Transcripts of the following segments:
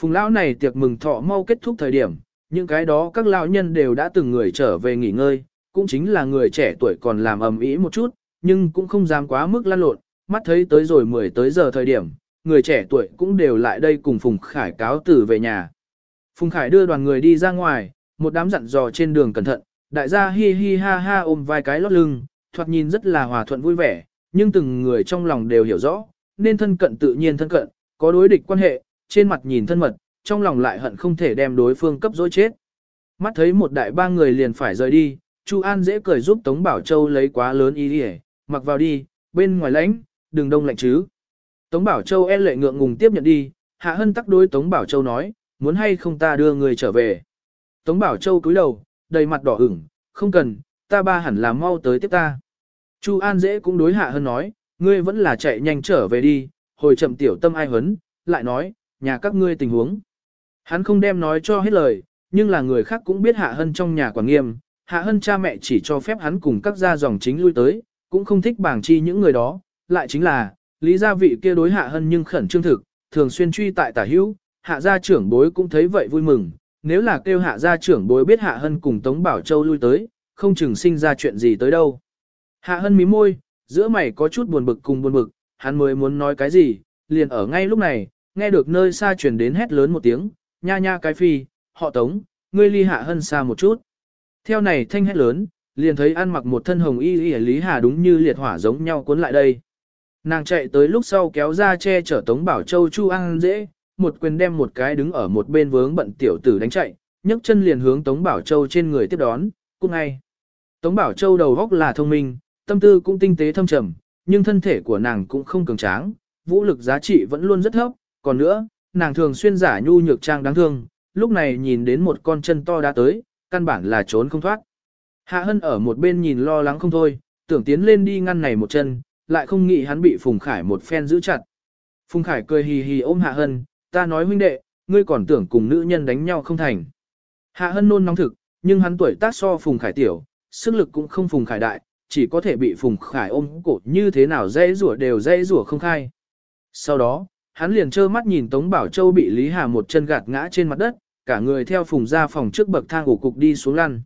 Phùng lão này tiệc mừng thọ mau kết thúc thời điểm, những cái đó các lão nhân đều đã từng người trở về nghỉ ngơi, cũng chính là người trẻ tuổi còn làm ầm ĩ một chút, nhưng cũng không dám quá mức lăn lộn, mắt thấy tới rồi 10 tới giờ thời điểm, người trẻ tuổi cũng đều lại đây cùng Phùng Khải cáo tử về nhà. Phùng Khải đưa đoàn người đi ra ngoài, một đám dặn dò trên đường cẩn thận, đại gia hi hi ha ha ôm vài cái lót lưng, thoạt nhìn rất là hòa thuận vui vẻ, nhưng từng người trong lòng đều hiểu rõ, nên thân cận tự nhiên thân cận, có đối địch quan hệ, trên mặt nhìn thân mật, trong lòng lại hận không thể đem đối phương cấp dối chết. Mắt thấy một đại ba người liền phải rời đi, Chu An dễ cười giúp Tống Bảo Châu lấy quá lớn ý đi mặc vào đi, bên ngoài lạnh, đừng đông lạnh chứ. Tống Bảo Châu e lệ ngượng ngùng tiếp nhận đi, Hạ Hân tắc đối Tống Bảo Châu nói, muốn hay không ta đưa người trở về. Tống Bảo Châu cúi đầu, đầy mặt đỏ ửng, không cần, ta ba hẳn là mau tới tiếp ta. Chu An dễ cũng đối Hạ Hân nói, ngươi vẫn là chạy nhanh trở về đi, hồi chậm tiểu tâm ai hấn, lại nói, nhà các ngươi tình huống. Hắn không đem nói cho hết lời, nhưng là người khác cũng biết Hạ Hân trong nhà quản nghiêm, Hạ Hân cha mẹ chỉ cho phép hắn cùng các gia dòng chính lui tới, cũng không thích bảng chi những người đó, lại chính là, lý gia vị kia đối Hạ Hân nhưng khẩn trương thực, thường xuyên truy tại tả hữu, Hạ gia trưởng bối cũng thấy vậy vui mừng, nếu là kêu Hạ gia trưởng bối biết Hạ Hân cùng Tống Bảo Châu lui tới, không chừng sinh ra chuyện gì tới đâu. Hạ Hân mí môi, giữa mày có chút buồn bực cùng buồn bực, hắn mới muốn nói cái gì, liền ở ngay lúc này, nghe được nơi xa truyền đến hét lớn một tiếng, nha nha cái phi, họ tống, ngươi ly hạ hân xa một chút. Theo này thanh hét lớn, liền thấy ăn mặc một thân hồng y y Lý Hà đúng như liệt hỏa giống nhau cuốn lại đây. Nàng chạy tới lúc sau kéo ra che chở Tống Bảo Châu Chu ăn dễ, một quyền đem một cái đứng ở một bên vướng bận tiểu tử đánh chạy, nhấc chân liền hướng Tống Bảo Châu trên người tiếp đón, cũng ngay. Tống Bảo Châu đầu góc là thông minh, tâm tư cũng tinh tế thâm trầm, nhưng thân thể của nàng cũng không cường tráng, vũ lực giá trị vẫn luôn rất thấp, còn nữa, nàng thường xuyên giả nhu nhược trang đáng thương, lúc này nhìn đến một con chân to đã tới, căn bản là trốn không thoát. Hạ Hân ở một bên nhìn lo lắng không thôi, tưởng tiến lên đi ngăn này một chân, lại không nghĩ hắn bị Phùng Khải một phen giữ chặt. Phùng Khải cười hì hì ôm Hạ Hân, ta nói huynh đệ, ngươi còn tưởng cùng nữ nhân đánh nhau không thành. Hạ Hân nôn nóng thực, nhưng hắn tuổi tác so Phùng Khải tiểu, sức lực cũng không Phùng Khải đại, chỉ có thể bị Phùng Khải ôm cổ như thế nào dễ rủa đều dễ rủa không khai. Sau đó, hắn liền trơ mắt nhìn Tống Bảo Châu bị Lý Hà một chân gạt ngã trên mặt đất, cả người theo Phùng ra phòng trước bậc thang ổ cục đi xuống lăn.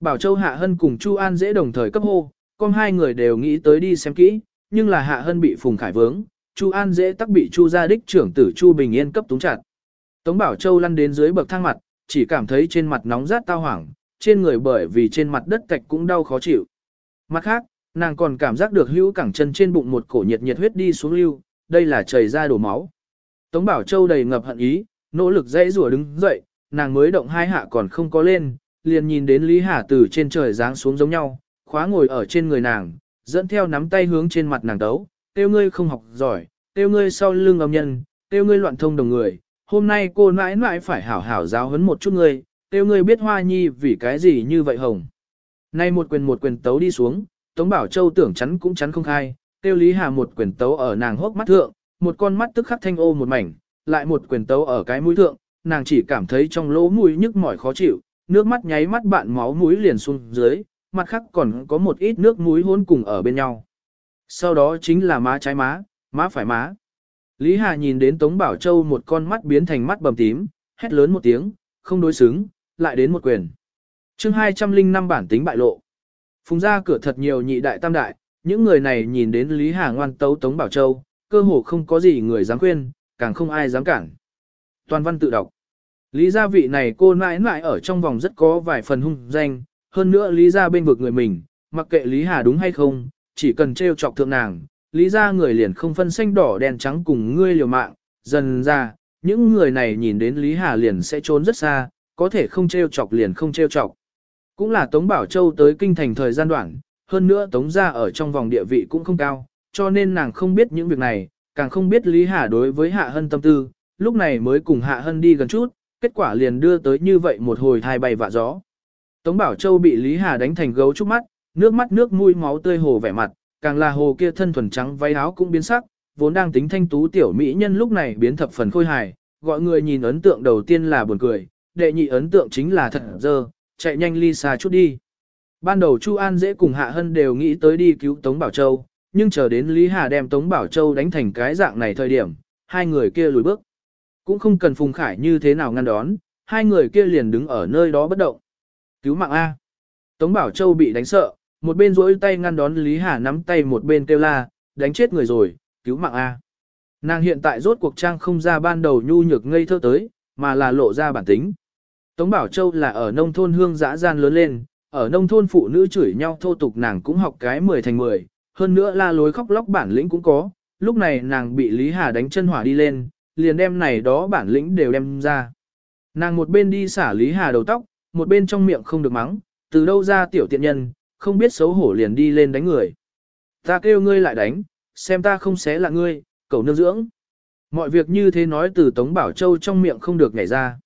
Bảo Châu Hạ Hân cùng Chu An dễ đồng thời cấp hô, con hai người đều nghĩ tới đi xem kỹ, nhưng là Hạ Hân bị Phùng Khải vướng, Chu An dễ tắc bị Chu gia đích trưởng tử Chu Bình Yên cấp túng chặt. Tống Bảo Châu lăn đến dưới bậc thang mặt, chỉ cảm thấy trên mặt nóng rát tao hoảng, trên người bởi vì trên mặt đất cạch cũng đau khó chịu. Mặt khác, nàng còn cảm giác được hữu cẳng chân trên bụng một cổ nhiệt nhiệt huyết đi xuống lưu, đây là chảy ra đổ máu. Tống Bảo Châu đầy ngập hận ý, nỗ lực dãy rủa đứng dậy, nàng mới động hai hạ còn không có lên, liền nhìn đến Lý Hà từ trên trời giáng xuống giống nhau, khóa ngồi ở trên người nàng, dẫn theo nắm tay hướng trên mặt nàng đấu, tiêu ngươi không học giỏi, tiêu ngươi sau lưng âm nhân, tiêu ngươi loạn thông đồng người, hôm nay cô mãi mãi phải hảo hảo giáo huấn một chút ngươi, tiêu ngươi biết hoa nhi vì cái gì như vậy hồng. Nay một quyền một quyền tấu đi xuống, Tống Bảo Châu tưởng chắn cũng chắn không khai, tiêu Lý Hà một quyền tấu ở nàng hốc mắt thượng, một con mắt tức khắc thanh ô một mảnh, lại một quyền tấu ở cái mũi thượng, nàng chỉ cảm thấy trong lỗ mũi nhức mỏi khó chịu, nước mắt nháy mắt bạn máu mũi liền xuống dưới, mặt khác còn có một ít nước mũi hôn cùng ở bên nhau. Sau đó chính là má trái má, má phải má. Lý Hà nhìn đến Tống Bảo Châu một con mắt biến thành mắt bầm tím, hét lớn một tiếng, không đối xứng, lại đến một quyền. chương 205 bản tính bại lộ. Phùng ra cửa thật nhiều nhị đại tam đại, những người này nhìn đến Lý Hà ngoan tấu Tống Bảo Châu, cơ hồ không có gì người dám khuyên, càng không ai dám cản. Toàn văn tự đọc. Lý gia vị này cô mãi mãi ở trong vòng rất có vài phần hung danh, hơn nữa Lý gia bên vực người mình, mặc kệ Lý Hà đúng hay không, chỉ cần trêu chọc thượng nàng, Lý gia người liền không phân xanh đỏ đen trắng cùng ngươi liều mạng, dần ra, những người này nhìn đến Lý Hà liền sẽ trốn rất xa, có thể không trêu chọc liền không trêu chọc. Cũng là Tống Bảo Châu tới kinh thành thời gian đoạn, hơn nữa Tống gia ở trong vòng địa vị cũng không cao, cho nên nàng không biết những việc này, càng không biết Lý Hà đối với Hạ Hân tâm tư, lúc này mới cùng Hạ Hân đi gần chút, kết quả liền đưa tới như vậy một hồi thai bay vạ gió. Tống Bảo Châu bị Lý Hà đánh thành gấu trúc mắt, nước mắt nước mũi máu tươi hồ vẻ mặt, càng là hồ kia thân thuần trắng váy áo cũng biến sắc, vốn đang tính thanh tú tiểu mỹ nhân lúc này biến thập phần khôi hài, gọi người nhìn ấn tượng đầu tiên là buồn cười, đệ nhị ấn tượng chính là thật dơ, chạy nhanh ly xa chút đi. Ban đầu Chu An dễ cùng Hạ Hân đều nghĩ tới đi cứu Tống Bảo Châu, nhưng chờ đến Lý Hà đem Tống Bảo Châu đánh thành cái dạng này thời điểm, hai người kia lùi bước. cũng không cần Phùng Khải như thế nào ngăn đón, hai người kia liền đứng ở nơi đó bất động. Cứu mạng A. Tống Bảo Châu bị đánh sợ, một bên rỗi tay ngăn đón Lý Hà nắm tay một bên kêu la, đánh chết người rồi, cứu mạng A. Nàng hiện tại rốt cuộc trang không ra ban đầu nhu nhược ngây thơ tới, mà là lộ ra bản tính. Tống Bảo Châu là ở nông thôn hương dã gian lớn lên, ở nông thôn phụ nữ chửi nhau thô tục nàng cũng học cái 10 thành 10, hơn nữa la lối khóc lóc bản lĩnh cũng có, lúc này nàng bị Lý Hà đánh chân hỏa đi lên, liền đem này đó bản lĩnh đều đem ra. Nàng một bên đi xả Lý Hà đầu tóc, một bên trong miệng không được mắng, từ đâu ra tiểu tiện nhân, không biết xấu hổ liền đi lên đánh người. Ta kêu ngươi lại đánh, xem ta không xé là ngươi, cầu nương dưỡng. Mọi việc như thế nói từ Tống Bảo Châu trong miệng không được nhảy ra.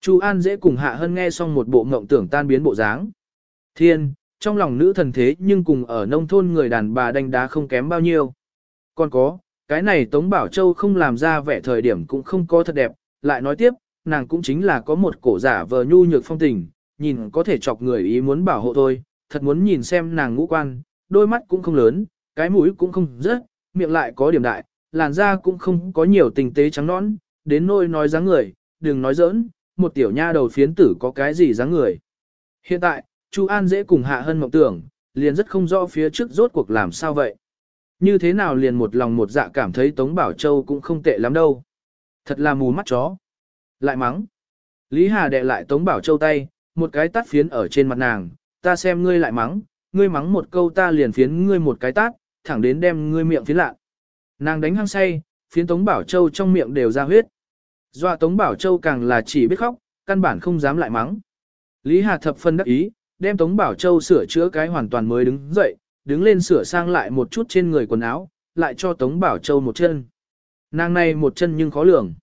Chu An dễ cùng Hạ Hân nghe xong một bộ mộng tưởng tan biến bộ dáng. Thiên, trong lòng nữ thần thế nhưng cùng ở nông thôn người đàn bà đánh đá không kém bao nhiêu. Còn có, cái này Tống Bảo Châu không làm ra vẻ thời điểm cũng không có thật đẹp, lại nói tiếp, nàng cũng chính là có một cổ giả vờ nhu nhược phong tình, nhìn có thể chọc người ý muốn bảo hộ thôi, thật muốn nhìn xem nàng ngũ quan, đôi mắt cũng không lớn, cái mũi cũng không rớt, miệng lại có điểm đại, làn da cũng không có nhiều tình tế trắng nõn, đến nôi nói dáng người, đừng nói giỡn, một tiểu nha đầu phiến tử có cái gì dáng người. Hiện tại, Chu An dễ cùng Hạ Hân mộng tưởng, liền rất không rõ phía trước rốt cuộc làm sao vậy. Như thế nào liền một lòng một dạ cảm thấy Tống Bảo Châu cũng không tệ lắm đâu. Thật là mù mắt chó. Lại mắng. Lý Hà đệ lại Tống Bảo Châu tay, một cái tát phiến ở trên mặt nàng, ta xem ngươi lại mắng, ngươi mắng một câu ta liền phiến ngươi một cái tát, thẳng đến đem ngươi miệng phiến lạ. Nàng đánh hăng say, phiến Tống Bảo Châu trong miệng đều ra huyết. Dọa Tống Bảo Châu càng là chỉ biết khóc, căn bản không dám lại mắng. Lý Hà thập phân đắc ý, đem Tống Bảo Châu sửa chữa cái hoàn toàn mới đứng dậy, đứng lên sửa sang lại một chút trên người quần áo, lại cho Tống Bảo Châu một chân. Nàng này một chân nhưng khó lường.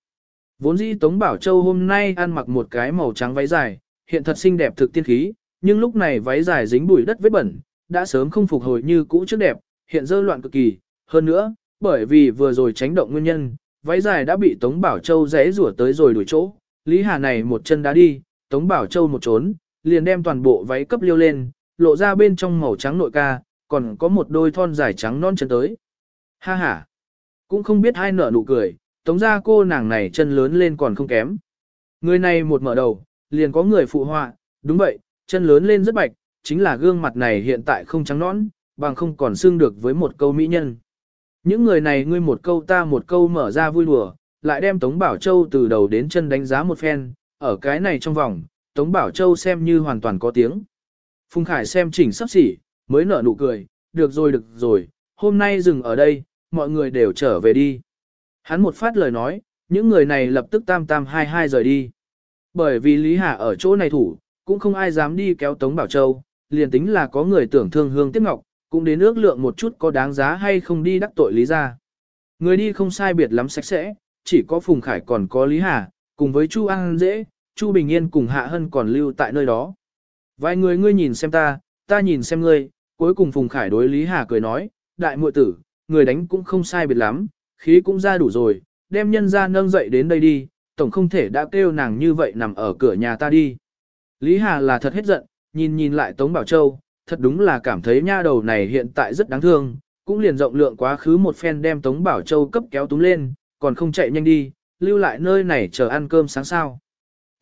Vốn dĩ Tống Bảo Châu hôm nay ăn mặc một cái màu trắng váy dài, hiện thật xinh đẹp thực tiên khí, nhưng lúc này váy dài dính bụi đất vết bẩn, đã sớm không phục hồi như cũ trước đẹp, hiện dơ loạn cực kỳ. Hơn nữa, bởi vì vừa rồi tránh động nguyên nhân, váy dài đã bị Tống Bảo Châu rẽ rủa tới rồi đuổi chỗ. Lý Hà này một chân đá đi, Tống Bảo Châu một trốn, liền đem toàn bộ váy cấp liêu lên, lộ ra bên trong màu trắng nội ca, còn có một đôi thon dài trắng non chân tới. Ha ha! Cũng không biết hai nở nụ cười, tống ra cô nàng này chân lớn lên còn không kém. Người này một mở đầu, liền có người phụ họa, đúng vậy, chân lớn lên rất bạch, chính là gương mặt này hiện tại không trắng nõn, bằng không còn xương được với một câu mỹ nhân. Những người này ngươi một câu ta một câu mở ra vui đùa, lại đem Tống Bảo Châu từ đầu đến chân đánh giá một phen, ở cái này trong vòng, Tống Bảo Châu xem như hoàn toàn có tiếng. Phùng Khải xem chỉnh sắp xỉ, mới nở nụ cười, được rồi được rồi, hôm nay dừng ở đây, mọi người đều trở về đi. Hắn một phát lời nói, những người này lập tức tam tam hai hai rời đi. Bởi vì Lý Hà ở chỗ này thủ, cũng không ai dám đi kéo Tống Bảo Châu, liền tính là có người tưởng thương hương tiếc ngọc, cũng đến ước lượng một chút có đáng giá hay không đi đắc tội Lý ra. Người đi không sai biệt lắm sạch sẽ, chỉ có Phùng Khải còn có Lý Hà, cùng với Chu An Dễ, Chu Bình Yên cùng Hạ Hân còn lưu tại nơi đó. Vài người ngươi nhìn xem ta, ta nhìn xem ngươi, cuối cùng Phùng Khải đối Lý Hà cười nói, đại muội tử, người đánh cũng không sai biệt lắm, khí cũng ra đủ rồi, đem nhân ra nâng dậy đến đây đi, tổng không thể đã kêu nàng như vậy nằm ở cửa nhà ta đi. Lý Hà là thật hết giận, nhìn nhìn lại Tống Bảo Châu, thật đúng là cảm thấy nha đầu này hiện tại rất đáng thương, cũng liền rộng lượng quá khứ một phen đem Tống Bảo Châu cấp kéo túng lên, còn không chạy nhanh đi, lưu lại nơi này chờ ăn cơm sáng sao.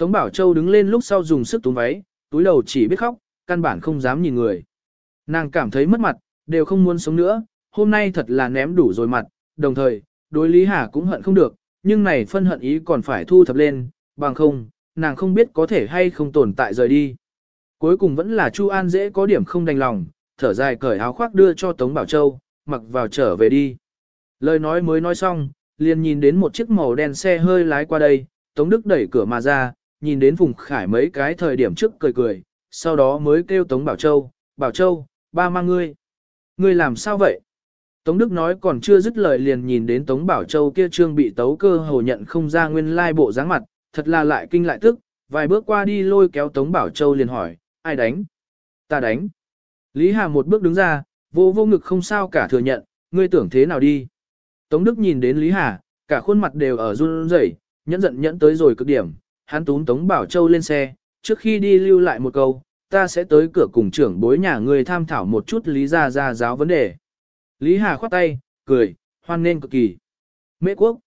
Tống Bảo Châu đứng lên lúc sau dùng sức túm váy, túi đầu chỉ biết khóc, căn bản không dám nhìn người. Nàng cảm thấy mất mặt, đều không muốn sống nữa, hôm nay thật là ném đủ rồi mặt, đồng thời, đối Lý Hà cũng hận không được, nhưng này phân hận ý còn phải thu thập lên, bằng không, nàng không biết có thể hay không tồn tại rời đi. Cuối cùng vẫn là Chu An dễ có điểm không đành lòng, thở dài cởi áo khoác đưa cho Tống Bảo Châu, mặc vào trở về đi. Lời nói mới nói xong, liền nhìn đến một chiếc màu đen xe hơi lái qua đây, Tống Đức đẩy cửa mà ra, nhìn đến Phùng Khải mấy cái thời điểm trước cười cười, sau đó mới kêu Tống Bảo Châu, Bảo Châu, ba mang ngươi. Ngươi làm sao vậy? Tống Đức nói còn chưa dứt lời liền nhìn đến Tống Bảo Châu kia trương bị tấu cơ hồ nhận không ra nguyên lai bộ dáng mặt, thật là lại kinh lại tức, vài bước qua đi lôi kéo Tống Bảo Châu liền hỏi, ai đánh? Ta đánh. Lý Hà một bước đứng ra, vô vô ngực không sao cả thừa nhận, ngươi tưởng thế nào đi? Tống Đức nhìn đến Lý Hà, cả khuôn mặt đều ở run rẩy, nhẫn giận nhẫn tới rồi cực điểm, hắn túm Tống Bảo Châu lên xe, trước khi đi lưu lại một câu, ta sẽ tới cửa cùng trưởng bối nhà ngươi tham thảo một chút lý ra ra giáo vấn đề. Lý Hà khoát tay, cười, hoan nên cực kỳ. Mễ quốc.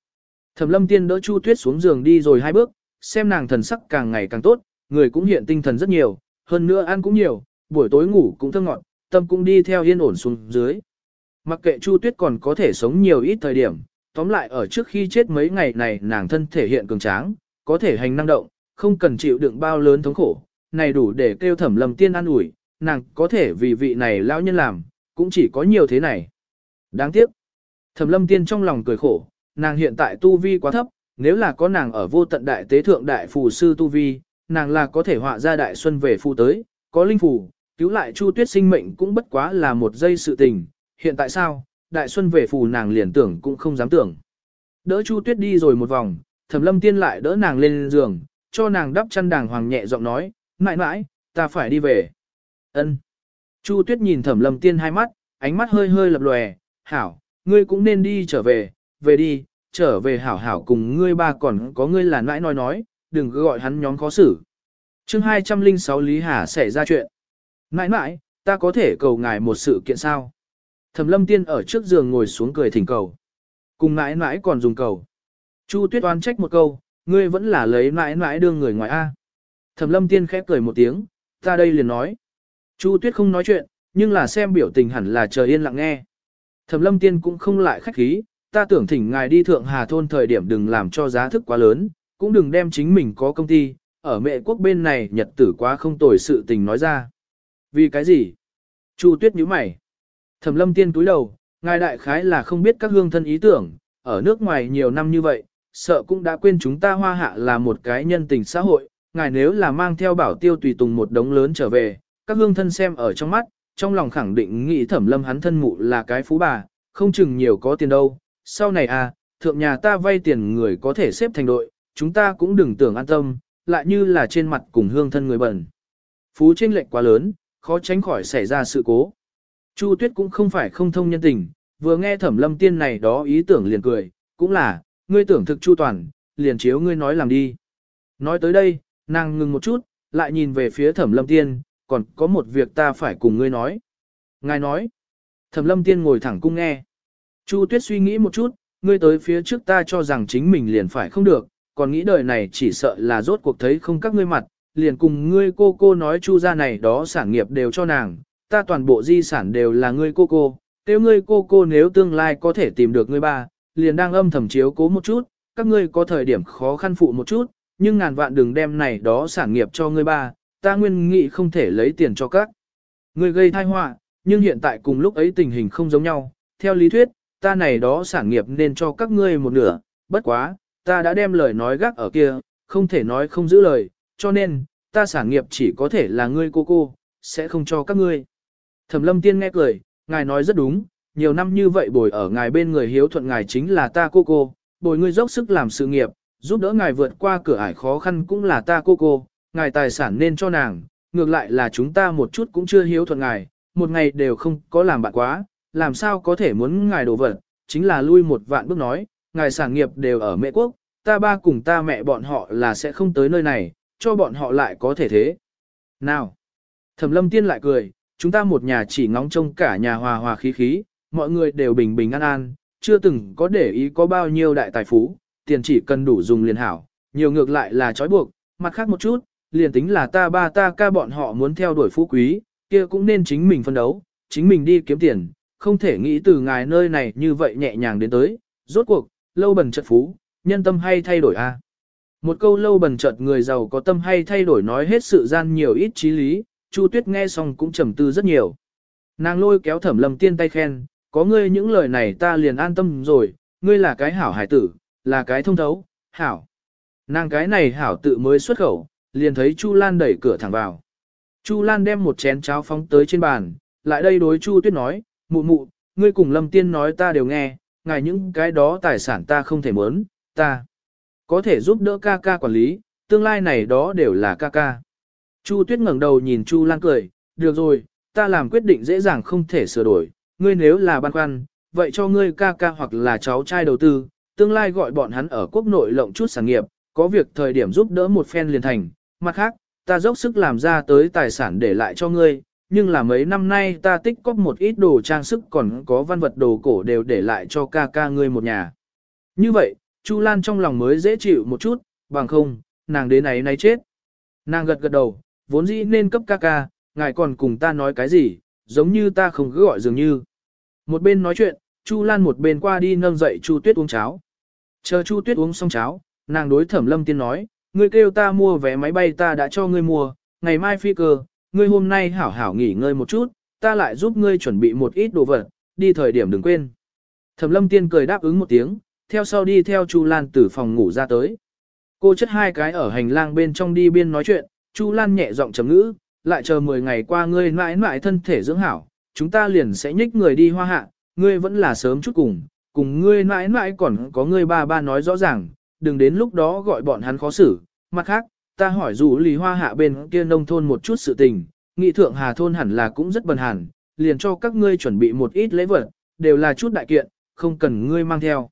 Thẩm lâm tiên đỡ Chu Tuyết xuống giường đi rồi hai bước, xem nàng thần sắc càng ngày càng tốt, người cũng hiện tinh thần rất nhiều, hơn nữa ăn cũng nhiều, buổi tối ngủ cũng thơ ngọn, tâm cũng đi theo yên ổn xuống dưới. Mặc kệ Chu Tuyết còn có thể sống nhiều ít thời điểm, tóm lại ở trước khi chết mấy ngày này nàng thân thể hiện cường tráng, có thể hành năng động, không cần chịu đựng bao lớn thống khổ, này đủ để kêu thẩm lầm tiên an ủi, nàng có thể vì vị này lão nhân làm, cũng chỉ có nhiều thế này. Đáng tiếc, thẩm lâm tiên trong lòng cười khổ, nàng hiện tại tu vi quá thấp, nếu là có nàng ở vô tận đại tế thượng đại phù sư tu vi, nàng là có thể họa ra đại xuân về phù tới, có linh phù, cứu lại chu tuyết sinh mệnh cũng bất quá là một giây sự tình, hiện tại sao, đại xuân về phù nàng liền tưởng cũng không dám tưởng. Đỡ chu tuyết đi rồi một vòng, thẩm lâm tiên lại đỡ nàng lên giường, cho nàng đắp chăn đàng hoàng nhẹ giọng nói, mãi mãi, ta phải đi về. ân Chu tuyết nhìn thẩm lâm tiên hai mắt, ánh mắt hơi hơi lập lòe, hảo, ngươi cũng nên đi trở về, về đi, trở về hảo hảo cùng ngươi ba còn có ngươi là nãi nói nói, đừng cứ gọi hắn nhóm khó xử. chương 206 Lý Hà xảy ra chuyện. Nãi nãi, ta có thể cầu ngài một sự kiện sao? Thẩm lâm tiên ở trước giường ngồi xuống cười thỉnh cầu. Cùng nãi nãi còn dùng cầu. Chu tuyết oan trách một câu, ngươi vẫn là lấy mãi mãi đương người ngoài A. Thẩm lâm tiên khép cười một tiếng, ta đây liền nói. Chu tuyết không nói chuyện, nhưng là xem biểu tình hẳn là chờ yên lặng nghe. Thẩm lâm tiên cũng không lại khách khí, ta tưởng thỉnh ngài đi thượng hà thôn thời điểm đừng làm cho giá thức quá lớn, cũng đừng đem chính mình có công ty, ở mẹ quốc bên này nhật tử quá không tồi sự tình nói ra. Vì cái gì? Chu tuyết nhíu mày. Thẩm lâm tiên túi đầu, ngài đại khái là không biết các hương thân ý tưởng, ở nước ngoài nhiều năm như vậy, sợ cũng đã quên chúng ta hoa hạ là một cái nhân tình xã hội, ngài nếu là mang theo bảo tiêu tùy tùng một đống lớn trở về, các hương thân xem ở trong mắt, trong lòng khẳng định nghĩ thẩm lâm hắn thân mụ là cái phú bà, không chừng nhiều có tiền đâu, sau này à, thượng nhà ta vay tiền người có thể xếp thành đội, chúng ta cũng đừng tưởng an tâm, lại như là trên mặt cùng hương thân người bẩn. Phú trên lệnh quá lớn, khó tránh khỏi xảy ra sự cố. Chu Tuyết cũng không phải không thông nhân tình, vừa nghe thẩm lâm tiên này đó ý tưởng liền cười, cũng là, ngươi tưởng thực chu toàn, liền chiếu ngươi nói làm đi. Nói tới đây, nàng ngừng một chút, lại nhìn về phía thẩm lâm tiên, còn có một việc ta phải cùng ngươi nói. Ngài nói, thẩm lâm tiên ngồi thẳng cung nghe. Chu Tuyết suy nghĩ một chút, ngươi tới phía trước ta cho rằng chính mình liền phải không được, còn nghĩ đời này chỉ sợ là rốt cuộc thấy không các ngươi mặt, liền cùng ngươi cô cô nói chu ra này đó sản nghiệp đều cho nàng, ta toàn bộ di sản đều là ngươi cô cô, nếu ngươi cô cô nếu tương lai có thể tìm được ngươi ba, liền đang âm thầm chiếu cố một chút, các ngươi có thời điểm khó khăn phụ một chút, nhưng ngàn vạn đừng đem này đó sản nghiệp cho ngươi ba, ta nguyên nghị không thể lấy tiền cho các. Ngươi gây tai họa, nhưng hiện tại cùng lúc ấy tình hình không giống nhau, theo lý thuyết, ta này đó sản nghiệp nên cho các ngươi một nửa, bất quá, ta đã đem lời nói gác ở kia, không thể nói không giữ lời, cho nên, ta sản nghiệp chỉ có thể là ngươi cô cô, sẽ không cho các ngươi. Thẩm lâm tiên nghe cười, ngài nói rất đúng, nhiều năm như vậy bồi ở ngài bên người hiếu thuận ngài chính là ta cô cô, bồi ngươi dốc sức làm sự nghiệp, giúp đỡ ngài vượt qua cửa ải khó khăn cũng là ta cô cô, ngài tài sản nên cho nàng, ngược lại là chúng ta một chút cũng chưa hiếu thuận ngài, một ngày đều không có làm bạn quá, làm sao có thể muốn ngài đổ vật, chính là lui một vạn bước nói, ngài sản nghiệp đều ở mẹ quốc, ta ba cùng ta mẹ bọn họ là sẽ không tới nơi này, cho bọn họ lại có thể thế. Nào! Thẩm lâm tiên lại cười, chúng ta một nhà chỉ ngóng trông cả nhà hòa hòa khí khí, mọi người đều bình bình an an, chưa từng có để ý có bao nhiêu đại tài phú, tiền chỉ cần đủ dùng liền hảo, nhiều ngược lại là trói buộc, mặt khác một chút, liền tính là ta ba ta ca bọn họ muốn theo đuổi phú quý, kia cũng nên chính mình phân đấu, chính mình đi kiếm tiền, không thể nghĩ từ ngài nơi này như vậy nhẹ nhàng đến tới, rốt cuộc, lâu bần chợt phú, nhân tâm hay thay đổi a. À? Một câu lâu bần chợt người giàu có tâm hay thay đổi nói hết sự gian nhiều ít trí lý, Chu Tuyết nghe xong cũng trầm tư rất nhiều. Nàng lôi kéo Thẩm Lâm Tiên tay khen, có ngươi những lời này ta liền an tâm rồi, ngươi là cái hảo hải tử, là cái thông thấu, hảo. Nàng cái này hảo tự mới xuất khẩu, liền thấy Chu Lan đẩy cửa thẳng vào. Chu Lan đem một chén cháo phóng tới trên bàn, lại đây đối Chu Tuyết nói, mụ mụ, ngươi cùng Lâm Tiên nói ta đều nghe, ngài những cái đó tài sản ta không thể muốn, ta có thể giúp đỡ ca ca quản lý, tương lai này đó đều là ca ca. Chu Tuyết ngẩng đầu nhìn Chu Lan cười, được rồi, ta làm quyết định dễ dàng không thể sửa đổi, ngươi nếu là băn khoăn, vậy cho ngươi ca ca hoặc là cháu trai đầu tư, tương lai gọi bọn hắn ở quốc nội lộng chút sản nghiệp, có việc thời điểm giúp đỡ một phen liền thành, mặt khác, ta dốc sức làm ra tới tài sản để lại cho ngươi, nhưng là mấy năm nay ta tích cóp một ít đồ trang sức còn có văn vật đồ cổ đều để lại cho ca ca ngươi một nhà. Như vậy, Chu Lan trong lòng mới dễ chịu một chút, bằng không, nàng đến ấy nay chết. Nàng gật gật đầu, vốn dĩ nên cấp ca ca, ngài còn cùng ta nói cái gì, giống như ta không cứ gọi dường như. Một bên nói chuyện, Chu Lan một bên qua đi nâng dậy Chu Tuyết uống cháo. Chờ Chu Tuyết uống xong cháo, nàng đối Thẩm Lâm Tiên nói, ngươi kêu ta mua vé máy bay ta đã cho ngươi mua, ngày mai phi cơ, ngươi hôm nay hảo hảo nghỉ ngơi một chút, ta lại giúp ngươi chuẩn bị một ít đồ vật, đi thời điểm đừng quên. Thẩm Lâm Tiên cười đáp ứng một tiếng, theo sau đi theo Chu Lan từ phòng ngủ ra tới. Cô chất hai cái ở hành lang bên trong đi biên nói chuyện, Chu Lan nhẹ giọng trầm ngữ, lại chờ 10 ngày qua ngươi mãi mãi thân thể dưỡng hảo, chúng ta liền sẽ nhích người đi hoa hạ, ngươi vẫn là sớm chút cùng, cùng ngươi mãi mãi còn có ngươi ba ba nói rõ ràng, đừng đến lúc đó gọi bọn hắn khó xử. Mặt khác, ta hỏi dù lì hoa hạ bên kia nông thôn một chút sự tình, nghị thượng hà thôn hẳn là cũng rất bần hẳn, liền cho các ngươi chuẩn bị một ít lễ vật, đều là chút đại kiện, không cần ngươi mang theo.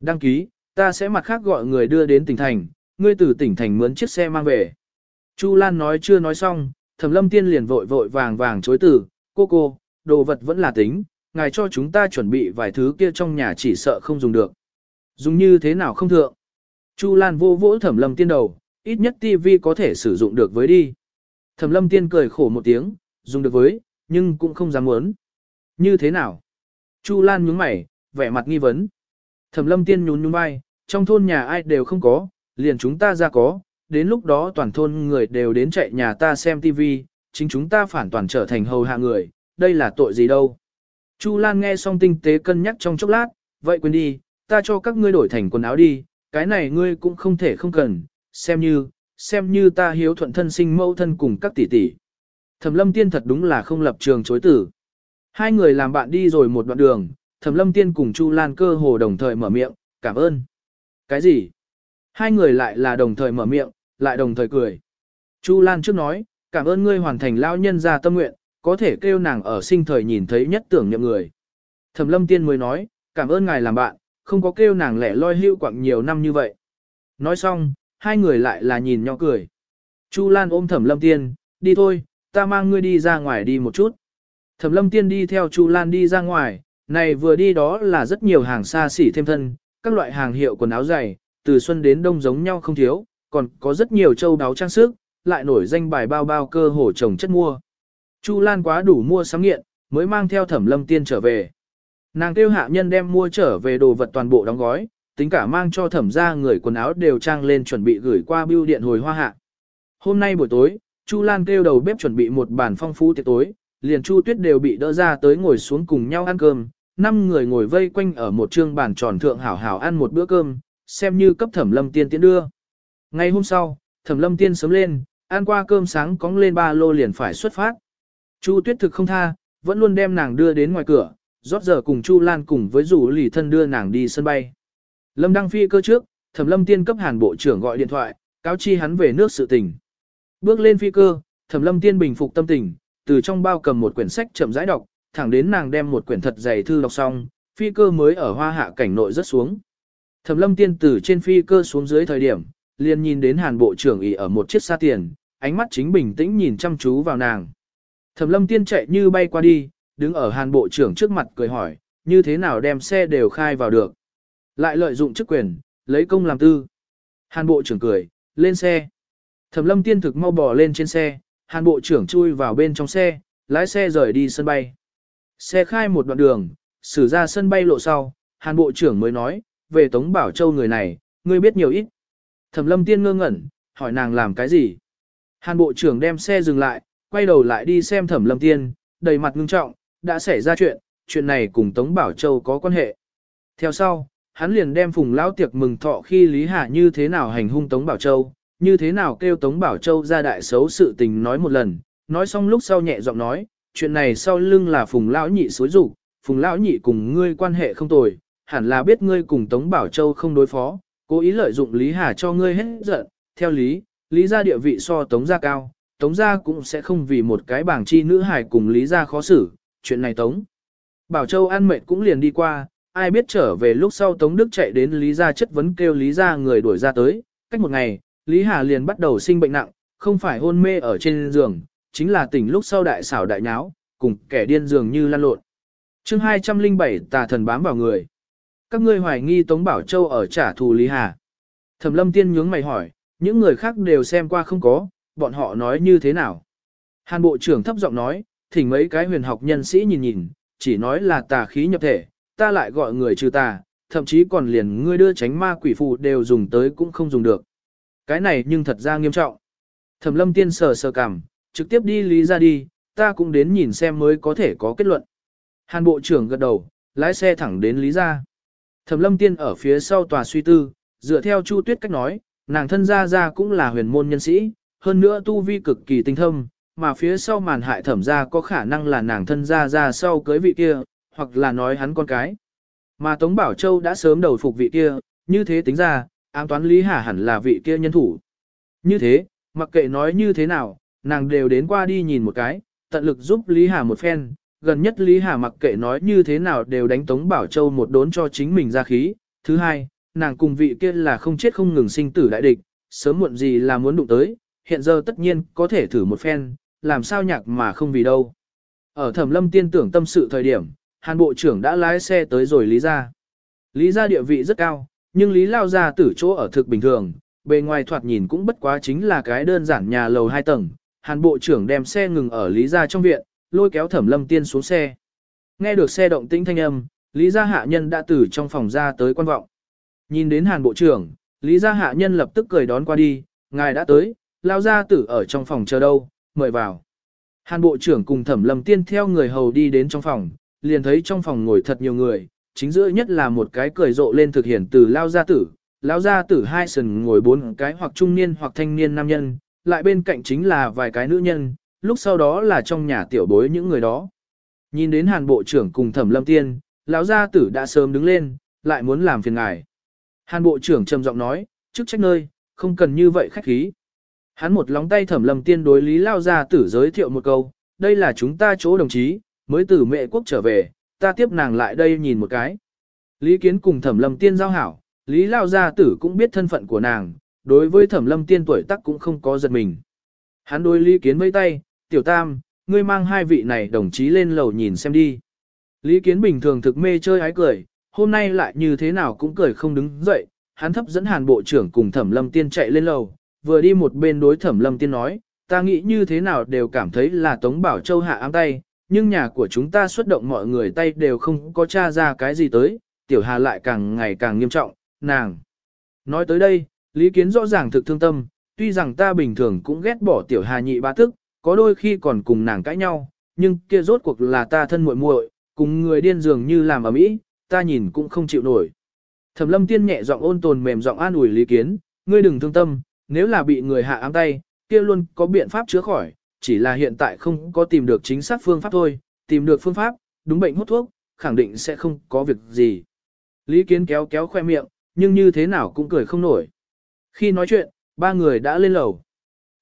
Đăng ký, ta sẽ mặt khác gọi người đưa đến tỉnh thành, ngươi từ tỉnh thành mướn chiếc xe mang về. Chu Lan nói chưa nói xong, Thẩm Lâm Tiên liền vội vội vàng vàng chối từ, cô cô, đồ vật vẫn là tính, ngài cho chúng ta chuẩn bị vài thứ kia trong nhà chỉ sợ không dùng được. Dùng như thế nào không thượng? Chu Lan vô vỗ Thẩm Lâm Tiên đầu, ít nhất TV có thể sử dụng được với đi. Thẩm Lâm Tiên cười khổ một tiếng, dùng được với, nhưng cũng không dám muốn. Như thế nào? Chu Lan nhướng mày, vẻ mặt nghi vấn. Thẩm Lâm Tiên nhún nhún vai, trong thôn nhà ai đều không có, liền chúng ta ra có, đến lúc đó toàn thôn người đều đến chạy nhà ta xem TV, chính chúng ta phản toàn trở thành hầu hạ người, đây là tội gì đâu. Chu Lan nghe xong tinh tế cân nhắc trong chốc lát, vậy quên đi, ta cho các ngươi đổi thành quần áo đi, cái này ngươi cũng không thể không cần, xem như, xem như ta hiếu thuận thân sinh mẫu thân cùng các tỷ tỷ. Thẩm lâm tiên thật đúng là không lập trường chối tử. Hai người làm bạn đi rồi một đoạn đường, Thẩm lâm tiên cùng Chu Lan cơ hồ đồng thời mở miệng, cảm ơn. Cái gì? Hai người lại là đồng thời mở miệng, lại đồng thời cười. Chu Lan trước nói, cảm ơn ngươi hoàn thành lao nhân ra tâm nguyện, có thể kêu nàng ở sinh thời nhìn thấy nhất tưởng nhậm người. Thẩm lâm tiên mới nói, cảm ơn ngài làm bạn, không có kêu nàng lẻ loi hưu quặng nhiều năm như vậy. Nói xong, hai người lại là nhìn nhau cười. Chu Lan ôm thẩm lâm tiên, đi thôi, ta mang ngươi đi ra ngoài đi một chút. Thẩm lâm tiên đi theo Chu Lan đi ra ngoài, này vừa đi đó là rất nhiều hàng xa xỉ thêm thân, các loại hàng hiệu quần áo dày, từ xuân đến đông giống nhau không thiếu, còn có rất nhiều châu đáo trang sức, lại nổi danh bài bao bao cơ hồ trồng chất mua. Chu Lan quá đủ mua sắm nghiện, mới mang theo thẩm lâm tiên trở về. Nàng kêu hạ nhân đem mua trở về đồ vật toàn bộ đóng gói, tính cả mang cho thẩm ra người quần áo đều trang lên chuẩn bị gửi qua bưu điện hồi hoa hạ. Hôm nay buổi tối, Chu Lan kêu đầu bếp chuẩn bị một bàn phong phú tiệc tối, liền Chu Tuyết đều bị đỡ ra tới ngồi xuống cùng nhau ăn cơm, năm người ngồi vây quanh ở một trương bàn tròn thượng hảo hảo ăn một bữa cơm, xem như cấp thẩm lâm tiên tiến đưa. Ngày hôm sau, thẩm lâm tiên sớm lên, ăn qua cơm sáng cóng lên ba lô liền phải xuất phát. Chu tuyết thực không tha, vẫn luôn đem nàng đưa đến ngoài cửa, rót giờ cùng Chu Lan cùng với rủ lì thân đưa nàng đi sân bay. Lâm đăng phi cơ trước, thẩm lâm tiên cấp hàn bộ trưởng gọi điện thoại, cáo chi hắn về nước sự tình. Bước lên phi cơ, thẩm lâm tiên bình phục tâm tình, từ trong bao cầm một quyển sách chậm rãi đọc, thẳng đến nàng đem một quyển thật dày thư đọc xong, phi cơ mới ở hoa hạ cảnh nội rất xuống. Thẩm lâm tiên từ trên phi cơ xuống dưới thời điểm, liền nhìn đến hàn bộ trưởng ỉ ở một chiếc xa tiền, ánh mắt chính bình tĩnh nhìn chăm chú vào nàng. Thẩm lâm tiên chạy như bay qua đi, đứng ở hàn bộ trưởng trước mặt cười hỏi, như thế nào đem xe đều khai vào được. Lại lợi dụng chức quyền, lấy công làm tư. Hàn bộ trưởng cười, lên xe. Thẩm lâm tiên thực mau bò lên trên xe, hàn bộ trưởng chui vào bên trong xe, lái xe rời đi sân bay. Xe khai một đoạn đường, xử ra sân bay lộ sau, hàn bộ trưởng mới nói, về Tống Bảo Châu người này, ngươi biết nhiều ít. Thẩm lâm tiên ngơ ngẩn, hỏi nàng làm cái gì. Hàn bộ trưởng đem xe dừng lại, quay đầu lại đi xem thẩm lâm tiên, đầy mặt ngưng trọng, đã xảy ra chuyện, chuyện này cùng Tống Bảo Châu có quan hệ. Theo sau, hắn liền đem phùng lão tiệc mừng thọ khi Lý Hà như thế nào hành hung Tống Bảo Châu, như thế nào kêu Tống Bảo Châu ra đại xấu sự tình nói một lần, nói xong lúc sau nhẹ giọng nói, chuyện này sau lưng là phùng lão nhị xối rủ, phùng lão nhị cùng ngươi quan hệ không tồi, hẳn là biết ngươi cùng Tống Bảo Châu không đối phó, cố ý lợi dụng Lý Hà cho ngươi hết giận, theo lý, Lý gia địa vị so Tống gia cao, Tống gia cũng sẽ không vì một cái bảng chi nữ hài cùng Lý gia khó xử, chuyện này Tống. Bảo Châu ăn mệt cũng liền đi qua, ai biết trở về lúc sau Tống Đức chạy đến Lý gia chất vấn kêu Lý gia người đuổi ra tới, cách một ngày, Lý Hà liền bắt đầu sinh bệnh nặng, không phải hôn mê ở trên giường, chính là tỉnh lúc sau đại xảo đại nháo, cùng kẻ điên dường như lan lộn. chương 207 tà thần bám vào người. Các ngươi hoài nghi Tống Bảo Châu ở trả thù Lý Hà. Thẩm lâm tiên nhướng mày hỏi, những người khác đều xem qua không có, bọn họ nói như thế nào. Hàn bộ trưởng thấp giọng nói, thỉnh mấy cái huyền học nhân sĩ nhìn nhìn, chỉ nói là tà khí nhập thể, ta lại gọi người trừ tà, thậm chí còn liền ngươi đưa tránh ma quỷ phù đều dùng tới cũng không dùng được. Cái này nhưng thật ra nghiêm trọng. Thẩm lâm tiên sờ sờ cằm, trực tiếp đi lý ra đi, ta cũng đến nhìn xem mới có thể có kết luận. Hàn bộ trưởng gật đầu, lái xe thẳng đến lý ra. Thẩm lâm tiên ở phía sau tòa suy tư, dựa theo Chu Tuyết cách nói, nàng thân gia gia cũng là huyền môn nhân sĩ, hơn nữa tu vi cực kỳ tinh thông, mà phía sau màn hại thẩm gia có khả năng là nàng thân gia gia sau cưới vị kia, hoặc là nói hắn con cái. Mà Tống Bảo Châu đã sớm đầu phục vị kia, như thế tính ra, ám toán Lý Hà hẳn là vị kia nhân thủ. Như thế, mặc kệ nói như thế nào, nàng đều đến qua đi nhìn một cái, tận lực giúp Lý Hà một phen, gần nhất Lý Hà mặc kệ nói như thế nào đều đánh Tống Bảo Châu một đốn cho chính mình ra khí. Thứ hai, nàng cùng vị kia là không chết không ngừng sinh tử đại địch, sớm muộn gì là muốn đụng tới, hiện giờ tất nhiên có thể thử một phen, làm sao nhạc mà không vì đâu. Ở thẩm lâm tiên tưởng tâm sự thời điểm, hàn bộ trưởng đã lái xe tới rồi Lý gia. Lý gia địa vị rất cao, nhưng Lý lao ra tử chỗ ở thực bình thường, bề ngoài thoạt nhìn cũng bất quá chính là cái đơn giản nhà lầu hai tầng. Hàn bộ trưởng đem xe ngừng ở Lý gia trong viện, lôi kéo thẩm lâm tiên xuống xe. Nghe được xe động tĩnh thanh âm, Lý gia hạ nhân đã từ trong phòng ra tới quan vọng. Nhìn đến hàn bộ trưởng, Lý gia hạ nhân lập tức cười đón qua đi, ngài đã tới, lao gia tử ở trong phòng chờ đâu, mời vào. Hàn bộ trưởng cùng thẩm lâm tiên theo người hầu đi đến trong phòng, liền thấy trong phòng ngồi thật nhiều người, chính giữa nhất là một cái cười rộ lên thực hiện từ lao gia tử, lão gia tử hai sần ngồi bốn cái hoặc trung niên hoặc thanh niên nam nhân, lại bên cạnh chính là vài cái nữ nhân, lúc sau đó là trong nhà tiểu bối những người đó. Nhìn đến hàn bộ trưởng cùng thẩm lâm tiên, lão gia tử đã sớm đứng lên, lại muốn làm phiền ngài. Hàn bộ trưởng trầm giọng nói, chức trách nơi, không cần như vậy khách khí. Hắn một lóng tay thẩm lâm tiên đối lý lao gia tử giới thiệu một câu, đây là chúng ta chỗ đồng chí, mới từ mẹ quốc trở về, ta tiếp nàng lại đây nhìn một cái. Lý kiến cùng thẩm lâm tiên giao hảo, lý lao gia tử cũng biết thân phận của nàng, đối với thẩm lâm tiên tuổi tác cũng không có giật mình. Hắn đối lý kiến vây tay, tiểu tam, ngươi mang hai vị này đồng chí lên lầu nhìn xem đi. Lý kiến bình thường thực mê chơi ái cười, hôm nay lại như thế nào cũng cười không đứng dậy, hắn thấp dẫn hàn bộ trưởng cùng thẩm lâm tiên chạy lên lầu, vừa đi một bên đối thẩm lâm tiên nói, ta nghĩ như thế nào đều cảm thấy là Tống Bảo Châu hạ ám tay, nhưng nhà của chúng ta xuất động mọi người tay đều không có tra ra cái gì tới, tiểu hà lại càng ngày càng nghiêm trọng, nàng. Nói tới đây, Lý Kiến rõ ràng thực thương tâm, tuy rằng ta bình thường cũng ghét bỏ tiểu hà nhị ba tức, có đôi khi còn cùng nàng cãi nhau, nhưng kia rốt cuộc là ta thân muội muội, cùng người điên dường như làm ở mỹ, ta nhìn cũng không chịu nổi. Thẩm Lâm Tiên nhẹ giọng ôn tồn mềm giọng an ủi Lý Kiến, ngươi đừng thương tâm, nếu là bị người hạ ám tay, kia luôn có biện pháp chữa khỏi, chỉ là hiện tại không có tìm được chính xác phương pháp thôi, tìm được phương pháp, đúng bệnh hút thuốc, khẳng định sẽ không có việc gì. Lý Kiến kéo kéo khoe miệng, nhưng như thế nào cũng cười không nổi. Khi nói chuyện, ba người đã lên lầu.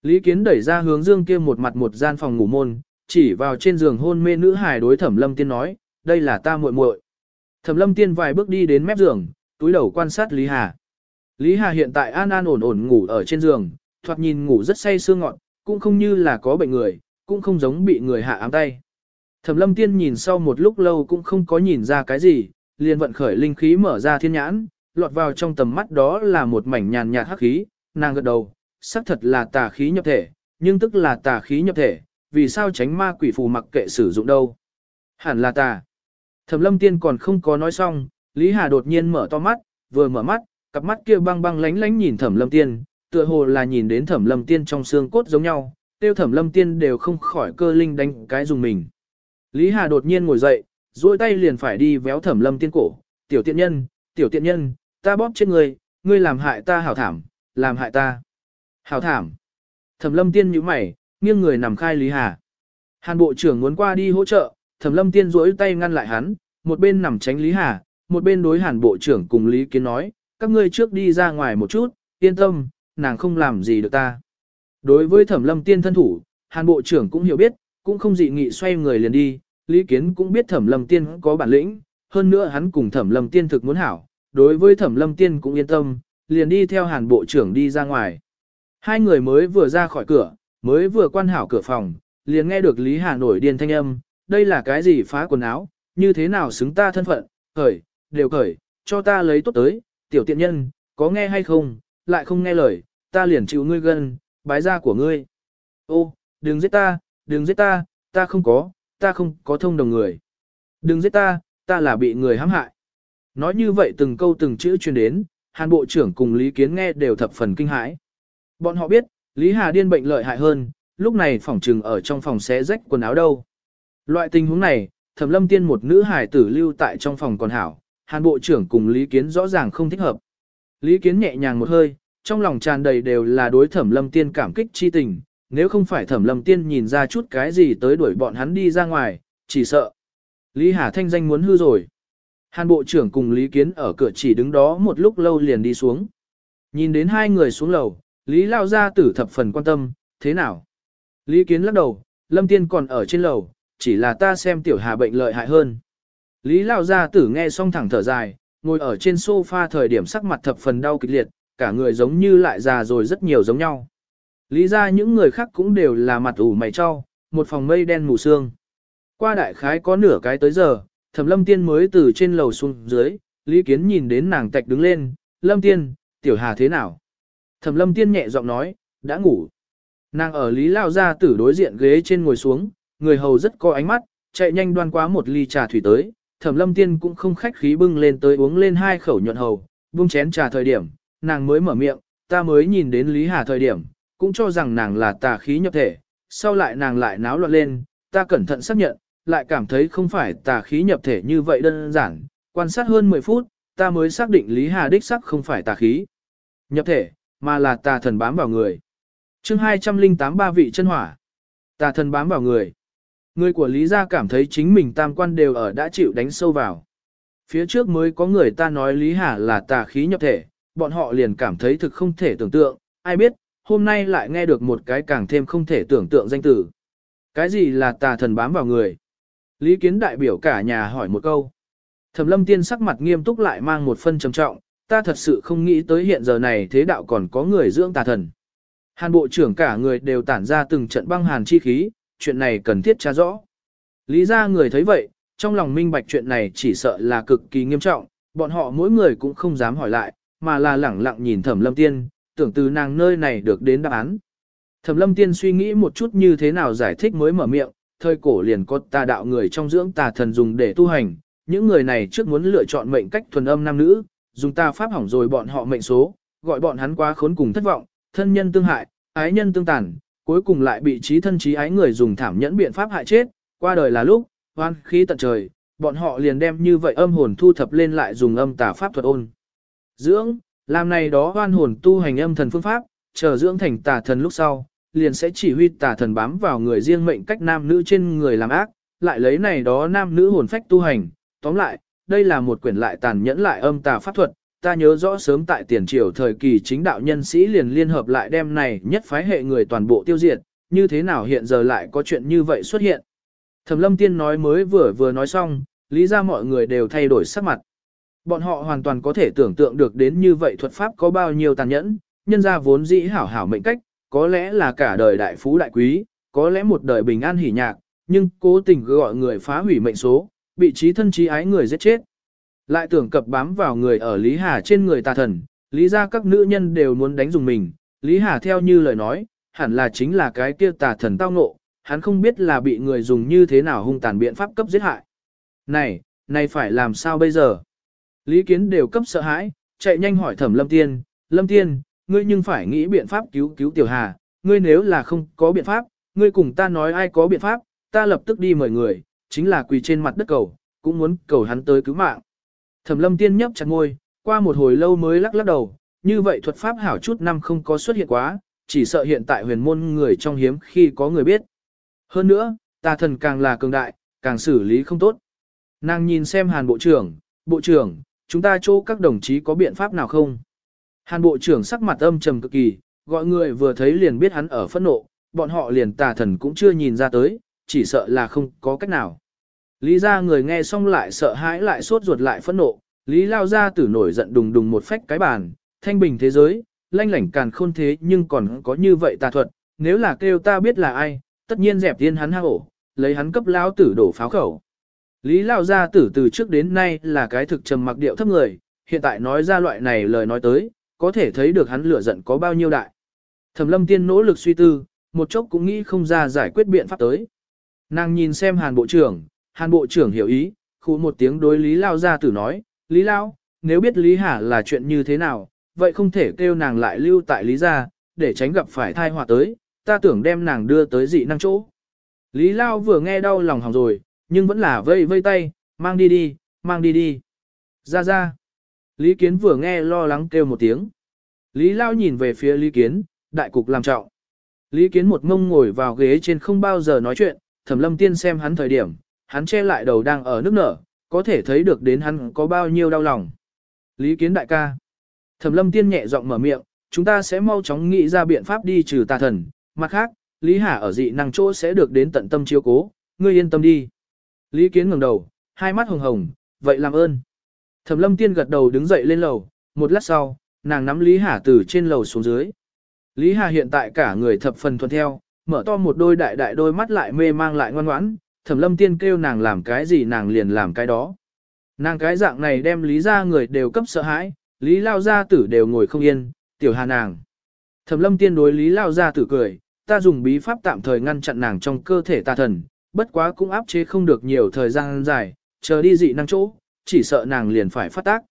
Lý Kiến đẩy ra hướng dương kia một mặt một gian phòng ngủ môn, chỉ vào trên giường hôn mê nữ hài đối thẩm lâm tiên nói, đây là ta muội muội. Thẩm lâm tiên vài bước đi đến mép giường, túi đầu quan sát Lý Hà. Lý Hà hiện tại an an ổn ổn ngủ ở trên giường, thoạt nhìn ngủ rất say sương ngọn, cũng không như là có bệnh người, cũng không giống bị người hạ ám tay. Thẩm lâm tiên nhìn sau một lúc lâu cũng không có nhìn ra cái gì, liền vận khởi linh khí mở ra thiên nhãn, lọt vào trong tầm mắt đó là một mảnh nhàn nhạt hắc khí, nàng gật đầu, xác thật là tà khí nhập thể, nhưng tức là tà khí nhập thể, vì sao tránh ma quỷ phù mặc kệ sử dụng đâu. Hẳn là tà. Thẩm lâm tiên còn không có nói xong, Lý Hà đột nhiên mở to mắt, vừa mở mắt, cặp mắt kia băng băng lánh lánh nhìn thẩm lâm tiên, tựa hồ là nhìn đến thẩm lâm tiên trong xương cốt giống nhau, tiêu thẩm lâm tiên đều không khỏi cơ linh đánh cái dùng mình. Lý Hà đột nhiên ngồi dậy, duỗi tay liền phải đi véo thẩm lâm tiên cổ, tiểu tiện nhân, tiểu tiện nhân, ta bóp chết ngươi, ngươi làm hại ta hảo thảm, làm hại ta. Hảo thảm. Thẩm lâm tiên nhíu mày, nghiêng người nằm khai Lý Hà. Hàn bộ trưởng muốn qua đi hỗ trợ, thẩm lâm tiên duỗi tay ngăn lại hắn, một bên nằm tránh Lý Hà, một bên đối hàn bộ trưởng cùng Lý Kiến nói, các ngươi trước đi ra ngoài một chút, yên tâm, nàng không làm gì được ta. Đối với thẩm lâm tiên thân thủ, hàn bộ trưởng cũng hiểu biết, cũng không dị nghị xoay người liền đi, Lý Kiến cũng biết thẩm lâm tiên có bản lĩnh, hơn nữa hắn cùng thẩm lâm tiên thực muốn hảo, đối với thẩm lâm tiên cũng yên tâm, liền đi theo hàn bộ trưởng đi ra ngoài. Hai người mới vừa ra khỏi cửa, mới vừa quan hảo cửa phòng, liền nghe được Lý Hà nổi điên thanh âm, đây là cái gì phá quần áo, như thế nào xứng ta thân phận, khởi, đều khởi, cho ta lấy tốt tới, tiểu tiện nhân, có nghe hay không, lại không nghe lời, ta liền chịu ngươi gần. bái ra của ngươi. Ô, đừng giết ta, đừng giết ta, ta không có, ta không có thông đồng người. Đừng giết ta, ta là bị người hãm hại. Nói như vậy từng câu từng chữ truyền đến, Hàn Bộ trưởng cùng Lý Kiến nghe đều thập phần kinh hãi. Bọn họ biết, Lý Hà điên bệnh lợi hại hơn, lúc này phòng trừng ở trong phòng xé rách quần áo đâu. Loại tình huống này, Thẩm Lâm Tiên một nữ hài tử lưu tại trong phòng còn hảo, Hàn Bộ trưởng cùng Lý Kiến rõ ràng không thích hợp. Lý Kiến nhẹ nhàng một hơi, trong lòng tràn đầy đều là đối Thẩm Lâm Tiên cảm kích chi tình, nếu không phải Thẩm Lâm Tiên nhìn ra chút cái gì tới đuổi bọn hắn đi ra ngoài, chỉ sợ. Lý Hà thanh danh muốn hư rồi. Hàn Bộ trưởng cùng Lý Kiến ở cửa chỉ đứng đó một lúc lâu liền đi xuống. Nhìn đến hai người xuống lầu, Lý Lao Gia tử thập phần quan tâm, thế nào? Lý Kiến lắc đầu, Lâm Tiên còn ở trên lầu, chỉ là ta xem tiểu hà bệnh lợi hại hơn. Lý Lao Gia tử nghe xong thẳng thở dài, ngồi ở trên sofa thời điểm sắc mặt thập phần đau kịch liệt, cả người giống như lại già rồi rất nhiều giống nhau. Lý ra những người khác cũng đều là mặt ủ mày cho, một phòng mây đen mù sương. Qua đại khái có nửa cái tới giờ, thẩm lâm tiên mới từ trên lầu xuống dưới, Lý Kiến nhìn đến nàng tạch đứng lên, lâm tiên, tiểu hà thế nào? Thẩm lâm tiên nhẹ giọng nói, đã ngủ. Nàng ở Lý Lao gia tử đối diện ghế trên ngồi xuống, người hầu rất có ánh mắt, chạy nhanh đoan quá một ly trà thủy tới, thẩm lâm tiên cũng không khách khí bưng lên tới uống lên hai khẩu nhuận hầu, buông chén trà thời điểm, nàng mới mở miệng, ta mới nhìn đến Lý Hà thời điểm, cũng cho rằng nàng là tà khí nhập thể, sau lại nàng lại náo loạn lên, ta cẩn thận xác nhận, lại cảm thấy không phải tà khí nhập thể như vậy đơn giản, quan sát hơn 10 phút, ta mới xác định Lý Hà đích sắc không phải tà khí nhập thể, mà là tà thần bám vào người. chương 208 ba vị chân hỏa, tà thần bám vào người. Người của Lý gia cảm thấy chính mình tam quan đều ở đã chịu đánh sâu vào. Phía trước mới có người ta nói Lý Hà là tà khí nhập thể, bọn họ liền cảm thấy thực không thể tưởng tượng, ai biết, hôm nay lại nghe được một cái càng thêm không thể tưởng tượng danh tử. Cái gì là tà thần bám vào người? Lý Kiến đại biểu cả nhà hỏi một câu. Thẩm lâm tiên sắc mặt nghiêm túc lại mang một phân trầm trọng, ta thật sự không nghĩ tới hiện giờ này thế đạo còn có người dưỡng tà thần. Hàn bộ trưởng cả người đều tản ra từng trận băng hàn chi khí, chuyện này cần thiết tra rõ. Lý ra người thấy vậy, trong lòng minh bạch chuyện này chỉ sợ là cực kỳ nghiêm trọng, bọn họ mỗi người cũng không dám hỏi lại, mà là lẳng lặng nhìn thẩm lâm tiên, tưởng từ nàng nơi này được đến đáp án. Thẩm lâm tiên suy nghĩ một chút như thế nào giải thích mới mở miệng, thời cổ liền có tà đạo người trong dưỡng tà thần dùng để tu hành, những người này trước muốn lựa chọn mệnh cách thuần âm nam nữ, dùng tà pháp hỏng rồi bọn họ mệnh số, gọi bọn hắn quá khốn cùng thất vọng, thân nhân tương hại, ái nhân tương tàn, cuối cùng lại bị trí thân trí ái người dùng thảm nhẫn biện pháp hại chết, qua đời là lúc, hoan khí tận trời, bọn họ liền đem như vậy âm hồn thu thập lên lại dùng âm tà pháp thuật ôn. Dưỡng, làm này đó hoan hồn tu hành âm thần phương pháp, chờ dưỡng thành tà thần lúc sau, liền sẽ chỉ huy tà thần bám vào người riêng mệnh cách nam nữ trên người làm ác, lại lấy này đó nam nữ hồn phách tu hành. Tóm lại, đây là một quyển lại tàn nhẫn lại âm tà pháp thuật, ta nhớ rõ sớm tại tiền triều thời kỳ chính đạo nhân sĩ liền liên hợp lại đem này nhất phái hệ người toàn bộ tiêu diệt, như thế nào hiện giờ lại có chuyện như vậy xuất hiện. Thẩm lâm tiên nói mới vừa vừa nói xong, lý ra mọi người đều thay đổi sắc mặt. Bọn họ hoàn toàn có thể tưởng tượng được đến như vậy thuật pháp có bao nhiêu tàn nhẫn, nhân ra vốn dĩ hảo hảo mệnh cách, có lẽ là cả đời đại phú đại quý, có lẽ một đời bình an hỉ nhạc, nhưng cố tình gọi người phá hủy mệnh số, bị trí thân trí ái người giết chết. Lại tưởng cập bám vào người ở Lý Hà trên người tà thần, lý ra các nữ nhân đều muốn đánh dùng mình, Lý Hà theo như lời nói, hẳn là chính là cái kia tà thần tao ngộ, hắn không biết là bị người dùng như thế nào hung tàn biện pháp cấp giết hại. Này, này phải làm sao bây giờ? Lý Kiến đều cấp sợ hãi, chạy nhanh hỏi thẩm Lâm Tiên, Lâm Tiên, ngươi nhưng phải nghĩ biện pháp cứu cứu Tiểu Hà, ngươi nếu là không có biện pháp, ngươi cùng ta nói ai có biện pháp, ta lập tức đi mời người, chính là quỳ trên mặt đất cầu, cũng muốn cầu hắn tới cứu mạng. Thẩm Lâm Tiên nhấp chặt ngôi, qua một hồi lâu mới lắc lắc đầu, như vậy thuật pháp hảo chút năm không có xuất hiện quá, chỉ sợ hiện tại huyền môn người trong hiếm khi có người biết. Hơn nữa, tà thần càng là cường đại, càng xử lý không tốt. Nàng nhìn xem Hàn Bộ trưởng, Bộ trưởng, chúng ta chỗ các đồng chí có biện pháp nào không? Hàn Bộ trưởng sắc mặt âm trầm cực kỳ, gọi người vừa thấy liền biết hắn ở phẫn nộ, bọn họ liền tà thần cũng chưa nhìn ra tới, chỉ sợ là không có cách nào. Lý ra người nghe xong lại sợ hãi lại sốt ruột lại phẫn nộ, Lý lao ra tử nổi giận đùng đùng một phách cái bàn, thanh bình thế giới, lanh lảnh càn khôn thế nhưng còn có như vậy tà thuật, nếu là kêu ta biết là ai, tất nhiên dẹp tiên hắn hang ổ, lấy hắn cấp lao tử đổ pháo khẩu. Lý lao gia tử từ trước đến nay là cái thực trầm mặc điệu thấp người, hiện tại nói ra loại này lời nói tới, có thể thấy được hắn lửa giận có bao nhiêu đại. Thẩm lâm tiên nỗ lực suy tư, một chốc cũng nghĩ không ra giải quyết biện pháp tới. Nàng nhìn xem hàn bộ trưởng, hàn bộ trưởng hiểu ý, khu một tiếng đối Lý Lao ra tử nói, Lý Lao, nếu biết Lý Hà là chuyện như thế nào, vậy không thể kêu nàng lại lưu tại Lý gia, để tránh gặp phải thai họa tới, ta tưởng đem nàng đưa tới dị năng chỗ. Lý Lao vừa nghe đau lòng hỏng rồi, nhưng vẫn là vây vây tay, mang đi đi, mang đi đi. Ra ra. Lý Kiến vừa nghe lo lắng kêu một tiếng. Lý Lao nhìn về phía Lý Kiến, đại cục làm trọng. Lý Kiến một ngông ngồi vào ghế trên không bao giờ nói chuyện, thẩm lâm tiên xem hắn thời điểm, hắn che lại đầu đang ở nước nở, có thể thấy được đến hắn có bao nhiêu đau lòng. Lý Kiến đại ca. Thẩm lâm tiên nhẹ giọng mở miệng, chúng ta sẽ mau chóng nghĩ ra biện pháp đi trừ tà thần. Mặt khác, Lý Hà ở dị năng chỗ sẽ được đến tận tâm chiếu cố, ngươi yên tâm đi. Lý Kiến ngẩng đầu, hai mắt hồng hồng, vậy làm ơn. Thẩm lâm tiên gật đầu đứng dậy lên lầu, một lát sau, nàng nắm Lý Hà từ trên lầu xuống dưới. Lý Hà hiện tại cả người thập phần thuần theo, mở to một đôi đại đại đôi mắt lại mê mang lại ngoan ngoãn, thẩm lâm tiên kêu nàng làm cái gì nàng liền làm cái đó. Nàng cái dạng này đem Lý ra người đều cấp sợ hãi, Lý Lao Gia Tử đều ngồi không yên, tiểu hà nàng. Thẩm lâm tiên đối Lý Lao Gia Tử cười, ta dùng bí pháp tạm thời ngăn chặn nàng trong cơ thể tà thần, bất quá cũng áp chế không được nhiều thời gian dài, chờ đi dị năng chỗ, chỉ sợ nàng liền phải phát tác.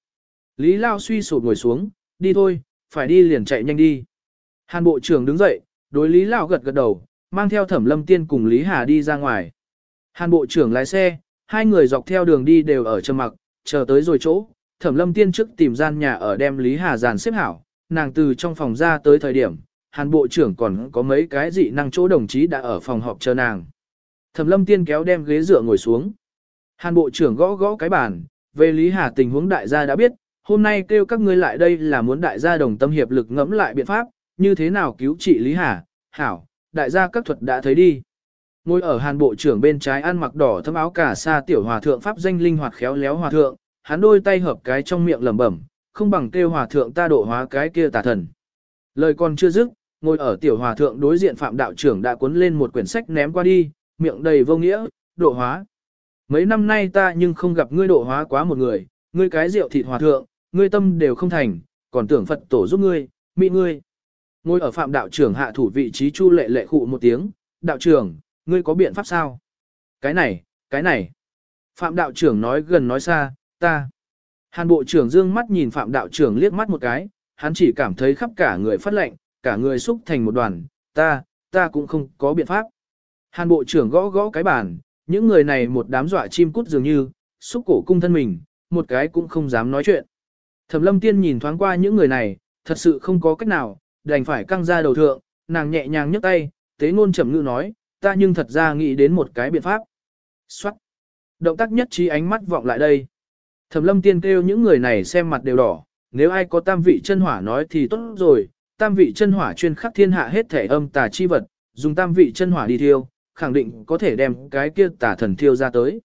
Lý Lao suy sụp ngồi xuống, đi thôi, phải đi liền chạy nhanh đi. Hàn bộ trưởng đứng dậy, đối Lý Lao gật gật đầu, mang theo thẩm lâm tiên cùng Lý Hà đi ra ngoài. Hàn bộ trưởng lái xe, hai người dọc theo đường đi đều ở trầm mặc, chờ tới rồi chỗ, thẩm lâm tiên trước tìm gian nhà ở đem Lý Hà giàn xếp hảo, nàng từ trong phòng ra tới thời điểm, hàn bộ trưởng còn có mấy cái dị năng chỗ đồng chí đã ở phòng họp chờ nàng. Thẩm lâm tiên kéo đem ghế dựa ngồi xuống. Hàn bộ trưởng gõ gõ cái bàn, về Lý Hà tình huống đại gia đã biết, hôm nay kêu các ngươi lại đây là muốn đại gia đồng tâm hiệp lực ngẫm lại biện pháp, như thế nào cứu trị Lý Hà, hảo, đại gia các thuật đã thấy đi. Ngồi ở hàn bộ trưởng bên trái ăn mặc đỏ thấm áo cả sa tiểu hòa thượng pháp danh linh hoạt khéo léo hòa thượng, hắn đôi tay hợp cái trong miệng lẩm bẩm, không bằng kêu hòa thượng ta độ hóa cái kia tà thần. Lời còn chưa dứt, ngồi ở tiểu hòa thượng đối diện phạm đạo trưởng đã cuốn lên một quyển sách ném qua đi, miệng đầy vô nghĩa, độ hóa. Mấy năm nay ta nhưng không gặp ngươi độ hóa quá một người, ngươi cái rượu thịt hòa thượng, ngươi tâm đều không thành, còn tưởng Phật tổ giúp ngươi, mỹ ngươi. Ngồi ở phạm đạo trưởng hạ thủ vị trí chu lệ lệ khụ một tiếng, đạo trưởng, ngươi có biện pháp sao? Cái này, cái này. Phạm đạo trưởng nói gần nói xa, ta. Hàn bộ trưởng dương mắt nhìn phạm đạo trưởng liếc mắt một cái, hắn chỉ cảm thấy khắp cả người phát lệnh, cả người xúc thành một đoàn, ta, ta cũng không có biện pháp. Hàn bộ trưởng gõ gõ cái bàn, những người này một đám dọa chim cút dường như, xúc cổ cung thân mình, một cái cũng không dám nói chuyện. Thẩm lâm tiên nhìn thoáng qua những người này, thật sự không có cách nào, đành phải căng ra đầu thượng, nàng nhẹ nhàng nhấc tay, tế ngôn trầm ngữ nói, ta nhưng thật ra nghĩ đến một cái biện pháp. Xoát. Động tác nhất trí ánh mắt vọng lại đây. Thẩm lâm tiên kêu những người này xem mặt đều đỏ, nếu ai có tam vị chân hỏa nói thì tốt rồi, tam vị chân hỏa chuyên khắc thiên hạ hết thể âm tà chi vật, dùng tam vị chân hỏa đi thiêu, khẳng định có thể đem cái kia tà thần thiêu ra tới.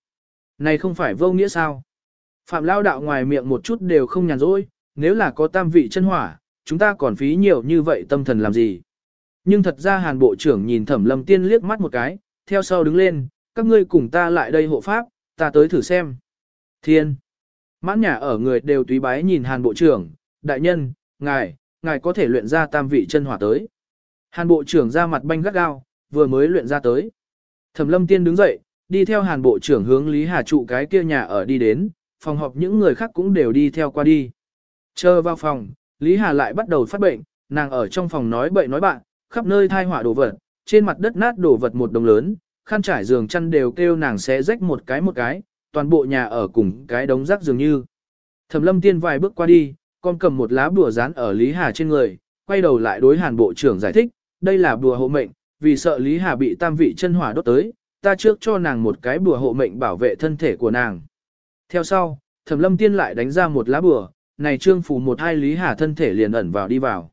Này không phải vô nghĩa sao? Phạm lao đạo ngoài miệng một chút đều không nhàn rỗi, nếu là có tam vị chân hỏa, chúng ta còn phí nhiều như vậy tâm thần làm gì? Nhưng thật ra hàn bộ trưởng nhìn thẩm lâm tiên liếc mắt một cái, theo sau đứng lên, các ngươi cùng ta lại đây hộ pháp, ta tới thử xem. Thiên! Mãn nhà ở người đều túy bái nhìn hàn bộ trưởng, đại nhân, ngài, ngài có thể luyện ra tam vị chân hỏa tới. Hàn bộ trưởng ra mặt banh gắt gao, vừa mới luyện ra tới. Thẩm lâm tiên đứng dậy, đi theo hàn bộ trưởng hướng Lý Hà trụ cái kia nhà ở đi đến, phòng họp những người khác cũng đều đi theo qua đi. Chờ vào phòng, Lý Hà lại bắt đầu phát bệnh, nàng ở trong phòng nói bậy nói bạn, khắp nơi thai họa đồ vật, trên mặt đất nát đổ vật một đồng lớn, khăn trải giường chăn đều kêu nàng sẽ rách một cái một cái, toàn bộ nhà ở cùng cái đống rác dường như. Thẩm lâm tiên vài bước qua đi, con cầm một lá bùa dán ở Lý Hà trên người, quay đầu lại đối hàn bộ trưởng giải thích, đây là bùa hộ mệnh, vì sợ Lý Hà bị tam vị chân hỏa đốt tới, ta trước cho nàng một cái bùa hộ mệnh bảo vệ thân thể của nàng. Theo sau, thẩm lâm tiên lại đánh ra một lá bùa, này trương phù một hai Lý Hà thân thể liền ẩn vào đi vào.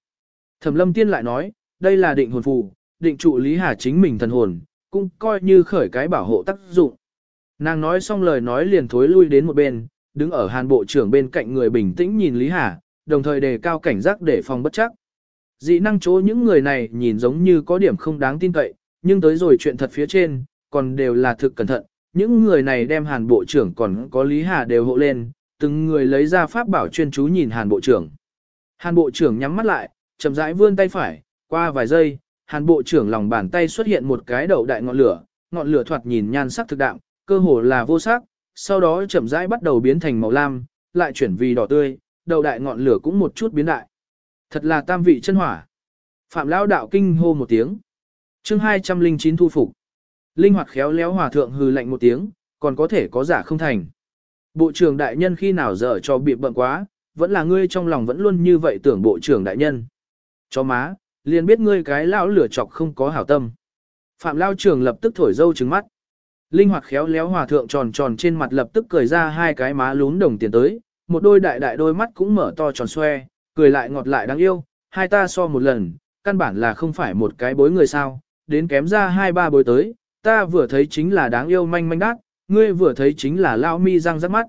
Thẩm lâm tiên lại nói, đây là định hồn phù, định trụ Lý Hà chính mình thần hồn, cũng coi như khởi cái bảo hộ tác dụng. Nàng nói xong lời nói liền thối lui đến một bên, đứng ở hàn bộ trưởng bên cạnh người bình tĩnh nhìn Lý Hà, đồng thời đề cao cảnh giác để phòng bất chắc. Dị năng chỗ những người này nhìn giống như có điểm không đáng tin cậy, nhưng tới rồi chuyện thật phía trên, còn đều là thực cẩn thận. Những người này đem hàn bộ trưởng còn có Lý Hà đều hộ lên, từng người lấy ra pháp bảo chuyên chú nhìn Hàn Bộ trưởng. Hàn Bộ trưởng nhắm mắt lại, chậm rãi vươn tay phải, qua vài giây, Hàn Bộ trưởng lòng bàn tay xuất hiện một cái đầu đại ngọn lửa, ngọn lửa thoạt nhìn nhan sắc thực đạm, cơ hồ là vô sắc, sau đó chậm rãi bắt đầu biến thành màu lam, lại chuyển vì đỏ tươi, đầu đại ngọn lửa cũng một chút biến đại. Thật là tam vị chân hỏa. Phạm Lão đạo kinh hô một tiếng. Chương 209 thu phục. Linh hoạt khéo léo hòa thượng hừ lạnh một tiếng, còn có thể có giả không thành. Bộ trưởng đại nhân khi nào dở cho bị bận quá, vẫn là ngươi trong lòng vẫn luôn như vậy tưởng bộ trưởng đại nhân. Cho má, liền biết ngươi cái lão lửa chọc không có hảo tâm. Phạm Lao trường lập tức thổi dâu trứng mắt. Linh hoạt khéo léo hòa thượng tròn tròn trên mặt lập tức cười ra hai cái má lún đồng tiền tới, một đôi đại đại đôi mắt cũng mở to tròn xoe, cười lại ngọt lại đáng yêu, hai ta so một lần, căn bản là không phải một cái bối người sao, đến kém ra hai ba bối tới, ta vừa thấy chính là đáng yêu manh manh đát, ngươi vừa thấy chính là lao mi răng rắc mắt.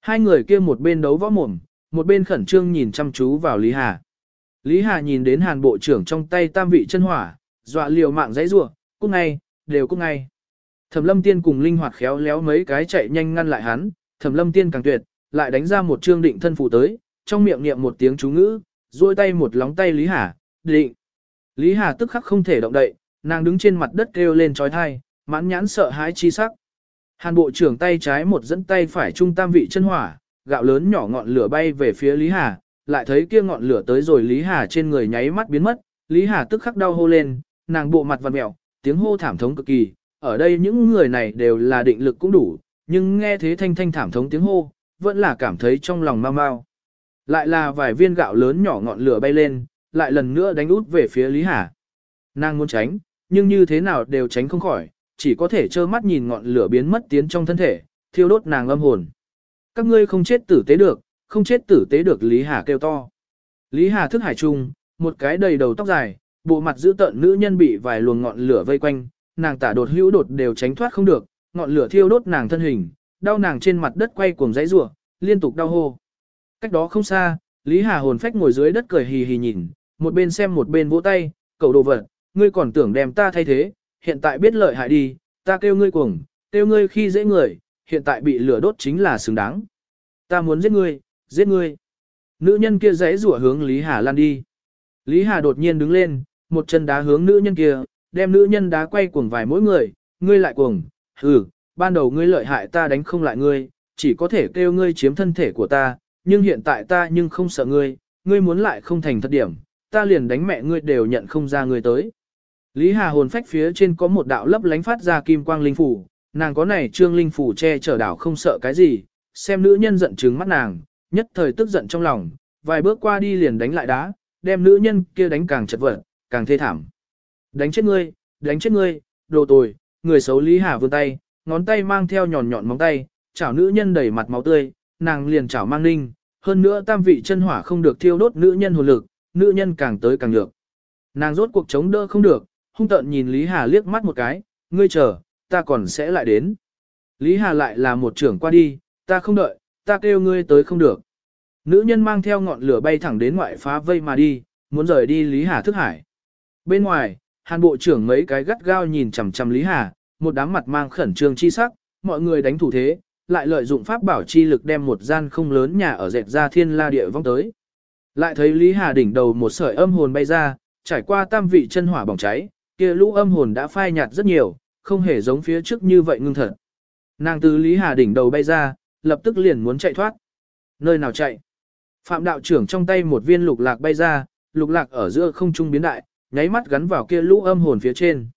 Hai người kia một bên đấu võ mồm, một bên khẩn trương nhìn chăm chú vào Lý Hà. Lý Hà nhìn đến hàn bộ trưởng trong tay tam vị chân hỏa, dọa liều mạng dãy rủa, cút ngay, đều cút ngay. Thẩm lâm tiên cùng linh hoạt khéo léo mấy cái chạy nhanh ngăn lại hắn, thẩm lâm tiên càng tuyệt, lại đánh ra một trương định thân phụ tới, trong miệng niệm một tiếng chú ngữ, duỗi tay một lóng tay Lý Hà, định. Lý Hà tức khắc không thể động đậy, nàng đứng trên mặt đất kêu lên trói thai, mãn nhãn sợ hãi chi sắc. Hàn bộ trưởng tay trái một dẫn tay phải trung tam vị chân hỏa, gạo lớn nhỏ ngọn lửa bay về phía Lý Hà, lại thấy kia ngọn lửa tới rồi Lý Hà trên người nháy mắt biến mất, Lý Hà tức khắc đau hô lên, nàng bộ mặt vặn mẹo, tiếng hô thảm thống cực kỳ, ở đây những người này đều là định lực cũng đủ, nhưng nghe thế thanh thanh thảm thống tiếng hô, vẫn là cảm thấy trong lòng mau mau. Lại là vài viên gạo lớn nhỏ ngọn lửa bay lên, lại lần nữa đánh út về phía Lý Hà. Nàng muốn tránh, nhưng như thế nào đều tránh không khỏi, chỉ có thể trơ mắt nhìn ngọn lửa biến mất tiến trong thân thể, thiêu đốt nàng âm hồn. Các ngươi không chết tử tế được, không chết tử tế được Lý Hà kêu to. Lý Hà thức hải trung, một cái đầy đầu tóc dài, bộ mặt giữ tợn nữ nhân bị vài luồng ngọn lửa vây quanh, nàng tả đột hữu đột đều tránh thoát không được, ngọn lửa thiêu đốt nàng thân hình, đau nàng trên mặt đất quay cuồng dãy rủa, liên tục đau hô. Cách đó không xa, Lý Hà hồn phách ngồi dưới đất cười hì hì nhìn, một bên xem một bên vỗ tay, cầu đồ vật, ngươi còn tưởng đem ta thay thế, hiện tại biết lợi hại đi, ta kêu ngươi cuồng, kêu ngươi khi dễ người, hiện tại bị lửa đốt chính là xứng đáng. Ta muốn giết ngươi, giết ngươi. Nữ nhân kia dãy rủa hướng Lý Hà lan đi. Lý Hà đột nhiên đứng lên, một chân đá hướng nữ nhân kia, đem nữ nhân đá quay cuồng vài mỗi người, ngươi lại cuồng, hừ, ban đầu ngươi lợi hại ta đánh không lại ngươi, chỉ có thể kêu ngươi chiếm thân thể của ta, nhưng hiện tại ta nhưng không sợ ngươi, ngươi muốn lại không thành thật điểm, ta liền đánh mẹ ngươi đều nhận không ra ngươi tới. Lý Hà hồn phách phía trên có một đạo lấp lánh phát ra kim quang linh phủ, nàng có này trương linh phủ che chở đảo không sợ cái gì, xem nữ nhân giận trừng mắt nàng, nhất thời tức giận trong lòng, vài bước qua đi liền đánh lại đá, đem nữ nhân kia đánh càng chật vật, càng thê thảm. Đánh chết ngươi, đánh chết ngươi, đồ tồi, người xấu Lý Hà vươn tay, ngón tay mang theo nhọn nhọn móng tay, chảo nữ nhân đầy mặt máu tươi, nàng liền chảo mang ninh, hơn nữa tam vị chân hỏa không được thiêu đốt nữ nhân hồn lực, nữ nhân càng tới càng nhược. Nàng rốt cuộc chống đỡ không được, hung tợn nhìn Lý Hà liếc mắt một cái, ngươi chờ, ta còn sẽ lại đến. Lý Hà lại là một trưởng qua đi, ta không đợi, ta kêu ngươi tới không được. Nữ nhân mang theo ngọn lửa bay thẳng đến ngoại phá vây mà đi, muốn rời đi Lý Hà thức hải. Bên ngoài, Hàn Bộ trưởng mấy cái gắt gao nhìn chằm chằm Lý Hà, một đám mặt mang khẩn trương chi sắc, mọi người đánh thủ thế, lại lợi dụng pháp bảo chi lực đem một gian không lớn nhà ở dệt ra thiên la địa vong tới. Lại thấy Lý Hà đỉnh đầu một sợi âm hồn bay ra, trải qua tam vị chân hỏa bỏng cháy, kia lũ âm hồn đã phai nhạt rất nhiều, không hề giống phía trước như vậy ngưng thật. Nàng từ Lý Hà đỉnh đầu bay ra, lập tức liền muốn chạy thoát. Nơi nào chạy? Phạm đạo trưởng trong tay một viên lục lạc bay ra, lục lạc ở giữa không trung biến đại, nháy mắt gắn vào kia lũ âm hồn phía trên.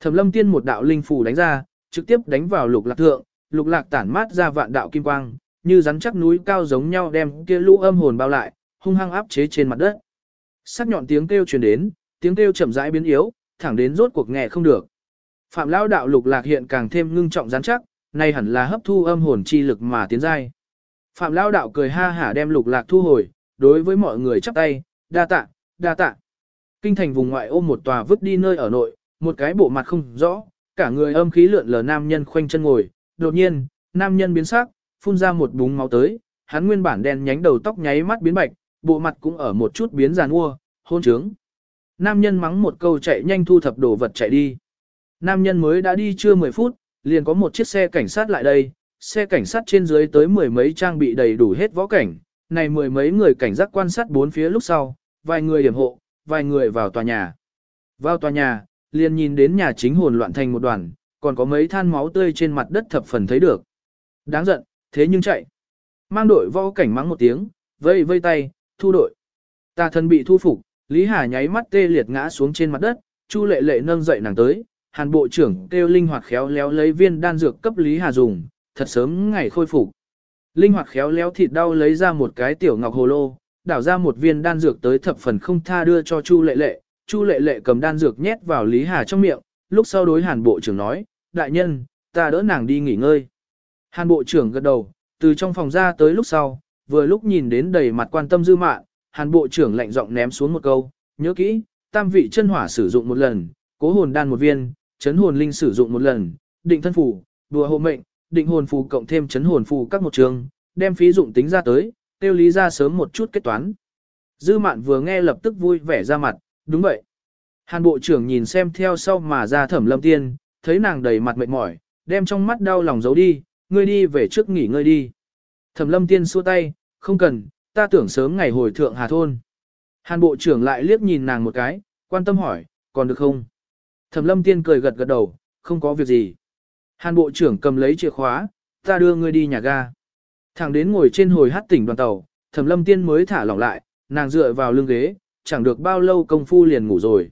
Thẩm lâm tiên một đạo linh phù đánh ra, trực tiếp đánh vào lục lạc thượng, lục lạc tản mát ra vạn đạo kim quang, như rắn chắc núi cao giống nhau đem kia lũ âm hồn bao lại, hung hăng áp chế trên mặt đất. Sắc nhọn tiếng kêu truyền đến, tiếng kêu chậm rãi biến yếu, thẳng đến rốt cuộc nghe không được. Phạm lão đạo lục lạc hiện càng thêm ngưng trọng rắn chắc, nay hẳn là hấp thu âm hồn chi lực mà tiến giai. Phạm lao đạo cười ha hả đem lục lạc thu hồi, đối với mọi người chắp tay, đa tạ, đa tạ. Kinh thành vùng ngoại ôm một tòa vứt đi nơi ở nội, một cái bộ mặt không rõ, cả người âm khí lượn lờ nam nhân khoanh chân ngồi, đột nhiên, nam nhân biến sắc, phun ra một búng máu tới, hắn nguyên bản đen nhánh đầu tóc nháy mắt biến bạch, bộ mặt cũng ở một chút biến giàn mua, hôn trướng. Nam nhân mắng một câu chạy nhanh thu thập đồ vật chạy đi. Nam nhân mới đã đi chưa 10 phút, liền có một chiếc xe cảnh sát lại đây, xe cảnh sát trên dưới tới mười mấy trang bị đầy đủ hết võ cảnh, này mười mấy người cảnh giác quan sát bốn phía lúc sau, vài người điểm hộ, vài người vào tòa nhà. Vào tòa nhà, liền nhìn đến nhà chính hồn loạn thành một đoàn, còn có mấy than máu tươi trên mặt đất thập phần thấy được. Đáng giận, thế nhưng chạy. Mang đội võ cảnh mắng một tiếng, vây vây tay, thu đội. Tà thần bị thu phục, Lý Hà nháy mắt tê liệt ngã xuống trên mặt đất, Chu lệ lệ nâng dậy nàng tới, hàn bộ trưởng kêu linh hoạt khéo léo lấy viên đan dược cấp Lý Hà dùng, thật sớm ngày khôi phục. Linh hoạt khéo léo thịt đau lấy ra một cái tiểu ngọc hồ lô, đảo ra một viên đan dược tới thập phần không tha đưa cho Chu lệ lệ, Chu lệ lệ cầm đan dược nhét vào Lý Hà trong miệng, lúc sau đối hàn bộ trưởng nói, đại nhân, ta đỡ nàng đi nghỉ ngơi. Hàn bộ trưởng gật đầu, từ trong phòng ra tới lúc sau, vừa lúc nhìn đến đầy mặt quan tâm dư mạn, hàn bộ trưởng lạnh giọng ném xuống một câu, nhớ kỹ, tam vị chân hỏa sử dụng một lần, cố hồn đan một viên, chấn hồn linh sử dụng một lần, định thân phủ, đùa hộ mệnh, định hồn phù cộng thêm chấn hồn phù các một trường, đem phí dụng tính ra tới, tiêu lý ra sớm một chút kết toán. Dư mạn vừa nghe lập tức vui vẻ ra mặt, đúng vậy. Hàn bộ trưởng nhìn xem theo sau mà ra thẩm lâm tiên, thấy nàng đầy mặt mệt mỏi, đem trong mắt đau lòng giấu đi, ngươi đi về trước nghỉ ngơi đi. Thẩm lâm tiên xua tay, không cần, ta tưởng sớm ngày hồi thượng hà thôn. Hàn bộ trưởng lại liếc nhìn nàng một cái, quan tâm hỏi, còn được không? Thẩm lâm tiên cười gật gật đầu, không có việc gì. Hàn bộ trưởng cầm lấy chìa khóa, ta đưa ngươi đi nhà ga. Thẳng đến ngồi trên hồi hát tỉnh đoàn tàu, thẩm lâm tiên mới thả lỏng lại, nàng dựa vào lưng ghế, chẳng được bao lâu công phu liền ngủ rồi.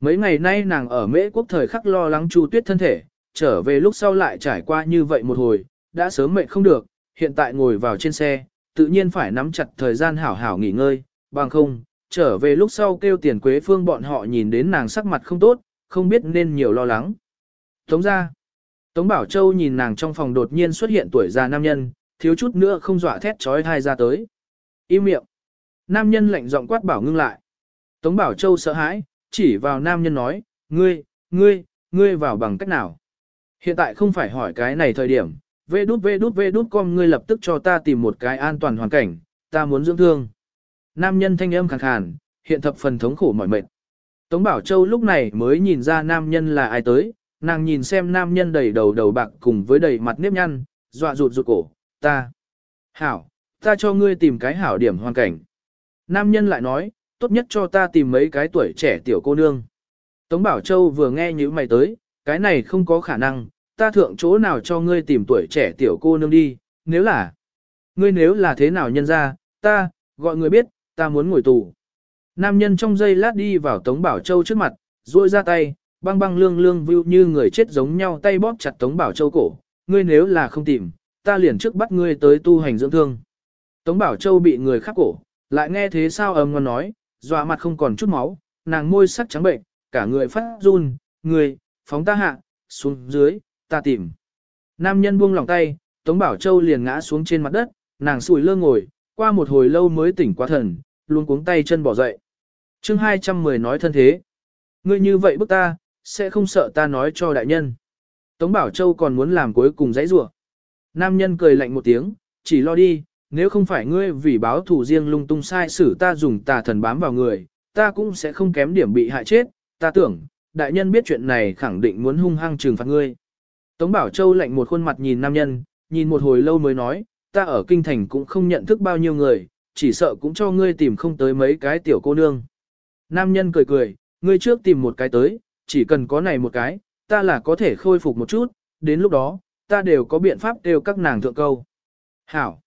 Mấy ngày nay nàng ở mễ quốc thời khắc lo lắng chu tuyết thân thể, trở về lúc sau lại trải qua như vậy một hồi, đã sớm mệt không được, hiện tại ngồi vào trên xe, tự nhiên phải nắm chặt thời gian hảo hảo nghỉ ngơi, bằng không, trở về lúc sau kêu tiền quế phương bọn họ nhìn đến nàng sắc mặt không tốt, không biết nên nhiều lo lắng. Tống ra, Tống Bảo Châu nhìn nàng trong phòng đột nhiên xuất hiện tuổi già nam nhân, thiếu chút nữa không dọa thét trói thai ra tới. Im miệng. Nam nhân lạnh giọng quát bảo ngưng lại. Tống Bảo Châu sợ hãi, chỉ vào nam nhân nói, ngươi, ngươi, ngươi vào bằng cách nào? Hiện tại không phải hỏi cái này thời điểm, vê đút vê đút vê đút con ngươi lập tức cho ta tìm một cái an toàn hoàn cảnh, ta muốn dưỡng thương. Nam nhân thanh âm khàn khàn, hiện thập phần thống khổ mỏi mệt. Tống Bảo Châu lúc này mới nhìn ra nam nhân là ai tới, nàng nhìn xem nam nhân đầy đầu đầu bạc cùng với đầy mặt nếp nhăn, dọa rụt rụt cổ, ta. Hảo, ta cho ngươi tìm cái hảo điểm hoàn cảnh. Nam nhân lại nói, tốt nhất cho ta tìm mấy cái tuổi trẻ tiểu cô nương. Tống Bảo Châu vừa nghe như mày tới, cái này không có khả năng, ta thượng chỗ nào cho ngươi tìm tuổi trẻ tiểu cô nương đi, nếu là, ngươi nếu là thế nào nhân ra, ta, gọi ngươi biết, ta muốn ngồi tù. Nam nhân trong giây lát đi vào Tống Bảo Châu trước mặt, duỗi ra tay, băng băng lương lương view như người chết giống nhau tay bóp chặt Tống Bảo Châu cổ, ngươi nếu là không tìm, ta liền trước bắt ngươi tới tu hành dưỡng thương. Tống Bảo Châu bị người khắc cổ, lại nghe thế sao ầm ngon nói, dọa mặt không còn chút máu, nàng môi sắc trắng bệnh, cả người phát run, người, phóng ta hạ, xuống dưới, ta tìm. Nam nhân buông lòng tay, Tống Bảo Châu liền ngã xuống trên mặt đất, nàng sùi lơ ngồi, qua một hồi lâu mới tỉnh qua thần, luôn cuống tay chân bỏ dậy chương 210 nói thân thế. Ngươi như vậy bức ta, sẽ không sợ ta nói cho đại nhân. Tống Bảo Châu còn muốn làm cuối cùng dãy rủa Nam nhân cười lạnh một tiếng, chỉ lo đi, nếu không phải ngươi vì báo thù riêng lung tung sai xử ta dùng tà thần bám vào người, ta cũng sẽ không kém điểm bị hại chết, ta tưởng, đại nhân biết chuyện này khẳng định muốn hung hăng trừng phạt ngươi. Tống Bảo Châu lạnh một khuôn mặt nhìn nam nhân, nhìn một hồi lâu mới nói, ta ở kinh thành cũng không nhận thức bao nhiêu người, chỉ sợ cũng cho ngươi tìm không tới mấy cái tiểu cô nương. Nam nhân cười cười, ngươi trước tìm một cái tới, chỉ cần có này một cái, ta là có thể khôi phục một chút, đến lúc đó, ta đều có biện pháp đều các nàng thượng câu. Hảo.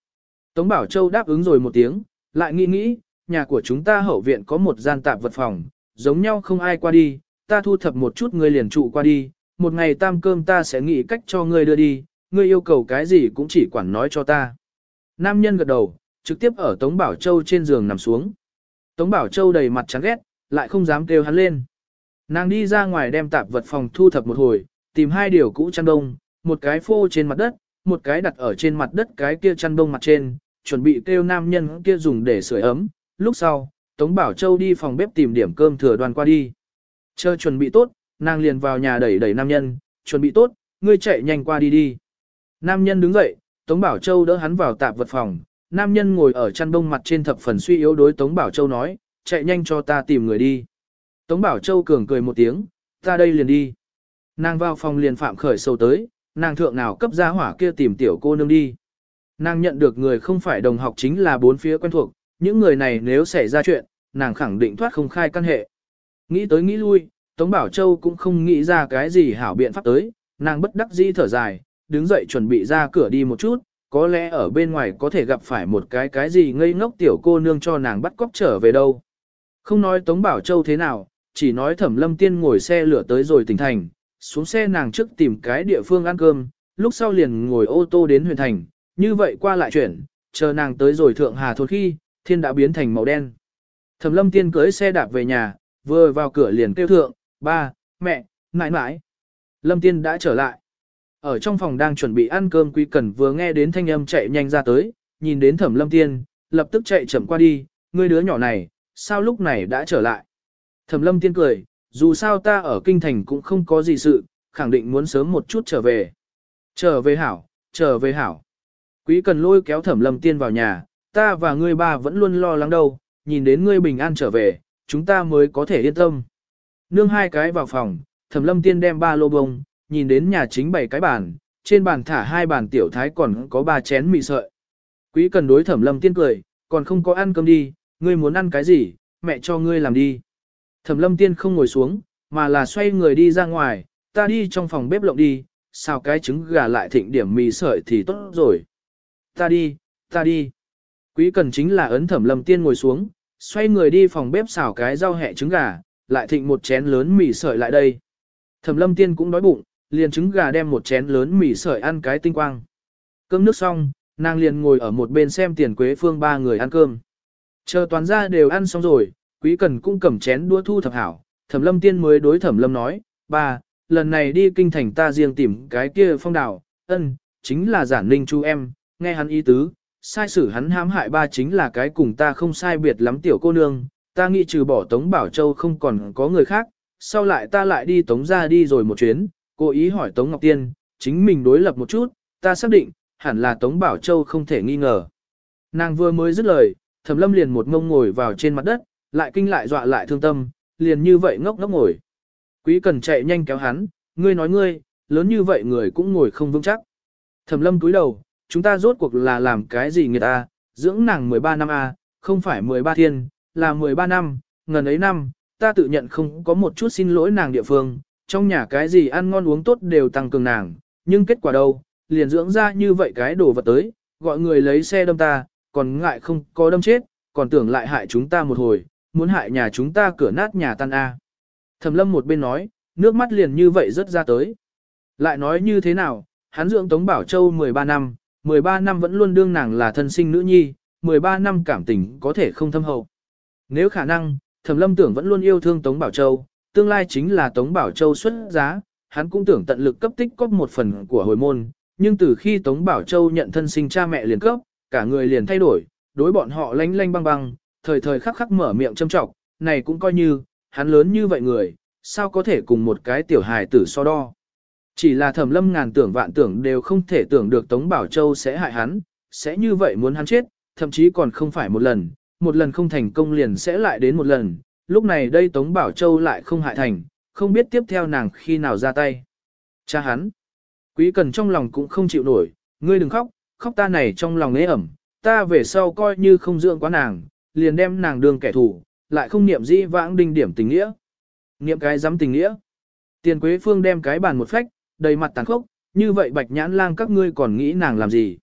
Tống Bảo Châu đáp ứng rồi một tiếng, lại nghĩ nghĩ, nhà của chúng ta hậu viện có một gian tạp vật phòng, giống nhau không ai qua đi, ta thu thập một chút ngươi liền trụ qua đi, một ngày tam cơm ta sẽ nghĩ cách cho ngươi đưa đi, ngươi yêu cầu cái gì cũng chỉ quản nói cho ta. Nam nhân gật đầu, trực tiếp ở Tống Bảo Châu trên giường nằm xuống. Tống Bảo Châu đầy mặt chán ghét, lại không dám kêu hắn lên. Nàng đi ra ngoài đem tạp vật phòng thu thập một hồi, tìm hai điều cũ chăn đông, một cái phô trên mặt đất, một cái đặt ở trên mặt đất cái kia chăn đông mặt trên, chuẩn bị kêu nam nhân kia dùng để sưởi ấm. Lúc sau, Tống Bảo Châu đi phòng bếp tìm điểm cơm thừa đoàn qua đi. Chờ chuẩn bị tốt, nàng liền vào nhà đẩy đẩy nam nhân, chuẩn bị tốt, ngươi chạy nhanh qua đi đi. Nam nhân đứng dậy, Tống Bảo Châu đỡ hắn vào tạp vật phòng, nam nhân ngồi ở chăn đông mặt trên thập phần suy yếu đối Tống Bảo Châu nói, chạy nhanh cho ta tìm người đi. Tống Bảo Châu cường cười một tiếng, ta đây liền đi. Nàng vào phòng liền phạm khởi sâu tới, nàng thượng nào cấp gia hỏa kia tìm tiểu cô nương đi. Nàng nhận được người không phải đồng học chính là bốn phía quen thuộc, những người này nếu xảy ra chuyện, nàng khẳng định thoát không khai căn hệ. Nghĩ tới nghĩ lui, Tống Bảo Châu cũng không nghĩ ra cái gì hảo biện pháp tới, nàng bất đắc dĩ thở dài, đứng dậy chuẩn bị ra cửa đi một chút, có lẽ ở bên ngoài có thể gặp phải một cái cái gì ngây ngốc tiểu cô nương cho nàng bắt cóc trở về đâu. Không nói Tống Bảo Châu thế nào, chỉ nói Thẩm Lâm Tiên ngồi xe lửa tới rồi tỉnh thành, xuống xe nàng trước tìm cái địa phương ăn cơm, lúc sau liền ngồi ô tô đến huyện thành, như vậy qua lại chuyển, chờ nàng tới rồi Thượng Hà thôn khi, thiên đã biến thành màu đen. Thẩm Lâm Tiên cưới xe đạp về nhà, vừa vào cửa liền kêu thượng, ba, mẹ, nãi nãi. Lâm Tiên đã trở lại. Ở trong phòng đang chuẩn bị ăn cơm Quý Cẩn vừa nghe đến thanh âm chạy nhanh ra tới, nhìn đến Thẩm Lâm Tiên, lập tức chạy chậm qua đi, ngươi đứa nhỏ này, sao lúc này đã trở lại. Thẩm Lâm Tiên cười, dù sao ta ở kinh thành cũng không có gì sự, khẳng định muốn sớm một chút trở về. Trở về hảo, trở về hảo. Quý Cần lôi kéo Thẩm Lâm Tiên vào nhà, ta và ngươi ba vẫn luôn lo lắng đâu, nhìn đến ngươi bình an trở về, chúng ta mới có thể yên tâm. Nương hai cái vào phòng, Thẩm Lâm Tiên đem ba lô bông, nhìn đến nhà chính bảy cái bàn, trên bàn thả hai bàn tiểu thái còn có ba chén mì sợi. Quý cần đối Thẩm Lâm Tiên cười, còn không có ăn cơm đi, ngươi muốn ăn cái gì, mẹ cho ngươi làm đi. Thẩm Lâm Tiên không ngồi xuống, mà là xoay người đi ra ngoài, ta đi trong phòng bếp lộng đi, xào cái trứng gà lại thịnh điểm mì sợi thì tốt rồi. Ta đi, ta đi. Quý cần chính là ấn Thẩm Lâm Tiên ngồi xuống, xoay người đi phòng bếp xào cái rau hẹ trứng gà, lại thịnh một chén lớn mì sợi lại đây. Thẩm Lâm Tiên cũng đói bụng, liền trứng gà đem một chén lớn mì sợi ăn cái tinh quang. Cơm nước xong, nàng liền ngồi ở một bên xem tiền quế phương ba người ăn cơm. Chờ toàn ra đều ăn xong rồi, quý cần cũng cầm chén đua thu thập hảo, thẩm lâm tiên mới đối thẩm lâm nói, ba, lần này đi kinh thành ta riêng tìm cái kia phong đảo, ân, chính là giản ninh chu em, nghe hắn ý tứ, sai sử hắn hãm hại ba chính là cái cùng ta không sai biệt lắm tiểu cô nương, ta nghĩ trừ bỏ Tống Bảo Châu không còn có người khác, sau lại ta lại đi Tống ra đi rồi một chuyến, cố ý hỏi Tống Ngọc Tiên, chính mình đối lập một chút, ta xác định, hẳn là Tống Bảo Châu không thể nghi ngờ. Nàng vừa mới dứt lời, Thẩm Lâm liền một ngông ngồi vào trên mặt đất, lại kinh lại dọa lại thương tâm, liền như vậy ngốc ngốc ngồi. Quý cần chạy nhanh kéo hắn, ngươi nói ngươi, lớn như vậy người cũng ngồi không vững chắc. Thẩm Lâm cúi đầu, chúng ta rốt cuộc là làm cái gì người ta, dưỡng nàng 13 năm a, à, không phải 13 thiên, là 13 năm, ngần ấy năm, ta tự nhận không có một chút xin lỗi nàng địa phương, trong nhà cái gì ăn ngon uống tốt đều tăng cường nàng, nhưng kết quả đâu, liền dưỡng ra như vậy cái đồ vật tới, gọi người lấy xe đâm ta, còn ngại không có đâm chết, còn tưởng lại hại chúng ta một hồi, muốn hại nhà chúng ta cửa nát nhà tan a. Thẩm lâm một bên nói, nước mắt liền như vậy rớt ra tới. Lại nói như thế nào, hắn dưỡng Tống Bảo Châu 13 năm, 13 năm vẫn luôn đương nàng là thân sinh nữ nhi, 13 năm cảm tình có thể không thâm hậu. Nếu khả năng, Thẩm Lâm tưởng vẫn luôn yêu thương Tống Bảo Châu, tương lai chính là Tống Bảo Châu xuất giá, hắn cũng tưởng tận lực cấp tích cóp một phần của hồi môn, nhưng từ khi Tống Bảo Châu nhận thân sinh cha mẹ liền cấp, cả người liền thay đổi, đối bọn họ lanh lanh băng băng, thời thời khắc khắc mở miệng châm trọng, này cũng coi như, hắn lớn như vậy người, sao có thể cùng một cái tiểu hài tử so đo. Chỉ là thẩm lâm ngàn tưởng vạn tưởng đều không thể tưởng được Tống Bảo Châu sẽ hại hắn, sẽ như vậy muốn hắn chết, thậm chí còn không phải một lần, một lần không thành công liền sẽ lại đến một lần, lúc này đây Tống Bảo Châu lại không hại thành, không biết tiếp theo nàng khi nào ra tay. Cha hắn, quý cần trong lòng cũng không chịu nổi, ngươi đừng khóc, khóc ta này trong lòng nế ẩm, ta về sau coi như không dưỡng quá nàng, liền đem nàng đường kẻ thù, lại không niệm dĩ vãng đinh điểm tình nghĩa. Niệm cái dám tình nghĩa. Tiền Quế Phương đem cái bàn một phách, đầy mặt tàn khốc, như vậy bạch nhãn lang các ngươi còn nghĩ nàng làm gì.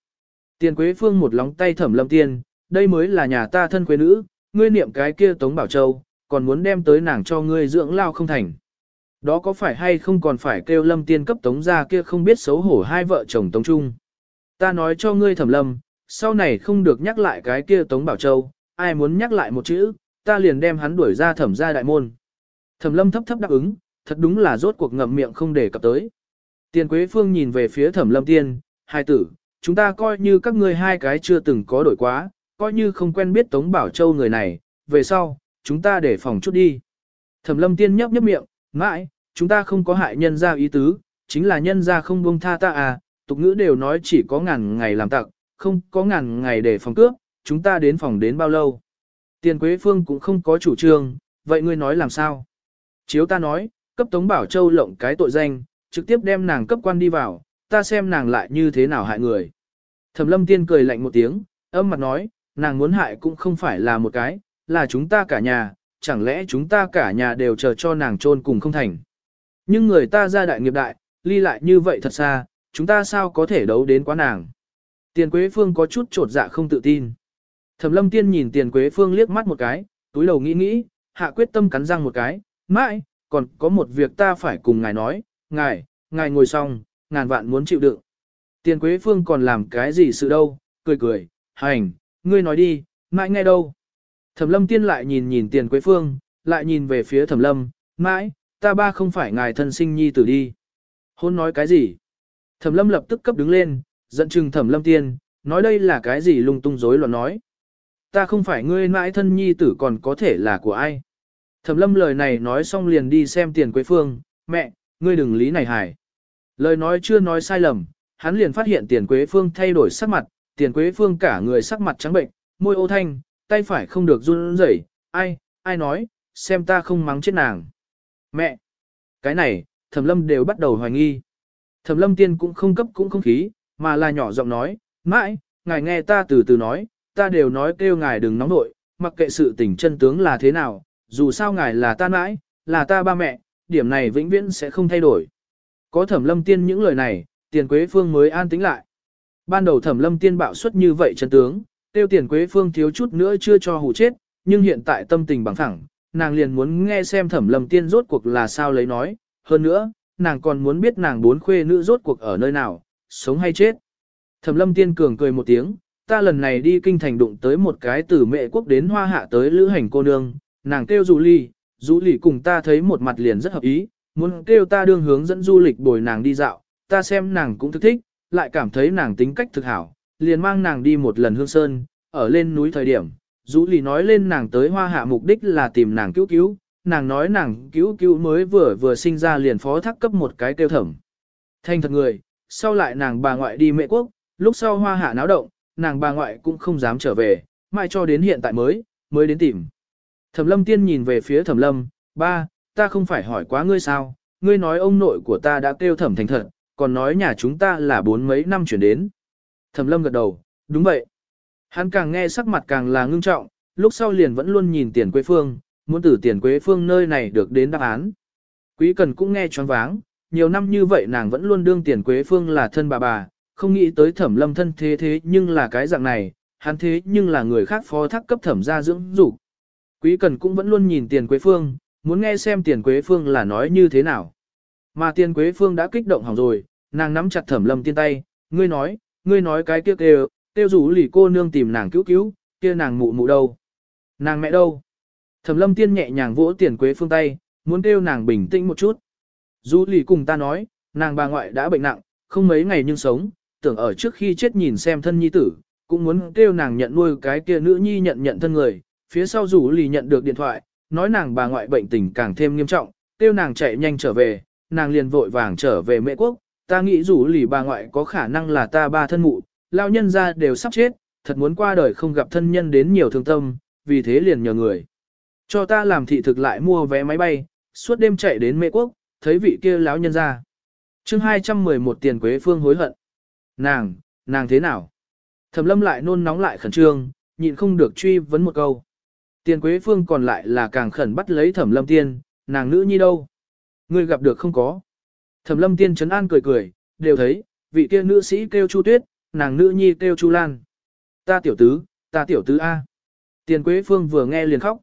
Tiền Quế Phương một lóng tay thẩm lâm tiên, đây mới là nhà ta thân quế nữ, ngươi niệm cái kia Tống Bảo Châu, còn muốn đem tới nàng cho ngươi dưỡng lao không thành. Đó có phải hay không còn phải kêu lâm tiên cấp Tống ra kia không biết xấu hổ hai vợ chồng Tống Trung. Ta nói cho ngươi thẩm lâm, sau này không được nhắc lại cái kia Tống Bảo Châu, ai muốn nhắc lại một chữ, ta liền đem hắn đuổi ra thẩm gia đại môn. Thẩm lâm thấp thấp đáp ứng, thật đúng là rốt cuộc ngậm miệng không để cập tới. Tiền Quế Phương nhìn về phía thẩm lâm tiên, hai tử, chúng ta coi như các ngươi hai cái chưa từng có đổi quá, coi như không quen biết Tống Bảo Châu người này, về sau, chúng ta để phòng chút đi. Thẩm lâm tiên nhấp nhấp miệng, mãi, chúng ta không có hại nhân ra ý tứ, chính là nhân ra không buông tha ta à, tục ngữ đều nói chỉ có ngàn ngày làm tặc, không có ngàn ngày để phòng cướp, chúng ta đến phòng đến bao lâu. Tiền Quế Phương cũng không có chủ trương, vậy ngươi nói làm sao? Chiếu ta nói, cấp Tống Bảo Châu lộng cái tội danh, trực tiếp đem nàng cấp quan đi vào, ta xem nàng lại như thế nào hại người. Thẩm lâm tiên cười lạnh một tiếng, âm mặt nói, nàng muốn hại cũng không phải là một cái, là chúng ta cả nhà, chẳng lẽ chúng ta cả nhà đều chờ cho nàng trôn cùng không thành. Nhưng người ta ra đại nghiệp đại, ly lại như vậy thật xa, chúng ta sao có thể đấu đến quá nàng. Tiền Quế Phương có chút trột dạ không tự tin. Thẩm lâm tiên nhìn Tiền Quế Phương liếc mắt một cái, túi đầu nghĩ nghĩ, hạ quyết tâm cắn răng một cái, mãi, còn có một việc ta phải cùng ngài nói, ngài, ngài ngồi xong, ngàn vạn muốn chịu đựng. Tiền Quế Phương còn làm cái gì sự đâu, cười cười, hành, ngươi nói đi, mãi nghe đâu. Thẩm lâm tiên lại nhìn nhìn Tiền Quế Phương, lại nhìn về phía thẩm lâm, mãi, ta ba không phải ngài thân sinh nhi tử đi. Hôn nói cái gì? Thẩm lâm lập tức cấp đứng lên, giận chừng thẩm lâm tiên, nói đây là cái gì lung tung rối loạn nói. Ta không phải ngươi mãi thân nhi tử còn có thể là của ai. Thẩm lâm lời này nói xong liền đi xem tiền quế phương, mẹ, ngươi đừng lý này hải. Lời nói chưa nói sai lầm, hắn liền phát hiện tiền quế phương thay đổi sắc mặt, tiền quế phương cả người sắc mặt trắng bệnh, môi ô thanh, tay phải không được run rẩy, ai, ai nói, xem ta không mắng chết nàng. Mẹ, cái này, thẩm lâm đều bắt đầu hoài nghi. Thẩm lâm tiên cũng không cấp cũng không khí, mà là nhỏ giọng nói, mãi, ngài nghe ta từ từ nói, ta đều nói kêu ngài đừng nóng nội, mặc kệ sự tình chân tướng là thế nào, dù sao ngài là ta mãi, là ta ba mẹ, điểm này vĩnh viễn sẽ không thay đổi. Có thẩm lâm tiên những lời này, tiền quế phương mới an tĩnh lại. Ban đầu thẩm lâm tiên bạo suất như vậy chân tướng, tiêu tiền quế phương thiếu chút nữa chưa cho hù chết, nhưng hiện tại tâm tình bằng thẳng, nàng liền muốn nghe xem thẩm lâm tiên rốt cuộc là sao lấy nói, hơn nữa, nàng còn muốn biết nàng bốn khuê nữ rốt cuộc ở nơi nào, sống hay chết. Thẩm lâm tiên cường cười một tiếng, ta lần này đi kinh thành đụng tới một cái từ mẹ quốc đến hoa hạ tới lữ hành cô nương, nàng kêu du ly, du ly cùng ta thấy một mặt liền rất hợp ý, muốn kêu ta đương hướng dẫn du lịch bồi nàng đi dạo, ta xem nàng cũng thức thích, lại cảm thấy nàng tính cách thực hảo, liền mang nàng đi một lần hương sơn, ở lên núi thời điểm, du ly nói lên nàng tới hoa hạ mục đích là tìm nàng cứu cứu, nàng nói nàng cứu cứu mới vừa vừa sinh ra liền phó thác cấp một cái kêu thẩm. Thanh thật người, sau lại nàng bà ngoại đi mẹ quốc, lúc sau hoa hạ náo động, nàng bà ngoại cũng không dám trở về, mãi cho đến hiện tại mới, mới đến tìm. Thẩm lâm tiên nhìn về phía thẩm lâm, ba, ta không phải hỏi quá ngươi sao, ngươi nói ông nội của ta đã kêu thẩm thành thật, còn nói nhà chúng ta là bốn mấy năm chuyển đến. Thẩm lâm gật đầu, đúng vậy. Hắn càng nghe sắc mặt càng là ngưng trọng, lúc sau liền vẫn luôn nhìn tiền quê phương, muốn từ tiền quế phương nơi này được đến đáp án. Quý cần cũng nghe choáng váng, nhiều năm như vậy nàng vẫn luôn đương tiền quế phương là thân bà bà, không nghĩ tới thẩm lâm thân thế thế nhưng là cái dạng này, hắn thế nhưng là người khác phó thác cấp thẩm gia dưỡng dục. Quý cần cũng vẫn luôn nhìn tiền quế phương, muốn nghe xem tiền quế phương là nói như thế nào. Mà tiền quế phương đã kích động hỏng rồi, nàng nắm chặt thẩm lâm tiên tay, ngươi nói, ngươi nói cái kia kêu, kêu rủ lì cô nương tìm nàng cứu cứu, kia nàng mụ mụ đâu? Nàng mẹ đâu? Thẩm lâm tiên nhẹ nhàng vỗ tiền quế phương tay, muốn kêu nàng bình tĩnh một chút. Du lì cùng ta nói, nàng bà ngoại đã bệnh nặng, không mấy ngày nhưng sống, tưởng ở trước khi chết nhìn xem thân nhi tử, cũng muốn kêu nàng nhận nuôi cái kia nữ nhi nhận nhận thân người, phía sau rủ lì nhận được điện thoại, nói nàng bà ngoại bệnh tình càng thêm nghiêm trọng, kêu nàng chạy nhanh trở về, nàng liền vội vàng trở về mẹ quốc, ta nghĩ rủ lì bà ngoại có khả năng là ta ba thân mụ, lao nhân ra đều sắp chết, thật muốn qua đời không gặp thân nhân đến nhiều thương tâm, vì thế liền nhờ người. Cho ta làm thị thực lại mua vé máy bay, suốt đêm chạy đến Mỹ quốc, thấy vị kia láo nhân ra. chương 211 tiền quế phương hối hận. Nàng, nàng thế nào? Thẩm lâm lại nôn nóng lại khẩn trương, nhịn không được truy vấn một câu. Tiền quế phương còn lại là càng khẩn bắt lấy thẩm lâm tiên, nàng nữ nhi đâu? Ngươi gặp được không có? Thẩm lâm tiên chấn an cười cười, đều thấy, vị kia nữ sĩ kêu Chu Tuyết, nàng nữ nhi kêu Chu Lan. Ta tiểu tứ, ta tiểu tứ A. Tiền quế phương vừa nghe liền khóc.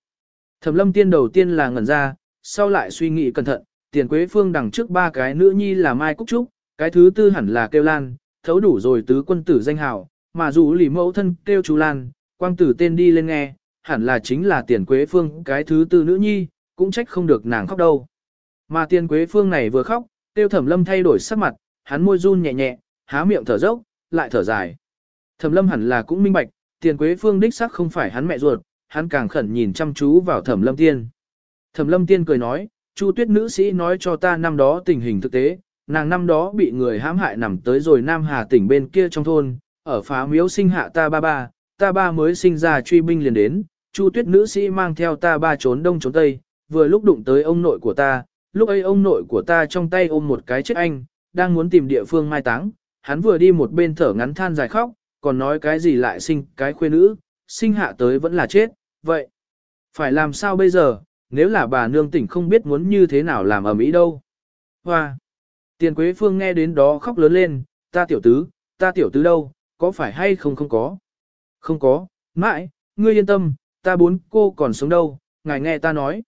Thẩm lâm tiên đầu tiên là ngẩn ra, sau lại suy nghĩ cẩn thận, tiền quế phương đằng trước ba cái nữ nhi là Mai Cúc Trúc, cái thứ tư hẳn là kêu Lan, thấu đủ rồi tứ quân tử danh hào, mà dù lì mẫu thân kêu chú Lan, quang tử tên đi lên nghe, hẳn là chính là tiền quế phương cái thứ tư nữ nhi, cũng trách không được nàng khóc đâu. Mà tiền quế phương này vừa khóc, tiêu thẩm lâm thay đổi sắc mặt, hắn môi run nhẹ nhẹ, há miệng thở dốc, lại thở dài. Thẩm lâm hẳn là cũng minh bạch, tiền quế phương đích xác không phải hắn mẹ ruột, hắn càng khẩn nhìn chăm chú vào thẩm lâm tiên. Thẩm lâm tiên cười nói, Chu tuyết nữ sĩ nói cho ta năm đó tình hình thực tế, nàng năm đó bị người hãm hại nằm tới rồi Nam Hà tỉnh bên kia trong thôn, ở phá miếu sinh hạ ta ba ba, ta ba mới sinh ra truy binh liền đến, Chu tuyết nữ sĩ mang theo ta ba trốn đông trốn tây, vừa lúc đụng tới ông nội của ta, lúc ấy ông nội của ta trong tay ôm một cái chết anh, đang muốn tìm địa phương mai táng, hắn vừa đi một bên thở ngắn than dài khóc, còn nói cái gì lại sinh cái khuê nữ, sinh hạ tới vẫn là chết, vậy. Phải làm sao bây giờ, nếu là bà nương tỉnh không biết muốn như thế nào làm ở Mỹ đâu. Hoa! Tiền Quế Phương nghe đến đó khóc lớn lên, ta tiểu tứ, ta tiểu tứ đâu, có phải hay không không có? Không có, mãi, ngươi yên tâm, ta bốn cô còn sống đâu, ngài nghe ta nói.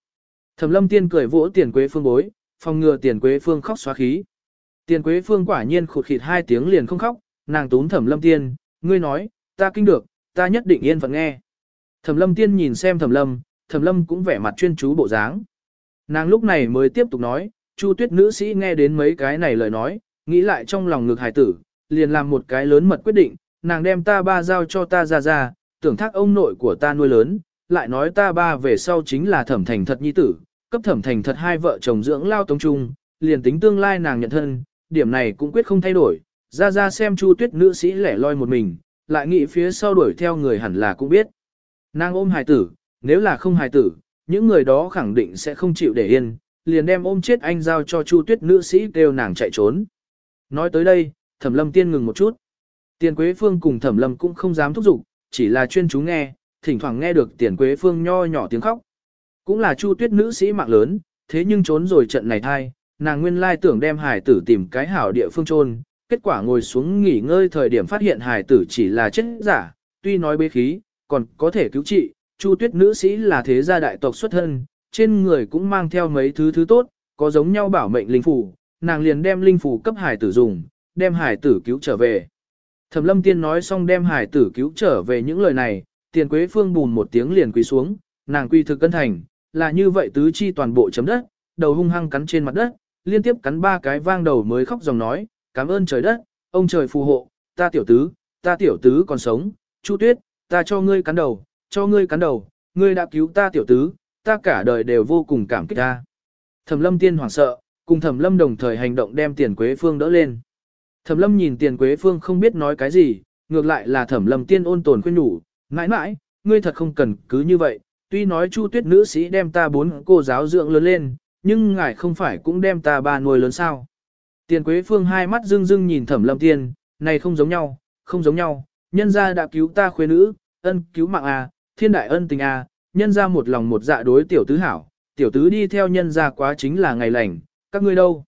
Thẩm lâm tiên cười vỗ tiền Quế Phương bối, phòng ngừa tiền Quế Phương khóc xóa khí. Tiền Quế Phương quả nhiên khụt khịt hai tiếng liền không khóc, nàng túm thẩm lâm tiên, ngươi nói, ta kinh được, ta nhất định yên phận nghe. Thẩm lâm tiên nhìn xem thẩm lâm, thẩm lâm cũng vẻ mặt chuyên chú bộ dáng. Nàng lúc này mới tiếp tục nói, Chu tuyết nữ sĩ nghe đến mấy cái này lời nói, nghĩ lại trong lòng ngực hài tử, liền làm một cái lớn mật quyết định, nàng đem ta ba giao cho ta ra ra, tưởng thác ông nội của ta nuôi lớn, lại nói ta ba về sau chính là thẩm thành thật nhi tử, cấp thẩm thành thật hai vợ chồng dưỡng lao tông trung, liền tính tương lai nàng nhận thân, điểm này cũng quyết không thay đổi, ra ra xem chu tuyết nữ sĩ lẻ loi một mình, lại nghĩ phía sau đuổi theo người hẳn là cũng biết. Nàng ôm hài tử, nếu là không hài tử, những người đó khẳng định sẽ không chịu để yên, liền đem ôm chết anh giao cho chu tuyết nữ sĩ kêu nàng chạy trốn. Nói tới đây, thẩm lâm tiên ngừng một chút. Tiền Quế Phương cùng thẩm lâm cũng không dám thúc giục, chỉ là chuyên chú nghe, thỉnh thoảng nghe được tiền Quế Phương nho nhỏ tiếng khóc. Cũng là chu tuyết nữ sĩ mạng lớn, thế nhưng trốn rồi trận này thai, nàng nguyên lai tưởng đem hải tử tìm cái hảo địa phương trôn, kết quả ngồi xuống nghỉ ngơi thời điểm phát hiện hải tử chỉ là chết giả, tuy nói bế khí, còn có thể cứu trị, chu tuyết nữ sĩ là thế gia đại tộc xuất thân, trên người cũng mang theo mấy thứ thứ tốt, có giống nhau bảo mệnh linh phủ, nàng liền đem linh phủ cấp hải tử dùng, đem hải tử cứu trở về. Thẩm lâm tiên nói xong đem hải tử cứu trở về những lời này, tiền quế phương bùn một tiếng liền quỳ xuống, nàng quy thực cân thành, là như vậy tứ chi toàn bộ chấm đất, đầu hung hăng cắn trên mặt đất, liên tiếp cắn ba cái vang đầu mới khóc dòng nói, cảm ơn trời đất, ông trời phù hộ, ta tiểu tứ, ta tiểu tứ còn sống, Chu Tuyết, ta cho ngươi cắn đầu, cho ngươi cắn đầu, ngươi đã cứu ta tiểu tứ, ta cả đời đều vô cùng cảm kích ta. Thẩm lâm tiên hoảng sợ, cùng thẩm lâm đồng thời hành động đem tiền quế phương đỡ lên. Thẩm lâm nhìn tiền quế phương không biết nói cái gì, ngược lại là thẩm lâm tiên ôn tồn khuyên nhủ, mãi mãi, ngươi thật không cần cứ như vậy, tuy nói chu tuyết nữ sĩ đem ta bốn cô giáo dưỡng lớn lên, nhưng ngài không phải cũng đem ta ba nuôi lớn sao. Tiền quế phương hai mắt dưng dưng nhìn thẩm lâm tiên, này không giống nhau, không giống nhau, nhân gia đã cứu ta khuê nữ, ân cứu mạng à, thiên đại ân tình à, nhân gia một lòng một dạ đối tiểu tứ hảo, tiểu tứ đi theo nhân gia quá chính là ngày lành, các ngươi đâu?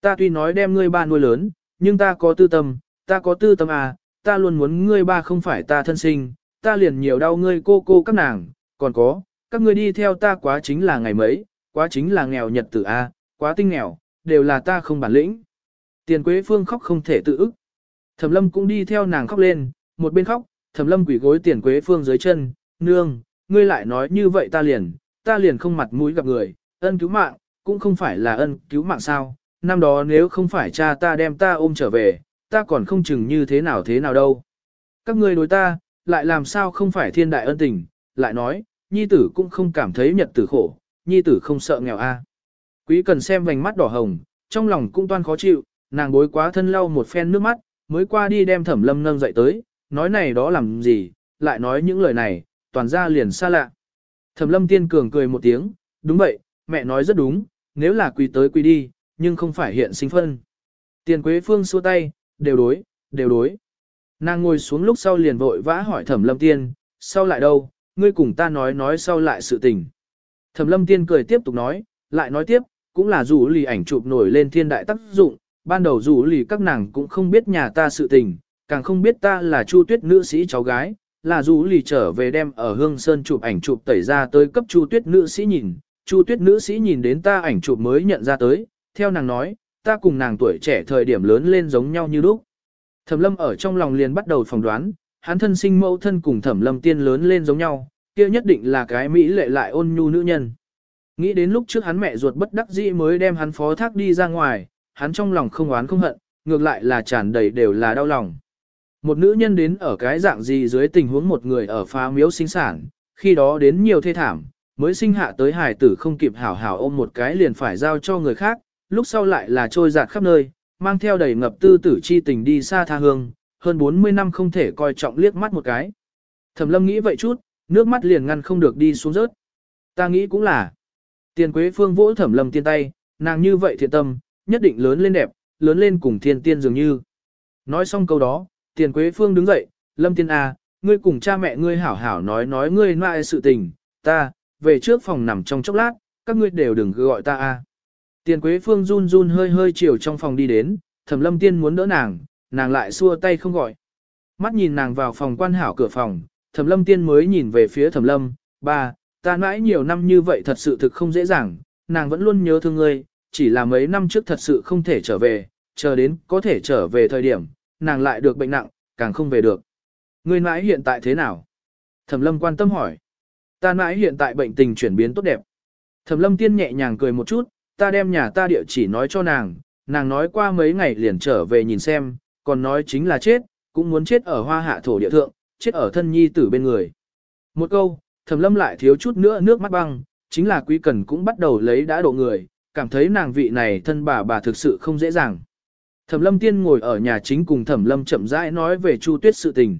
Ta tuy nói đem ngươi ba nuôi lớn, nhưng ta có tư tâm, ta có tư tâm à, ta luôn muốn ngươi ba không phải ta thân sinh, ta liền nhiều đau ngươi cô cô các nàng, còn có, các ngươi đi theo ta quá chính là ngày mấy, quá chính là nghèo nhật tử A, quá tinh nghèo, đều là ta không bản lĩnh. Tiền Quế Phương khóc không thể tự ức. Thẩm Lâm cũng đi theo nàng khóc lên, một bên khóc, Thẩm Lâm quỳ gối Tiền Quế Phương dưới chân, nương, ngươi lại nói như vậy ta liền, ta liền không mặt mũi gặp người, ân cứu mạng, cũng không phải là ân cứu mạng sao, năm đó nếu không phải cha ta đem ta ôm trở về, ta còn không chừng như thế nào thế nào đâu. Các ngươi đối ta, lại làm sao không phải thiên đại ân tình, lại nói, nhi tử cũng không cảm thấy nhật tử khổ, nhi tử không sợ nghèo a. Quý cần xem vành mắt đỏ hồng, trong lòng cũng toan khó chịu, nàng bối quá thân lau một phen nước mắt, mới qua đi đem thẩm lâm nâng dậy tới, nói này đó làm gì, lại nói những lời này, toàn ra liền xa lạ. Thẩm lâm tiên cường cười một tiếng, đúng vậy, mẹ nói rất đúng, nếu là quý tới quý đi, nhưng không phải hiện sinh phân. Tiền quế phương xua tay, đều đối, đều đối. Nàng ngồi xuống lúc sau liền vội vã hỏi thẩm lâm tiên, sau lại đâu, ngươi cùng ta nói nói sau lại sự tình. Thẩm lâm tiên cười tiếp tục nói, lại nói tiếp, cũng là dù lì ảnh chụp nổi lên thiên đại tác dụng, ban đầu dù lì các nàng cũng không biết nhà ta sự tình, càng không biết ta là chu tuyết nữ sĩ cháu gái, là dù lì trở về đem ở hương sơn chụp ảnh chụp tẩy ra tới cấp chu tuyết nữ sĩ nhìn, chu tuyết nữ sĩ nhìn đến ta ảnh chụp mới nhận ra tới, theo nàng nói, ta cùng nàng tuổi trẻ thời điểm lớn lên giống nhau như lúc. Thẩm lâm ở trong lòng liền bắt đầu phỏng đoán, hắn thân sinh mẫu thân cùng thẩm lâm tiên lớn lên giống nhau, kia nhất định là cái mỹ lệ lại ôn nhu nữ nhân. Nghĩ đến lúc trước hắn mẹ ruột bất đắc dĩ mới đem hắn phó thác đi ra ngoài, hắn trong lòng không oán không hận, ngược lại là tràn đầy đều là đau lòng. Một nữ nhân đến ở cái dạng gì dưới tình huống một người ở phá miếu sinh sản, khi đó đến nhiều thê thảm, mới sinh hạ tới hài tử không kịp hảo hảo ôm một cái liền phải giao cho người khác, lúc sau lại là trôi dạt khắp nơi, mang theo đầy ngập tư tử chi tình đi xa tha hương, hơn 40 năm không thể coi trọng liếc mắt một cái. Thẩm lâm nghĩ vậy chút, nước mắt liền ngăn không được đi xuống rớt. Ta nghĩ cũng là, tiền quế phương vỗ thẩm lâm tiên tay, nàng như vậy thiện tâm, nhất định lớn lên đẹp, lớn lên cùng thiên tiên dường như. Nói xong câu đó, tiền quế phương đứng dậy, lâm tiên A, ngươi cùng cha mẹ ngươi hảo hảo nói nói ngươi nại sự tình, ta, về trước phòng nằm trong chốc lát, các ngươi đều đừng gọi ta A. Tiền quế phương run run hơi hơi chiều trong phòng đi đến, thẩm lâm tiên muốn đỡ nàng, nàng lại xua tay không gọi. Mắt nhìn nàng vào phòng quan hảo cửa phòng, thẩm lâm tiên mới nhìn về phía thẩm lâm, ba, ta mãi nhiều năm như vậy thật sự thực không dễ dàng, nàng vẫn luôn nhớ thương ngươi, chỉ là mấy năm trước thật sự không thể trở về, chờ đến có thể trở về thời điểm, nàng lại được bệnh nặng, càng không về được. Ngươi mãi hiện tại thế nào? Thẩm lâm quan tâm hỏi. Ta mãi hiện tại bệnh tình chuyển biến tốt đẹp. Thẩm lâm tiên nhẹ nhàng cười một chút, ta đem nhà ta địa chỉ nói cho nàng, nàng nói qua mấy ngày liền trở về nhìn xem, còn nói chính là chết, cũng muốn chết ở hoa hạ thổ địa thượng, chết ở thân nhi tử bên người. Một câu, thẩm lâm lại thiếu chút nữa nước mắt băng, chính là quý cần cũng bắt đầu lấy đã độ người, cảm thấy nàng vị này thân bà bà thực sự không dễ dàng. Thẩm lâm tiên ngồi ở nhà chính cùng thẩm lâm chậm rãi nói về chu tuyết sự tình.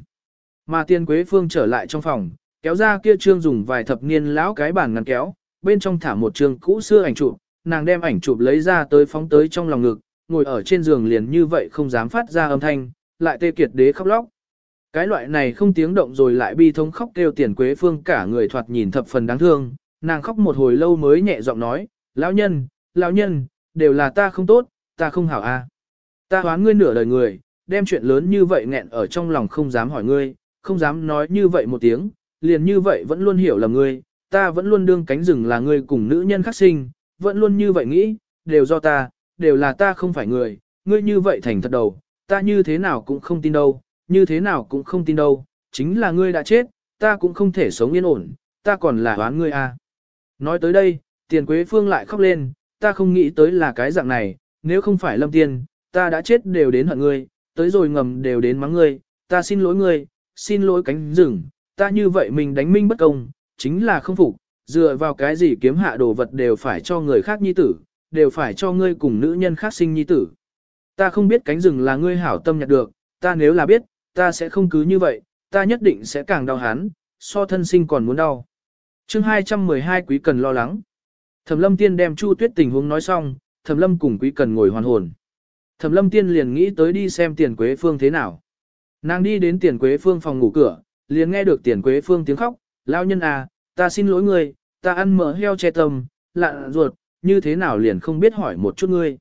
Mà tiên quế phương trở lại trong phòng, kéo ra kia trương dùng vài thập niên lão cái bàn ngăn kéo, bên trong thả một trương cũ xưa ảnh chụp, nàng đem ảnh chụp lấy ra tới phóng tới trong lòng ngực, ngồi ở trên giường liền như vậy không dám phát ra âm thanh, lại tê kiệt đế khóc lóc. Cái loại này không tiếng động rồi lại bi thống khóc kêu tiền quế phương cả người thoạt nhìn thập phần đáng thương, nàng khóc một hồi lâu mới nhẹ giọng nói, lão nhân, lão nhân, đều là ta không tốt, ta không hảo a. Ta hoán ngươi nửa đời người, đem chuyện lớn như vậy nghẹn ở trong lòng không dám hỏi ngươi, không dám nói như vậy một tiếng, liền như vậy vẫn luôn hiểu là ngươi, ta vẫn luôn đương cánh rừng là ngươi cùng nữ nhân khắc sinh, vẫn luôn như vậy nghĩ, đều do ta, đều là ta không phải người, ngươi như vậy thành thật đầu, ta như thế nào cũng không tin đâu, như thế nào cũng không tin đâu, chính là ngươi đã chết, ta cũng không thể sống yên ổn, ta còn là đoán ngươi à. Nói tới đây, tiền quế phương lại khóc lên, ta không nghĩ tới là cái dạng này, nếu không phải lâm tiên, ta đã chết đều đến hận ngươi, tới rồi ngầm đều đến mắng ngươi, ta xin lỗi ngươi, xin lỗi cánh rừng, ta như vậy mình đánh minh bất công, chính là không phục, dựa vào cái gì kiếm hạ đồ vật đều phải cho người khác nhi tử, đều phải cho ngươi cùng nữ nhân khác sinh nhi tử. Ta không biết cánh rừng là ngươi hảo tâm nhặt được, ta nếu là biết, ta sẽ không cứ như vậy, ta nhất định sẽ càng đau hắn, so thân sinh còn muốn đau. chương 212 quý cần lo lắng. Thẩm lâm tiên đem chu tuyết tình huống nói xong, thẩm lâm cùng quý cần ngồi hoàn hồn. Thẩm lâm tiên liền nghĩ tới đi xem tiền quế phương thế nào. Nàng đi đến tiền quế phương phòng ngủ cửa, liền nghe được tiền quế phương tiếng khóc, lao nhân à, ta xin lỗi ngươi, ta ăn mỡ heo che tâm, lạ ruột, như thế nào liền không biết hỏi một chút ngươi.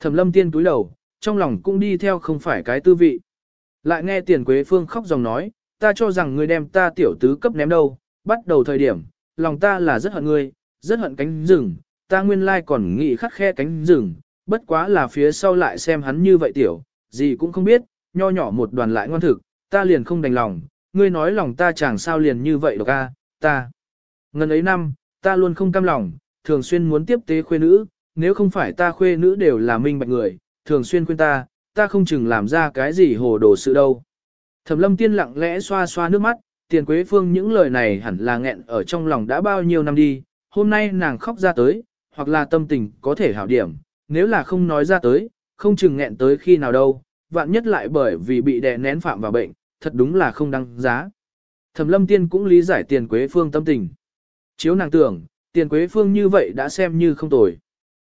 Thẩm lâm tiên túi đầu, trong lòng cũng đi theo không phải cái tư vị. Lại nghe tiền quế phương khóc dòng nói, ta cho rằng ngươi đem ta tiểu tứ cấp ném đâu, bắt đầu thời điểm, lòng ta là rất hận ngươi, rất hận cánh rừng, ta nguyên lai còn nghĩ khắc khe cánh rừng, bất quá là phía sau lại xem hắn như vậy tiểu, gì cũng không biết, nho nhỏ một đoàn lại ngoan thực, ta liền không đành lòng, ngươi nói lòng ta chẳng sao liền như vậy được a, ta. Ngần ấy năm, ta luôn không cam lòng, thường xuyên muốn tiếp tế khuê nữ, nếu không phải ta khuê nữ đều là minh bạch người, thường xuyên khuyên ta, ta không chừng làm ra cái gì hồ đồ sự đâu. Thẩm lâm tiên lặng lẽ xoa xoa nước mắt, tiền quế phương những lời này hẳn là nghẹn ở trong lòng đã bao nhiêu năm đi, hôm nay nàng khóc ra tới, hoặc là tâm tình có thể hảo điểm, nếu là không nói ra tới, không chừng nghẹn tới khi nào đâu, vạn nhất lại bởi vì bị đè nén phạm vào bệnh, thật đúng là không đăng giá. Thẩm lâm tiên cũng lý giải tiền quế phương tâm tình. Chiếu nàng tưởng, tiền quế phương như vậy đã xem như không tồi.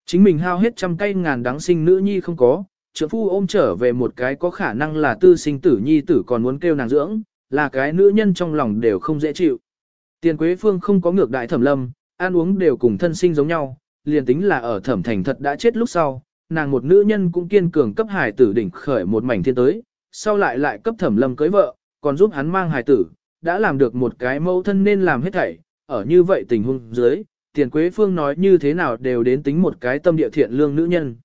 Chính mình hao hết trăm cây ngàn đáng sinh nữ nhi không có, trưởng phu ôm trở về một cái có khả năng là tư sinh tử nhi tử còn muốn kêu nàng dưỡng, là cái nữ nhân trong lòng đều không dễ chịu. Tiền quế phương không có ngược đại thẩm lâm, ăn uống đều cùng thân sinh giống nhau, liền tính là ở thẩm thành thật đã chết lúc sau, nàng một nữ nhân cũng kiên cường cấp hài tử đỉnh khởi một mảnh thiên tới, sau lại lại cấp thẩm lâm cưới vợ, còn giúp hắn mang hài tử, đã làm được một cái mẫu thân nên làm hết thảy, ở như vậy tình huống dưới, tiền quế phương nói như thế nào đều đến tính một cái tâm địa thiện lương nữ nhân.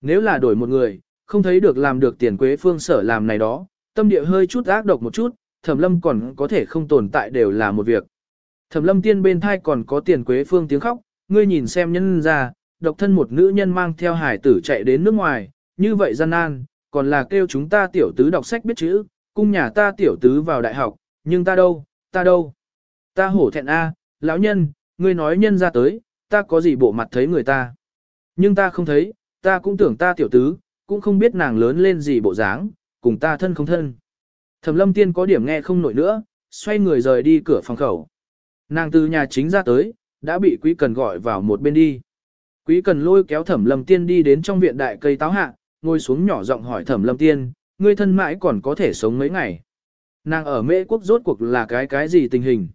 Nếu là đổi một người, không thấy được làm được tiền quế phương sở làm này đó, tâm địa hơi chút ác độc một chút, thẩm lâm còn có thể không tồn tại đều là một việc. Thẩm lâm tiên bên thai còn có tiền quế phương tiếng khóc, ngươi nhìn xem nhân ra, độc thân một nữ nhân mang theo hải tử chạy đến nước ngoài, như vậy gian nan, còn là kêu chúng ta tiểu tứ đọc sách biết chữ, cung nhà ta tiểu tứ vào đại học, nhưng ta đâu, ta đâu. Ta hổ thẹn a, lão nhân, ngươi nói nhân ra tới, ta có gì bộ mặt thấy người ta. Nhưng ta không thấy, ta cũng tưởng ta tiểu tứ, cũng không biết nàng lớn lên gì bộ dáng, cùng ta thân không thân. Thẩm lâm tiên có điểm nghe không nổi nữa, xoay người rời đi cửa phòng khẩu. Nàng từ nhà chính ra tới, đã bị quý cần gọi vào một bên đi. Quý cần lôi kéo thẩm lâm tiên đi đến trong viện đại cây táo hạ, ngồi xuống nhỏ giọng hỏi thẩm lâm tiên, ngươi thân mãi còn có thể sống mấy ngày. Nàng ở mễ quốc rốt cuộc là cái cái gì tình hình.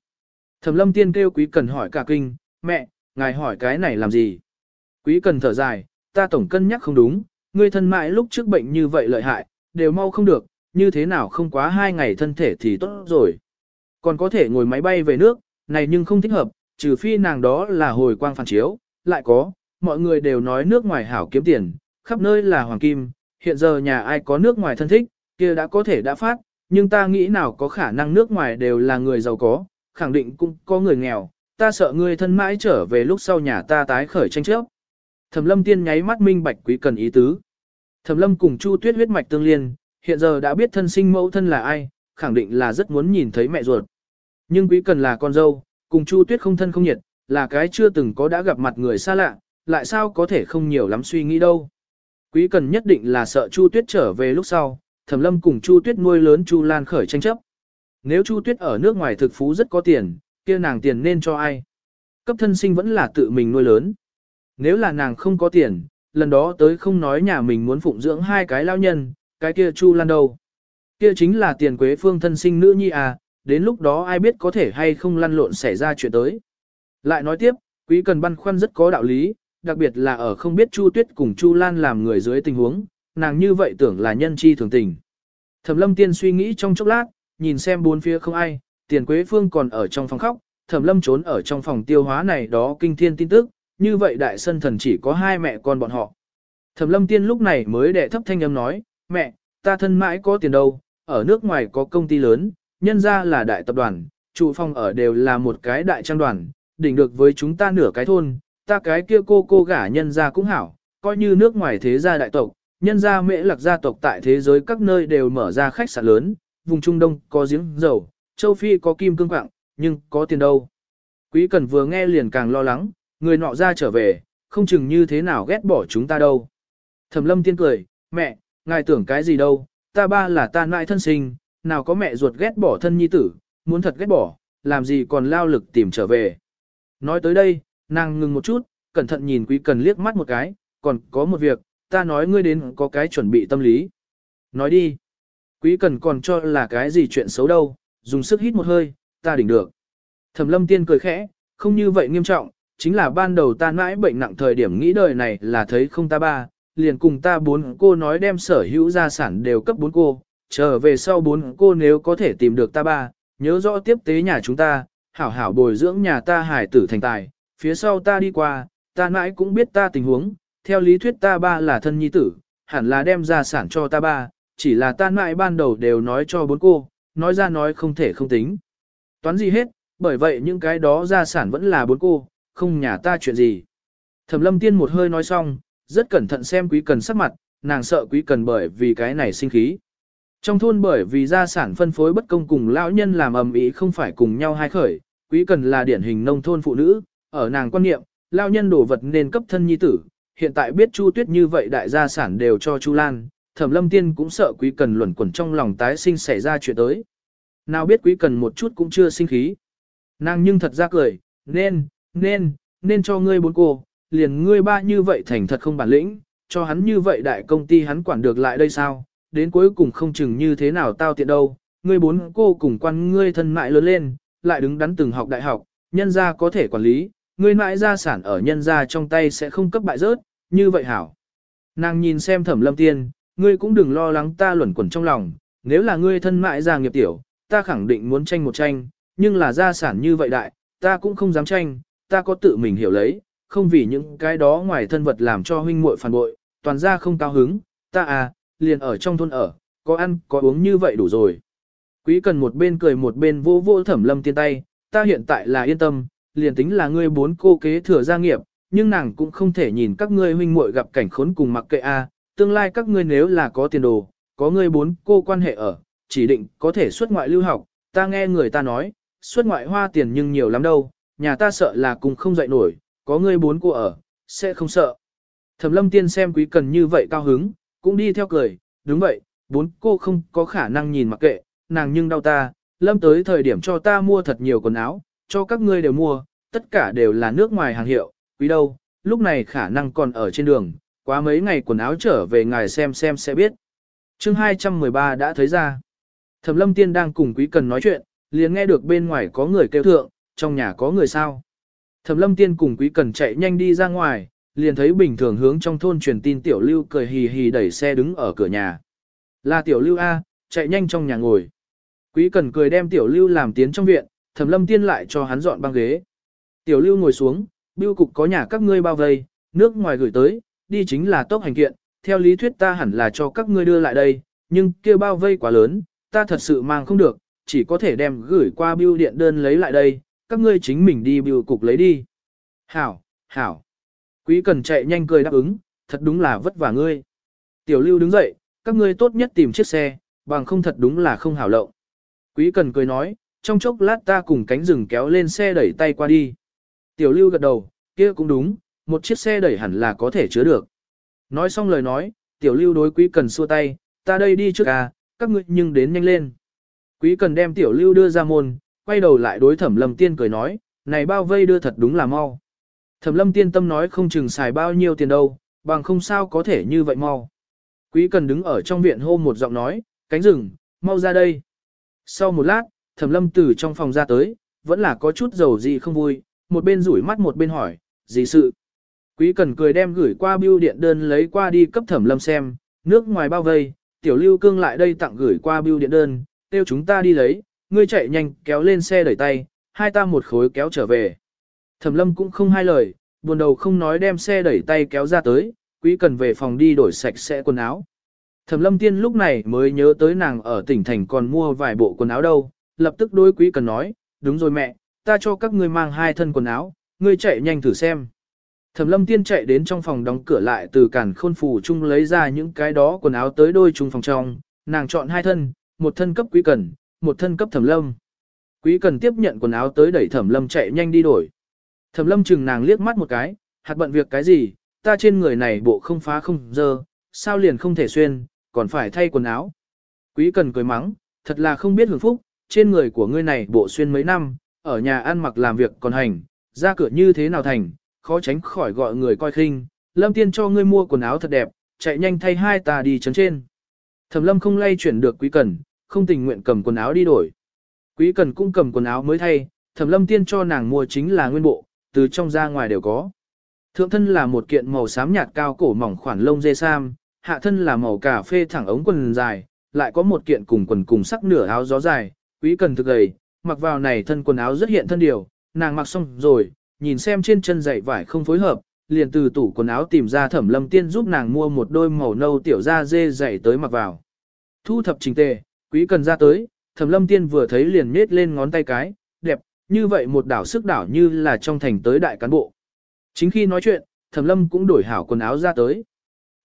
Thẩm lâm tiên kêu quý cần hỏi cả kinh, mẹ, ngài hỏi cái này làm gì? Quý cần thở dài, ta tổng cân nhắc không đúng, ngươi thân mãi lúc trước bệnh như vậy lợi hại, đều mau không được, như thế nào không quá hai ngày thân thể thì tốt rồi. Còn có thể ngồi máy bay về nước, này nhưng không thích hợp, trừ phi nàng đó là hồi quang phản chiếu, lại có, mọi người đều nói nước ngoài hảo kiếm tiền, khắp nơi là hoàng kim, hiện giờ nhà ai có nước ngoài thân thích, kia đã có thể đã phát, nhưng ta nghĩ nào có khả năng nước ngoài đều là người giàu có, khẳng định cũng có người nghèo, ta sợ ngươi thân mãi trở về lúc sau nhà ta tái khởi tranh chấp. Thẩm lâm tiên nháy mắt minh bạch quý cần ý tứ. Thẩm lâm cùng Chu Tuyết huyết mạch tương liên, hiện giờ đã biết thân sinh mẫu thân là ai, khẳng định là rất muốn nhìn thấy mẹ ruột. Nhưng quý cần là con dâu, cùng Chu Tuyết không thân không nhiệt, là cái chưa từng có đã gặp mặt người xa lạ, lại sao có thể không nhiều lắm suy nghĩ đâu. Quý cần nhất định là sợ Chu Tuyết trở về lúc sau, Thẩm Lâm cùng Chu Tuyết nuôi lớn Chu Lan khởi tranh chấp. Nếu Chu Tuyết ở nước ngoài thực phú rất có tiền, kia nàng tiền nên cho ai? Cấp thân sinh vẫn là tự mình nuôi lớn. Nếu là nàng không có tiền, lần đó tới không nói nhà mình muốn phụng dưỡng hai cái lao nhân, cái kia Chu Lan đâu? Kia chính là tiền quế phương thân sinh nữ nhi à, đến lúc đó ai biết có thể hay không lăn lộn xảy ra chuyện tới. Lại nói tiếp, quý cần băn khoăn rất có đạo lý, đặc biệt là ở không biết Chu Tuyết cùng Chu Lan làm người dưới tình huống, nàng như vậy tưởng là nhân chi thường tình. Thẩm lâm tiên suy nghĩ trong chốc lát, nhìn xem bốn phía không ai, tiền quế phương còn ở trong phòng khóc, thẩm lâm trốn ở trong phòng tiêu hóa này đó kinh thiên tin tức, như vậy đại sân thần chỉ có hai mẹ con bọn họ. Thẩm lâm tiên lúc này mới đệ thấp thanh âm nói, mẹ, ta thân mãi có tiền đâu, ở nước ngoài có công ty lớn, nhân ra là đại tập đoàn, trụ phòng ở đều là một cái đại trang đoàn, đỉnh được với chúng ta nửa cái thôn, ta cái kia cô cô gả nhân ra cũng hảo, coi như nước ngoài thế gia đại tộc, nhân ra mễ lạc gia tộc tại thế giới các nơi đều mở ra khách sạn lớn, vùng Trung Đông có giếng dầu, châu Phi có kim cương quạng, nhưng có tiền đâu. Quý Cần vừa nghe liền càng lo lắng, người nọ ra trở về, không chừng như thế nào ghét bỏ chúng ta đâu. Thẩm lâm tiên cười, mẹ, ngài tưởng cái gì đâu, ta ba là ta nại thân sinh, nào có mẹ ruột ghét bỏ thân nhi tử, muốn thật ghét bỏ, làm gì còn lao lực tìm trở về. Nói tới đây, nàng ngừng một chút, cẩn thận nhìn quý cần liếc mắt một cái, còn có một việc, ta nói ngươi đến có cái chuẩn bị tâm lý. Nói đi. Quý cần còn cho là cái gì chuyện xấu đâu, dùng sức hít một hơi, ta đỉnh được. Thẩm lâm tiên cười khẽ, không như vậy nghiêm trọng, chính là ban đầu ta mãi bệnh nặng thời điểm nghĩ đời này là thấy không ta ba, liền cùng ta bốn cô nói đem sở hữu gia sản đều cấp bốn cô, trở về sau bốn cô nếu có thể tìm được ta ba, nhớ rõ tiếp tế nhà chúng ta, hảo hảo bồi dưỡng nhà ta hải tử thành tài, phía sau ta đi qua, ta mãi cũng biết ta tình huống, theo lý thuyết ta ba là thân nhi tử, hẳn là đem gia sản cho ta ba, chỉ là ta mãi ban đầu đều nói cho bốn cô, nói ra nói không thể không tính. Toán gì hết, bởi vậy những cái đó gia sản vẫn là bốn cô, không nhà ta chuyện gì. Thẩm lâm tiên một hơi nói xong, rất cẩn thận xem quý cần sắc mặt, nàng sợ quý cần bởi vì cái này sinh khí. Trong thôn bởi vì gia sản phân phối bất công cùng lão nhân làm ầm ĩ không phải cùng nhau hai khởi, quý cần là điển hình nông thôn phụ nữ, ở nàng quan niệm, lão nhân đổ vật nên cấp thân nhi tử, hiện tại biết Chu Tuyết như vậy đại gia sản đều cho Chu Lan, Thẩm Lâm Tiên cũng sợ quý cần luẩn quẩn trong lòng tái sinh xảy ra chuyện tới. Nào biết quý cần một chút cũng chưa sinh khí. Nàng nhưng thật ra cười, nên, nên, nên cho ngươi bốn cô, liền ngươi ba như vậy thành thật không bản lĩnh, cho hắn như vậy đại công ty hắn quản được lại đây sao, đến cuối cùng không chừng như thế nào tao tiện đâu, ngươi bốn cô cùng quan ngươi thân mại lớn lên, lại đứng đắn từng học đại học, nhân gia có thể quản lý, ngươi mãi gia sản ở nhân gia trong tay sẽ không cấp bại rớt, như vậy hảo. Nàng nhìn xem thẩm lâm tiên, ngươi cũng đừng lo lắng ta luẩn quẩn trong lòng, nếu là ngươi thân mại gia nghiệp tiểu, ta khẳng định muốn tranh một tranh, nhưng là gia sản như vậy đại, ta cũng không dám tranh, ta có tự mình hiểu lấy, không vì những cái đó ngoài thân vật làm cho huynh muội phản bội, toàn ra không cao hứng, ta à, liền ở trong thôn ở, có ăn, có uống như vậy đủ rồi. Quý cần một bên cười một bên vô vô thẩm lâm tiên tay, ta hiện tại là yên tâm, liền tính là ngươi bốn cô kế thừa gia nghiệp, nhưng nàng cũng không thể nhìn các ngươi huynh muội gặp cảnh khốn cùng mặc kệ a, tương lai các ngươi nếu là có tiền đồ, có ngươi bốn cô quan hệ ở, chỉ định có thể xuất ngoại lưu học, ta nghe người ta nói, xuất ngoại hoa tiền nhưng nhiều lắm đâu, nhà ta sợ là cùng không dậy nổi, có ngươi bốn cô ở, sẽ không sợ. Thẩm lâm tiên xem quý cần như vậy cao hứng, cũng đi theo cười, đúng vậy, bốn cô không có khả năng nhìn mặc kệ, nàng nhưng đau ta, lâm tới thời điểm cho ta mua thật nhiều quần áo, cho các ngươi đều mua, tất cả đều là nước ngoài hàng hiệu, quý đâu, lúc này khả năng còn ở trên đường, Quá mấy ngày quần áo trở về ngài xem xem sẽ biết. chương 213 đã thấy ra. Thẩm lâm tiên đang cùng quý cần nói chuyện, liền nghe được bên ngoài có người kêu thượng, trong nhà có người sao. Thẩm lâm tiên cùng quý cần chạy nhanh đi ra ngoài, liền thấy bình thường hướng trong thôn truyền tin tiểu lưu cười hì hì đẩy xe đứng ở cửa nhà. Là tiểu lưu A, chạy nhanh trong nhà ngồi. Quý cần cười đem tiểu lưu làm tiến trong viện, thẩm lâm tiên lại cho hắn dọn băng ghế. Tiểu lưu ngồi xuống, bưu cục có nhà các ngươi bao vây, nước ngoài gửi tới, đi chính là tốc hành kiện, theo lý thuyết ta hẳn là cho các ngươi đưa lại đây, nhưng kia bao vây quá lớn, ta thật sự mang không được, chỉ có thể đem gửi qua bưu điện đơn lấy lại đây, các ngươi chính mình đi bưu cục lấy đi. Hảo, hảo. Quý cần chạy nhanh cười đáp ứng, thật đúng là vất vả ngươi. Tiểu lưu đứng dậy, các ngươi tốt nhất tìm chiếc xe, bằng không thật đúng là không hảo lộng. Quý cần cười nói, trong chốc lát ta cùng cánh rừng kéo lên xe đẩy tay qua đi. Tiểu lưu gật đầu, kia cũng đúng, một chiếc xe đẩy hẳn là có thể chứa được. Nói xong lời nói, tiểu lưu đối quý cần xua tay, ta đây đi trước à, các ngươi nhưng đến nhanh lên. Quý cần đem tiểu lưu đưa ra môn, quay đầu lại đối thẩm lâm tiên cười nói, này bao vây đưa thật đúng là mau. Thẩm lâm tiên tâm nói không chừng xài bao nhiêu tiền đâu, bằng không sao có thể như vậy mau. Quý cần đứng ở trong viện hô một giọng nói, cánh rừng, mau ra đây. Sau một lát, thẩm lâm từ trong phòng ra tới, vẫn là có chút dầu gì không vui, một bên rủi mắt một bên hỏi, gì sự. Quý cần cười đem gửi qua bưu điện đơn lấy qua đi cấp thẩm lâm xem, nước ngoài bao vây, tiểu lưu cương lại đây tặng gửi qua bưu điện đơn, tiêu chúng ta đi lấy, ngươi chạy nhanh kéo lên xe đẩy tay, hai ta một khối kéo trở về. Thẩm lâm cũng không hai lời, buồn đầu không nói đem xe đẩy tay kéo ra tới, quý cần về phòng đi đổi sạch sẽ quần áo. Thẩm lâm tiên lúc này mới nhớ tới nàng ở tỉnh thành còn mua vài bộ quần áo đâu, lập tức đối quý cần nói, đúng rồi mẹ, ta cho các ngươi mang hai thân quần áo, ngươi chạy nhanh thử xem. Thẩm lâm tiên chạy đến trong phòng đóng cửa lại từ cản khôn phủ chung lấy ra những cái đó quần áo tới đôi chung phòng trong, nàng chọn hai thân, một thân cấp quý cần, một thân cấp thẩm lâm. Quý cần tiếp nhận quần áo tới đẩy thẩm lâm chạy nhanh đi đổi. Thẩm lâm chừng nàng liếc mắt một cái, hạt bận việc cái gì, ta trên người này bộ không phá không dơ, sao liền không thể xuyên, còn phải thay quần áo. Quý cần cười mắng, thật là không biết hưởng phúc, trên người của ngươi này bộ xuyên mấy năm, ở nhà ăn mặc làm việc còn hành, ra cửa như thế nào thành, khó tránh khỏi gọi người coi khinh. Lâm tiên cho ngươi mua quần áo thật đẹp, chạy nhanh thay hai ta đi chấn trên. Thẩm lâm không lay chuyển được quý cần, không tình nguyện cầm quần áo đi đổi. Quý cần cũng cầm quần áo mới thay, thẩm lâm tiên cho nàng mua chính là nguyên bộ, từ trong ra ngoài đều có. Thượng thân là một kiện màu xám nhạt cao cổ mỏng khoản lông dê sam, hạ thân là màu cà phê thẳng ống quần dài, lại có một kiện cùng quần cùng sắc nửa áo gió dài, quý cần thực gầy, mặc vào này thân quần áo rất hiện thân điều, nàng mặc xong rồi, nhìn xem trên chân giày vải không phối hợp, liền từ tủ quần áo tìm ra thẩm lâm tiên giúp nàng mua một đôi màu nâu tiểu da dê dày tới mặc vào. Thu thập trình tề, quý cần ra tới, thẩm lâm tiên vừa thấy liền nết lên ngón tay cái, đẹp, như vậy một đảo sức đảo như là trong thành tới đại cán bộ. Chính khi nói chuyện, thẩm lâm cũng đổi hảo quần áo ra tới.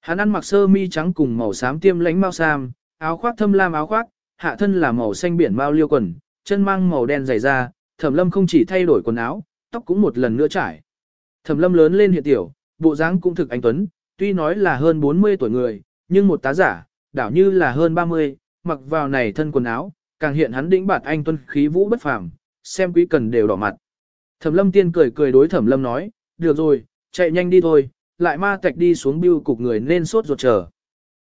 Hắn ăn mặc sơ mi trắng cùng màu xám tiêm lánh mao sam, áo khoác thâm lam áo khoác, hạ thân là màu xanh biển bao liêu quần, chân mang màu đen dày da, thẩm lâm không chỉ thay đổi quần áo, tóc cũng một lần nữa trải. Thẩm lâm lớn lên hiện tiểu, bộ dáng cũng thực anh tuấn, tuy nói là hơn 40 tuổi người, nhưng một tá giả, đảo như là hơn 30, mặc vào này thân quần áo, càng hiện hắn đĩnh bạt anh tuấn khí vũ bất phàm, xem quý cần đều đỏ mặt. Thẩm lâm tiên cười cười đối thẩm lâm nói, được rồi, chạy nhanh đi thôi, lại ma tạch đi xuống biêu cục người nên sốt ruột chờ.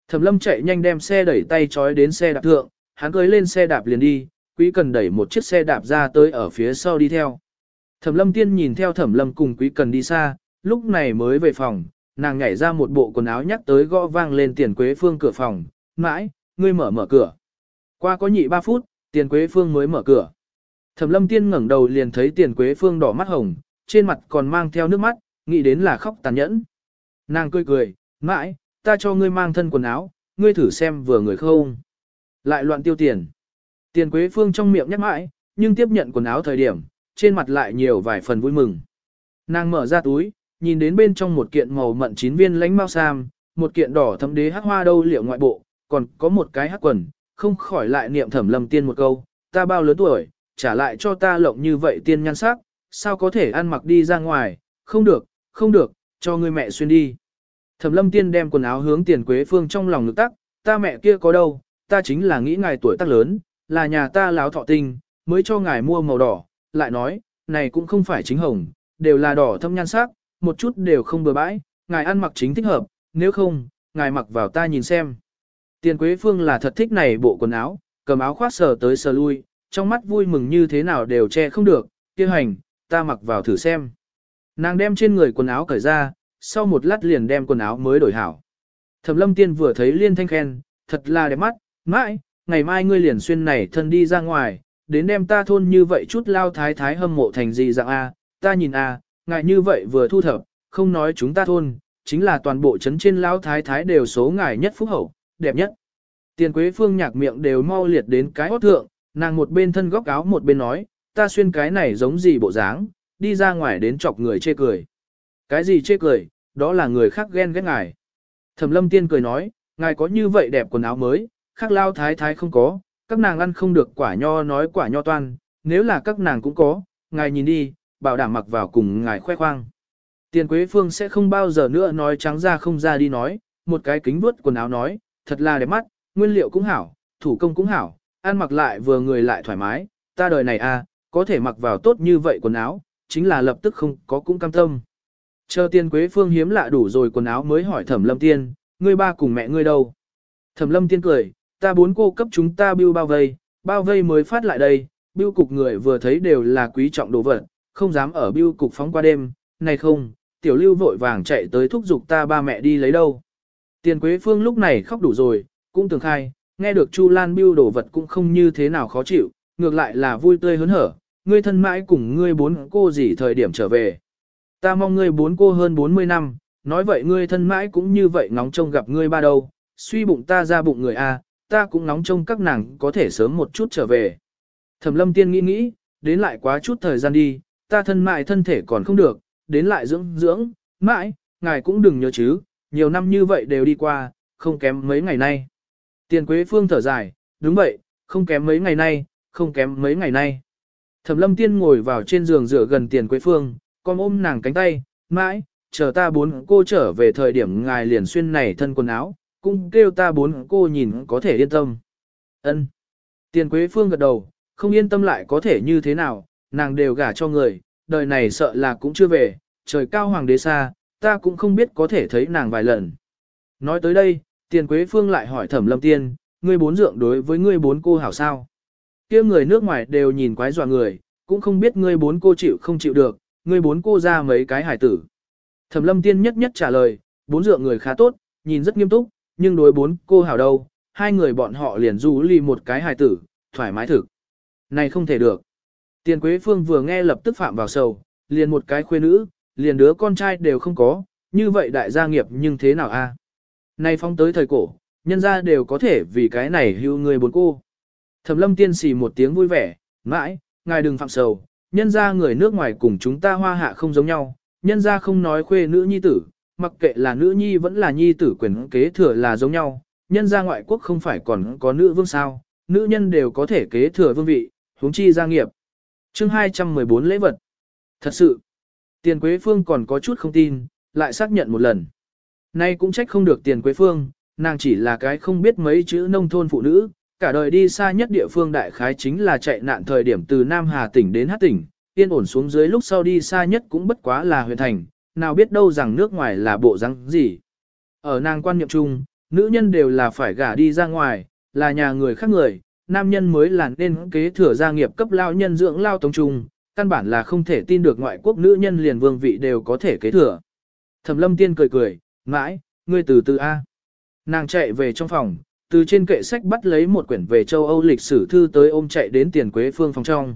Thẩm lâm chạy nhanh đem xe đẩy tay trói đến xe đạp thượng, hắn cưới lên xe đạp liền đi, quý cần đẩy một chiếc xe đạp ra tới ở phía sau đi theo. Thẩm lâm tiên nhìn theo thẩm lâm cùng quý cần đi xa, lúc này mới về phòng, nàng nhảy ra một bộ quần áo nhắc tới gõ vang lên tiền quế phương cửa phòng, mãi, ngươi mở mở cửa. Qua có nhị ba phút, tiền quế phương mới mở cửa. Thẩm lâm tiên ngẩng đầu liền thấy tiền quế phương đỏ mắt hồng, trên mặt còn mang theo nước mắt, nghĩ đến là khóc tàn nhẫn. Nàng cười cười, mãi, ta cho ngươi mang thân quần áo, ngươi thử xem vừa người không. Lại loạn tiêu tiền. Tiền quế phương trong miệng nhắc mãi, nhưng tiếp nhận quần áo thời điểm, trên mặt lại nhiều vài phần vui mừng. Nàng mở ra túi, nhìn đến bên trong một kiện màu mận chín viên lánh mau sam, một kiện đỏ thấm đế hắc hoa đâu liệu ngoại bộ, còn có một cái hắc quần, không khỏi lại niệm thẩm lâm tiên một câu, ta bao lớn tuổi, trả lại cho ta lộng như vậy tiên nhan sắc, sao có thể ăn mặc đi ra ngoài, không được, không được, cho người mẹ xuyên đi. Thẩm lâm tiên đem quần áo hướng tiền quế phương trong lòng ngực tắc, ta mẹ kia có đâu, ta chính là nghĩ ngài tuổi tác lớn, là nhà ta láo thọ tinh, mới cho ngài mua màu đỏ, lại nói, này cũng không phải chính hồng, đều là đỏ thâm nhan sắc, một chút đều không bừa bãi, ngài ăn mặc chính thích hợp, nếu không, ngài mặc vào ta nhìn xem. Tiền Quế Phương là thật thích này bộ quần áo, cầm áo khoác sờ tới sờ lui, trong mắt vui mừng như thế nào đều che không được, kia hành, ta mặc vào thử xem. Nàng đem trên người quần áo cởi ra, sau một lát liền đem quần áo mới đổi hảo. Thẩm lâm tiên vừa thấy liên thanh khen, thật là đẹp mắt, mãi, ngày mai ngươi liền xuyên này thân đi ra ngoài, đến đem ta thôn như vậy chút lao thái thái hâm mộ thành gì dạng A, ta nhìn A, ngại như vậy vừa thu thập, không nói chúng ta thôn, chính là toàn bộ trấn trên lao thái thái đều số ngài nhất phúc hậu, đẹp nhất. Tiền quế phương nhạc miệng đều mau liệt đến cái hót thượng, nàng một bên thân góc áo một bên nói, ta xuyên cái này giống gì bộ dáng, đi ra ngoài đến chọc người chê cười. Cái gì chê cười, đó là người khác ghen ghét ngài. Thẩm lâm tiên cười nói, ngài có như vậy đẹp quần áo mới, khác lao thái thái không có, các nàng ăn không được quả nho nói quả nho toan, nếu là các nàng cũng có, ngài nhìn đi, bảo đảm mặc vào cùng ngài khoe khoang. Tiền Quế Phương sẽ không bao giờ nữa nói trắng ra không ra đi nói, một cái kính vuốt quần áo nói, thật là đẹp mắt, nguyên liệu cũng hảo, thủ công cũng hảo, ăn mặc lại vừa người lại thoải mái, ta đời này à, có thể mặc vào tốt như vậy quần áo, chính là lập tức không có cũng cam tâm. Chờ tiên quế phương hiếm lạ đủ rồi quần áo mới hỏi thẩm lâm tiên, ngươi ba cùng mẹ ngươi đâu? Thẩm lâm tiên cười, ta bốn cô cấp chúng ta bưu bao vây, bao vây mới phát lại đây, bưu cục người vừa thấy đều là quý trọng đồ vật, không dám ở bưu cục phóng qua đêm, này không, tiểu lưu vội vàng chạy tới thúc giục ta ba mẹ đi lấy đâu. Tiền Quế Phương lúc này khóc đủ rồi, cũng tưởng khai, nghe được Chu Lan Biêu đồ vật cũng không như thế nào khó chịu, ngược lại là vui tươi hớn hở, ngươi thân mãi cùng ngươi bốn cô gì thời điểm trở về. Ta mong ngươi bốn cô hơn 40 năm, nói vậy ngươi thân mãi cũng như vậy ngóng trông gặp ngươi ba đâu, suy bụng ta ra bụng người a, ta cũng ngóng trông các nàng có thể sớm một chút trở về. Thẩm lâm tiên nghĩ nghĩ, đến lại quá chút thời gian đi, ta thân mãi thân thể còn không được, đến lại dưỡng dưỡng, mãi, ngài cũng đừng nhớ chứ, nhiều năm như vậy đều đi qua, không kém mấy ngày nay. Tiền Quế Phương thở dài, đúng vậy, không kém mấy ngày nay, không kém mấy ngày nay. Thẩm lâm tiên ngồi vào trên giường rửa gần tiền Quế Phương, con ôm nàng cánh tay, mãi, chờ ta bốn cô trở về thời điểm ngài liền xuyên này thân quần áo, cũng kêu ta bốn cô nhìn có thể yên tâm. Ân. Tiền Quế Phương gật đầu, không yên tâm lại có thể như thế nào, nàng đều gả cho người, đời này sợ là cũng chưa về, trời cao hoàng đế xa, ta cũng không biết có thể thấy nàng vài lần. Nói tới đây, Tiền Quế Phương lại hỏi Thẩm Lâm Tiên, ngươi bốn dượng đối với ngươi bốn cô hảo sao? Kia người nước ngoài đều nhìn quái dọa người, cũng không biết ngươi bốn cô chịu không chịu được, ngươi bốn cô ra mấy cái hải tử. Thẩm Lâm Tiên nhất nhất trả lời, bốn dượng người khá tốt, nhìn rất nghiêm túc, nhưng đối bốn cô hảo đâu, hai người bọn họ liền rủ lì một cái hải tử, thoải mái thực. Này không thể được. Tiền Quế Phương vừa nghe lập tức phạm vào sầu, liền một cái khuê nữ, liền đứa con trai đều không có, như vậy đại gia nghiệp nhưng thế nào a? Nay phong tới thời cổ, nhân gia đều có thể vì cái này hưu người bốn cô. Thẩm lâm tiên xì một tiếng vui vẻ, mãi, ngài đừng phạm sầu, nhân gia người nước ngoài cùng chúng ta hoa hạ không giống nhau, nhân gia không nói khuê nữ nhi tử, mặc kệ là nữ nhi vẫn là nhi tử quyền kế thừa là giống nhau, nhân gia ngoại quốc không phải còn có nữ vương sao, nữ nhân đều có thể kế thừa vương vị, huống chi gia nghiệp. Chương 214 lễ vật. Thật sự, tiền quế phương còn có chút không tin, lại xác nhận một lần. Nay cũng trách không được tiền quế phương, nàng chỉ là cái không biết mấy chữ nông thôn phụ nữ, cả đời đi xa nhất địa phương đại khái chính là chạy nạn thời điểm từ Nam Hà tỉnh đến Hát tỉnh, yên ổn xuống dưới lúc sau đi xa nhất cũng bất quá là huyện thành, nào biết đâu rằng nước ngoài là bộ răng gì. Ở nàng quan niệm chung, nữ nhân đều là phải gả đi ra ngoài, là nhà người khác người, nam nhân mới là nên kế thừa gia nghiệp cấp lao nhân dưỡng lao tống trung, căn bản là không thể tin được ngoại quốc nữ nhân liền vương vị đều có thể kế thừa. Thẩm lâm tiên cười cười, mãi, ngươi từ từ A. Nàng chạy về trong phòng, từ trên kệ sách bắt lấy một quyển về châu Âu lịch sử thư tới ôm chạy đến tiền quế phương phòng trong.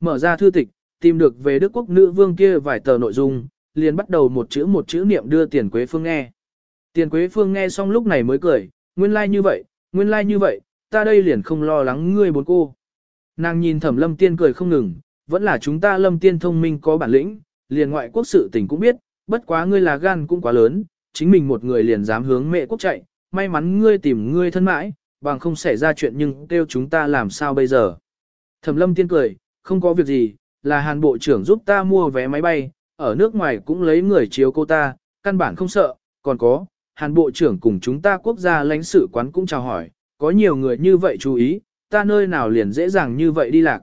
Mở ra thư tịch, tìm được về Đức Quốc nữ vương kia vài tờ nội dung, liền bắt đầu một chữ một chữ niệm đưa tiền quế phương nghe. Tiền quế phương nghe xong lúc này mới cười, nguyên lai like như vậy, nguyên lai like như vậy, ta đây liền không lo lắng ngươi bốn cô. Nàng nhìn thẩm lâm tiên cười không ngừng, vẫn là chúng ta lâm tiên thông minh có bản lĩnh, liền ngoại quốc sự tình cũng biết, bất quá ngươi là gan cũng quá lớn, chính mình một người liền dám hướng mẹ quốc chạy, may mắn ngươi tìm ngươi thân mãi, bằng không xảy ra chuyện nhưng kêu chúng ta làm sao bây giờ. Thẩm lâm tiên cười, không có việc gì, là hàn bộ trưởng giúp ta mua vé máy bay, ở nước ngoài cũng lấy người chiếu cô ta, căn bản không sợ, còn có, hàn bộ trưởng cùng chúng ta quốc gia lãnh sự quán cũng chào hỏi, có nhiều người như vậy chú ý, ta nơi nào liền dễ dàng như vậy đi lạc.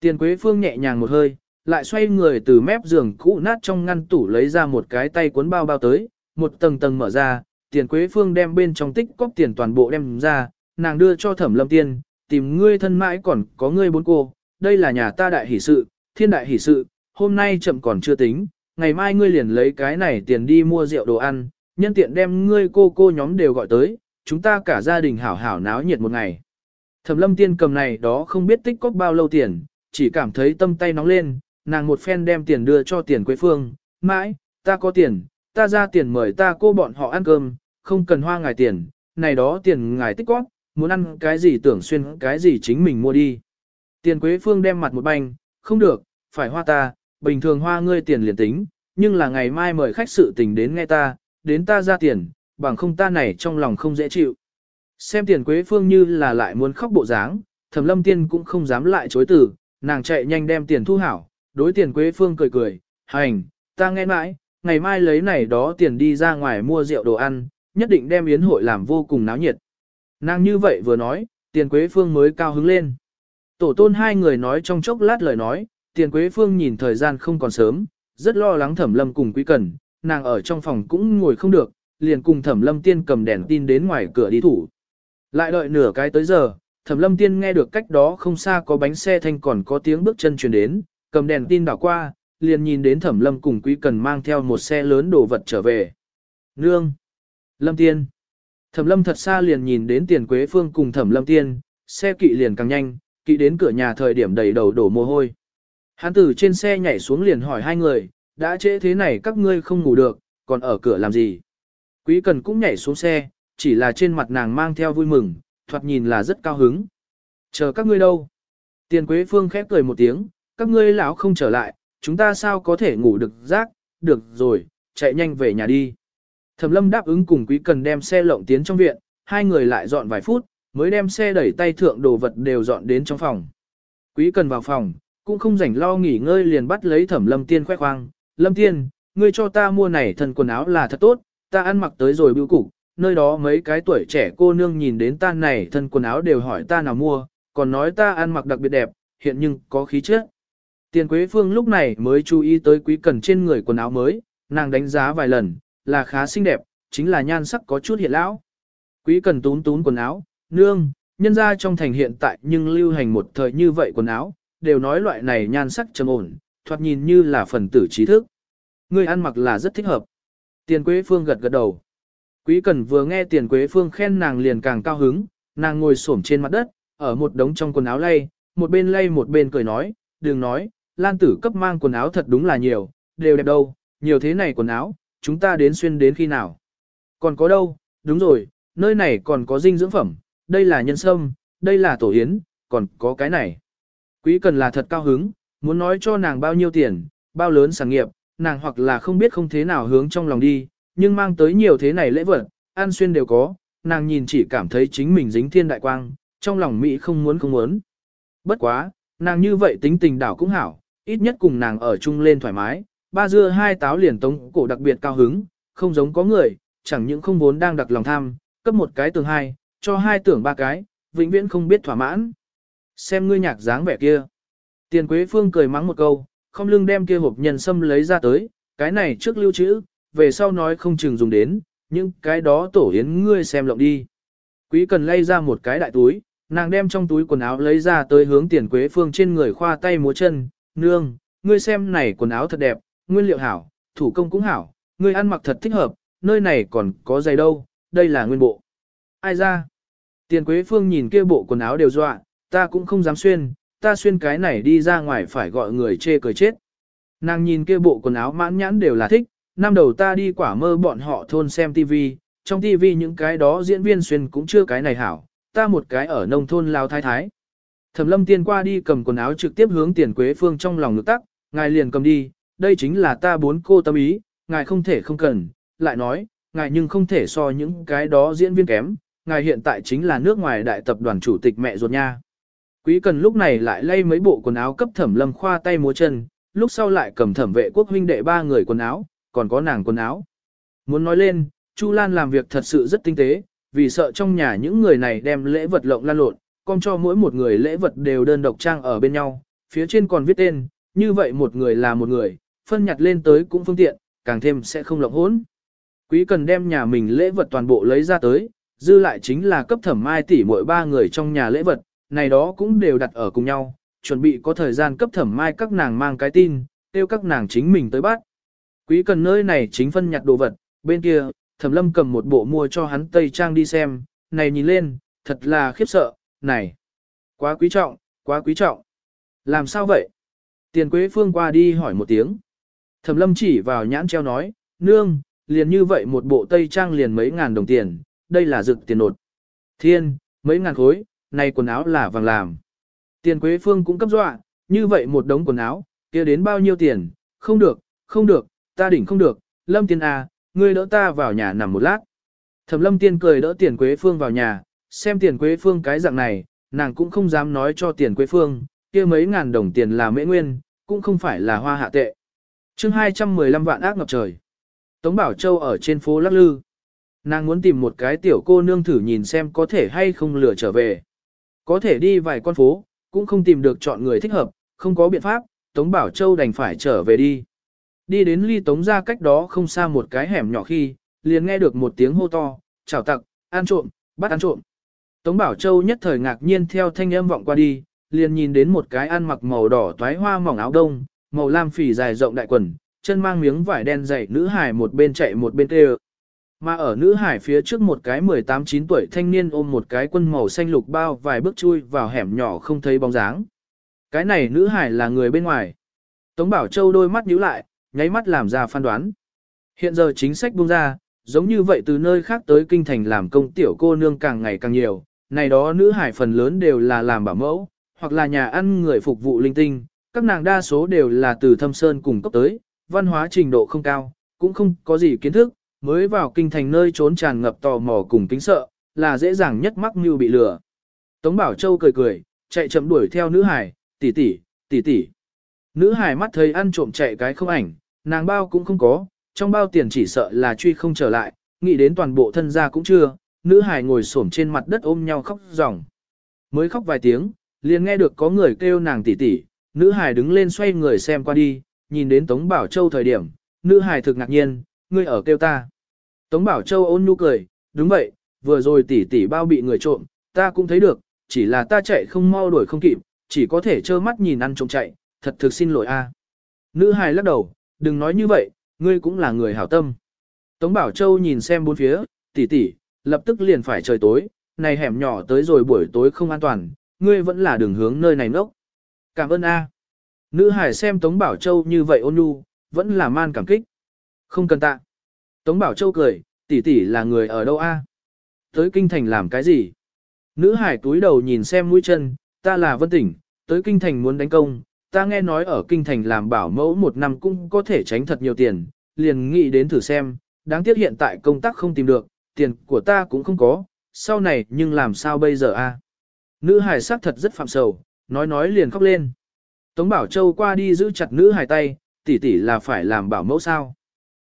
Tiền Quế Phương nhẹ nhàng một hơi, lại xoay người từ mép giường cũ nát trong ngăn tủ lấy ra một cái tay cuốn bao bao tới, một tầng tầng mở ra, tiền quế phương đem bên trong tích cóp tiền toàn bộ đem ra, nàng đưa cho thẩm lâm tiên, tìm ngươi thân mãi còn có ngươi bốn cô, đây là nhà ta đại hỷ sự, thiên đại hỷ sự, hôm nay chậm còn chưa tính, ngày mai ngươi liền lấy cái này tiền đi mua rượu đồ ăn, nhân tiện đem ngươi cô cô nhóm đều gọi tới, chúng ta cả gia đình hảo hảo náo nhiệt một ngày. Thẩm lâm tiên cầm này đó không biết tích cóp bao lâu tiền, chỉ cảm thấy tâm tay nóng lên, nàng một phen đem tiền đưa cho tiền quế phương, mãi, ta có tiền, ta ra tiền mời ta cô bọn họ ăn cơm, không cần hoa ngài tiền, này đó tiền ngài tích góp, muốn ăn cái gì tưởng xuyên cái gì chính mình mua đi. Tiền quế phương đem mặt một banh, không được, phải hoa ta, bình thường hoa ngươi tiền liền tính, nhưng là ngày mai mời khách sự tình đến nghe ta, đến ta ra tiền, bằng không ta này trong lòng không dễ chịu. Xem tiền quế phương như là lại muốn khóc bộ dáng, thẩm lâm tiên cũng không dám lại chối từ, nàng chạy nhanh đem tiền thu hảo, đối tiền quế phương cười cười, hành, ta nghe mãi, ngày mai lấy này đó tiền đi ra ngoài mua rượu đồ ăn, nhất định đem yến hội làm vô cùng náo nhiệt. Nàng như vậy vừa nói, tiền quế phương mới cao hứng lên. Tổ tôn hai người nói trong chốc lát lời nói, tiền quế phương nhìn thời gian không còn sớm, rất lo lắng thẩm lâm cùng quý cần, nàng ở trong phòng cũng ngồi không được, liền cùng thẩm lâm tiên cầm đèn tin đến ngoài cửa đi thủ. Lại đợi nửa cái tới giờ, thẩm lâm tiên nghe được cách đó không xa có bánh xe thanh còn có tiếng bước chân truyền đến, cầm đèn tin đảo qua, liền nhìn đến thẩm lâm cùng quý cần mang theo một xe lớn đồ vật trở về. Nương! Lâm tiên! Thẩm lâm thật xa liền nhìn đến tiền quế phương cùng thẩm lâm tiên, xe kỵ liền càng nhanh, kỵ đến cửa nhà thời điểm đầy đầu đổ mồ hôi. Hắn tử trên xe nhảy xuống liền hỏi hai người, đã trễ thế này các ngươi không ngủ được, còn ở cửa làm gì? Quý cần cũng nhảy xuống xe, chỉ là trên mặt nàng mang theo vui mừng, thoạt nhìn là rất cao hứng. Chờ các ngươi đâu? Tiền Quế Phương khép cười một tiếng, các ngươi lão không trở lại, chúng ta sao có thể ngủ được rác, được rồi, chạy nhanh về nhà đi. Thẩm lâm đáp ứng cùng quý cần đem xe lộng tiến trong viện, hai người lại dọn vài phút, mới đem xe đẩy tay thượng đồ vật đều dọn đến trong phòng. Quý cần vào phòng, cũng không rảnh lo nghỉ ngơi liền bắt lấy thẩm lâm tiên khoe khoang. Lâm tiên, ngươi cho ta mua này thân quần áo là thật tốt, ta ăn mặc tới rồi bưu cục, nơi đó mấy cái tuổi trẻ cô nương nhìn đến ta này thân quần áo đều hỏi ta nào mua, còn nói ta ăn mặc đặc biệt đẹp, hiện nhưng có khí chất. Tiền Quế Phương lúc này mới chú ý tới quý cần trên người quần áo mới, nàng đánh giá vài lần, là khá xinh đẹp, chính là nhan sắc có chút hiện lão. Quý cần tún tún quần áo, nương, nhân ra trong thành hiện tại nhưng lưu hành một thời như vậy quần áo, đều nói loại này nhan sắc trầm ổn, thoạt nhìn như là phần tử trí thức. Người ăn mặc là rất thích hợp. Tiền Quế Phương gật gật đầu. Quý Cần vừa nghe Tiền Quế Phương khen nàng liền càng cao hứng, nàng ngồi xổm trên mặt đất, ở một đống trong quần áo lay, một bên lay một bên cười nói, đừng nói, Lan Tử cấp mang quần áo thật đúng là nhiều, đều đẹp đâu, nhiều thế này quần áo, chúng ta đến xuyên đến khi nào. Còn có đâu, đúng rồi, nơi này còn có dinh dưỡng phẩm, đây là nhân sâm, đây là tổ yến, còn có cái này. Quý Cần là thật cao hứng, muốn nói cho nàng bao nhiêu tiền, bao lớn sản nghiệp, nàng hoặc là không biết không thế nào hướng trong lòng đi, nhưng mang tới nhiều thế này lễ vật, an xuyên đều có, nàng nhìn chỉ cảm thấy chính mình dính thiên đại quang, trong lòng Mỹ không muốn không muốn. Bất quá, nàng như vậy tính tình đảo cũng hảo, ít nhất cùng nàng ở chung lên thoải mái, ba dưa hai táo liền tống cổ đặc biệt cao hứng, không giống có người, chẳng những không vốn đang đặc lòng tham, cấp một cái tường hai, cho hai tưởng ba cái, vĩnh viễn không biết thỏa mãn. Xem ngươi nhạc dáng vẻ kia. Tiền Quế Phương cười mắng một câu, không lưng đem kia hộp nhân sâm lấy ra tới, cái này trước lưu trữ, về sau nói không chừng dùng đến, nhưng cái đó tổ yến ngươi xem lộng đi. Quý cần lay ra một cái đại túi, nàng đem trong túi quần áo lấy ra tới hướng tiền quế phương trên người khoa tay múa chân, nương, ngươi xem này quần áo thật đẹp, nguyên liệu hảo, thủ công cũng hảo, ngươi ăn mặc thật thích hợp, nơi này còn có giày đâu, đây là nguyên bộ. Ai ra? Tiền quế phương nhìn kia bộ quần áo đều dọa, ta cũng không dám xuyên, ta xuyên cái này đi ra ngoài phải gọi người chê cười chết. Nàng nhìn kia bộ quần áo mãn nhãn đều là thích, năm đầu ta đi quả mơ bọn họ thôn xem TV, trong TV những cái đó diễn viên xuyên cũng chưa cái này hảo, ta một cái ở nông thôn lao thái thái. Thẩm lâm tiên qua đi cầm quần áo trực tiếp hướng tiền quế phương trong lòng ngực tắc, ngài liền cầm đi, đây chính là ta bốn cô tâm ý, ngài không thể không cần, lại nói, ngài nhưng không thể so những cái đó diễn viên kém, ngài hiện tại chính là nước ngoài đại tập đoàn chủ tịch mẹ ruột nha. Quý cần lúc này lại lay mấy bộ quần áo cấp thẩm lâm khoa tay múa chân, lúc sau lại cầm thẩm vệ quốc huynh đệ ba người quần áo, còn có nàng quần áo. Muốn nói lên, Chu Lan làm việc thật sự rất tinh tế, vì sợ trong nhà những người này đem lễ vật lộng lan lộn, con cho mỗi một người lễ vật đều đơn độc trang ở bên nhau, phía trên còn viết tên, như vậy một người là một người, phân nhặt lên tới cũng phương tiện, càng thêm sẽ không lộng hỗn. Quý cần đem nhà mình lễ vật toàn bộ lấy ra tới, dư lại chính là cấp thẩm mai tỷ mỗi ba người trong nhà lễ vật, này đó cũng đều đặt ở cùng nhau, chuẩn bị có thời gian cấp thẩm mai các nàng mang cái tin, tiêu các nàng chính mình tới bắt. Quý cần nơi này chính phân nhặt đồ vật, bên kia, thẩm lâm cầm một bộ mua cho hắn tây trang đi xem, này nhìn lên, thật là khiếp sợ, này, quá quý trọng, quá quý trọng. Làm sao vậy? Tiền Quế Phương qua đi hỏi một tiếng. Thẩm lâm chỉ vào nhãn treo nói, nương, liền như vậy một bộ tây trang liền mấy ngàn đồng tiền, đây là rực tiền nột. Thiên, mấy ngàn khối, này quần áo là vàng làm. Tiền Quế Phương cũng cấp dọa, như vậy một đống quần áo, kia đến bao nhiêu tiền, không được, không được, ta đỉnh không được, lâm tiên à, ngươi đỡ ta vào nhà nằm một lát. Thẩm lâm tiên cười đỡ tiền Quế Phương vào nhà, xem tiền Quế Phương cái dạng này, nàng cũng không dám nói cho tiền Quế Phương, kia mấy ngàn đồng tiền là mễ nguyên, cũng không phải là hoa hạ tệ. chương 215 vạn ác ngập trời. Tống Bảo Châu ở trên phố Lắc Lư. Nàng muốn tìm một cái tiểu cô nương thử nhìn xem có thể hay không lừa trở về. Có thể đi vài con phố, cũng không tìm được chọn người thích hợp, không có biện pháp, Tống Bảo Châu đành phải trở về đi. Đi đến ly Tống ra cách đó không xa một cái hẻm nhỏ khi, liền nghe được một tiếng hô to, chào tặc, ăn trộm, bắt ăn trộm. Tống Bảo Châu nhất thời ngạc nhiên theo thanh âm vọng qua đi, liền nhìn đến một cái ăn mặc màu đỏ toái hoa mỏng áo đông, màu lam phỉ dài rộng đại quần, chân mang miếng vải đen dày nữ hải một bên chạy một bên kêu. Mà ở nữ hải phía trước một cái 18-9 tuổi thanh niên ôm một cái quân màu xanh lục bao vài bước chui vào hẻm nhỏ không thấy bóng dáng. Cái này nữ hải là người bên ngoài. Tống Bảo Châu đôi mắt nhíu lại, nháy mắt làm ra phán đoán. Hiện giờ chính sách buông ra, giống như vậy từ nơi khác tới kinh thành làm công tiểu cô nương càng ngày càng nhiều, này đó nữ hải phần lớn đều là làm bảo mẫu, hoặc là nhà ăn người phục vụ linh tinh, các nàng đa số đều là từ thâm sơn cùng cấp tới, văn hóa trình độ không cao, cũng không có gì kiến thức, mới vào kinh thành nơi trốn tràn ngập tò mò cùng kính sợ, là dễ dàng nhất mắc mưu bị lừa. Tống Bảo Châu cười cười, chạy chậm đuổi theo nữ hải, tỷ tỷ, tỷ tỷ. Nữ hải mắt thấy ăn trộm chạy cái không ảnh, nàng bao cũng không có, trong bao tiền chỉ sợ là truy không trở lại, nghĩ đến toàn bộ thân gia cũng chưa, nữ hải ngồi xổm trên mặt đất ôm nhau khóc ròng. Mới khóc vài tiếng, liền nghe được có người kêu nàng tỷ tỷ, nữ hải đứng lên xoay người xem qua đi, nhìn đến Tống Bảo Châu thời điểm, nữ hải thực ngạc nhiên, ngươi ở kêu ta. Tống Bảo Châu ôn nhu cười, đúng vậy, vừa rồi tỷ tỷ bao bị người trộm, ta cũng thấy được, chỉ là ta chạy không mau đuổi không kịp, chỉ có thể trơ mắt nhìn ăn trộm chạy, thật thực xin lỗi a. À. Nữ hài lắc đầu, đừng nói như vậy, ngươi cũng là người hảo tâm. Tống Bảo Châu nhìn xem bốn phía, tỷ tỷ, lập tức liền phải trời tối, này hẻm nhỏ tới rồi buổi tối không an toàn, ngươi vẫn là đường hướng nơi này nốc. Cảm ơn a. Nữ hải xem Tống Bảo Châu như vậy ôn nhu, vẫn là man cảm kích. Không cần tạ. Tống Bảo Châu cười, tỷ tỷ là người ở đâu a? Tới kinh thành làm cái gì? Nữ hải túi đầu nhìn xem mũi chân, ta là Vân Tỉnh, tới kinh thành muốn đánh công, ta nghe nói ở kinh thành làm bảo mẫu một năm cũng có thể tránh thật nhiều tiền, liền nghĩ đến thử xem, đáng tiếc hiện tại công tác không tìm được, tiền của ta cũng không có, sau này nhưng làm sao bây giờ a? Nữ hải sắc thật rất phạm sầu, nói nói liền khóc lên. Tống Bảo Châu qua đi giữ chặt nữ hải tay, tỷ tỷ là phải làm bảo mẫu sao.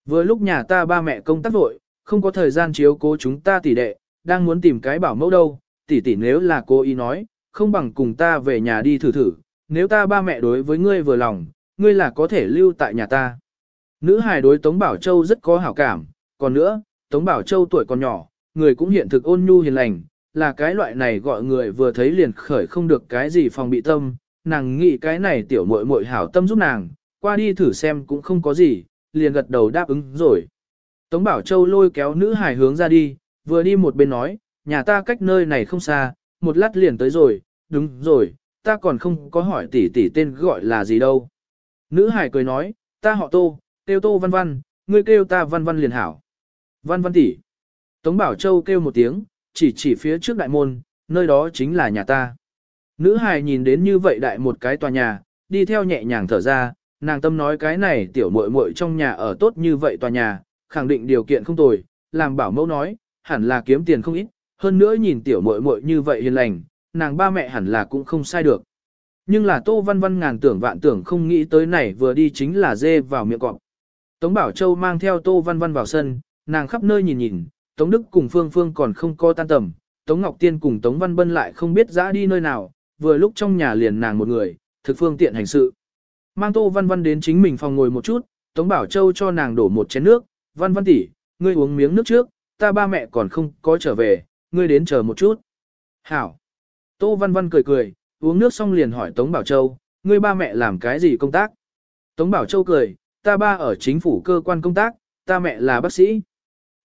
Vừa lúc nhà ta ba mẹ công tác vội, không có thời gian chiếu cố chúng ta tỷ đệ, đang muốn tìm cái bảo mẫu đâu, tỷ tỷ nếu là cô ý nói, không bằng cùng ta về nhà đi thử thử, nếu ta ba mẹ đối với ngươi vừa lòng, ngươi là có thể lưu tại nhà ta. Nữ hài đối Tống Bảo Châu rất có hảo cảm, còn nữa, Tống Bảo Châu tuổi còn nhỏ, người cũng hiện thực ôn nhu hiền lành, là cái loại này gọi người vừa thấy liền khởi không được cái gì phòng bị tâm, nàng nghĩ cái này tiểu muội muội hảo tâm giúp nàng, qua đi thử xem cũng không có gì, liền gật đầu đáp ứng rồi. Tống Bảo Châu lôi kéo nữ hài hướng ra đi, vừa đi một bên nói, nhà ta cách nơi này không xa, một lát liền tới rồi, đúng rồi, ta còn không có hỏi tỷ tỷ tên gọi là gì đâu. Nữ hải cười nói, ta họ tô, kêu tô văn văn, ngươi kêu ta văn văn liền hảo. Văn văn tỷ. Tống Bảo Châu kêu một tiếng, chỉ chỉ phía trước đại môn, nơi đó chính là nhà ta. Nữ hài nhìn đến như vậy đại một cái tòa nhà, đi theo nhẹ nhàng thở ra, nàng tâm nói cái này tiểu muội muội trong nhà ở tốt như vậy tòa nhà, khẳng định điều kiện không tồi, làm bảo mẫu nói, hẳn là kiếm tiền không ít, hơn nữa nhìn tiểu muội muội như vậy hiền lành, nàng ba mẹ hẳn là cũng không sai được. Nhưng là Tô Văn Văn ngàn tưởng vạn tưởng không nghĩ tới này vừa đi chính là dê vào miệng cọp. Tống Bảo Châu mang theo Tô Văn Văn vào sân, nàng khắp nơi nhìn nhìn, Tống Đức cùng Phương Phương còn không có tan tầm, Tống Ngọc Tiên cùng Tống Văn Bân lại không biết dã đi nơi nào, vừa lúc trong nhà liền nàng một người, thực phương tiện hành sự. Mang Tô Văn Văn đến chính mình phòng ngồi một chút, Tống Bảo Châu cho nàng đổ một chén nước, Văn Văn tỷ, ngươi uống miếng nước trước, ta ba mẹ còn không có trở về, ngươi đến chờ một chút. Hảo. Tô Văn Văn cười cười, uống nước xong liền hỏi Tống Bảo Châu, ngươi ba mẹ làm cái gì công tác? Tống Bảo Châu cười, ta ba ở chính phủ cơ quan công tác, ta mẹ là bác sĩ.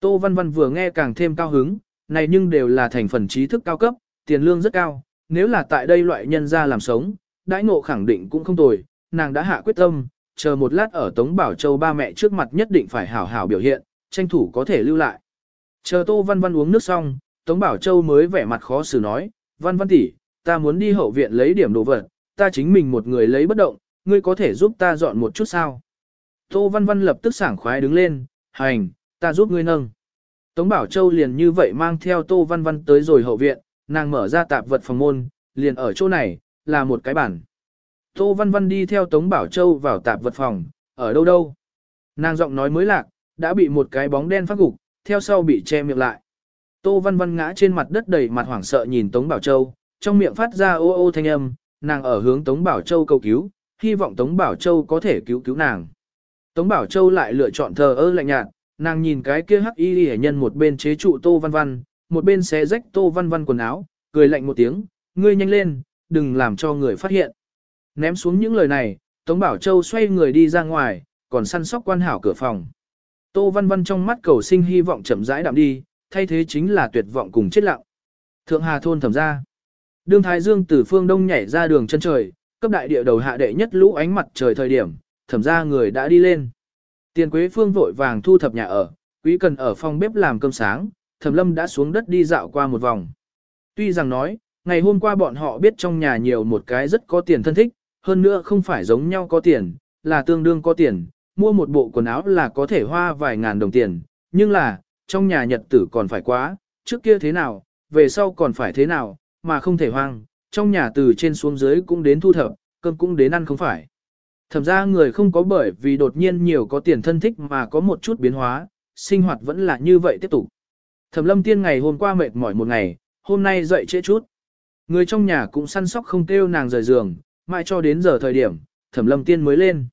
Tô Văn Văn vừa nghe càng thêm cao hứng, này nhưng đều là thành phần trí thức cao cấp, tiền lương rất cao, nếu là tại đây loại nhân gia làm sống, đãi ngộ khẳng định cũng không tồi, nàng đã hạ quyết tâm, chờ một lát ở Tống Bảo Châu ba mẹ trước mặt nhất định phải hảo hảo biểu hiện, tranh thủ có thể lưu lại. Chờ Tô Văn Văn uống nước xong, Tống Bảo Châu mới vẻ mặt khó xử nói, Văn Văn tỷ, ta muốn đi hậu viện lấy điểm đồ vật, ta chính mình một người lấy bất động, ngươi có thể giúp ta dọn một chút sao? Tô Văn Văn lập tức sảng khoái đứng lên, hành, ta giúp ngươi nâng. Tống Bảo Châu liền như vậy mang theo Tô Văn Văn tới rồi hậu viện, nàng mở ra tạp vật phòng môn, liền ở chỗ này, là một cái bản. Tô Văn Văn đi theo Tống Bảo Châu vào tạp vật phòng, ở đâu đâu. Nàng giọng nói mới lạc, đã bị một cái bóng đen phát gục, theo sau bị che miệng lại. Tô Văn Văn ngã trên mặt đất đầy mặt hoảng sợ nhìn Tống Bảo Châu, trong miệng phát ra ô ô thanh âm, nàng ở hướng Tống Bảo Châu cầu cứu, hy vọng Tống Bảo Châu có thể cứu cứu nàng. Tống Bảo Châu lại lựa chọn thờ ơ lạnh nhạt, nàng nhìn cái kia hắc y hệ nhân một bên chế trụ Tô Văn Văn, một bên xé rách Tô Văn Văn quần áo, cười lạnh một tiếng, ngươi nhanh lên, đừng làm cho người phát hiện. Ném xuống những lời này, Tống Bảo Châu xoay người đi ra ngoài, còn săn sóc quan hảo cửa phòng. Tô Văn Văn trong mắt cầu sinh hy vọng chậm rãi đạm đi, thay thế chính là tuyệt vọng cùng chết lặng. Thượng Hà thôn thẩm ra. Đương Thái Dương từ phương đông nhảy ra đường chân trời, cấp đại địa đầu hạ đệ nhất lũ ánh mặt trời thời điểm, thẩm ra người đã đi lên. Tiền Quế Phương vội vàng thu thập nhà ở, Quý Cần ở phòng bếp làm cơm sáng, Thẩm Lâm đã xuống đất đi dạo qua một vòng. Tuy rằng nói, ngày hôm qua bọn họ biết trong nhà nhiều một cái rất có tiền thân thích, hơn nữa không phải giống nhau có tiền, là tương đương có tiền, mua một bộ quần áo là có thể hoa vài ngàn đồng tiền, nhưng là, trong nhà nhật tử còn phải quá, trước kia thế nào, về sau còn phải thế nào, mà không thể hoang, trong nhà từ trên xuống dưới cũng đến thu thập, cơm cũng đến ăn không phải. Thẩm ra người không có bởi vì đột nhiên nhiều có tiền thân thích mà có một chút biến hóa, sinh hoạt vẫn là như vậy tiếp tục. Thẩm lâm tiên ngày hôm qua mệt mỏi một ngày, hôm nay dậy trễ chút. Người trong nhà cũng săn sóc không kêu nàng rời giường, mãi cho đến giờ thời điểm, thẩm lâm tiên mới lên.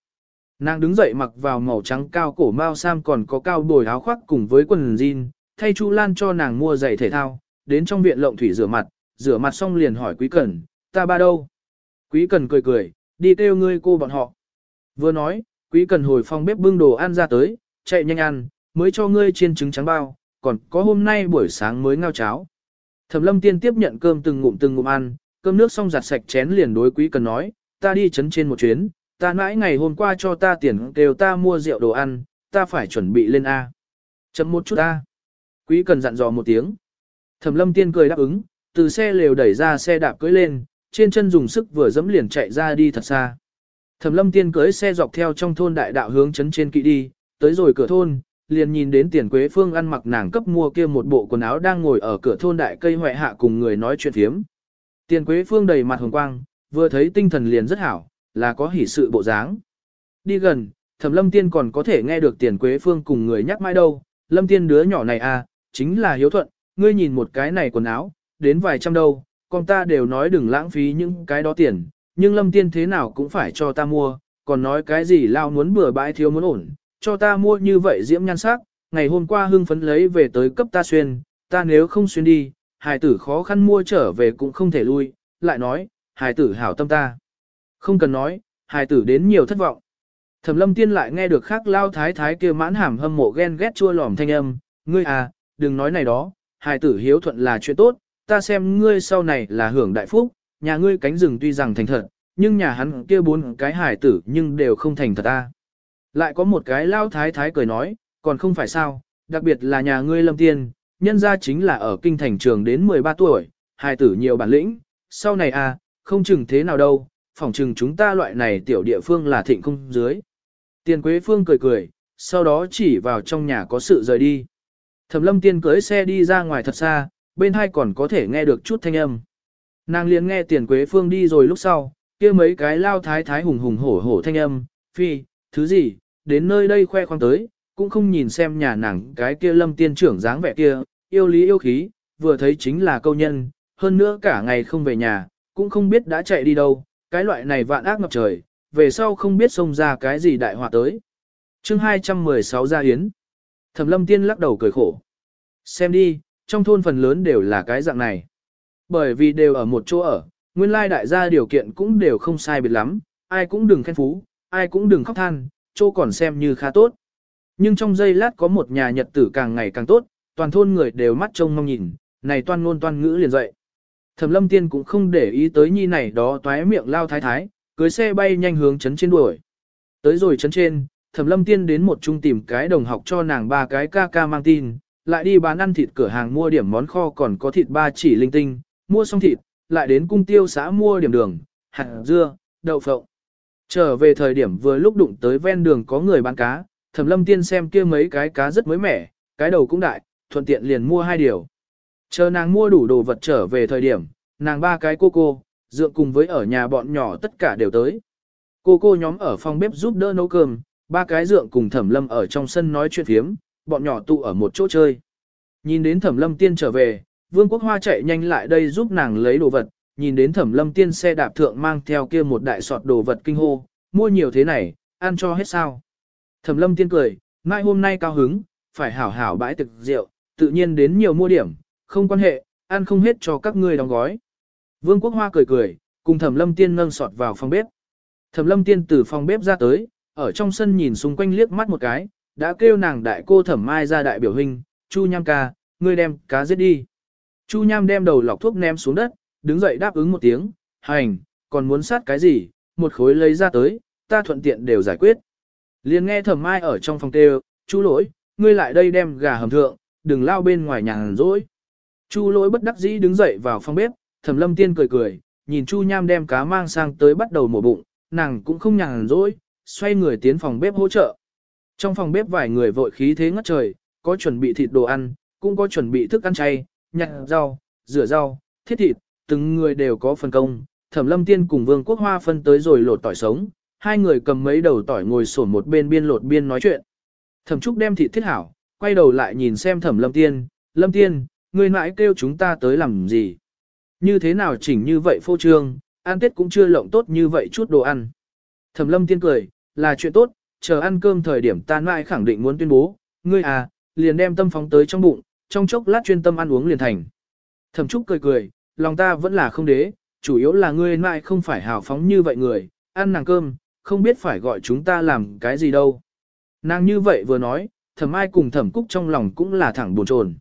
Nàng đứng dậy mặc vào màu trắng cao cổ mao sam còn có cao bồi áo khoác cùng với quần jean, thay Chu Lan cho nàng mua giày thể thao, đến trong viện lộng thủy rửa mặt, rửa mặt xong liền hỏi Quý Cẩn, ta ba đâu? Quý Cẩn cười cười, đi kêu ngươi cô bọn họ. Vừa nói, Quý cần hồi phòng bếp bưng đồ ăn ra tới, chạy nhanh ăn, mới cho ngươi chiên trứng trắng bao, còn có hôm nay buổi sáng mới ngao cháo. Thẩm lâm tiên tiếp nhận cơm từng ngụm từng ngụm ăn, cơm nước xong giặt sạch chén liền đối Quý cần nói, ta đi chấn trên một chuyến, ta mãi ngày hôm qua cho ta tiền đều ta mua rượu đồ ăn, ta phải chuẩn bị lên A. Chấm một chút A. Quý cần dặn dò một tiếng. Thẩm lâm tiên cười đáp ứng, từ xe lều đẩy ra xe đạp cưỡi lên, trên chân dùng sức vừa dẫm liền chạy ra đi thật xa. Thẩm lâm tiên cưỡi xe dọc theo trong thôn đại đạo hướng chấn trên kỵ đi, tới rồi cửa thôn, liền nhìn đến tiền quế phương ăn mặc nàng cấp mua kia một bộ quần áo đang ngồi ở cửa thôn đại cây hoại hạ cùng người nói chuyện phiếm. Tiền quế phương đầy mặt hồng quang, vừa thấy tinh thần liền rất hảo, là có hỉ sự bộ dáng. Đi gần, thẩm lâm tiên còn có thể nghe được tiền quế phương cùng người nhắc mãi đâu, lâm tiên đứa nhỏ này à, chính là hiếu thuận, ngươi nhìn một cái này quần áo, đến vài trăm đâu, con ta đều nói đừng lãng phí những cái đó tiền, nhưng lâm tiên thế nào cũng phải cho ta mua, còn nói cái gì lao muốn bừa bãi thiếu muốn ổn, cho ta mua như vậy diễm nhan sắc, ngày hôm qua hưng phấn lấy về tới cấp ta xuyên, ta nếu không xuyên đi, hài tử khó khăn mua trở về cũng không thể lui, lại nói, hài tử hảo tâm ta. Không cần nói, hài tử đến nhiều thất vọng. Thẩm lâm tiên lại nghe được khác lao thái thái kia mãn hàm hâm mộ ghen ghét chua lòm thanh âm, ngươi à, đừng nói này đó, hài tử hiếu thuận là chuyện tốt, ta xem ngươi sau này là hưởng đại phúc, nhà ngươi cánh rừng tuy rằng thành thật, nhưng nhà hắn kia bốn cái hài tử nhưng đều không thành thật ta. Lại có một cái lao thái thái cười nói, còn không phải sao, đặc biệt là nhà ngươi lâm tiên, nhân ra chính là ở kinh thành trường đến 13 tuổi, hài tử nhiều bản lĩnh, sau này à, không chừng thế nào đâu, phỏng chừng chúng ta loại này tiểu địa phương là thịnh không dưới. Tiền Quế Phương cười cười, sau đó chỉ vào trong nhà có sự rời đi. Thẩm lâm tiên cưới xe đi ra ngoài thật xa, bên hai còn có thể nghe được chút thanh âm. Nàng liền nghe tiền Quế Phương đi rồi lúc sau, kia mấy cái lao thái thái hùng hùng hổ hổ thanh âm, phi, thứ gì, đến nơi đây khoe khoang tới, cũng không nhìn xem nhà nàng cái kia lâm tiên trưởng dáng vẻ kia, yêu lý yêu khí, vừa thấy chính là câu nhân, hơn nữa cả ngày không về nhà, cũng không biết đã chạy đi đâu, cái loại này vạn ác ngập trời, về sau không biết xông ra cái gì đại họa tới. chương 216 gia hiến. Thẩm lâm tiên lắc đầu cười khổ. Xem đi, trong thôn phần lớn đều là cái dạng này. Bởi vì đều ở một chỗ ở, nguyên lai đại gia điều kiện cũng đều không sai biệt lắm, ai cũng đừng khen phú, ai cũng đừng khóc than, chỗ còn xem như khá tốt. Nhưng trong giây lát có một nhà nhật tử càng ngày càng tốt, toàn thôn người đều mắt trông mong nhìn, này toan ngôn toan ngữ liền dậy. Thẩm lâm tiên cũng không để ý tới nhi này đó toái miệng lao thái thái, cưới xe bay nhanh hướng chấn trên đuổi. Tới rồi chấn trên, thẩm lâm tiên đến một trung tìm cái đồng học cho nàng ba cái ca ca mang tin, lại đi bán ăn thịt cửa hàng mua điểm món kho còn có thịt ba chỉ linh tinh, mua xong thịt, lại đến cung tiêu xã mua điểm đường, hạt dưa, đậu phộng. Trở về thời điểm vừa lúc đụng tới ven đường có người bán cá, thẩm lâm tiên xem kia mấy cái cá rất mới mẻ, cái đầu cũng đại, thuận tiện liền mua hai điều. Chờ nàng mua đủ đồ vật trở về thời điểm, nàng ba cái cô cô, dựa cùng với ở nhà bọn nhỏ tất cả đều tới. Cô cô nhóm ở phòng bếp giúp đỡ nấu cơm, ba cái dượng cùng thẩm lâm ở trong sân nói chuyện phiếm, bọn nhỏ tụ ở một chỗ chơi. Nhìn đến thẩm lâm tiên trở về, vương quốc hoa chạy nhanh lại đây giúp nàng lấy đồ vật, nhìn đến thẩm lâm tiên xe đạp thượng mang theo kia một đại sọt đồ vật kinh hô, mua nhiều thế này, ăn cho hết sao. Thẩm lâm tiên cười, mai hôm nay cao hứng, phải hảo hảo bãi thực rượu, tự nhiên đến nhiều mua điểm, không quan hệ, ăn không hết cho các ngươi đóng gói. Vương quốc hoa cười cười, cùng thẩm lâm tiên nâng sọt vào phòng bếp. Thẩm lâm tiên từ phòng bếp ra tới, ở trong sân nhìn xung quanh liếc mắt một cái, đã kêu nàng đại cô thẩm mai ra đại biểu hình, Chu Nham ca, ngươi đem cá giết đi. Chu Nham đem đầu lọc thuốc ném xuống đất, đứng dậy đáp ứng một tiếng, hành, còn muốn sát cái gì, một khối lấy ra tới, ta thuận tiện đều giải quyết. Liền nghe thẩm mai ở trong phòng kêu, chu lỗi, ngươi lại đây đem gà hầm thượng, đừng lao bên ngoài nhà rỗi. Chu lỗi bất đắc dĩ đứng dậy vào phòng bếp, thẩm lâm tiên cười cười, nhìn chu nham đem cá mang sang tới bắt đầu mổ bụng, nàng cũng không nhàn rỗi, xoay người tiến phòng bếp hỗ trợ. Trong phòng bếp vài người vội khí thế ngất trời, có chuẩn bị thịt đồ ăn, cũng có chuẩn bị thức ăn chay, nhặt rau, rửa rau, thiết thịt, từng người đều có phần công. Thẩm lâm tiên cùng vương quốc hoa phân tới rồi lột tỏi sống, hai người cầm mấy đầu tỏi ngồi sổn một bên biên lột biên nói chuyện. Thẩm trúc đem thịt thiết hảo, quay đầu lại nhìn xem thẩm lâm tiên, lâm tiên, người mãi kêu chúng ta tới làm gì. Như thế nào chỉnh như vậy phô trương, ăn tết cũng chưa lộng tốt như vậy chút đồ ăn. Thẩm lâm tiên cười, là chuyện tốt, chờ ăn cơm thời điểm ta mãi khẳng định muốn tuyên bố, ngươi à, liền đem tâm phóng tới trong bụng, trong chốc lát chuyên tâm ăn uống liền thành. Thẩm Trúc cười cười, lòng ta vẫn là không đế, chủ yếu là ngươi mãi không phải hào phóng như vậy người, ăn nàng cơm, không biết phải gọi chúng ta làm cái gì đâu. Nàng như vậy vừa nói, thẩm ai cùng thẩm cúc trong lòng cũng là thẳng buồn chồn.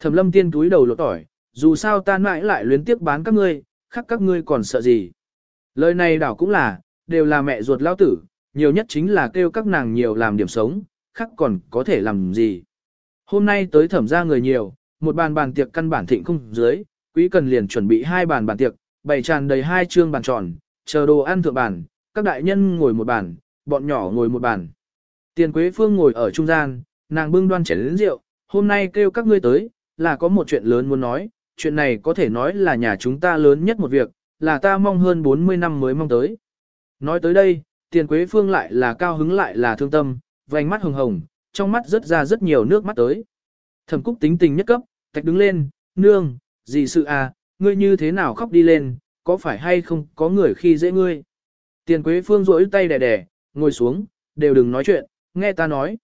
Thẩm lâm tiên túi đầu lột tỏi, dù sao ta mãi lại luyến tiếc bán các ngươi, khác các ngươi còn sợ gì. Lời này đảo cũng là, đều là mẹ ruột lao tử, nhiều nhất chính là kêu các nàng nhiều làm điểm sống, khác còn có thể làm gì. Hôm nay tới thẩm ra người nhiều, một bàn bàn tiệc căn bản thịnh không dưới, quý cần liền chuẩn bị hai bàn bàn tiệc, bày tràn đầy hai chương bàn tròn, chờ đồ ăn thượng bàn, các đại nhân ngồi một bàn, bọn nhỏ ngồi một bàn. Tiền Quế Phương ngồi ở trung gian, nàng bưng đoan chén lớn rượu, hôm nay kêu các ngươi tới, là có một chuyện lớn muốn nói, chuyện này có thể nói là nhà chúng ta lớn nhất một việc, là ta mong hơn 40 năm mới mong tới. Nói tới đây, Tiền Quế Phương lại là cao hứng lại là thương tâm, vành mắt hồng hồng, trong mắt rớt ra rất nhiều nước mắt tới. Thẩm Cúc tính tình nhất cấp, thạch đứng lên, nương, gì sự à, ngươi như thế nào khóc đi lên, có phải hay không có người khi dễ ngươi. Tiền Quế Phương rỗi tay đẻ đẻ, ngồi xuống, đều đừng nói chuyện, nghe ta nói.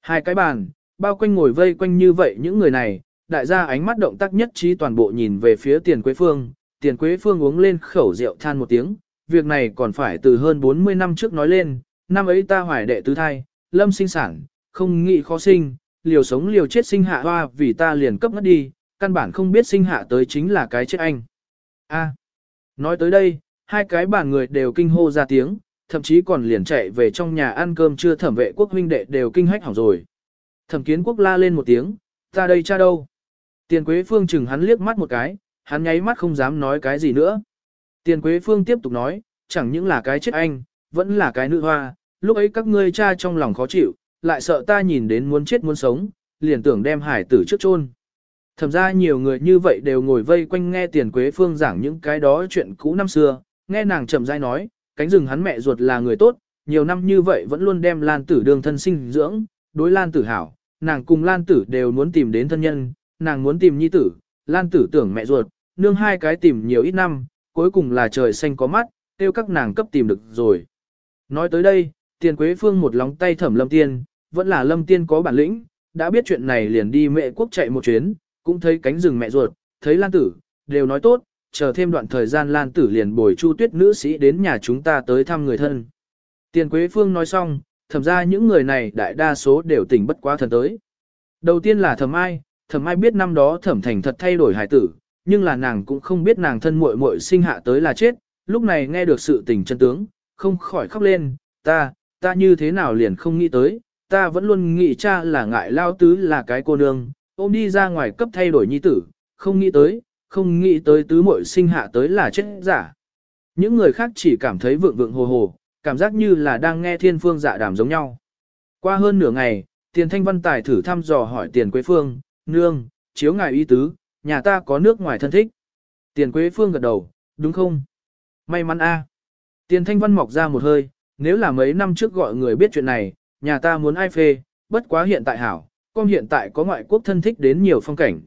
Hai cái bàn, bao quanh ngồi vây quanh như vậy những người này, đại gia ánh mắt động tác nhất trí toàn bộ nhìn về phía Tiền Quế Phương. Tiền Quế Phương uống lên khẩu rượu than một tiếng, việc này còn phải từ hơn 40 năm trước nói lên, năm ấy ta hoài đệ tứ thai, lâm sinh sản, không nghĩ khó sinh, liều sống liều chết sinh hạ hoa vì ta liền cấp ngất đi, căn bản không biết sinh hạ tới chính là cái chết anh. A. nói tới đây, hai cái bàn người đều kinh hô ra tiếng, thậm chí còn liền chạy về trong nhà ăn cơm chưa thẩm vệ quốc huynh đệ đều kinh hách hỏng rồi. Thẩm kiến quốc la lên một tiếng, ta đây cha đâu? Tiền Quế Phương chừng hắn liếc mắt một cái, hắn nháy mắt không dám nói cái gì nữa. Tiền Quế Phương tiếp tục nói, chẳng những là cái chết anh, vẫn là cái nữ hoa, lúc ấy các ngươi cha trong lòng khó chịu, lại sợ ta nhìn đến muốn chết muốn sống, liền tưởng đem hải tử trước chôn. Thẩm ra nhiều người như vậy đều ngồi vây quanh nghe Tiền Quế Phương giảng những cái đó chuyện cũ năm xưa, nghe nàng chậm rãi nói, cánh rừng hắn mẹ ruột là người tốt, nhiều năm như vậy vẫn luôn đem Lan Tử đường thân sinh dưỡng, đối Lan Tử hảo, nàng cùng Lan Tử đều muốn tìm đến thân nhân, nàng muốn tìm nhi tử, Lan Tử tưởng mẹ ruột, nương hai cái tìm nhiều ít năm, cuối cùng là trời xanh có mắt, tiêu các nàng cấp tìm được rồi. Nói tới đây, tiền quế phương một lóng tay thẩm lâm tiên, vẫn là lâm tiên có bản lĩnh, đã biết chuyện này liền đi mẹ quốc chạy một chuyến, cũng thấy cánh rừng mẹ ruột, thấy Lan Tử, đều nói tốt, chờ thêm đoạn thời gian Lan Tử liền bồi Chu Tuyết nữ sĩ đến nhà chúng ta tới thăm người thân. Tiền Quế Phương nói xong, thầm ra những người này đại đa số đều tỉnh bất quá thần tới. Đầu tiên là thẩm ai, thẩm ai biết năm đó thẩm thành thật thay đổi hải tử, nhưng là nàng cũng không biết nàng thân muội muội sinh hạ tới là chết, lúc này nghe được sự tình chân tướng, không khỏi khóc lên, ta, ta như thế nào liền không nghĩ tới, ta vẫn luôn nghĩ cha là ngại lao tứ là cái cô nương, ôm đi ra ngoài cấp thay đổi nhi tử, không nghĩ tới, không nghĩ tới tứ muội sinh hạ tới là chết giả. Những người khác chỉ cảm thấy vượng vượng hồ hồ, cảm giác như là đang nghe thiên phương dạ đàm giống nhau. Qua hơn nửa ngày, tiền thanh văn tài thử thăm dò hỏi tiền quế phương, nương, chiếu ngài y tứ, nhà ta có nước ngoài thân thích. Tiền quế phương gật đầu, đúng không? May mắn a. Tiền thanh văn mọc ra một hơi, nếu là mấy năm trước gọi người biết chuyện này, nhà ta muốn ai phê, bất quá hiện tại hảo, con hiện tại có ngoại quốc thân thích đến nhiều phong cảnh.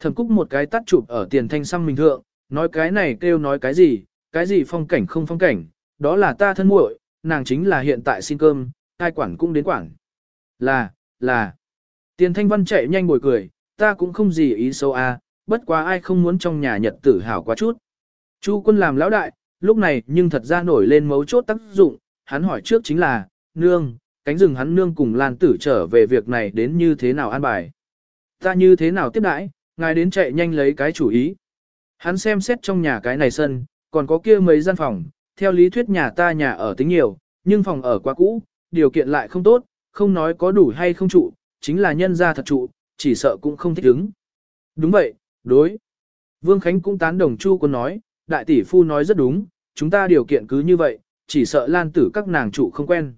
Thẩm Cúc một cái tắt chụp ở tiền thanh xăm mình thượng, nói cái này kêu nói cái gì, cái gì phong cảnh không phong cảnh, đó là ta thân muội, nàng chính là hiện tại xin cơm, ai quản cũng đến quản. Là, là. Tiền thanh văn chạy nhanh bồi cười, ta cũng không gì ý xấu a, bất quá ai không muốn trong nhà nhật tử hảo quá chút. Chu quân làm lão đại, lúc này nhưng thật ra nổi lên mấu chốt tác dụng, hắn hỏi trước chính là, nương, cánh rừng hắn nương cùng Lan tử trở về việc này đến như thế nào an bài. Ta như thế nào tiếp đãi, ngài đến chạy nhanh lấy cái chủ ý. Hắn xem xét trong nhà cái này sân, còn có kia mấy gian phòng, theo lý thuyết nhà ta nhà ở tính nhiều, nhưng phòng ở quá cũ, điều kiện lại không tốt, không nói có đủ hay không trụ, chính là nhân gia thật trụ, chỉ sợ cũng không thích ứng. Đúng vậy, đối. Vương Khánh cũng tán đồng Chu quân nói, đại tỷ phu nói rất đúng, chúng ta điều kiện cứ như vậy, chỉ sợ lan tử các nàng trụ không quen.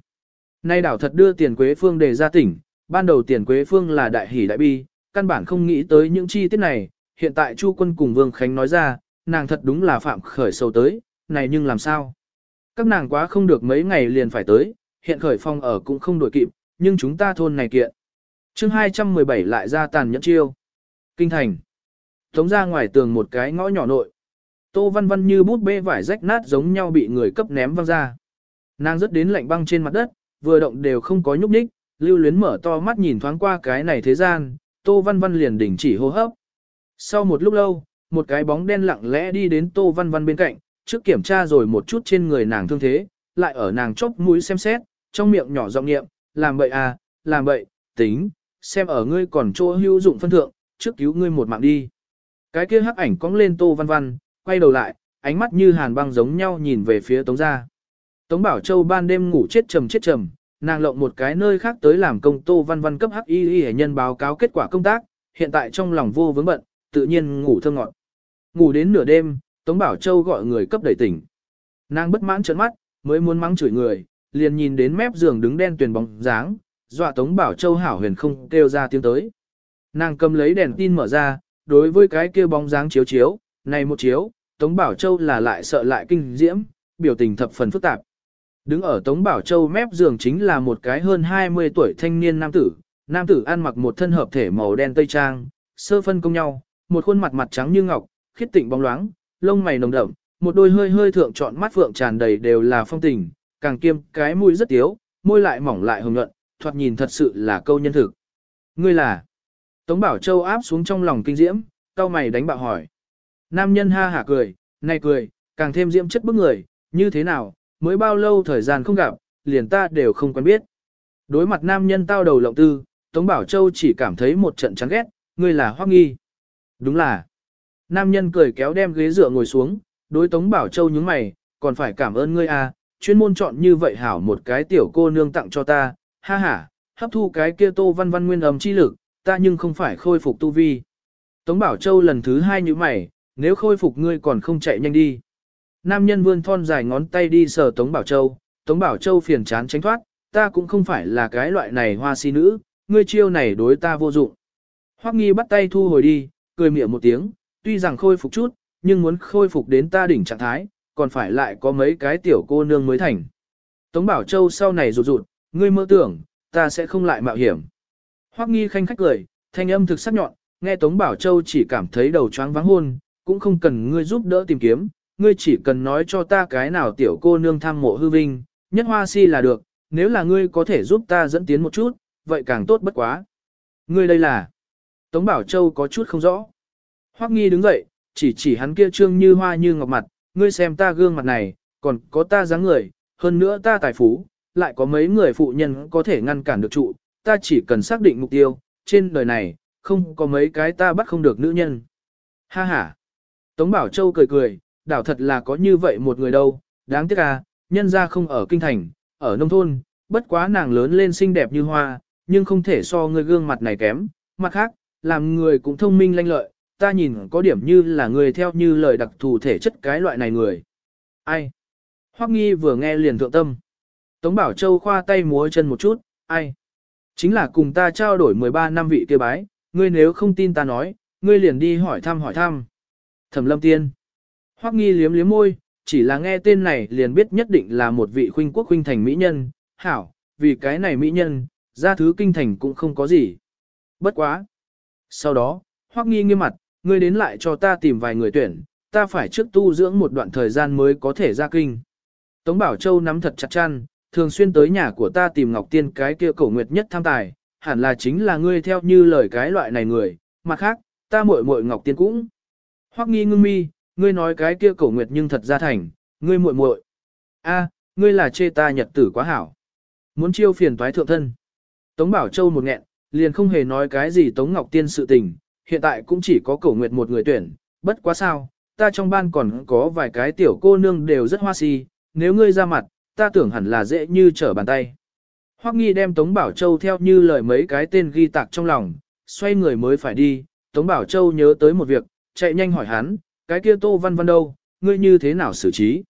Nay đảo thật đưa tiền quế phương đề ra tỉnh, ban đầu tiền quế phương là đại hỷ đại bi, căn bản không nghĩ tới những chi tiết này, hiện tại Chu quân cùng Vương Khánh nói ra, nàng thật đúng là phạm khởi sâu tới, này nhưng làm sao? Các nàng quá không được mấy ngày liền phải tới, hiện khởi phong ở cũng không đổi kịp, nhưng chúng ta thôn này kiện. chương 217 lại ra tàn nhẫn chiêu. Kinh thành. Tống ra ngoài tường một cái ngõ nhỏ nội. Tô văn văn như bút bê vải rách nát giống nhau bị người cấp ném văng ra. Nàng rất đến lạnh băng trên mặt đất, vừa động đều không có nhúc nhích, lưu luyến mở to mắt nhìn thoáng qua cái này thế gian, Tô Văn Văn liền đình chỉ hô hấp. Sau một lúc lâu, một cái bóng đen lặng lẽ đi đến Tô Văn Văn bên cạnh, trước kiểm tra rồi một chút trên người nàng thương thế, lại ở nàng chốc mũi xem xét, trong miệng nhỏ giọng niệm, làm bậy à, làm bậy, tính, xem ở ngươi còn chỗ hữu dụng phân thượng, trước cứu ngươi một mạng đi. Cái kia hắc ảnh cong lên Tô Văn Văn, quay đầu lại, ánh mắt như hàn băng giống nhau nhìn về phía Tống gia. Tống Bảo Châu ban đêm ngủ chết trầm chết trầm, nàng lộng một cái nơi khác tới làm công Tô Văn Văn cấp hắc y y nhân báo cáo kết quả công tác, hiện tại trong lòng vô vướng bận, tự nhiên ngủ thơ ngọn. Ngủ đến nửa đêm, Tống Bảo Châu gọi người cấp đẩy tỉnh. Nàng bất mãn trợn mắt, mới muốn mắng chửi người, liền nhìn đến mép giường đứng đen tuyền bóng dáng, dọa Tống Bảo Châu hảo huyền không kêu ra tiếng tới. Nàng cầm lấy đèn tin mở ra, đối với cái kia bóng dáng chiếu chiếu, này một chiếu, Tống Bảo Châu là lại sợ lại kinh diễm, biểu tình thập phần phức tạp. Đứng ở Tống Bảo Châu mép giường chính là một cái hơn 20 tuổi thanh niên nam tử, nam tử ăn mặc một thân hợp thể màu đen tây trang, sơ phân công nhau, một khuôn mặt mặt trắng như ngọc, khiết tịnh bóng loáng, lông mày nồng đậm, một đôi hơi hơi thượng trọn mắt phượng tràn đầy đều là phong tình, càng kiêm cái mũi rất tiếu, môi lại mỏng lại hồng nhuận, thoạt nhìn thật sự là câu nhân thực. Ngươi là? Tống Bảo Châu áp xuống trong lòng kinh diễm, cao mày đánh bạo hỏi. Nam nhân ha hả cười, này cười, càng thêm diễm chất bức người, như thế nào, mới bao lâu thời gian không gặp, liền ta đều không quen biết. Đối mặt nam nhân tao đầu lộng tư, Tống Bảo Châu chỉ cảm thấy một trận chán ghét, ngươi là hoắc nghi. Đúng là. Nam nhân cười kéo đem ghế dựa ngồi xuống, đối Tống Bảo Châu nhướng mày, còn phải cảm ơn ngươi à, chuyên môn chọn như vậy hảo một cái tiểu cô nương tặng cho ta, ha ha, hấp thu cái kia tô văn văn nguyên ấm chi lực, ta nhưng không phải khôi phục tu vi. Tống Bảo Châu lần thứ hai như mày, nếu khôi phục ngươi còn không chạy nhanh đi. Nam nhân vươn thon dài ngón tay đi sờ Tống Bảo Châu, Tống Bảo Châu phiền chán tránh thoát, ta cũng không phải là cái loại này hoa si nữ, ngươi chiêu này đối ta vô dụng. Hoắc nghi bắt tay thu hồi đi, cười miệng một tiếng, tuy rằng khôi phục chút, nhưng muốn khôi phục đến ta đỉnh trạng thái, còn phải lại có mấy cái tiểu cô nương mới thành. Tống Bảo Châu sau này rụt rụt, ngươi mơ tưởng, ta sẽ không lại mạo hiểm. Hoắc nghi khanh khách cười, thanh âm thực sắc nhọn, nghe Tống Bảo Châu chỉ cảm thấy đầu choáng váng hôn, cũng không cần ngươi giúp đỡ tìm kiếm, ngươi chỉ cần nói cho ta cái nào tiểu cô nương tham mộ hư vinh, nhất hoa si là được, nếu là ngươi có thể giúp ta dẫn tiến một chút, vậy càng tốt bất quá. Ngươi đây là... Tống Bảo Châu có chút không rõ. Hoắc nghi đứng dậy, chỉ chỉ hắn kia trương như hoa như ngọc mặt, ngươi xem ta gương mặt này, còn có ta dáng người, hơn nữa ta tài phú, lại có mấy người phụ nhân có thể ngăn cản được trụ, ta chỉ cần xác định mục tiêu, trên đời này, không có mấy cái ta bắt không được nữ nhân. Ha ha. Tống Bảo Châu cười cười, đảo thật là có như vậy một người đâu, đáng tiếc à, nhân ra không ở kinh thành, ở nông thôn, bất quá nàng lớn lên xinh đẹp như hoa, nhưng không thể so người gương mặt này kém, mặt khác, làm người cũng thông minh lanh lợi, ta nhìn có điểm như là người theo như lời đặc thù thể chất cái loại này người. Ai? Hoắc nghi vừa nghe liền thượng tâm. Tống Bảo Châu khoa tay múa chân một chút, ai? Chính là cùng ta trao đổi 13 năm vị kia bái, ngươi nếu không tin ta nói, ngươi liền đi hỏi thăm hỏi thăm. Thẩm lâm tiên. Hoắc nghi liếm liếm môi, chỉ là nghe tên này liền biết nhất định là một vị khuynh quốc khuynh thành mỹ nhân, hảo, vì cái này mỹ nhân, ra thứ kinh thành cũng không có gì. Bất quá. Sau đó, Hoắc nghi nghiêm mặt, ngươi đến lại cho ta tìm vài người tuyển, ta phải trước tu dưỡng một đoạn thời gian mới có thể ra kinh. Tống Bảo Châu nắm thật chặt chăn, thường xuyên tới nhà của ta tìm Ngọc Tiên cái kia cổ nguyệt nhất tham tài, hẳn là chính là ngươi theo như lời cái loại này người, mặt khác, ta muội muội Ngọc Tiên cũng. Hoắc nghi ngưng mi, ngươi nói cái kia cổ nguyệt nhưng thật ra thành, ngươi muội muội. A, ngươi là chê ta nhật tử quá hảo. Muốn chiêu phiền toái thượng thân. Tống Bảo Châu một nghẹn, liền không hề nói cái gì Tống Ngọc Tiên sự tình, hiện tại cũng chỉ có cổ nguyệt một người tuyển, bất quá sao, ta trong ban còn có vài cái tiểu cô nương đều rất hoa si, nếu ngươi ra mặt, ta tưởng hẳn là dễ như trở bàn tay. Hoắc nghi đem Tống Bảo Châu theo như lời mấy cái tên ghi tạc trong lòng, xoay người mới phải đi, Tống Bảo Châu nhớ tới một việc, chạy nhanh hỏi hắn, cái kia Tô Văn Văn đâu, ngươi như thế nào xử trí?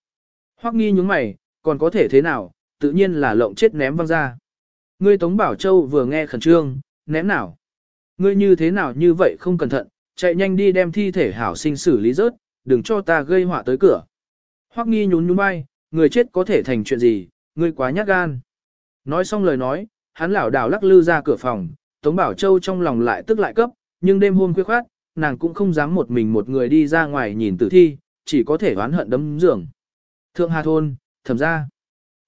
Hoắc nghi nhướng mày, còn có thể thế nào, tự nhiên là lộng chết ném văng ra. Ngươi Tống Bảo Châu vừa nghe khẩn trương, ném nào? Ngươi như thế nào như vậy không cẩn thận, chạy nhanh đi đem thi thể hảo sinh xử lý rớt, đừng cho ta gây họa tới cửa. Hoắc nghi nhún nhún vai, người chết có thể thành chuyện gì, ngươi quá nhát gan. Nói xong lời nói, hắn lảo đảo lắc lư ra cửa phòng, Tống Bảo Châu trong lòng lại tức lại cấp, nhưng đêm hôm khuya khoát, nàng cũng không dám một mình một người đi ra ngoài nhìn tử thi, chỉ có thể oán hận đấm giường. Thượng Hà Thôn, thẩm ra.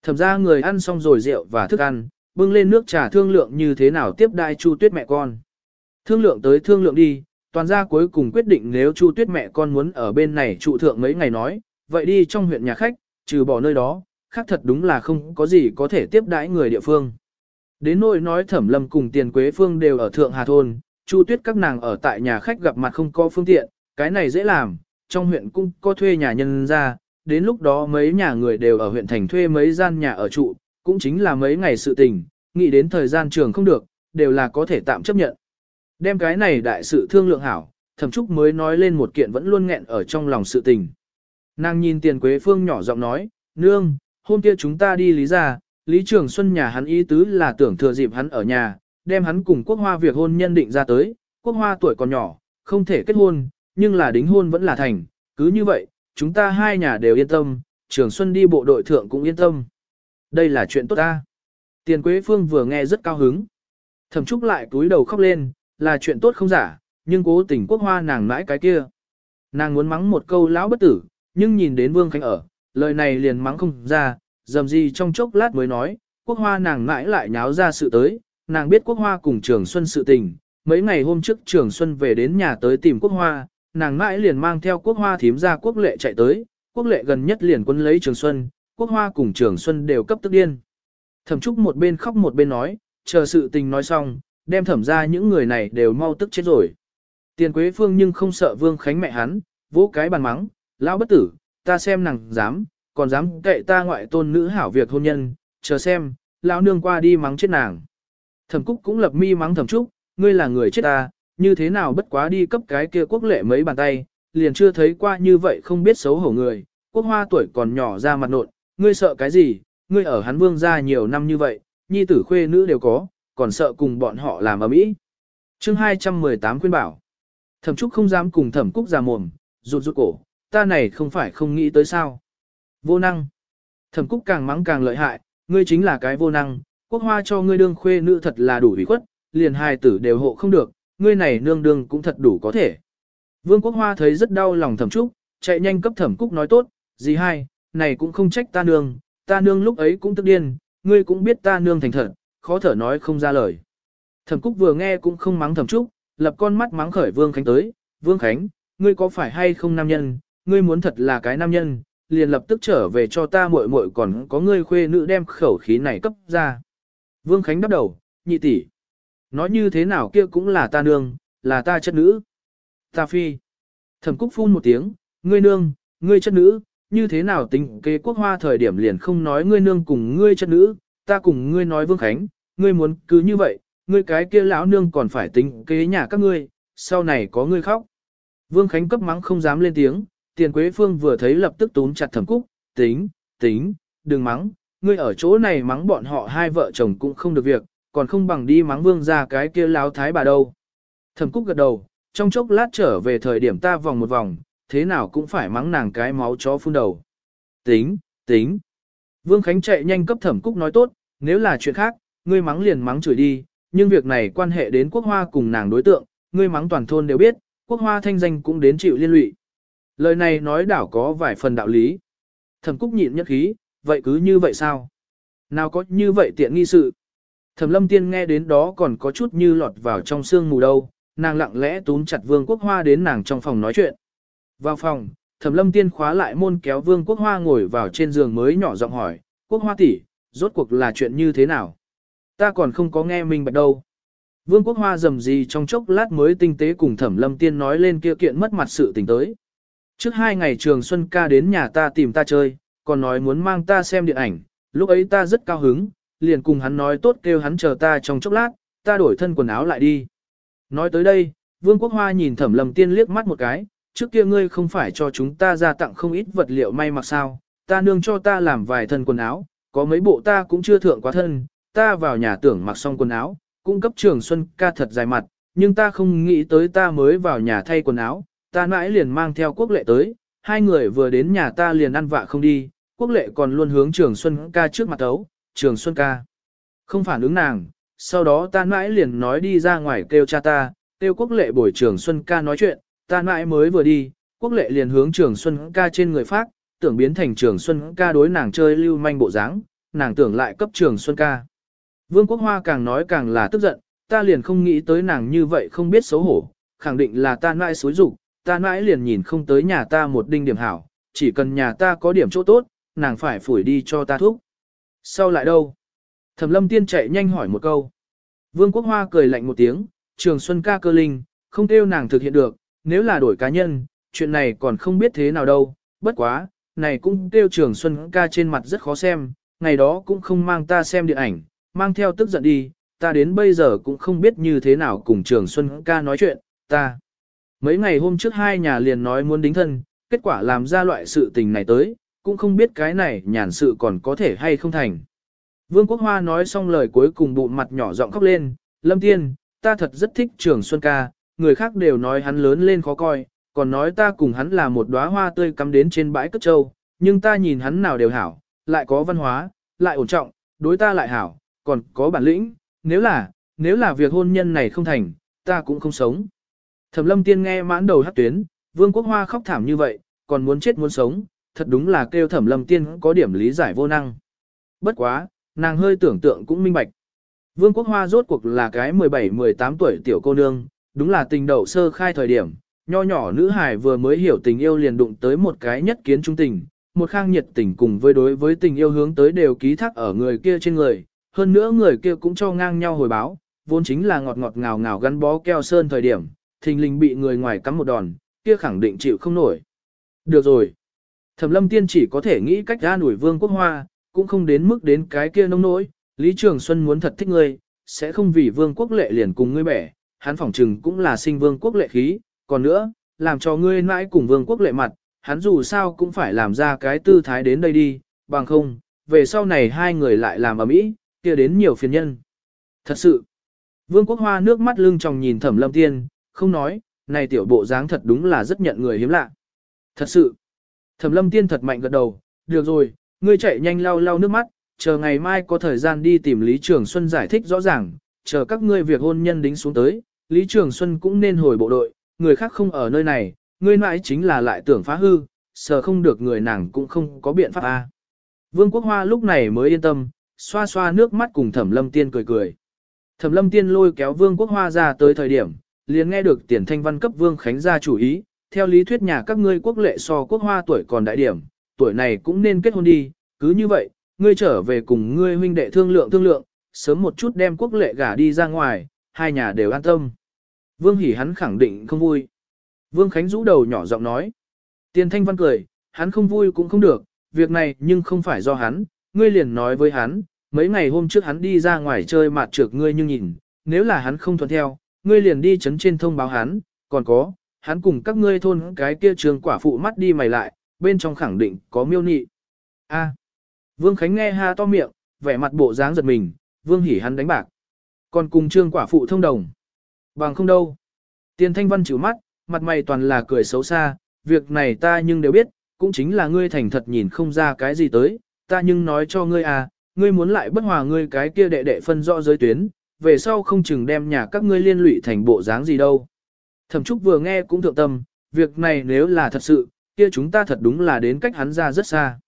Thẩm ra người ăn xong rồi rượu và thức ăn, bưng lên nước trà thương lượng như thế nào tiếp đai Chu Tuyết mẹ con. Thương lượng tới thương lượng đi, toàn gia cuối cùng quyết định nếu Chu Tuyết mẹ con muốn ở bên này trụ thượng mấy ngày nói, vậy đi trong huyện nhà khách, trừ bỏ nơi đó, khác thật đúng là không có gì có thể tiếp đãi người địa phương. Đến nỗi nói thẩm lâm cùng tiền quế phương đều ở thượng hà thôn, Chu Tuyết các nàng ở tại nhà khách gặp mặt không có phương tiện, cái này dễ làm, trong huyện cũng có thuê nhà nhân ra, đến lúc đó mấy nhà người đều ở huyện thành thuê mấy gian nhà ở trụ, cũng chính là mấy ngày sự tình, nghĩ đến thời gian trường không được, đều là có thể tạm chấp nhận. Đem cái này đại sự thương lượng hảo, thẩm trúc mới nói lên một kiện vẫn luôn nghẹn ở trong lòng sự tình. Nàng nhìn tiền quế phương nhỏ giọng nói, nương, hôm kia chúng ta đi lý ra, lý trường xuân nhà hắn ý tứ là tưởng thừa dịp hắn ở nhà, đem hắn cùng quốc hoa việc hôn nhân định ra tới, quốc hoa tuổi còn nhỏ, không thể kết hôn, nhưng là đính hôn vẫn là thành, cứ như vậy, chúng ta hai nhà đều yên tâm, trường xuân đi bộ đội thượng cũng yên tâm. Đây là chuyện tốt ta. Tiền Quế Phương vừa nghe rất cao hứng. Thẩm Trúc lại túi đầu khóc lên, là chuyện tốt không giả, nhưng cố tình quốc hoa nàng mãi cái kia. Nàng muốn mắng một câu lão bất tử, nhưng nhìn đến Vương Khánh ở, lời này liền mắng không ra, dầm gì trong chốc lát mới nói, quốc hoa nàng mãi lại nháo ra sự tới, nàng biết quốc hoa cùng trường xuân sự tình, mấy ngày hôm trước trường xuân về đến nhà tới tìm quốc hoa, nàng mãi liền mang theo quốc hoa thím ra quốc lệ chạy tới, quốc lệ gần nhất liền quân lấy trường xuân, quốc hoa cùng trường xuân đều cấp tức điên. Thẩm trúc một bên khóc một bên nói, chờ sự tình nói xong, đem thẩm ra những người này đều mau tức chết rồi. Tiền Quế Phương nhưng không sợ Vương Khánh mẹ hắn, vỗ cái bàn mắng, lão bất tử, ta xem nàng dám, còn dám kệ ta ngoại tôn nữ hảo việc hôn nhân, chờ xem, lão nương qua đi mắng chết nàng. Thẩm Cúc cũng lập mi mắng Thẩm Trúc, ngươi là người chết ta, như thế nào bất quá đi cấp cái kia quốc lệ mấy bàn tay, liền chưa thấy qua như vậy không biết xấu hổ người, quốc hoa tuổi còn nhỏ ra mặt nộn, ngươi sợ cái gì, ngươi ở hắn vương gia nhiều năm như vậy, nhi tử khuê nữ đều có, còn sợ cùng bọn họ làm ở mỹ. Chương 218 khuyên bảo. Thẩm Trúc không dám cùng Thẩm Cúc ra mồm, rụt rụt cổ, ta này không phải không nghĩ tới sao. Vô năng. Thẩm Cúc càng mắng càng lợi hại, ngươi chính là cái vô năng, quốc hoa cho ngươi đương khuê nữ thật là đủ ủy khuất, liền hài tử đều hộ không được, ngươi này nương đương cũng thật đủ có thể. Vương quốc hoa thấy rất đau lòng Thẩm Trúc, chạy nhanh cấp Thẩm Cúc nói tốt, gì hai, này cũng không trách ta nương, ta nương lúc ấy cũng tức điên, ngươi cũng biết ta nương thành thật, khó thở nói không ra lời. Thẩm Cúc vừa nghe cũng không mắng Thẩm Trúc, lập con mắt mắng khởi Vương Khánh tới, Vương Khánh, ngươi có phải hay không nam nhân, ngươi muốn thật là cái nam nhân, liền lập tức trở về cho ta muội muội còn có ngươi khuê nữ đem khẩu khí này cấp ra. Vương Khánh đắp đầu, nhị tỷ, nói như thế nào kia cũng là ta nương, là ta chất nữ. Ta phi. Thẩm Cúc phun một tiếng, ngươi nương, ngươi chất nữ, như thế nào tính kế quốc hoa thời điểm liền không nói ngươi nương cùng ngươi chất nữ, ta cùng ngươi nói Vương Khánh, ngươi muốn cứ như vậy, ngươi cái kia lão nương còn phải tính kế nhà các ngươi, sau này có ngươi khóc. Vương Khánh cấp mắng không dám lên tiếng, Tiền Quế Phương vừa thấy lập tức túm chặt Thẩm Cúc, tính, tính, đừng mắng, ngươi ở chỗ này mắng bọn họ hai vợ chồng cũng không được việc, còn không bằng đi mắng vương ra cái kia láo thái bà đâu. Thẩm Cúc gật đầu, trong chốc lát trở về thời điểm ta vòng một vòng, thế nào cũng phải mắng nàng cái máu chó phun đầu. Tính, tính. Vương Khánh chạy nhanh cấp Thẩm Cúc nói tốt, nếu là chuyện khác, ngươi mắng liền mắng chửi đi, nhưng việc này quan hệ đến quốc hoa cùng nàng đối tượng, ngươi mắng toàn thôn đều biết, quốc hoa thanh danh cũng đến chịu liên lụy. Lời này nói đảo có vài phần đạo lý. Thẩm Cúc nhịn nhất khí, vậy cứ như vậy sao? Nào có như vậy tiện nghi sự? Thẩm lâm tiên nghe đến đó còn có chút như lọt vào trong sương mù đâu, nàng lặng lẽ túm chặt vương quốc hoa đến nàng trong phòng nói chuyện. Vào phòng, thẩm lâm tiên khóa lại môn kéo vương quốc hoa ngồi vào trên giường mới nhỏ giọng hỏi, quốc hoa tỷ, rốt cuộc là chuyện như thế nào? Ta còn không có nghe mình bạch đâu. Vương quốc hoa dầm gì trong chốc lát mới tinh tế cùng thẩm lâm tiên nói lên kia kiện mất mặt sự tình tới. Trước hai ngày trường Xuân ca đến nhà ta tìm ta chơi, còn nói muốn mang ta xem điện ảnh, lúc ấy ta rất cao hứng, liền cùng hắn nói tốt kêu hắn chờ ta trong chốc lát, ta đổi thân quần áo lại đi. Nói tới đây, Vương Quốc Hoa nhìn Thẩm Lâm Tiên liếc mắt một cái, trước kia ngươi không phải cho chúng ta ra tặng không ít vật liệu may mặc sao, ta nương cho ta làm vài thân quần áo, có mấy bộ ta cũng chưa thượng quá thân, ta vào nhà tưởng mặc xong quần áo, cung cấp trường Xuân ca thật dài mặt, nhưng ta không nghĩ tới ta mới vào nhà thay quần áo, ta mãi liền mang theo quốc lệ tới, hai người vừa đến nhà ta liền ăn vạ không đi, quốc lệ còn luôn hướng trường Xuân ca trước mặt tấu. trường Xuân ca. Không phản ứng nàng, sau đó ta mãi liền nói đi ra ngoài kêu cha ta, kêu quốc lệ bồi trường Xuân ca nói chuyện, ta mãi mới vừa đi, quốc lệ liền hướng trường Xuân ca trên người phát, tưởng biến thành trường Xuân ca đối nàng chơi lưu manh bộ dáng, nàng tưởng lại cấp trường Xuân ca. Vương Quốc Hoa càng nói càng là tức giận, ta liền không nghĩ tới nàng như vậy không biết xấu hổ, khẳng định là ta mãi xối rụng, ta mãi liền nhìn không tới nhà ta một đinh điểm hảo, chỉ cần nhà ta có điểm chỗ tốt, nàng phải phủi đi cho ta thúc. Sau lại đâu? Thẩm lâm tiên chạy nhanh hỏi một câu. Vương Quốc Hoa cười lạnh một tiếng, trường xuân ca cơ linh, không kêu nàng thực hiện được, nếu là đổi cá nhân, chuyện này còn không biết thế nào đâu, bất quá, này cũng kêu trường xuân ca trên mặt rất khó xem, ngày đó cũng không mang ta xem điện ảnh, mang theo tức giận đi, ta đến bây giờ cũng không biết như thế nào cùng trường xuân ca nói chuyện, ta. Mấy ngày hôm trước hai nhà liền nói muốn đính thân, kết quả làm ra loại sự tình này tới, cũng không biết cái này nhàn sự còn có thể hay không thành. Vương Quốc Hoa nói xong lời cuối cùng bụng mặt nhỏ giọng khóc lên, Lâm Tiên, ta thật rất thích trường Xuân ca, người khác đều nói hắn lớn lên khó coi, còn nói ta cùng hắn là một đóa hoa tươi cắm đến trên bãi cất trâu, nhưng ta nhìn hắn nào đều hảo, lại có văn hóa, lại ổn trọng, đối ta lại hảo, còn có bản lĩnh, nếu là, nếu là việc hôn nhân này không thành, ta cũng không sống. Thẩm lâm tiên nghe mãn đầu hát tuyến, vương quốc hoa khóc thảm như vậy, còn muốn chết muốn sống, thật đúng là kêu thẩm lâm tiên có điểm lý giải vô năng. Bất quá, nàng hơi tưởng tượng cũng minh bạch. Vương quốc hoa rốt cuộc là cái 17-18 tuổi tiểu cô nương, đúng là tình đầu sơ khai thời điểm, nho nhỏ nữ hài vừa mới hiểu tình yêu liền đụng tới một cái nhất kiến trung tình, một khang nhiệt tình cùng với đối với tình yêu hướng tới đều ký thác ở người kia trên người, hơn nữa người kia cũng cho ngang nhau hồi báo, vốn chính là ngọt ngọt ngào ngào gắn bó keo sơn thời điểm, thình lình bị người ngoài cắm một đòn, kia khẳng định chịu không nổi. Được rồi. Thẩm lâm tiên chỉ có thể nghĩ cách ra nổi vương quốc hoa, cũng không đến mức đến cái kia nông nỗi. Lý Trường Xuân muốn thật thích ngươi, sẽ không vì vương quốc lệ liền cùng ngươi bẻ, hắn phỏng trừng cũng là sinh vương quốc lệ khí, còn nữa, làm cho ngươi mãi cùng vương quốc lệ mặt, hắn dù sao cũng phải làm ra cái tư thái đến đây đi, bằng không, về sau này hai người lại làm ở mỹ, kia đến nhiều phiền nhân. Thật sự, vương quốc hoa nước mắt lưng tròng nhìn thẩm lâm tiên, không nói, này tiểu bộ dáng thật đúng là rất nhận người hiếm lạ. Thật sự, thẩm lâm tiên thật mạnh gật đầu, được rồi, ngươi chạy nhanh lau lau nước mắt, chờ ngày mai có thời gian đi tìm Lý Trường Xuân giải thích rõ ràng, chờ các ngươi việc hôn nhân đính xuống tới, Lý Trường Xuân cũng nên hồi bộ đội, người khác không ở nơi này, ngươi mãi chính là lại tưởng phá hư, sợ không được người nàng cũng không có biện pháp a. Vương Quốc Hoa lúc này mới yên tâm, xoa xoa nước mắt cùng Thẩm Lâm Tiên cười cười. Thẩm lâm tiên lôi kéo vương quốc hoa ra tới thời điểm, liền nghe được tiền thanh văn cấp vương khánh ra chủ ý, theo lý thuyết nhà các ngươi quốc lệ so quốc hoa tuổi còn đại điểm, tuổi này cũng nên kết hôn đi, cứ như vậy, ngươi trở về cùng ngươi huynh đệ thương lượng thương lượng, sớm một chút đem quốc lệ gả đi ra ngoài, hai nhà đều an tâm. Vương Hỷ hắn khẳng định không vui. Vương Khánh rũ đầu nhỏ giọng nói. Tiền thanh văn cười, hắn không vui cũng không được, việc này nhưng không phải do hắn, ngươi liền nói với hắn, mấy ngày hôm trước hắn đi ra ngoài chơi mạt trược ngươi nhưng nhìn, nếu là hắn không thuận theo, ngươi liền đi chấn trên thông báo hắn, còn có, hắn cùng các ngươi thôn cái kia trường quả phụ mắt đi mày lại, bên trong khẳng định có miêu nị. A. Vương Khánh nghe ha to miệng, vẻ mặt bộ dáng giật mình, Vương hỉ hắn đánh bạc. Còn cùng trương quả phụ thông đồng. Bằng không đâu. Tiền thanh văn chịu mắt, mặt mày toàn là cười xấu xa, việc này ta nhưng đều biết, cũng chính là ngươi thành thật nhìn không ra cái gì tới, ta nhưng nói cho ngươi à, ngươi muốn lại bất hòa ngươi cái kia đệ đệ phân rõ giới tuyến, về sau không chừng đem nhà các ngươi liên lụy thành bộ dáng gì đâu. Thẩm Trúc vừa nghe cũng thượng tâm, việc này nếu là thật sự, kia chúng ta thật đúng là đến cách hắn ra rất xa.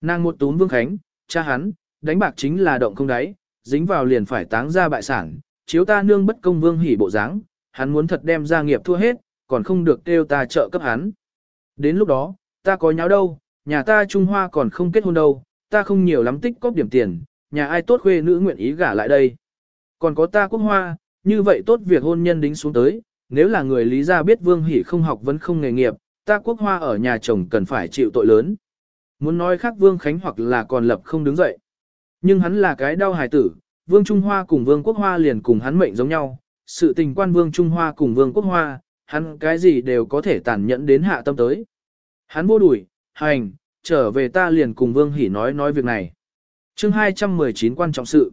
Nàng một túm Vương Khánh, cha hắn, đánh bạc chính là động không đáy, dính vào liền phải táng ra bại sản, chiếu ta nương bất công vương hỉ bộ dáng, hắn muốn thật đem gia nghiệp thua hết, còn không được kêu ta trợ cấp hắn. Đến lúc đó, ta có nháo đâu, nhà ta Trung Hoa còn không kết hôn đâu, ta không nhiều lắm tích cóp điểm tiền, nhà ai tốt khuê nữ nguyện ý gả lại đây. Còn có ta quốc hoa, như vậy tốt việc hôn nhân đính xuống tới, nếu là người lý gia biết Vương Hỷ không học vẫn không nghề nghiệp, ta quốc hoa ở nhà chồng cần phải chịu tội lớn. Muốn nói khác Vương Khánh hoặc là còn lập không đứng dậy. Nhưng hắn là cái đau hài tử, Vương Trung Hoa cùng Vương Quốc Hoa liền cùng hắn mệnh giống nhau, sự tình quan Vương Trung Hoa cùng Vương Quốc Hoa, hắn cái gì đều có thể tàn nhẫn đến hạ tâm tới. Hắn vô đuổi, hành, trở về ta liền cùng Vương Hỷ nói nói việc này. chương 219 quan trọng sự.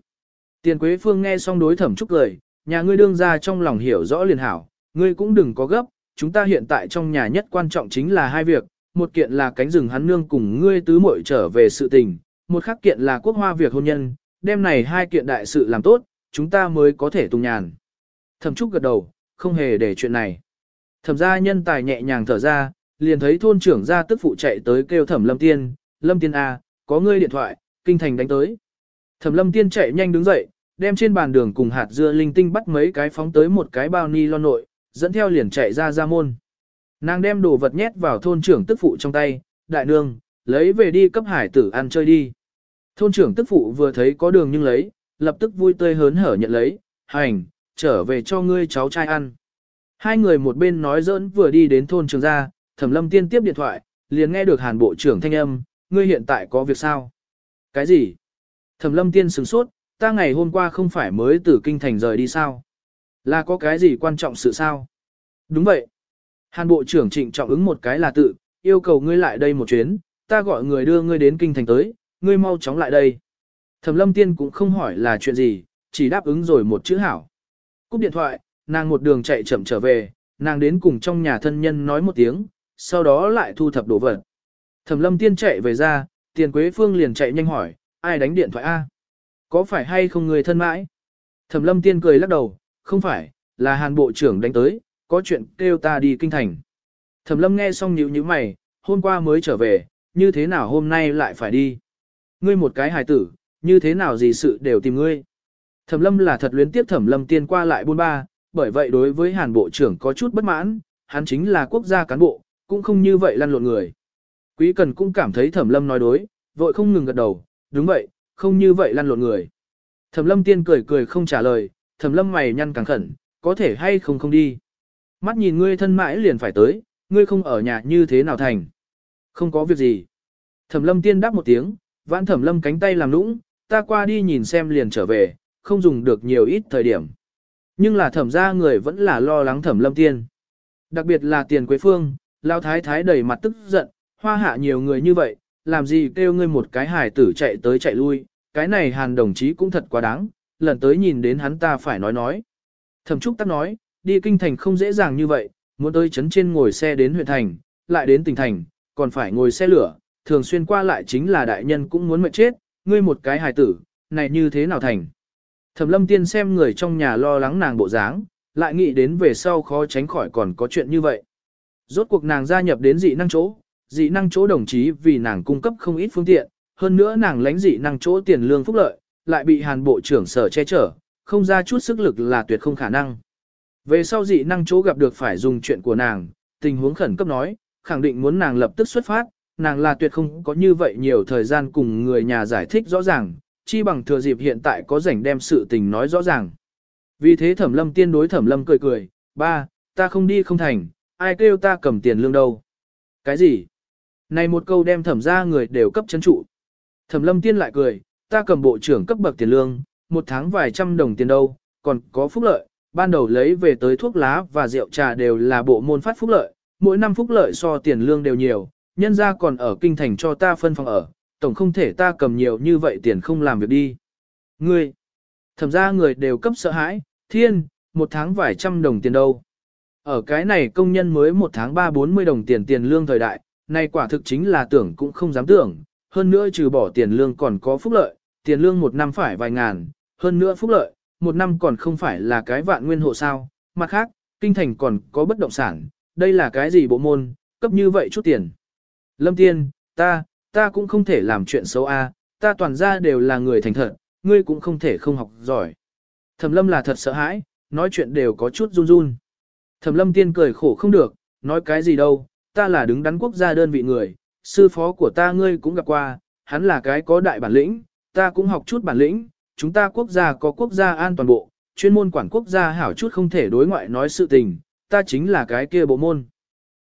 Tiền Quế Phương nghe xong đối thẩm chúc cười, nhà ngươi đương ra trong lòng hiểu rõ liền hảo, ngươi cũng đừng có gấp, chúng ta hiện tại trong nhà nhất quan trọng chính là hai việc, một kiện là cánh rừng hắn nương cùng ngươi tứ muội trở về sự tình, một khác kiện là quốc hoa việc hôn nhân, đêm này hai kiện đại sự làm tốt, chúng ta mới có thể tung nhàn. Thẩm Trúc gật đầu, không hề để chuyện này. Thẩm gia nhân tài nhẹ nhàng thở ra, liền thấy thôn trưởng gia tức phụ chạy tới kêu Thẩm Lâm Tiên, Lâm Tiên A, có ngươi điện thoại, kinh thành đánh tới. Thẩm Lâm Tiên chạy nhanh đứng dậy, đem trên bàn đường cùng hạt dưa linh tinh bắt mấy cái phóng tới một cái bao ni lon nội, dẫn theo liền chạy ra ra môn. Nàng đem đồ vật nhét vào thôn trưởng tức phụ trong tay, đại nương, lấy về đi cấp hải tử ăn chơi đi. Thôn trưởng tức phụ vừa thấy có đường nhưng lấy, lập tức vui tươi hớn hở nhận lấy, hành, trở về cho ngươi cháu trai ăn. Hai người một bên nói giỡn vừa đi đến thôn trường gia, thẩm lâm tiên tiếp điện thoại, liền nghe được hàn bộ trưởng thanh âm, ngươi hiện tại có việc sao? Cái gì? Thẩm lâm tiên sửng sốt, ta ngày hôm qua không phải mới từ kinh thành rời đi sao? Là có cái gì quan trọng sự sao? Đúng vậy. Hàn bộ trưởng trịnh trọng ứng một cái là tự, yêu cầu ngươi lại đây một chuyến, ta gọi người đưa ngươi đến kinh thành tới, ngươi mau chóng lại đây. Thẩm lâm tiên cũng không hỏi là chuyện gì, chỉ đáp ứng rồi một chữ hảo. Cúp điện thoại, nàng một đường chạy chậm trở về, nàng đến cùng trong nhà thân nhân nói một tiếng, sau đó lại thu thập đồ vật. Thẩm lâm tiên chạy về ra, tiền quế phương liền chạy nhanh hỏi, ai đánh điện thoại A? Có phải hay không người thân mãi? Thẩm lâm tiên cười lắc đầu, không phải, là hàn bộ trưởng đánh tới, có chuyện kêu ta đi kinh thành. Thẩm lâm nghe xong nhíu nhíu mày, hôm qua mới trở về, như thế nào hôm nay lại phải đi? Ngươi một cái hài tử, như thế nào gì sự đều tìm ngươi. Thẩm lâm là thật luyến tiếp thẩm lâm tiên qua lại buôn ba, bởi vậy đối với hàn bộ trưởng có chút bất mãn, hắn chính là quốc gia cán bộ, cũng không như vậy lăn lộn người. Quý cần cũng cảm thấy thẩm lâm nói đối, vội không ngừng gật đầu, đúng vậy, không như vậy lăn lộn người. Thẩm lâm tiên cười cười không trả lời, thẩm lâm mày nhăn càng khẩn, có thể hay không không đi. Mắt nhìn ngươi thân mãi liền phải tới, ngươi không ở nhà như thế nào thành. Không có việc gì. Thẩm lâm tiên đáp một tiếng, vãn thẩm lâm cánh tay làm nũng, ta qua đi nhìn xem liền trở về, không dùng được nhiều ít thời điểm. Nhưng là thẩm ra người vẫn là lo lắng thẩm lâm tiên. Đặc biệt là tiền quế phương, lao thái thái đầy mặt tức giận, hoa hạ nhiều người như vậy, làm gì kêu ngươi một cái hài tử chạy tới chạy lui, cái này hàn đồng chí cũng thật quá đáng, lần tới nhìn đến hắn ta phải nói nói. Thẩm trúc tắc nói, đi kinh thành không dễ dàng như vậy, muốn tới chấn trên ngồi xe đến huyện thành, lại đến tỉnh thành, còn phải ngồi xe lửa, thường xuyên qua lại chính là đại nhân cũng muốn mệt chết, ngươi một cái hài tử, này như thế nào thành. Thẩm lâm tiên xem người trong nhà lo lắng nàng bộ dáng, lại nghĩ đến về sau khó tránh khỏi còn có chuyện như vậy. Rốt cuộc nàng gia nhập đến dị năng chỗ, dị năng chỗ đồng chí vì nàng cung cấp không ít phương tiện, hơn nữa nàng lãnh dị năng chỗ tiền lương phúc lợi, lại bị hàn bộ trưởng sở che chở, không ra chút sức lực là tuyệt không khả năng. Về sau dị năng chỗ gặp được phải dùng chuyện của nàng, tình huống khẩn cấp nói, khẳng định muốn nàng lập tức xuất phát, nàng là tuyệt không có như vậy nhiều thời gian cùng người nhà giải thích rõ ràng, chi bằng thừa dịp hiện tại có rảnh đem sự tình nói rõ ràng. Vì thế thẩm lâm tiên đối thẩm lâm cười cười, ba, ta không đi không thành, ai kêu ta cầm tiền lương đâu. Cái gì? Này một câu đem thẩm ra người đều cấp chân trụ. Thẩm lâm tiên lại cười, ta cầm bộ trưởng cấp bậc tiền lương, một tháng vài trăm đồng tiền đâu, còn có phúc lợi, ban đầu lấy về tới thuốc lá và rượu trà đều là bộ môn phát phúc lợi, mỗi năm phúc lợi so tiền lương đều nhiều, nhân ra còn ở kinh thành cho ta phân phòng ở, tổng không thể ta cầm nhiều như vậy tiền không làm việc đi. Ngươi, thẩm ra người đều cấp sợ hãi, thiên, một tháng vài trăm đồng tiền đâu. Ở cái này công nhân mới một tháng ba bốn mươi đồng tiền tiền lương thời đại, này quả thực chính là tưởng cũng không dám tưởng, hơn nữa trừ bỏ tiền lương còn có phúc lợi, tiền lương một năm phải vài ngàn, hơn nữa phúc lợi, một năm còn không phải là cái vạn nguyên hộ sao, mặt khác, kinh thành còn có bất động sản, đây là cái gì bộ môn, cấp như vậy chút tiền. Lâm Tiên, ta, ta cũng không thể làm chuyện xấu a, ta toàn ra đều là người thành thật, ngươi cũng không thể không học giỏi. Thẩm Lâm là thật sợ hãi, nói chuyện đều có chút run run. Thẩm Lâm Tiên cười khổ không được, nói cái gì đâu, ta là đứng đắn quốc gia đơn vị người, sư phó của ta ngươi cũng gặp qua, hắn là cái có đại bản lĩnh, ta cũng học chút bản lĩnh, chúng ta quốc gia có quốc gia an toàn bộ, chuyên môn quản quốc gia hảo chút không thể đối ngoại nói sự tình, ta chính là cái kia bộ môn.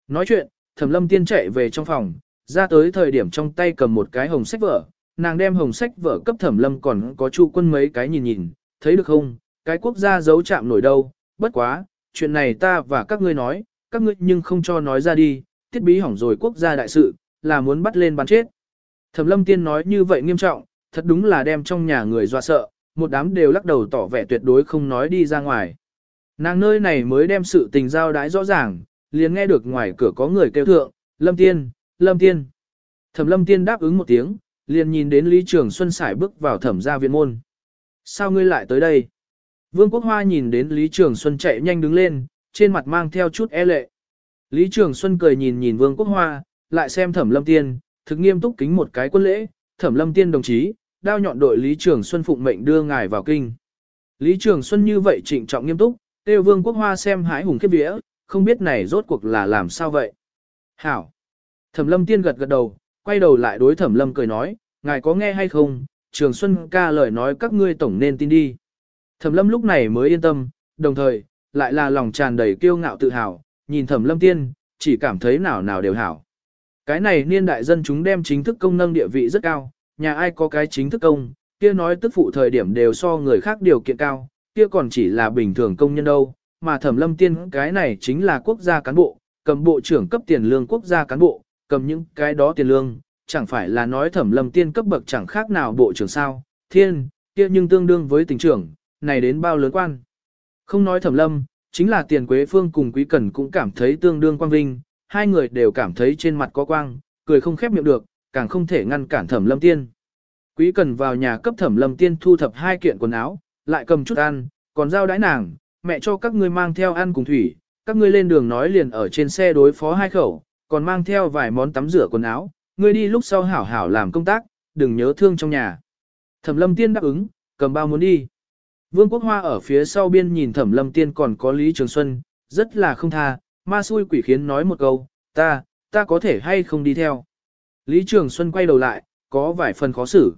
Nói chuyện, Thẩm Lâm Tiên chạy về trong phòng, ra tới thời điểm trong tay cầm một cái hồng sách vở, nàng đem hồng sách vở cấp Thẩm Lâm còn có chu quân mấy cái nhìn nhìn, thấy được không, cái quốc gia giấu chạm nổi đâu, bất quá, chuyện này ta và các ngươi nói, các ngươi nhưng không cho nói ra đi, tiết bí hỏng rồi quốc gia đại sự, là muốn bắt lên bắn chết. Thẩm lâm tiên nói như vậy nghiêm trọng, thật đúng là đem trong nhà người dọa sợ, một đám đều lắc đầu tỏ vẻ tuyệt đối không nói đi ra ngoài. Nàng nơi này mới đem sự tình giao đái rõ ràng, liền nghe được ngoài cửa có người kêu thượng, lâm tiên, lâm tiên. Thẩm lâm tiên đáp ứng một tiếng, liền nhìn đến Lý Trường Xuân Sải bước vào thẩm gia viện môn. Sao ngươi lại tới đây? Vương Quốc Hoa nhìn đến Lý Trường Xuân chạy nhanh đứng lên, trên mặt mang theo chút e lệ. Lý Trường Xuân cười nhìn nhìn Vương Quốc Hoa, lại xem Thẩm Lâm Tiên, thực nghiêm túc kính một cái quân lễ, Thẩm Lâm Tiên đồng chí, đao nhọn đội Lý Trường Xuân phụng mệnh đưa ngài vào kinh. Lý Trường Xuân như vậy trịnh trọng nghiêm túc, Têu Vương Quốc Hoa xem hái hùng khiếp vía, không biết này rốt cuộc là làm sao vậy. Hảo! Thẩm Lâm Tiên gật gật đầu, quay đầu lại đối Thẩm Lâm cười nói, ngài có nghe hay không, Trường Xuân ca lời nói các ngươi tổng nên tin đi. Thẩm lâm lúc này mới yên tâm, đồng thời, lại là lòng tràn đầy kiêu ngạo tự hào, nhìn thẩm lâm tiên, chỉ cảm thấy nào nào đều hảo. Cái này niên đại dân chúng đem chính thức công nâng địa vị rất cao, nhà ai có cái chính thức công, kia nói tức phụ thời điểm đều so người khác điều kiện cao, kia còn chỉ là bình thường công nhân đâu, mà thẩm lâm tiên cái này chính là quốc gia cán bộ, cầm bộ trưởng cấp tiền lương quốc gia cán bộ, cầm những cái đó tiền lương, chẳng phải là nói thẩm lâm tiên cấp bậc chẳng khác nào bộ trưởng sao, thiên, kia nhưng tương đương với tỉnh trưởng, này đến bao lớn quan. Không nói thẩm lâm, chính là tiền quế phương cùng quý cẩn cũng cảm thấy tương đương quang vinh, hai người đều cảm thấy trên mặt có quang, cười không khép miệng được, càng không thể ngăn cản thẩm lâm tiên. Quý cần vào nhà cấp thẩm lâm tiên thu thập hai kiện quần áo, lại cầm chút ăn, còn giao đãi nàng, mẹ cho các ngươi mang theo ăn cùng thủy, các ngươi lên đường nói liền ở trên xe đối phó hai khẩu, còn mang theo vài món tắm rửa quần áo, ngươi đi lúc sau hảo hảo làm công tác, đừng nhớ thương trong nhà. Thẩm lâm tiên đáp ứng, cầm bao muốn đi. Vương Quốc Hoa ở phía sau biên nhìn Thẩm Lâm Tiên còn có Lý Trường Xuân, rất là không tha, ma xui quỷ khiến nói một câu, ta, ta có thể hay không đi theo. Lý Trường Xuân quay đầu lại, có vài phần khó xử.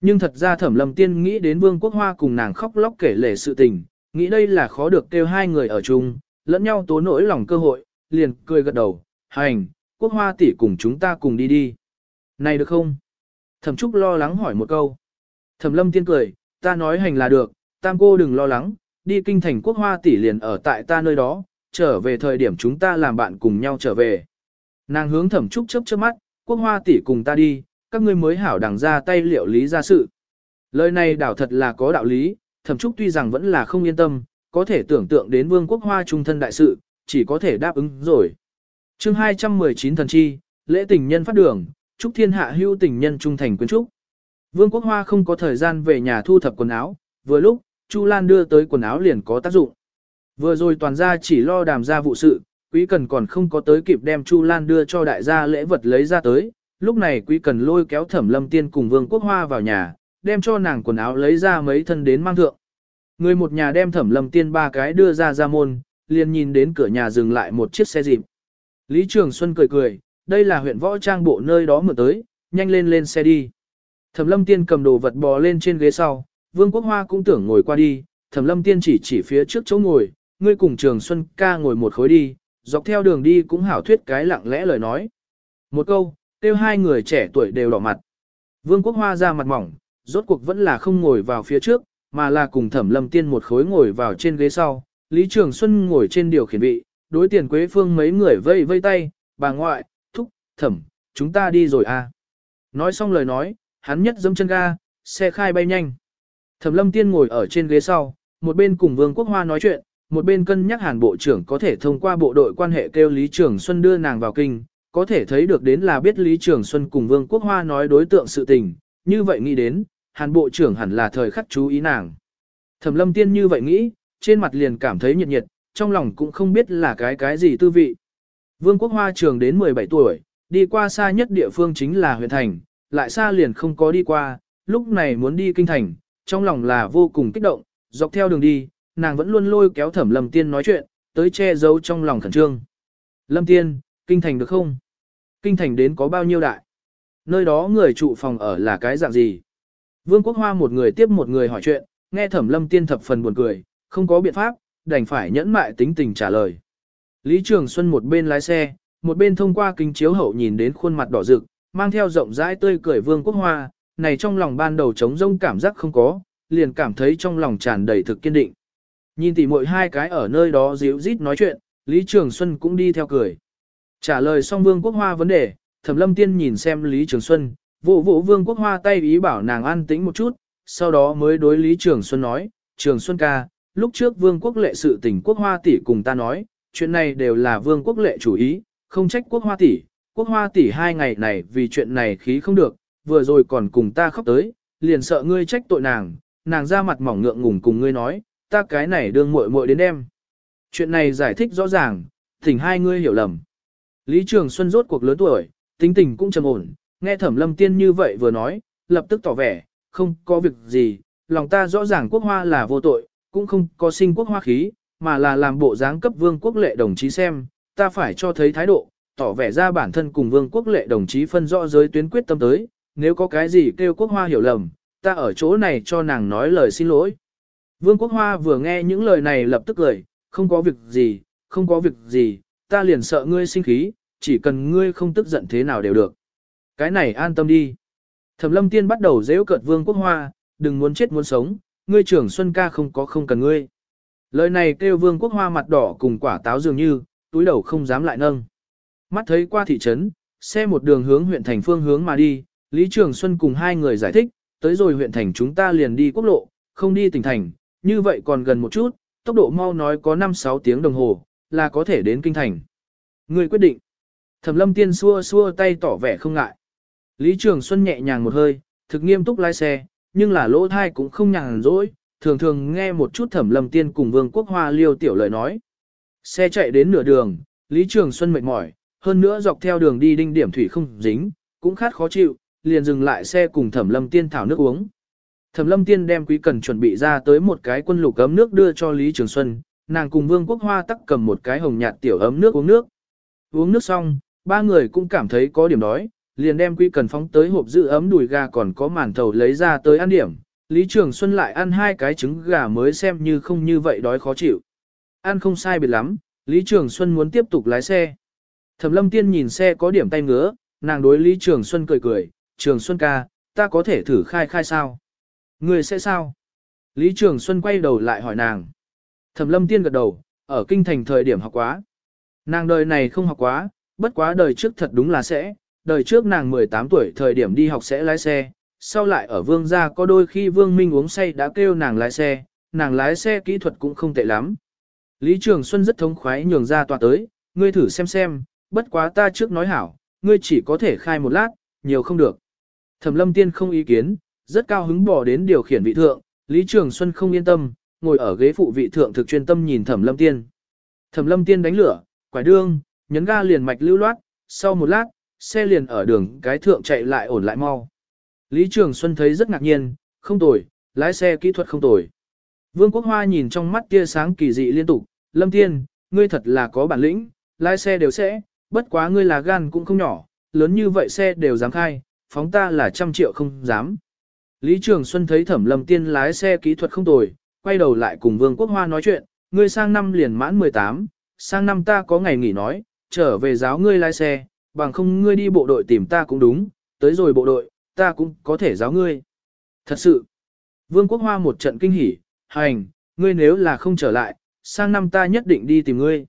Nhưng thật ra Thẩm Lâm Tiên nghĩ đến Vương Quốc Hoa cùng nàng khóc lóc kể lể sự tình, nghĩ đây là khó được kêu hai người ở chung, lẫn nhau tố nỗi lòng cơ hội, liền cười gật đầu, hành, Quốc Hoa tỷ cùng chúng ta cùng đi đi. Này được không? Thẩm Trúc lo lắng hỏi một câu. Thẩm Lâm Tiên cười, ta nói hành là được, tam cô đừng lo lắng, đi kinh thành quốc hoa tỷ liền ở tại ta nơi đó, trở về thời điểm chúng ta làm bạn cùng nhau trở về. Nàng hướng thẩm trúc chớp chớp mắt, quốc hoa tỷ cùng ta đi, các ngươi mới hảo đằng ra tay liệu lý ra sự. Lời này đảo thật là có đạo lý, thẩm trúc tuy rằng vẫn là không yên tâm, có thể tưởng tượng đến vương quốc hoa trung thân đại sự, chỉ có thể đáp ứng rồi. chương 219 thần chi, lễ tình nhân phát đường, chúc thiên hạ hưu tình nhân trung thành quyến trúc. Vương quốc hoa không có thời gian về nhà thu thập quần áo, vừa lúc, Chu Lan đưa tới quần áo liền có tác dụng. Vừa rồi toàn gia chỉ lo đàm ra vụ sự, Quý Cần còn không có tới kịp đem Chu Lan đưa cho đại gia lễ vật lấy ra tới. Lúc này Quý Cần lôi kéo Thẩm Lâm Tiên cùng Vương Quốc Hoa vào nhà, đem cho nàng quần áo lấy ra mấy thân đến mang thượng. Người một nhà đem thẩm lâm tiên ba cái đưa ra ra môn, liền nhìn đến cửa nhà dừng lại một chiếc xe dịp. Lý Trường Xuân cười cười, đây là huyện võ trang bộ nơi đó mượn tới, nhanh lên lên xe đi. Thẩm lâm tiên cầm đồ vật bò lên trên ghế sau, Vương Quốc Hoa cũng tưởng ngồi qua đi, Thẩm lâm tiên chỉ chỉ phía trước chỗ ngồi, ngươi cùng Trường Xuân ca ngồi một khối đi, dọc theo đường đi cũng hảo thuyết cái lặng lẽ lời nói. Một câu, kêu hai người trẻ tuổi đều đỏ mặt. Vương Quốc Hoa ra mặt mỏng, rốt cuộc vẫn là không ngồi vào phía trước, mà là cùng Thẩm Lâm Tiên một khối ngồi vào trên ghế sau. Lý Trường Xuân ngồi trên điều khiển vị, đối tiền Quế Phương mấy người vây vây tay, bà ngoại, thúc, thẩm, chúng ta đi rồi à. Nói xong lời nói, hắn nhất dâm chân ga, xe khai bay nhanh. Thẩm Lâm Tiên ngồi ở trên ghế sau, một bên cùng Vương Quốc Hoa nói chuyện, một bên cân nhắc Hàn Bộ trưởng có thể thông qua bộ đội quan hệ kêu Lý Trường Xuân đưa nàng vào kinh, có thể thấy được đến là biết Lý Trường Xuân cùng Vương Quốc Hoa nói đối tượng sự tình, như vậy nghĩ đến, Hàn Bộ trưởng hẳn là thời khắc chú ý nàng. Thẩm Lâm Tiên như vậy nghĩ, trên mặt liền cảm thấy nhiệt nhiệt, trong lòng cũng không biết là cái cái gì tư vị. Vương Quốc Hoa trường đến 17 tuổi, đi qua xa nhất địa phương chính là huyện thành, lại xa liền không có đi qua, lúc này muốn đi kinh thành, trong lòng là vô cùng kích động, dọc theo đường đi, nàng vẫn luôn lôi kéo thẩm lâm tiên nói chuyện, tới che giấu trong lòng khẩn trương. Lâm tiên, kinh thành được không? Kinh thành đến có bao nhiêu đại? Nơi đó người trụ phòng ở là cái dạng gì? Vương Quốc Hoa một người tiếp một người hỏi chuyện, nghe thẩm lâm tiên thập phần buồn cười, không có biện pháp, đành phải nhẫn mại tính tình trả lời. Lý Trường Xuân một bên lái xe, một bên thông qua kính chiếu hậu nhìn đến khuôn mặt đỏ rực, mang theo rộng rãi tươi cười Vương Quốc Hoa, này trong lòng ban đầu trống rông cảm giác không có, liền cảm thấy trong lòng tràn đầy thực kiên định. Nhìn tỉ muội hai cái ở nơi đó díu rít nói chuyện, Lý Trường Xuân cũng đi theo cười. Trả lời xong Vương Quốc Hoa vấn đề, Thẩm Lâm Tiên nhìn xem Lý Trường Xuân, vụ vụ Vương Quốc Hoa tay ý bảo nàng an tĩnh một chút, sau đó mới đối Lý Trường Xuân nói, Trường Xuân ca, lúc trước Vương Quốc lệ sự tình Quốc Hoa tỷ cùng ta nói, chuyện này đều là Vương Quốc lệ chủ ý, không trách Quốc Hoa tỷ, Quốc Hoa tỷ hai ngày này vì chuyện này khí không được, vừa rồi còn cùng ta khóc tới, liền sợ ngươi trách tội nàng, nàng ra mặt mỏng ngượng ngùng cùng ngươi nói, ta cái này đương muội muội đến em. Chuyện này giải thích rõ ràng, thỉnh hai ngươi hiểu lầm. Lý Trường Xuân rốt cuộc lớn tuổi, tính tình cũng trầm ổn, nghe Thẩm Lâm Tiên như vậy vừa nói, lập tức tỏ vẻ, không có việc gì, lòng ta rõ ràng quốc hoa là vô tội, cũng không có sinh quốc hoa khí, mà là làm bộ dáng cấp vương quốc lệ đồng chí xem, ta phải cho thấy thái độ, tỏ vẻ ra bản thân cùng vương quốc lệ đồng chí phân rõ giới tuyến quyết tâm tới, nếu có cái gì kêu quốc hoa hiểu lầm, ta ở chỗ này cho nàng nói lời xin lỗi. Vương Quốc Hoa vừa nghe những lời này lập tức cười, không có việc gì, không có việc gì, ta liền sợ ngươi sinh khí, chỉ cần ngươi không tức giận thế nào đều được. Cái này an tâm đi. Thẩm lâm tiên bắt đầu dễu cợt Vương Quốc Hoa, đừng muốn chết muốn sống, ngươi trưởng Xuân ca không có không cần ngươi. Lời này kêu Vương Quốc Hoa mặt đỏ cùng quả táo dường như, túi đầu không dám lại nâng. Mắt thấy qua thị trấn, xe một đường hướng huyện thành phương hướng mà đi, Lý Trường Xuân cùng hai người giải thích, tới rồi huyện thành chúng ta liền đi quốc lộ, không đi tỉnh thành, như vậy còn gần một chút, tốc độ mau nói có 5-6 tiếng đồng hồ, là có thể đến kinh thành. Người quyết định. Thẩm lâm tiên xua xua tay tỏ vẻ không ngại. Lý Trường Xuân nhẹ nhàng một hơi, thực nghiêm túc lái xe, nhưng là lỗ thai cũng không nhàn rỗi, thường thường nghe một chút thẩm lâm tiên cùng vương quốc hoa liêu tiểu lời nói. Xe chạy đến nửa đường, Lý Trường Xuân mệt mỏi, hơn nữa dọc theo đường đi đinh điểm thủy không dính, cũng khát khó chịu, liền dừng lại xe cùng thẩm lâm tiên thảo nước uống. Thẩm lâm tiên đem quý cần chuẩn bị ra tới một cái quân lục ấm nước đưa cho Lý Trường Xuân, nàng cùng Vương Quốc Hoa tắc cầm một cái hồng nhạt tiểu ấm nước uống nước. Uống nước xong, ba người cũng cảm thấy có điểm đói, liền đem quý cần phóng tới hộp giữ ấm đùi gà còn có màn thầu lấy ra tới ăn điểm. Lý Trường Xuân lại ăn hai cái trứng gà mới xem như không như vậy đói khó chịu. Ăn không sai biệt lắm, Lý Trường Xuân muốn tiếp tục lái xe. Thẩm lâm tiên nhìn xe có điểm tay ngứa, nàng đối Lý Trường Xuân cười cười, Trường Xuân ca, ta có thể thử khai khai sao? Người sẽ sao? Lý Trường Xuân quay đầu lại hỏi nàng. Thẩm lâm tiên gật đầu, ở kinh thành thời điểm học quá. Nàng đời này không học quá, bất quá đời trước thật đúng là sẽ. Đời trước nàng 18 tuổi thời điểm đi học sẽ lái xe, sau lại ở vương gia có đôi khi vương minh uống say đã kêu nàng lái xe, nàng lái xe kỹ thuật cũng không tệ lắm. Lý Trường Xuân rất thông khoái nhường ra tòa tới, ngươi thử xem xem, bất quá ta trước nói hảo, ngươi chỉ có thể khai một lát, nhiều không được. Thẩm lâm tiên không ý kiến, rất cao hứng bỏ đến điều khiển vị thượng, Lý Trường Xuân không yên tâm, ngồi ở ghế phụ vị thượng thực chuyên tâm nhìn Thẩm lâm tiên. Thẩm lâm tiên đánh lửa, quải đương, nhấn ga liền mạch lưu loát, sau một lát, xe liền ở đường cái thượng chạy lại ổn lại mau. Lý Trường Xuân thấy rất ngạc nhiên, không tồi, lái xe kỹ thuật không tồi. Vương Quốc Hoa nhìn trong mắt tia sáng kỳ dị liên tục, Lâm Tiên, ngươi thật là có bản lĩnh, lái xe đều sẽ, bất quá ngươi là gan cũng không nhỏ, lớn như vậy xe đều dám khai, phóng ta là trăm triệu không dám. Lý Trường Xuân thấy Thẩm Lâm Tiên lái xe kỹ thuật không tồi, quay đầu lại cùng Vương Quốc Hoa nói chuyện, ngươi sang năm liền mãn 18, sang năm ta có ngày nghỉ nói, trở về giáo ngươi lái xe, bằng không ngươi đi bộ đội tìm ta cũng đúng, tới rồi bộ đội, ta cũng có thể giáo ngươi. Thật sự, Vương Quốc Hoa một trận kinh hỉ, hành, ngươi nếu là không trở lại, sang năm ta nhất định đi tìm ngươi.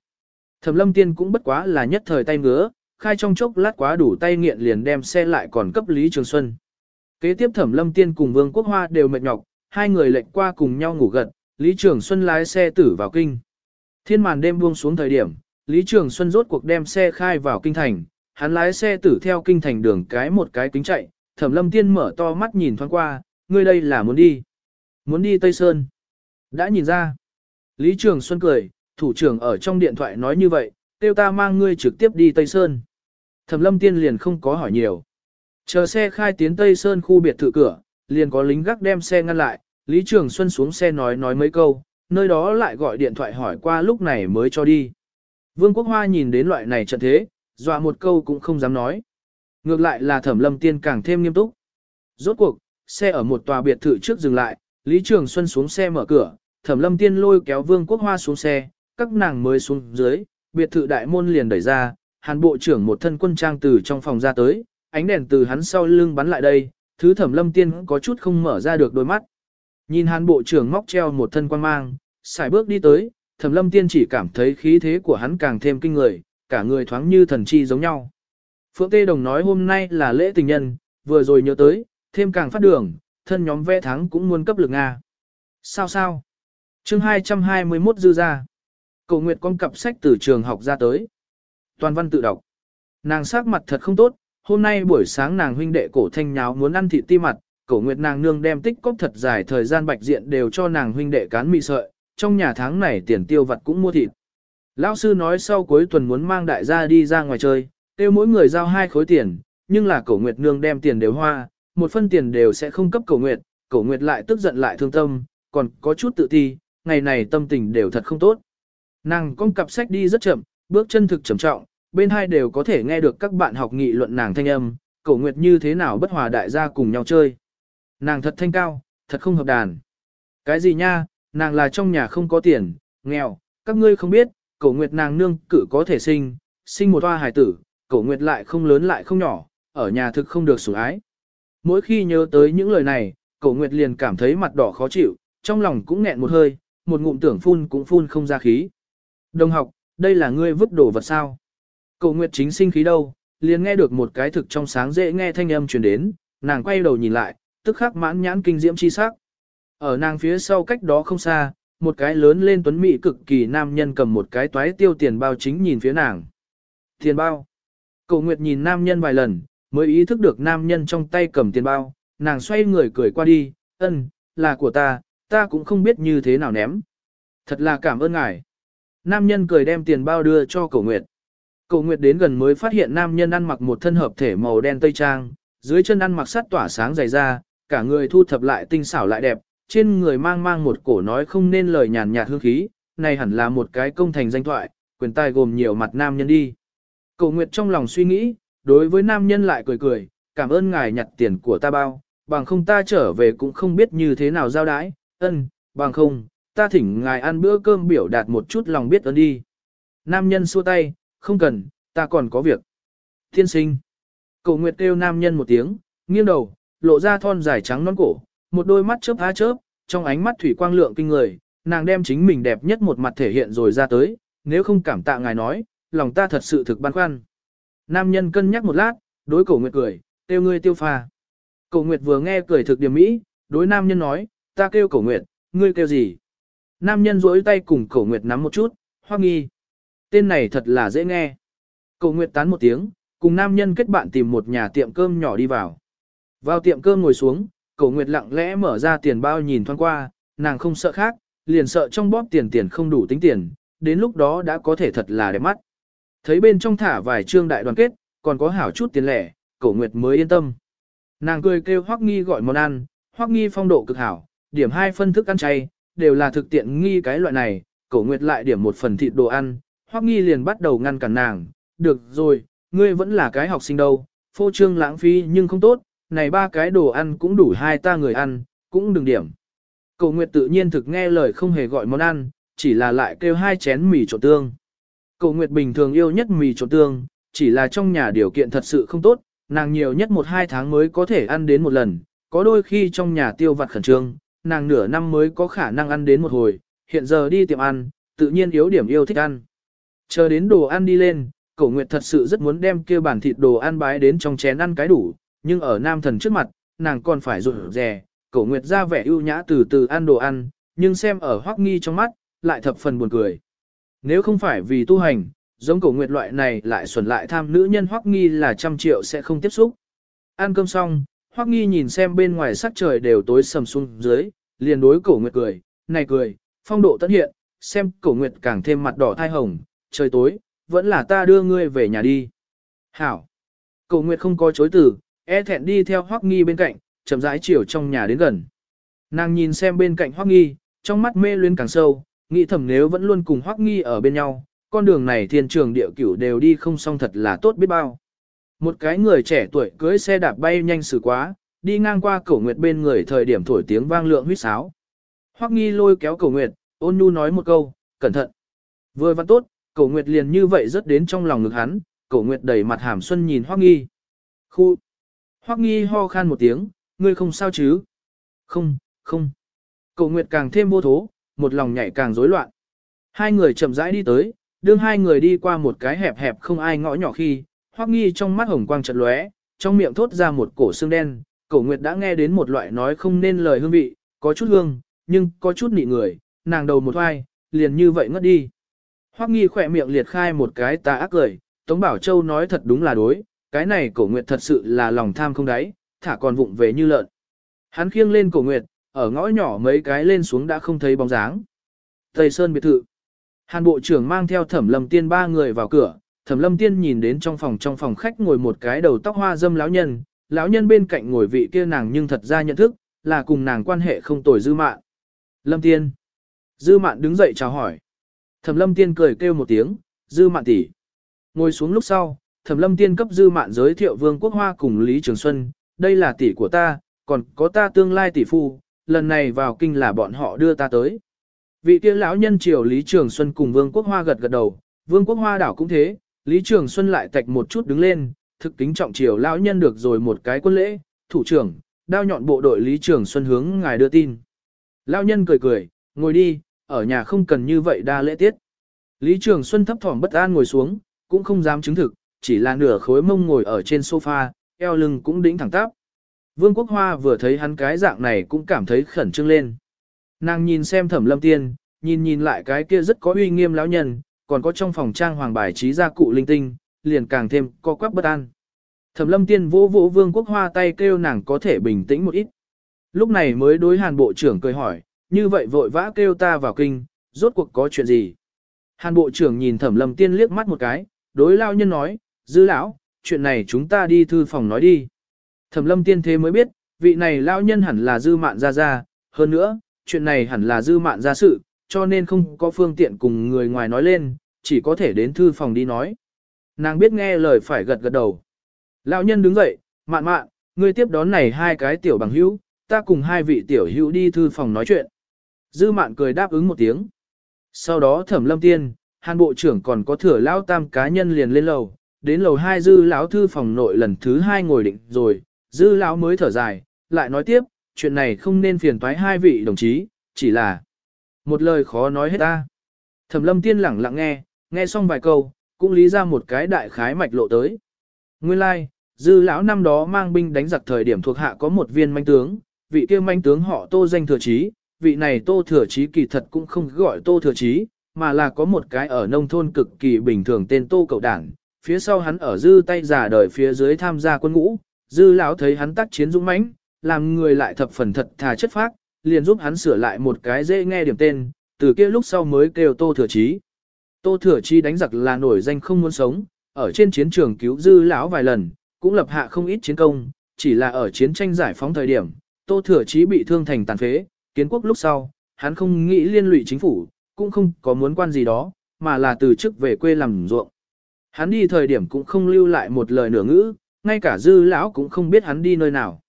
Thẩm lâm tiên cũng bất quá là nhất thời tay ngứa, khai trong chốc lát quá đủ tay nghiện liền đem xe lại còn cấp Lý Trường Xuân. Kế tiếp thẩm lâm tiên cùng Vương Quốc Hoa đều mệt nhọc, hai người lệnh qua cùng nhau ngủ gật, Lý Trường Xuân lái xe tử vào kinh. Thiên màn đêm buông xuống thời điểm, Lý Trường Xuân rốt cuộc đem xe khai vào kinh thành, hắn lái xe tử theo kinh thành đường cái một cái kính chạy, thẩm lâm tiên mở to mắt nhìn thoáng qua, ngươi đây là muốn đi. Muốn đi Tây Sơn. Đã nhìn ra. Lý Trường Xuân cười, thủ trưởng ở trong điện thoại nói như vậy, tiêu ta mang ngươi trực tiếp đi Tây Sơn. Thẩm lâm tiên liền không có hỏi nhiều. Chờ xe khai tiến Tây Sơn khu biệt thự cửa, liền có lính gác đem xe ngăn lại, Lý Trường Xuân xuống xe nói nói mấy câu, nơi đó lại gọi điện thoại hỏi qua lúc này mới cho đi. Vương Quốc Hoa nhìn đến loại này trận thế, dọa một câu cũng không dám nói. Ngược lại là thẩm lâm tiên càng thêm nghiêm túc. Rốt cuộc, xe ở một tòa biệt thự trước dừng lại, Lý Trường Xuân xuống xe mở cửa, thẩm lâm tiên lôi kéo Vương Quốc Hoa xuống xe, các nàng mới xuống dưới, biệt thự đại môn liền đẩy ra, hàn bộ trưởng một thân quân trang từ trong phòng ra tới, ánh đèn từ hắn sau lưng bắn lại đây, thứ thẩm lâm tiên có chút không mở ra được đôi mắt. Nhìn hắn bộ trưởng móc treo một thân quan mang, xài bước đi tới, thẩm lâm tiên chỉ cảm thấy khí thế của hắn càng thêm kinh người, cả người thoáng như thần chi giống nhau. Phượng Tê Đồng nói hôm nay là lễ tình nhân, vừa rồi nhớ tới, thêm càng phát đường, thân nhóm vẽ thắng cũng muốn cấp lực Nga. Sao sao? chương 221 dư ra. Cầu Nguyệt con cặp sách từ trường học ra tới. Toàn văn tự đọc. Nàng sắc mặt thật không tốt, hôm nay buổi sáng nàng huynh đệ cổ thanh nháo muốn ăn thịt ti mặt, cổ nguyệt nàng nương đem tích cóp thật dài thời gian bạch diện đều cho nàng huynh đệ cán mì sợi, trong nhà tháng này tiền tiêu vặt cũng mua thịt. Lão sư nói sau cuối tuần muốn mang đại gia đi ra ngoài chơi, tiêu mỗi người giao hai khối tiền, nhưng là cổ nguyệt nương đem tiền đều hoa, một phân tiền đều sẽ không cấp cổ nguyệt, cổ nguyệt lại tức giận lại thương tâm, còn có chút tự ti, ngày này tâm tình đều thật không tốt. Nàng con cặp sách đi rất chậm, bước chân thực trầm trọng, bên hai đều có thể nghe được các bạn học nghị luận nàng thanh âm, cổ nguyệt như thế nào bất hòa đại gia cùng nhau chơi. Nàng thật thanh cao, thật không hợp đàn. Cái gì nha, nàng là trong nhà không có tiền, nghèo, các ngươi không biết, cổ nguyệt nàng nương cử có thể sinh, sinh một hoa hài tử, cổ nguyệt lại không lớn lại không nhỏ, ở nhà thực không được sủng ái. Mỗi khi nhớ tới những lời này, cổ nguyệt liền cảm thấy mặt đỏ khó chịu, trong lòng cũng nghẹn một hơi, một ngụm tưởng phun cũng phun không ra khí. Đồng học, đây là ngươi vứt đồ vật sao? Cổ nguyệt chính sinh khí đâu, liền nghe được một cái thực trong sáng dễ nghe thanh âm truyền đến, nàng quay đầu nhìn lại, tức khắc mãn nhãn kinh diễm chi sắc. Ở nàng phía sau cách đó không xa, một cái lớn lên tuấn mỹ cực kỳ nam nhân cầm một cái toái tiêu tiền bao chính nhìn phía nàng. Tiền bao. Cổ Nguyệt nhìn nam nhân vài lần, mới ý thức được nam nhân trong tay cầm tiền bao, nàng xoay người cười qua đi, ân, là của ta, ta cũng không biết như thế nào ném. Thật là cảm ơn ngài. Nam nhân cười đem tiền bao đưa cho Cổ Nguyệt. Cổ Nguyệt đến gần mới phát hiện nam nhân ăn mặc một thân hợp thể màu đen tây trang, dưới chân ăn mặc sắt tỏa sáng dày da, cả người thu thập lại tinh xảo lại đẹp, trên người mang mang một cổ nói không nên lời nhàn nhạt hương khí, này hẳn là một cái công thành danh thoại, quyền tài gồm nhiều mặt nam nhân đi. Cổ Nguyệt trong lòng suy nghĩ, đối với nam nhân lại cười cười, cảm ơn ngài nhặt tiền của ta bao, bằng không ta trở về cũng không biết như thế nào giao đái, ân, bằng không, ta thỉnh ngài ăn bữa cơm biểu đạt một chút lòng biết ơn đi. Nam nhân xua tay, không cần, ta còn có việc. Thiên sinh. Cổ Nguyệt kêu nam nhân một tiếng, nghiêng đầu, lộ ra thon dài trắng non cổ, một đôi mắt chớp há chớp, trong ánh mắt thủy quang lượng kinh người, nàng đem chính mình đẹp nhất một mặt thể hiện rồi ra tới, nếu không cảm tạ ngài nói, lòng ta thật sự thực băn khoăn. Nam nhân cân nhắc một lát, đối cổ nguyệt cười, tiêu ngươi tiêu pha. Cổ nguyệt vừa nghe cười thực điểm mỹ, đối nam nhân nói, ta kêu cổ nguyệt, ngươi kêu gì? Nam nhân duỗi tay cùng cổ nguyệt nắm một chút, hoang nghi. Tên này thật là dễ nghe. Cổ nguyệt tán một tiếng, cùng nam nhân kết bạn tìm một nhà tiệm cơm nhỏ đi vào. Vào tiệm cơm ngồi xuống, cổ nguyệt lặng lẽ mở ra tiền bao nhìn thoáng qua, nàng không sợ khác, liền sợ trong bóp tiền tiền không đủ tính tiền, đến lúc đó đã có thể thật là đẹp mắt. Thấy bên trong thả vài trương đại đoàn kết, còn có hảo chút tiền lẻ, cổ nguyệt mới yên tâm. Nàng cười kêu Hoắc Nghi gọi món ăn, Hoắc Nghi phong độ cực hảo, điểm hai phân thức ăn chay, đều là thực tiện nghi cái loại này, cổ nguyệt lại điểm một phần thịt đồ ăn, hoắc nghi liền bắt đầu ngăn cản nàng, được rồi, ngươi vẫn là cái học sinh đâu, phô trương lãng phí nhưng không tốt, này ba cái đồ ăn cũng đủ hai ta người ăn, cũng đừng điểm. Cổ nguyệt tự nhiên thực nghe lời không hề gọi món ăn, chỉ là lại kêu hai chén mì trộn tương. Cổ nguyệt bình thường yêu nhất mì trộn tương, chỉ là trong nhà điều kiện thật sự không tốt, nàng nhiều nhất một hai tháng mới có thể ăn đến một lần, có đôi khi trong nhà tiêu vặt khẩn trương, nàng nửa năm mới có khả năng ăn đến một hồi, hiện giờ đi tiệm ăn, tự nhiên yếu điểm yêu thích ăn. Chờ đến đồ ăn đi lên, cổ nguyệt thật sự rất muốn đem kia bản thịt đồ ăn bái đến trong chén ăn cái đủ, nhưng ở nam thần trước mặt, nàng còn phải rụt rè, cổ nguyệt ra vẻ ưu nhã từ từ ăn đồ ăn, nhưng xem ở hoắc nghi trong mắt, lại thập phần buồn cười. Nếu không phải vì tu hành, giống cổ nguyệt loại này lại xuẩn lại tham nữ nhân hoắc nghi là trăm triệu sẽ không tiếp xúc. Ăn cơm xong, hoắc nghi nhìn xem bên ngoài sắc trời đều tối sầm xuống dưới, liền đối cổ nguyệt cười, này cười, phong độ tất hiện, xem cổ nguyệt càng thêm mặt đỏ thai hồng, trời tối, vẫn là ta đưa ngươi về nhà đi. Hảo. Cầu nguyệt không có chối từ, e thẹn đi theo hoắc nghi bên cạnh, chậm rãi chiều trong nhà đến gần. Nàng nhìn xem bên cạnh hoắc nghi, trong mắt mê luyến càng sâu, nghĩ thầm nếu vẫn luôn cùng hoắc nghi ở bên nhau, con đường này thiên trường địa cửu đều đi không xong thật là tốt biết bao. Một cái người trẻ tuổi cưỡi xe đạp bay nhanh xử quá, đi ngang qua cổ nguyệt bên người thời điểm thổi tiếng vang lượng huýt sáo. Hoắc nghi lôi kéo cổ nguyệt, ôn nhu nói một câu, cẩn thận. Vừa văn tốt, cổ nguyệt liền như vậy rất đến trong lòng ngực hắn, cổ nguyệt đẩy mặt hàm xuân nhìn Hoắc nghi. Khu. Hoắc nghi ho khan một tiếng, ngươi không sao chứ? Không, không. Cổ nguyệt càng thêm vô thố, một lòng nhảy càng rối loạn. Hai người chậm rãi đi tới, đương hai người đi qua một cái hẹp hẹp không ai ngõ nhỏ khi, Hoắc Nghi trong mắt hồng quang chợt lóe, trong miệng thốt ra một cổ xương đen, Cổ Nguyệt đã nghe đến một loại nói không nên lời hương vị, có chút hương, nhưng có chút nị người, nàng đầu một hoai, liền như vậy ngất đi. Hoắc Nghi khỏe miệng liệt khai một cái tà ác cười, Tống Bảo Châu nói thật đúng là đối, cái này Cổ Nguyệt thật sự là lòng tham không đáy, thả còn vụng về như lợn. Hắn khiêng lên Cổ Nguyệt, ở ngõ nhỏ mấy cái lên xuống đã không thấy bóng dáng. Tây Sơn biệt thự. Hàn bộ trưởng mang theo Thẩm Lâm Tiên ba người vào cửa, Thẩm Lâm Tiên nhìn đến trong phòng trong phòng khách ngồi một cái đầu tóc hoa dâm lão nhân, lão nhân bên cạnh ngồi vị kia nàng nhưng thật ra nhận thức, là cùng nàng quan hệ không tồi Dư Mạn. Lâm Tiên. Dư Mạn đứng dậy chào hỏi. Thẩm Lâm Tiên cười kêu một tiếng, Dư Mạn tỷ. Ngồi xuống lúc sau, Thẩm Lâm Tiên cấp Dư Mạn giới thiệu Vương Quốc Hoa cùng Lý Trường Xuân, đây là tỷ của ta, còn có ta tương lai tỷ phu, lần này vào kinh là bọn họ đưa ta tới. Vị kia lão nhân triều Lý Trường Xuân cùng Vương Quốc Hoa gật gật đầu, Vương Quốc Hoa đảo cũng thế, Lý Trường Xuân lại tạch một chút đứng lên, thực kính trọng triều lão nhân được rồi một cái quân lễ, thủ trưởng, đao nhọn bộ đội Lý Trường Xuân hướng ngài đưa tin. Lão nhân cười cười, ngồi đi, ở nhà không cần như vậy đa lễ tiết. Lý Trường Xuân thấp thỏm bất an ngồi xuống, cũng không dám chứng thực, chỉ là nửa khối mông ngồi ở trên sofa, eo lưng cũng đĩnh thẳng tắp. Vương Quốc Hoa vừa thấy hắn cái dạng này cũng cảm thấy khẩn trương lên. Nàng nhìn xem thẩm lâm tiên, nhìn nhìn lại cái kia rất có uy nghiêm lão nhân, còn có trong phòng trang hoàng bài trí gia cụ linh tinh, liền càng thêm co quắp bất an. Thẩm lâm tiên vỗ vỗ vương quốc hoa tay kêu nàng có thể bình tĩnh một ít. Lúc này mới đối hàn bộ trưởng cười hỏi, như vậy vội vã kêu ta vào kinh, rốt cuộc có chuyện gì? Hàn bộ trưởng nhìn thẩm lâm tiên liếc mắt một cái, đối lao nhân nói, dư lão, chuyện này chúng ta đi thư phòng nói đi. Thẩm lâm tiên thế mới biết, vị này lao nhân hẳn là dư mạn ra ra, hơn nữa, chuyện này hẳn là dư mạn ra sự, cho nên không có phương tiện cùng người ngoài nói lên, chỉ có thể đến thư phòng đi nói. Nàng biết nghe lời phải gật gật đầu. Lão nhân đứng dậy, mạn mạn, ngươi tiếp đón này hai cái tiểu bằng hữu, ta cùng hai vị tiểu hữu đi thư phòng nói chuyện. Dư mạn cười đáp ứng một tiếng. Sau đó thẩm lâm tiên, hàn bộ trưởng còn có thừa lão tam cá nhân liền lên lầu, đến lầu hai dư lão thư phòng nội lần thứ hai ngồi định rồi, dư lão mới thở dài, lại nói tiếp, chuyện này không nên phiền toái hai vị đồng chí, chỉ là một lời khó nói hết ta. Thẩm lâm tiên lẳng lặng nghe, nghe xong vài câu, cũng lý ra một cái đại khái mạch lộ tới. Nguyên lai, like, dư lão năm đó mang binh đánh giặc thời điểm thuộc hạ có một viên manh tướng, vị kia manh tướng họ tô danh thừa trí vị này tô thừa chí kỳ thật cũng không gọi tô thừa chí, mà là có một cái ở nông thôn cực kỳ bình thường tên tô cậu đảng, phía sau hắn ở dư tay giả đời phía dưới tham gia quân ngũ, dư lão thấy hắn tác chiến dũng mãnh, làm người lại thập phần thật thà chất phác, liền giúp hắn sửa lại một cái dễ nghe điểm tên, từ kia lúc sau mới kêu Tô Thừa Chí. Tô Thừa Chí đánh giặc là nổi danh không muốn sống, ở trên chiến trường cứu dư lão vài lần, cũng lập hạ không ít chiến công, chỉ là ở chiến tranh giải phóng thời điểm, Tô Thừa Chí bị thương thành tàn phế, kiến quốc lúc sau, hắn không nghĩ liên lụy chính phủ, cũng không có muốn quan gì đó, mà là từ chức về quê làm ruộng. Hắn đi thời điểm cũng không lưu lại một lời nửa ngữ, ngay cả dư lão cũng không biết hắn đi nơi nào.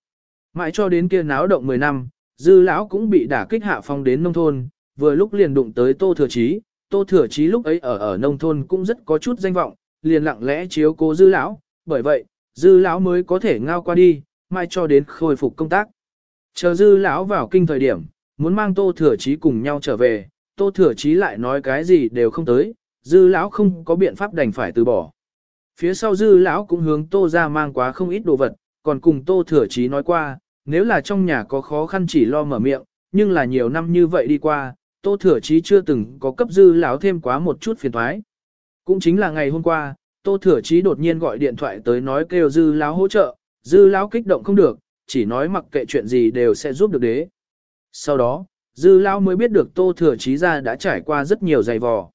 Mãi cho đến kia náo động 10 năm, dư lão cũng bị đả kích hạ phong đến nông thôn, vừa lúc liền đụng tới tô thừa chí, tô thừa chí lúc ấy ở ở nông thôn cũng rất có chút danh vọng, liền lặng lẽ chiếu cố dư lão, bởi vậy, dư lão mới có thể ngao qua đi, mai cho đến khôi phục công tác. Chờ dư lão vào kinh thời điểm, muốn mang tô thừa chí cùng nhau trở về, tô thừa chí lại nói cái gì đều không tới, dư lão không có biện pháp đành phải từ bỏ. Phía sau dư lão cũng hướng tô ra mang quá không ít đồ vật, còn cùng tô thừa chí nói qua, nếu là trong nhà có khó khăn chỉ lo mở miệng, nhưng là nhiều năm như vậy đi qua, tô thừa chí chưa từng có cấp dư lão thêm quá một chút phiền toái. Cũng chính là ngày hôm qua, tô thừa chí đột nhiên gọi điện thoại tới nói kêu dư lão hỗ trợ, dư lão kích động không được, chỉ nói mặc kệ chuyện gì đều sẽ giúp được đế. Sau đó, dư lão mới biết được tô thừa chí ra đã trải qua rất nhiều giày vò.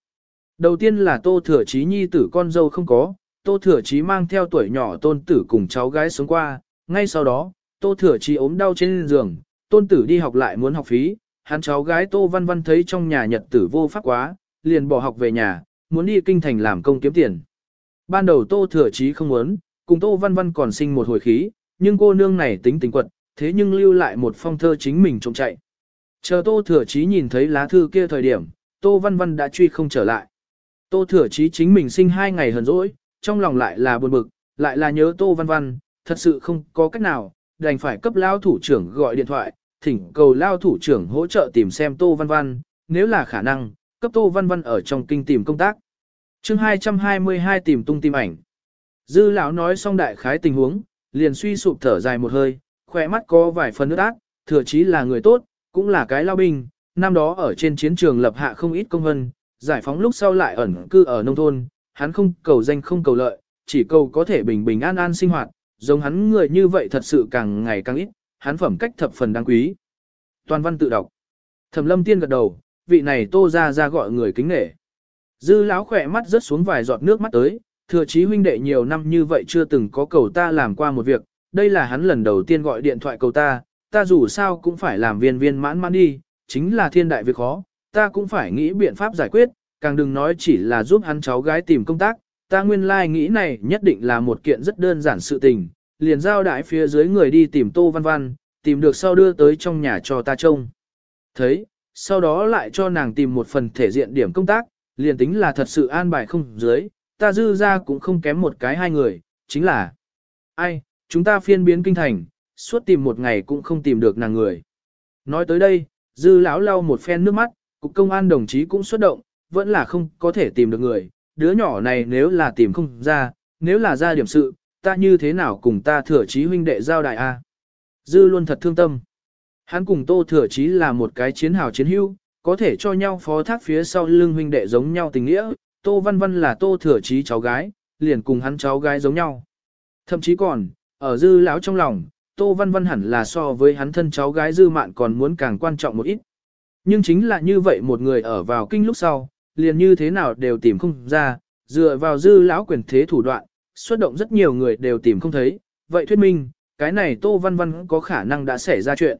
Đầu tiên là tô thừa chí nhi tử con dâu không có, tô thừa chí mang theo tuổi nhỏ tôn tử cùng cháu gái sống qua, ngay sau đó, tô thừa chí ốm đau trên giường, tôn tử đi học lại muốn học phí, hắn cháu gái tô văn văn thấy trong nhà nhật tử vô pháp quá, liền bỏ học về nhà, muốn đi kinh thành làm công kiếm tiền. Ban đầu tô thừa chí không muốn, cùng tô văn văn còn sinh một hồi khí, nhưng cô nương này tính tình quật, thế nhưng lưu lại một phong thơ chính mình trộm chạy. Chờ tô thừa chí nhìn thấy lá thư kia thời điểm, tô văn văn đã truy không trở lại. Tô thừa chí chính mình sinh hai ngày hờn dỗi trong lòng lại là buồn bực, lại là nhớ tô văn văn, thật sự không có cách nào, đành phải cấp lao thủ trưởng gọi điện thoại, thỉnh cầu lao thủ trưởng hỗ trợ tìm xem tô văn văn, nếu là khả năng, cấp tô văn văn ở trong kinh tìm công tác. chương 222 tìm tung tìm ảnh. Dư lão nói xong đại khái tình huống, liền suy sụp thở dài một hơi, khỏe mắt có vài phần nước ác, thừa chí là người tốt, cũng là cái lao binh, năm đó ở trên chiến trường lập hạ không ít công vân, giải phóng lúc sau lại ẩn cư ở nông thôn, hắn không cầu danh không cầu lợi, chỉ cầu có thể bình bình an an sinh hoạt, giống hắn người như vậy thật sự càng ngày càng ít, hắn phẩm cách thập phần đáng quý. Toàn văn tự đọc. Thẩm lâm tiên gật đầu, vị này tô ra ra gọi người kính nể. Dư lão khỏe mắt rớt xuống vài giọt nước mắt tới, thừa chí huynh đệ nhiều năm như vậy chưa từng có cầu ta làm qua một việc, đây là hắn lần đầu tiên gọi điện thoại cầu ta, ta dù sao cũng phải làm viên viên mãn mãn đi, chính là thiên đại việc khó, ta cũng phải nghĩ biện pháp giải quyết, càng đừng nói chỉ là giúp hắn cháu gái tìm công tác, ta nguyên lai like nghĩ này nhất định là một kiện rất đơn giản sự tình, liền giao đại phía dưới người đi tìm Tô Văn Văn, tìm được sau đưa tới trong nhà cho ta trông. Thấy, sau đó lại cho nàng tìm một phần thể diện điểm công tác, liền tính là thật sự an bài không dưới, ta dư ra cũng không kém một cái hai người, chính là ai, chúng ta phiên biến kinh thành, suốt tìm một ngày cũng không tìm được nàng người. Nói tới đây, dư lão lau một phen nước mắt, cục công an đồng chí cũng xuất động, vẫn là không có thể tìm được người, đứa nhỏ này nếu là tìm không ra, nếu là ra điểm sự, ta như thế nào cùng ta thừa chí huynh đệ giao đại A. Dư luôn thật thương tâm. Hắn cùng tô thừa chí là một cái chiến hào chiến hữu, có thể cho nhau phó thác phía sau lưng huynh đệ giống nhau tình nghĩa, tô văn văn là tô thừa chí cháu gái, liền cùng hắn cháu gái giống nhau. Thậm chí còn, ở dư lão trong lòng, tô văn văn hẳn là so với hắn thân cháu gái dư mạn còn muốn càng quan trọng một ít. Nhưng chính là như vậy một người ở vào kinh lúc sau, liền như thế nào đều tìm không ra, dựa vào dư lão quyền thế thủ đoạn, xuất động rất nhiều người đều tìm không thấy, vậy thuyết minh, cái này Tô Văn Văn có khả năng đã xảy ra chuyện.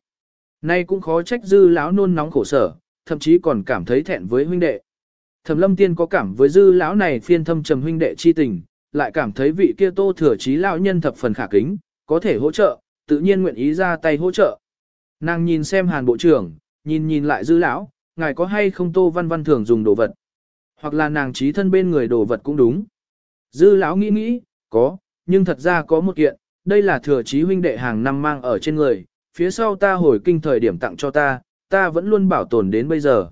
Nay cũng khó trách dư lão nôn nóng khổ sở, thậm chí còn cảm thấy thẹn với huynh đệ. Thẩm Lâm Tiên có cảm với dư lão này phiên thâm trầm huynh đệ chi tình, lại cảm thấy vị kia Tô thừa chí lão nhân thập phần khả kính, có thể hỗ trợ, tự nhiên nguyện ý ra tay hỗ trợ. Nàng nhìn xem Hàn bộ trưởng, nhìn nhìn lại dư lão, ngài có hay không Tô Văn Văn thường dùng đồ vật, hoặc là nàng trí thân bên người đồ vật cũng đúng. Dư lão nghĩ nghĩ, có, nhưng thật ra có một kiện, đây là thừa chí huynh đệ hàng năm mang ở trên người, phía sau ta hồi kinh thời điểm tặng cho ta, ta vẫn luôn bảo tồn đến bây giờ.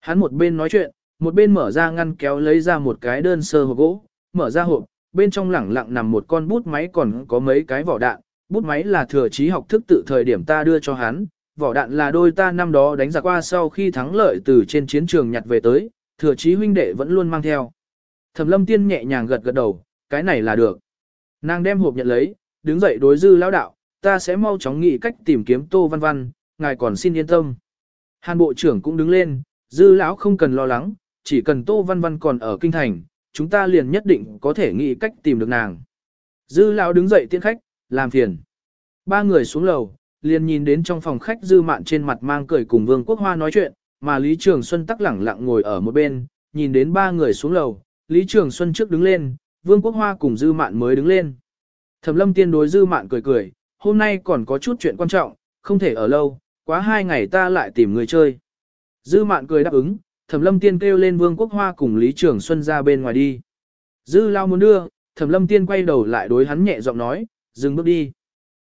Hắn một bên nói chuyện, một bên mở ra ngăn kéo lấy ra một cái đơn sơ hộp gỗ, mở ra hộp, bên trong lẳng lặng nằm một con bút máy còn có mấy cái vỏ đạn, bút máy là thừa chí học thức tự thời điểm ta đưa cho hắn, vỏ đạn là đôi ta năm đó đánh giặc qua sau khi thắng lợi từ trên chiến trường nhặt về tới, thừa chí huynh đệ vẫn luôn mang theo. Thẩm lâm tiên nhẹ nhàng gật gật đầu, cái này là được. Nàng đem hộp nhận lấy, đứng dậy đối dư lão đạo, ta sẽ mau chóng nghĩ cách tìm kiếm Tô Văn Văn, ngài còn xin yên tâm. Hàn bộ trưởng cũng đứng lên, dư lão không cần lo lắng, chỉ cần Tô Văn Văn còn ở kinh thành, chúng ta liền nhất định có thể nghĩ cách tìm được nàng. Dư lão đứng dậy tiễn khách, làm phiền. Ba người xuống lầu, liền nhìn đến trong phòng khách dư mạn trên mặt mang cười cùng Vương Quốc Hoa nói chuyện, mà Lý Trường Xuân tắc lẳng lặng ngồi ở một bên, nhìn đến ba người xuống lầu, Lý Trường Xuân trước đứng lên, Vương Quốc Hoa cùng Dư Mạn mới đứng lên. Thẩm lâm tiên đối Dư Mạn cười cười, hôm nay còn có chút chuyện quan trọng, không thể ở lâu, quá hai ngày ta lại tìm người chơi. Dư Mạn cười đáp ứng, Thẩm lâm tiên kêu lên Vương Quốc Hoa cùng Lý Trường Xuân ra bên ngoài đi. Dư lao muốn đưa, Thẩm lâm tiên quay đầu lại đối hắn nhẹ giọng nói, dừng bước đi.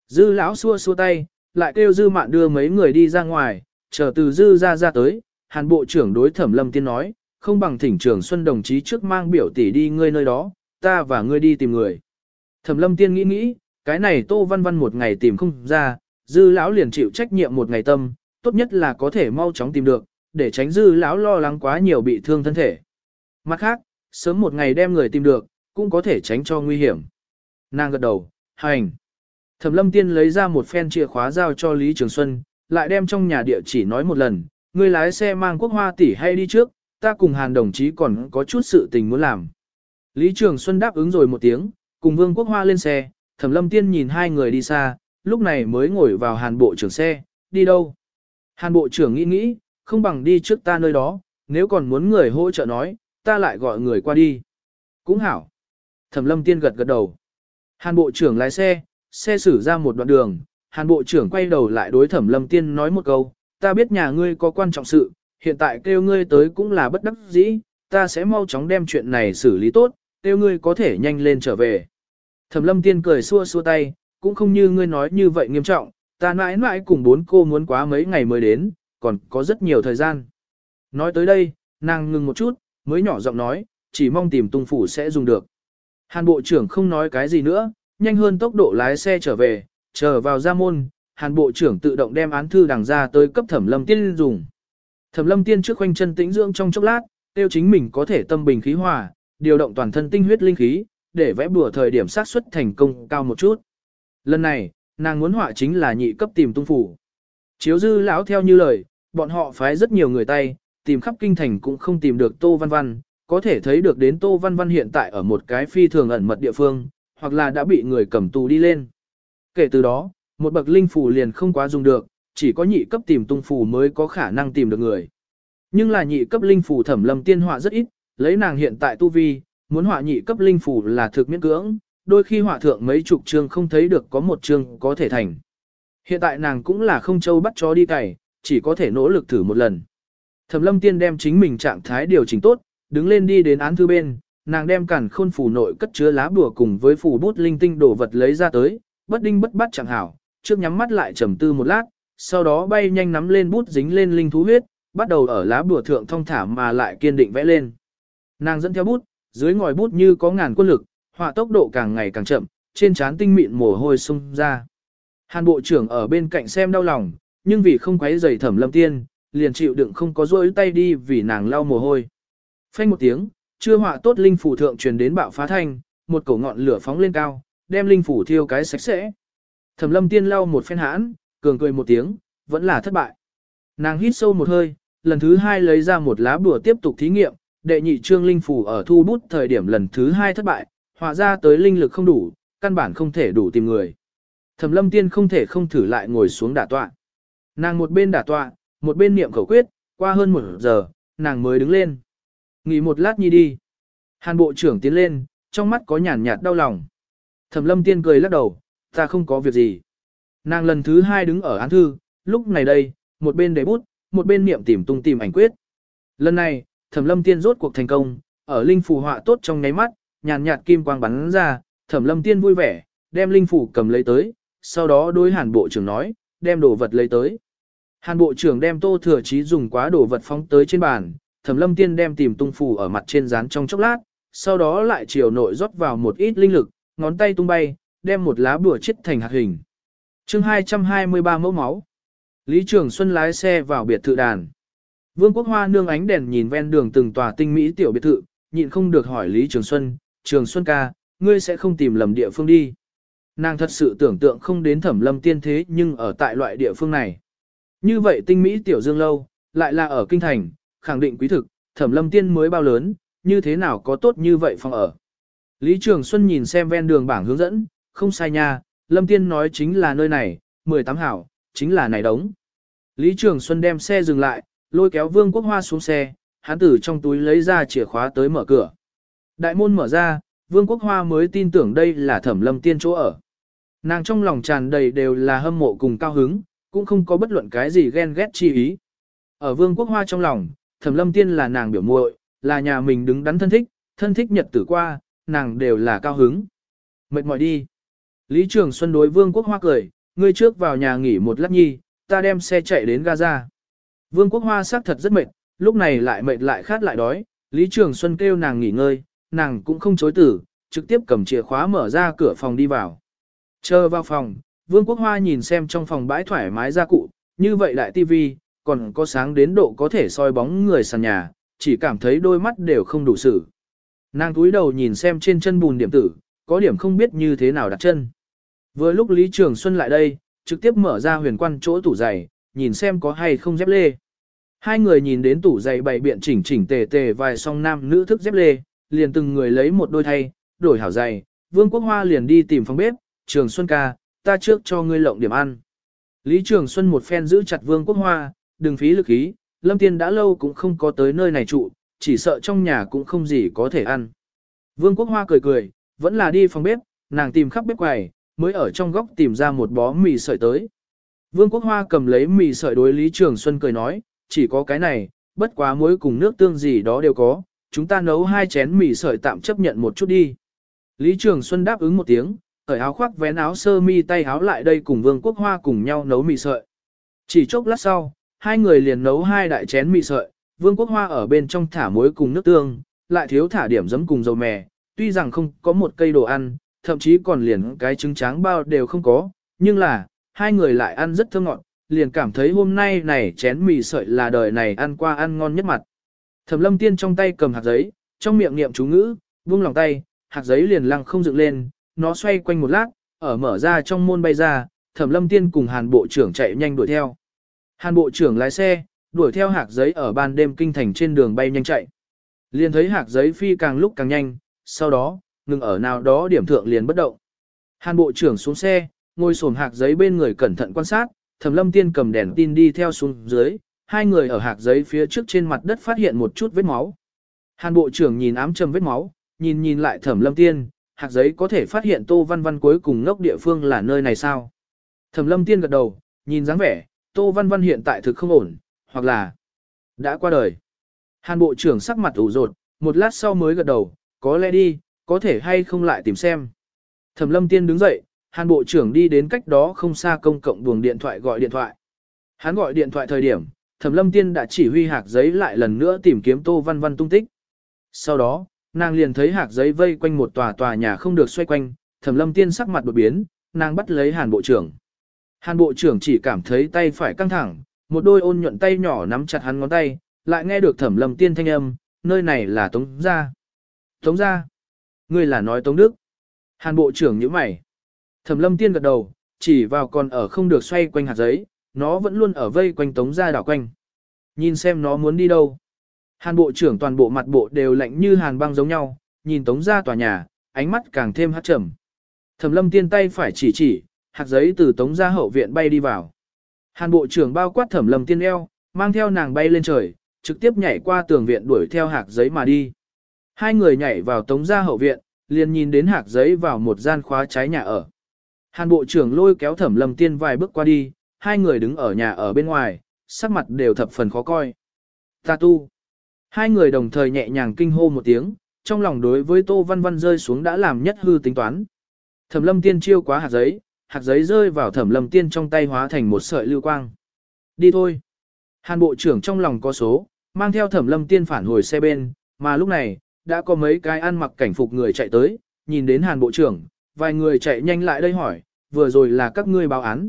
Dư lão xua xua tay, lại kêu Dư Mạn đưa mấy người đi ra ngoài, chờ từ Dư ra ra tới, Hàn Bộ trưởng đối Thẩm lâm tiên nói, không bằng thỉnh trưởng Xuân đồng chí trước mang biểu tỷ đi ngươi nơi đó, ta và ngươi đi tìm người. Thẩm lâm tiên nghĩ nghĩ, cái này Tô Văn Văn một ngày tìm không ra, Dư lão liền chịu trách nhiệm một ngày tâm, tốt nhất là có thể mau chóng tìm được, để tránh Dư lão lo lắng quá nhiều bị thương thân thể. Mặt khác, sớm một ngày đem người tìm được, cũng có thể tránh cho nguy hiểm. Nàng gật đầu, hành. Thẩm lâm tiên lấy ra một phen chìa khóa giao cho Lý Trường Xuân, lại đem trong nhà địa chỉ nói một lần, ngươi lái xe mang quốc hoa tỷ hay đi trước, ta cùng hàn đồng chí còn có chút sự tình muốn làm. Lý Trường Xuân đáp ứng rồi một tiếng, cùng Vương Quốc Hoa lên xe, Thẩm Lâm Tiên nhìn hai người đi xa, lúc này mới ngồi vào hàn bộ trưởng xe, đi đâu? Hàn bộ trưởng nghĩ nghĩ, không bằng đi trước ta nơi đó, nếu còn muốn người hỗ trợ nói, ta lại gọi người qua đi. Cũng hảo. Thẩm Lâm Tiên gật gật đầu. Hàn bộ trưởng lái xe, xe xử ra một đoạn đường, Hàn bộ trưởng quay đầu lại đối Thẩm Lâm Tiên nói một câu, ta biết nhà ngươi có quan trọng sự, hiện tại kêu ngươi tới cũng là bất đắc dĩ, ta sẽ mau chóng đem chuyện này xử lý tốt, kêu ngươi có thể nhanh lên trở về. Thẩm lâm tiên cười xua xua tay, cũng không như ngươi nói như vậy nghiêm trọng, ta mãi mãi cùng bốn cô muốn quá mấy ngày mới đến, còn có rất nhiều thời gian. Nói tới đây, nàng ngừng một chút, mới nhỏ giọng nói, chỉ mong tìm tung phủ sẽ dùng được. Hàn bộ trưởng không nói cái gì nữa, nhanh hơn tốc độ lái xe trở về, chờ vào ra môn, hàn bộ trưởng tự động đem án thư đằng ra tới cấp thẩm lâm tiên dùng. Thẩm lâm tiên trước khoanh chân tĩnh dưỡng trong chốc lát, tiêu chính mình có thể tâm bình khí hòa, điều động toàn thân tinh huyết linh khí, để vẽ bùa thời điểm xác suất thành công cao một chút. Lần này, nàng muốn họa chính là nhị cấp tìm tung phủ. Chiếu dư lão theo như lời, bọn họ phái rất nhiều người tay, tìm khắp kinh thành cũng không tìm được Tô Văn Văn, có thể thấy được đến Tô Văn Văn hiện tại ở một cái phi thường ẩn mật địa phương, hoặc là đã bị người cầm tù đi lên. Kể từ đó, một bậc linh phủ liền không quá dùng được, chỉ có nhị cấp tìm tung phủ mới có khả năng tìm được người. Nhưng là nhị cấp linh phủ thẩm lâm tiên họa rất ít, lấy nàng hiện tại tu vi, muốn họa nhị cấp linh phủ là thực miễn cưỡng, đôi khi họa thượng mấy chục chương không thấy được có một chương có thể thành. Hiện tại nàng cũng là không châu bắt chó đi cày, chỉ có thể nỗ lực thử một lần. Thẩm lâm tiên đem chính mình trạng thái điều chỉnh tốt, đứng lên đi đến án thư bên, nàng đem cản khôn phủ nội cất chứa lá bùa cùng với phủ bút linh tinh đồ vật lấy ra tới, bất đinh bất bắt chẳng hảo, trước nhắm mắt lại trầm tư một lát, sau đó bay nhanh nắm lên bút dính lên linh thú huyết, bắt đầu ở lá bùa thượng thông thả mà lại kiên định vẽ lên. Nàng dẫn theo bút, dưới ngòi bút như có ngàn quân lực, họa tốc độ càng ngày càng chậm, trên trán tinh mịn mồ hôi sung ra. Hàn bộ trưởng ở bên cạnh xem đau lòng, nhưng vì không quấy rầy thẩm lâm tiên, liền chịu đựng không có rỗi tay đi vì nàng lau mồ hôi. Phanh một tiếng, chưa họa tốt linh phủ thượng truyền đến bạo phá thanh, một cổ ngọn lửa phóng lên cao, đem linh phủ thiêu cái sạch sẽ. Thẩm lâm tiên lau một phen hãn, cường cười một tiếng, vẫn là thất bại. Nàng hít sâu một hơi, lần thứ hai lấy ra một lá bùa tiếp tục thí nghiệm, đệ nhị trương linh phủ ở thu bút thời điểm lần thứ hai thất bại, họa ra tới linh lực không đủ, căn bản không thể đủ tìm người. Thẩm lâm tiên không thể không thử lại ngồi xuống đả tọa. Nàng một bên đả tọa, một bên niệm khẩu quyết, qua hơn một giờ, nàng mới đứng lên. Nghỉ một lát nhi đi. Hàn bộ trưởng tiến lên, trong mắt có nhàn nhạt đau lòng. Thẩm lâm tiên cười lắc đầu, ta không có việc gì. Nàng lần thứ hai đứng ở án thư, lúc này đây, một bên để bút, một bên niệm tìm tung tìm ảnh quyết. Lần này, Thẩm Lâm Tiên rốt cuộc thành công, ở linh phù họa tốt trong nháy mắt, nhàn nhạt kim quang bắn ra, Thẩm Lâm Tiên vui vẻ, đem linh phù cầm lấy tới, sau đó đối Hàn bộ trưởng nói, đem đồ vật lấy tới. Hàn bộ trưởng đem Tô Thừa trí dùng quá đồ vật phóng tới trên bàn, Thẩm Lâm Tiên đem tìm tung phù ở mặt trên dán trong chốc lát, sau đó lại chiều nội rót vào một ít linh lực, ngón tay tung bay, đem một lá bùa chết thành hạt hình. Chương 223 mẫu máu. Lý Trường Xuân lái xe vào biệt thự đàn. Vương Quốc Hoa nương ánh đèn nhìn ven đường từng tòa tinh mỹ tiểu biệt thự, nhịn không được hỏi Lý Trường Xuân, Trường Xuân ca, ngươi sẽ không tìm lầm địa phương đi. Nàng thật sự tưởng tượng không đến thẩm lâm tiên thế nhưng ở tại loại địa phương này. Như vậy tinh mỹ tiểu dương lâu, lại là ở kinh thành, khẳng định quý thực, thẩm lâm tiên mới bao lớn, như thế nào có tốt như vậy phòng ở. Lý Trường Xuân nhìn xem ven đường bảng hướng dẫn, không sai nha, lâm tiên nói chính là nơi này, 18 hảo, chính là này đống. Lý Trường Xuân đem xe dừng lại, lôi kéo Vương Quốc Hoa xuống xe, hắn từ trong túi lấy ra chìa khóa tới mở cửa. Đại môn mở ra, Vương Quốc Hoa mới tin tưởng đây là Thẩm Lâm Tiên chỗ ở. Nàng trong lòng tràn đầy đều là hâm mộ cùng cao hứng, cũng không có bất luận cái gì ghen ghét chi ý. Ở Vương Quốc Hoa trong lòng, Thẩm Lâm Tiên là nàng biểu muội, là nhà mình đứng đắn thân thích, thân thích nhật tử qua, nàng đều là cao hứng. Mệt mỏi đi. Lý Trường Xuân đối Vương Quốc Hoa cười, ngươi trước vào nhà nghỉ một lát nhi, ta đem xe chạy đến Gaza. Vương Quốc Hoa xác thật rất mệt, lúc này lại mệt lại khát lại đói, Lý Trường Xuân kêu nàng nghỉ ngơi, nàng cũng không chối tử, trực tiếp cầm chìa khóa mở ra cửa phòng đi vào. Chờ vào phòng, Vương Quốc Hoa nhìn xem trong phòng bãi thoải mái gia cụ, như vậy đại tivi, còn có sáng đến độ có thể soi bóng người sàn nhà, chỉ cảm thấy đôi mắt đều không đủ sự. Nàng túi đầu nhìn xem trên chân bùn điểm tử, có điểm không biết như thế nào đặt chân. Vừa lúc Lý Trường Xuân lại đây, trực tiếp mở ra huyền quan chỗ tủ giày, nhìn xem có hay không dép lê. Hai người nhìn đến tủ giày bày biện chỉnh chỉnh tề tề vài song nam nữ thức dép lê, liền từng người lấy một đôi thay, đổi hảo giày. Vương Quốc Hoa liền đi tìm phòng bếp, Trường Xuân ca, ta trước cho ngươi lộng điểm ăn. Lý Trường Xuân một phen giữ chặt Vương Quốc Hoa, đừng phí lực ý, Lâm Tiên đã lâu cũng không có tới nơi này trụ, chỉ sợ trong nhà cũng không gì có thể ăn. Vương Quốc Hoa cười cười, vẫn là đi phòng bếp, nàng tìm khắp bếp quầy, mới ở trong góc tìm ra một bó mì sợi tới. Vương Quốc Hoa cầm lấy mì sợi đối Lý Trường Xuân cười nói, chỉ có cái này, bất quá muối cùng nước tương gì đó đều có, chúng ta nấu hai chén mì sợi tạm chấp nhận một chút đi. Lý Trường Xuân đáp ứng một tiếng, cởi áo khoác vén áo sơ mi tay áo lại đây cùng Vương Quốc Hoa cùng nhau nấu mì sợi. Chỉ chốc lát sau, hai người liền nấu hai đại chén mì sợi, Vương Quốc Hoa ở bên trong thả muối cùng nước tương, lại thiếu thả điểm giấm cùng dầu mè, tuy rằng không có một cây đồ ăn, thậm chí còn liền cái trứng tráng bao đều không có, nhưng là, hai người lại ăn rất thơm ngọt, liền cảm thấy hôm nay này chén mì sợi là đời này ăn qua ăn ngon nhất mặt. Thẩm lâm tiên trong tay cầm hạt giấy, trong miệng niệm chú ngữ, buông lòng tay, hạt giấy liền lăng không dựng lên, nó xoay quanh một lát, ở mở ra trong môn bay ra, thẩm lâm tiên cùng hàn bộ trưởng chạy nhanh đuổi theo. Hàn bộ trưởng lái xe, đuổi theo hạt giấy ở ban đêm kinh thành trên đường bay nhanh chạy. Liền thấy hạt giấy phi càng lúc càng nhanh, sau đó, ngừng ở nào đó điểm thượng liền bất động. Hàn bộ trưởng xuống xe, ngồi xổm hạt giấy bên người cẩn thận quan sát, Thẩm Lâm Tiên cầm đèn tin đi theo xuống dưới, hai người ở hạt giấy phía trước trên mặt đất phát hiện một chút vết máu. Hàn bộ trưởng nhìn ám trầm vết máu, nhìn nhìn lại Thẩm Lâm Tiên, hạt giấy có thể phát hiện Tô Văn Văn cuối cùng ngốc địa phương là nơi này sao? Thẩm Lâm Tiên gật đầu, nhìn dáng vẻ, Tô Văn Văn hiện tại thực không ổn, hoặc là đã qua đời. Hàn bộ trưởng sắc mặt ủ rột, một lát sau mới gật đầu, có lẽ đi, có thể hay không lại tìm xem. Thẩm lâm tiên đứng dậy, hàn bộ trưởng đi đến cách đó không xa công cộng buồng điện thoại gọi điện thoại. Hắn gọi điện thoại thời điểm, thẩm lâm tiên đã chỉ huy hạc giấy lại lần nữa tìm kiếm tô văn văn tung tích. Sau đó, nàng liền thấy hạc giấy vây quanh một tòa tòa nhà không được xoay quanh, thẩm lâm tiên sắc mặt đột biến, nàng bắt lấy hàn bộ trưởng. Hàn bộ trưởng chỉ cảm thấy tay phải căng thẳng, một đôi ôn nhuận tay nhỏ nắm chặt hắn ngón tay, lại nghe được thẩm lâm tiên thanh âm, nơi này là tống gia. Tống gia. Ngươi là nói Tống Đức. Hàn bộ trưởng như mày. Thẩm lâm tiên gật đầu, chỉ vào còn ở không được xoay quanh hạt giấy, nó vẫn luôn ở vây quanh Tống gia đảo quanh. Nhìn xem nó muốn đi đâu. Hàn bộ trưởng toàn bộ mặt bộ đều lạnh như hàn băng giống nhau, nhìn Tống gia tòa nhà, ánh mắt càng thêm hát trầm. Thẩm lâm tiên tay phải chỉ chỉ, hạt giấy từ Tống gia hậu viện bay đi vào. Hàn bộ trưởng bao quát thẩm lâm tiên eo, mang theo nàng bay lên trời, trực tiếp nhảy qua tường viện đuổi theo hạt giấy mà đi. Hai người nhảy vào tống gia hậu viện, liền nhìn đến hạt giấy vào một gian khóa trái nhà ở. Hàn bộ trưởng lôi kéo thẩm lâm tiên vài bước qua đi, hai người đứng ở nhà ở bên ngoài, sắc mặt đều thập phần khó coi. Ta tu. Hai người đồng thời nhẹ nhàng kinh hô một tiếng, trong lòng đối với tô văn văn rơi xuống đã làm nhất hư tính toán. Thẩm lâm tiên chiêu quá hạt giấy, hạt giấy rơi vào thẩm lâm tiên trong tay hóa thành một sợi lưu quang. Đi thôi. Hàn bộ trưởng trong lòng có số, mang theo thẩm lâm tiên phản hồi xe bên, mà lúc này, đã có mấy cái ăn mặc cảnh phục người chạy tới, nhìn đến Hàn Bộ trưởng, vài người chạy nhanh lại đây hỏi, vừa rồi là các ngươi báo án.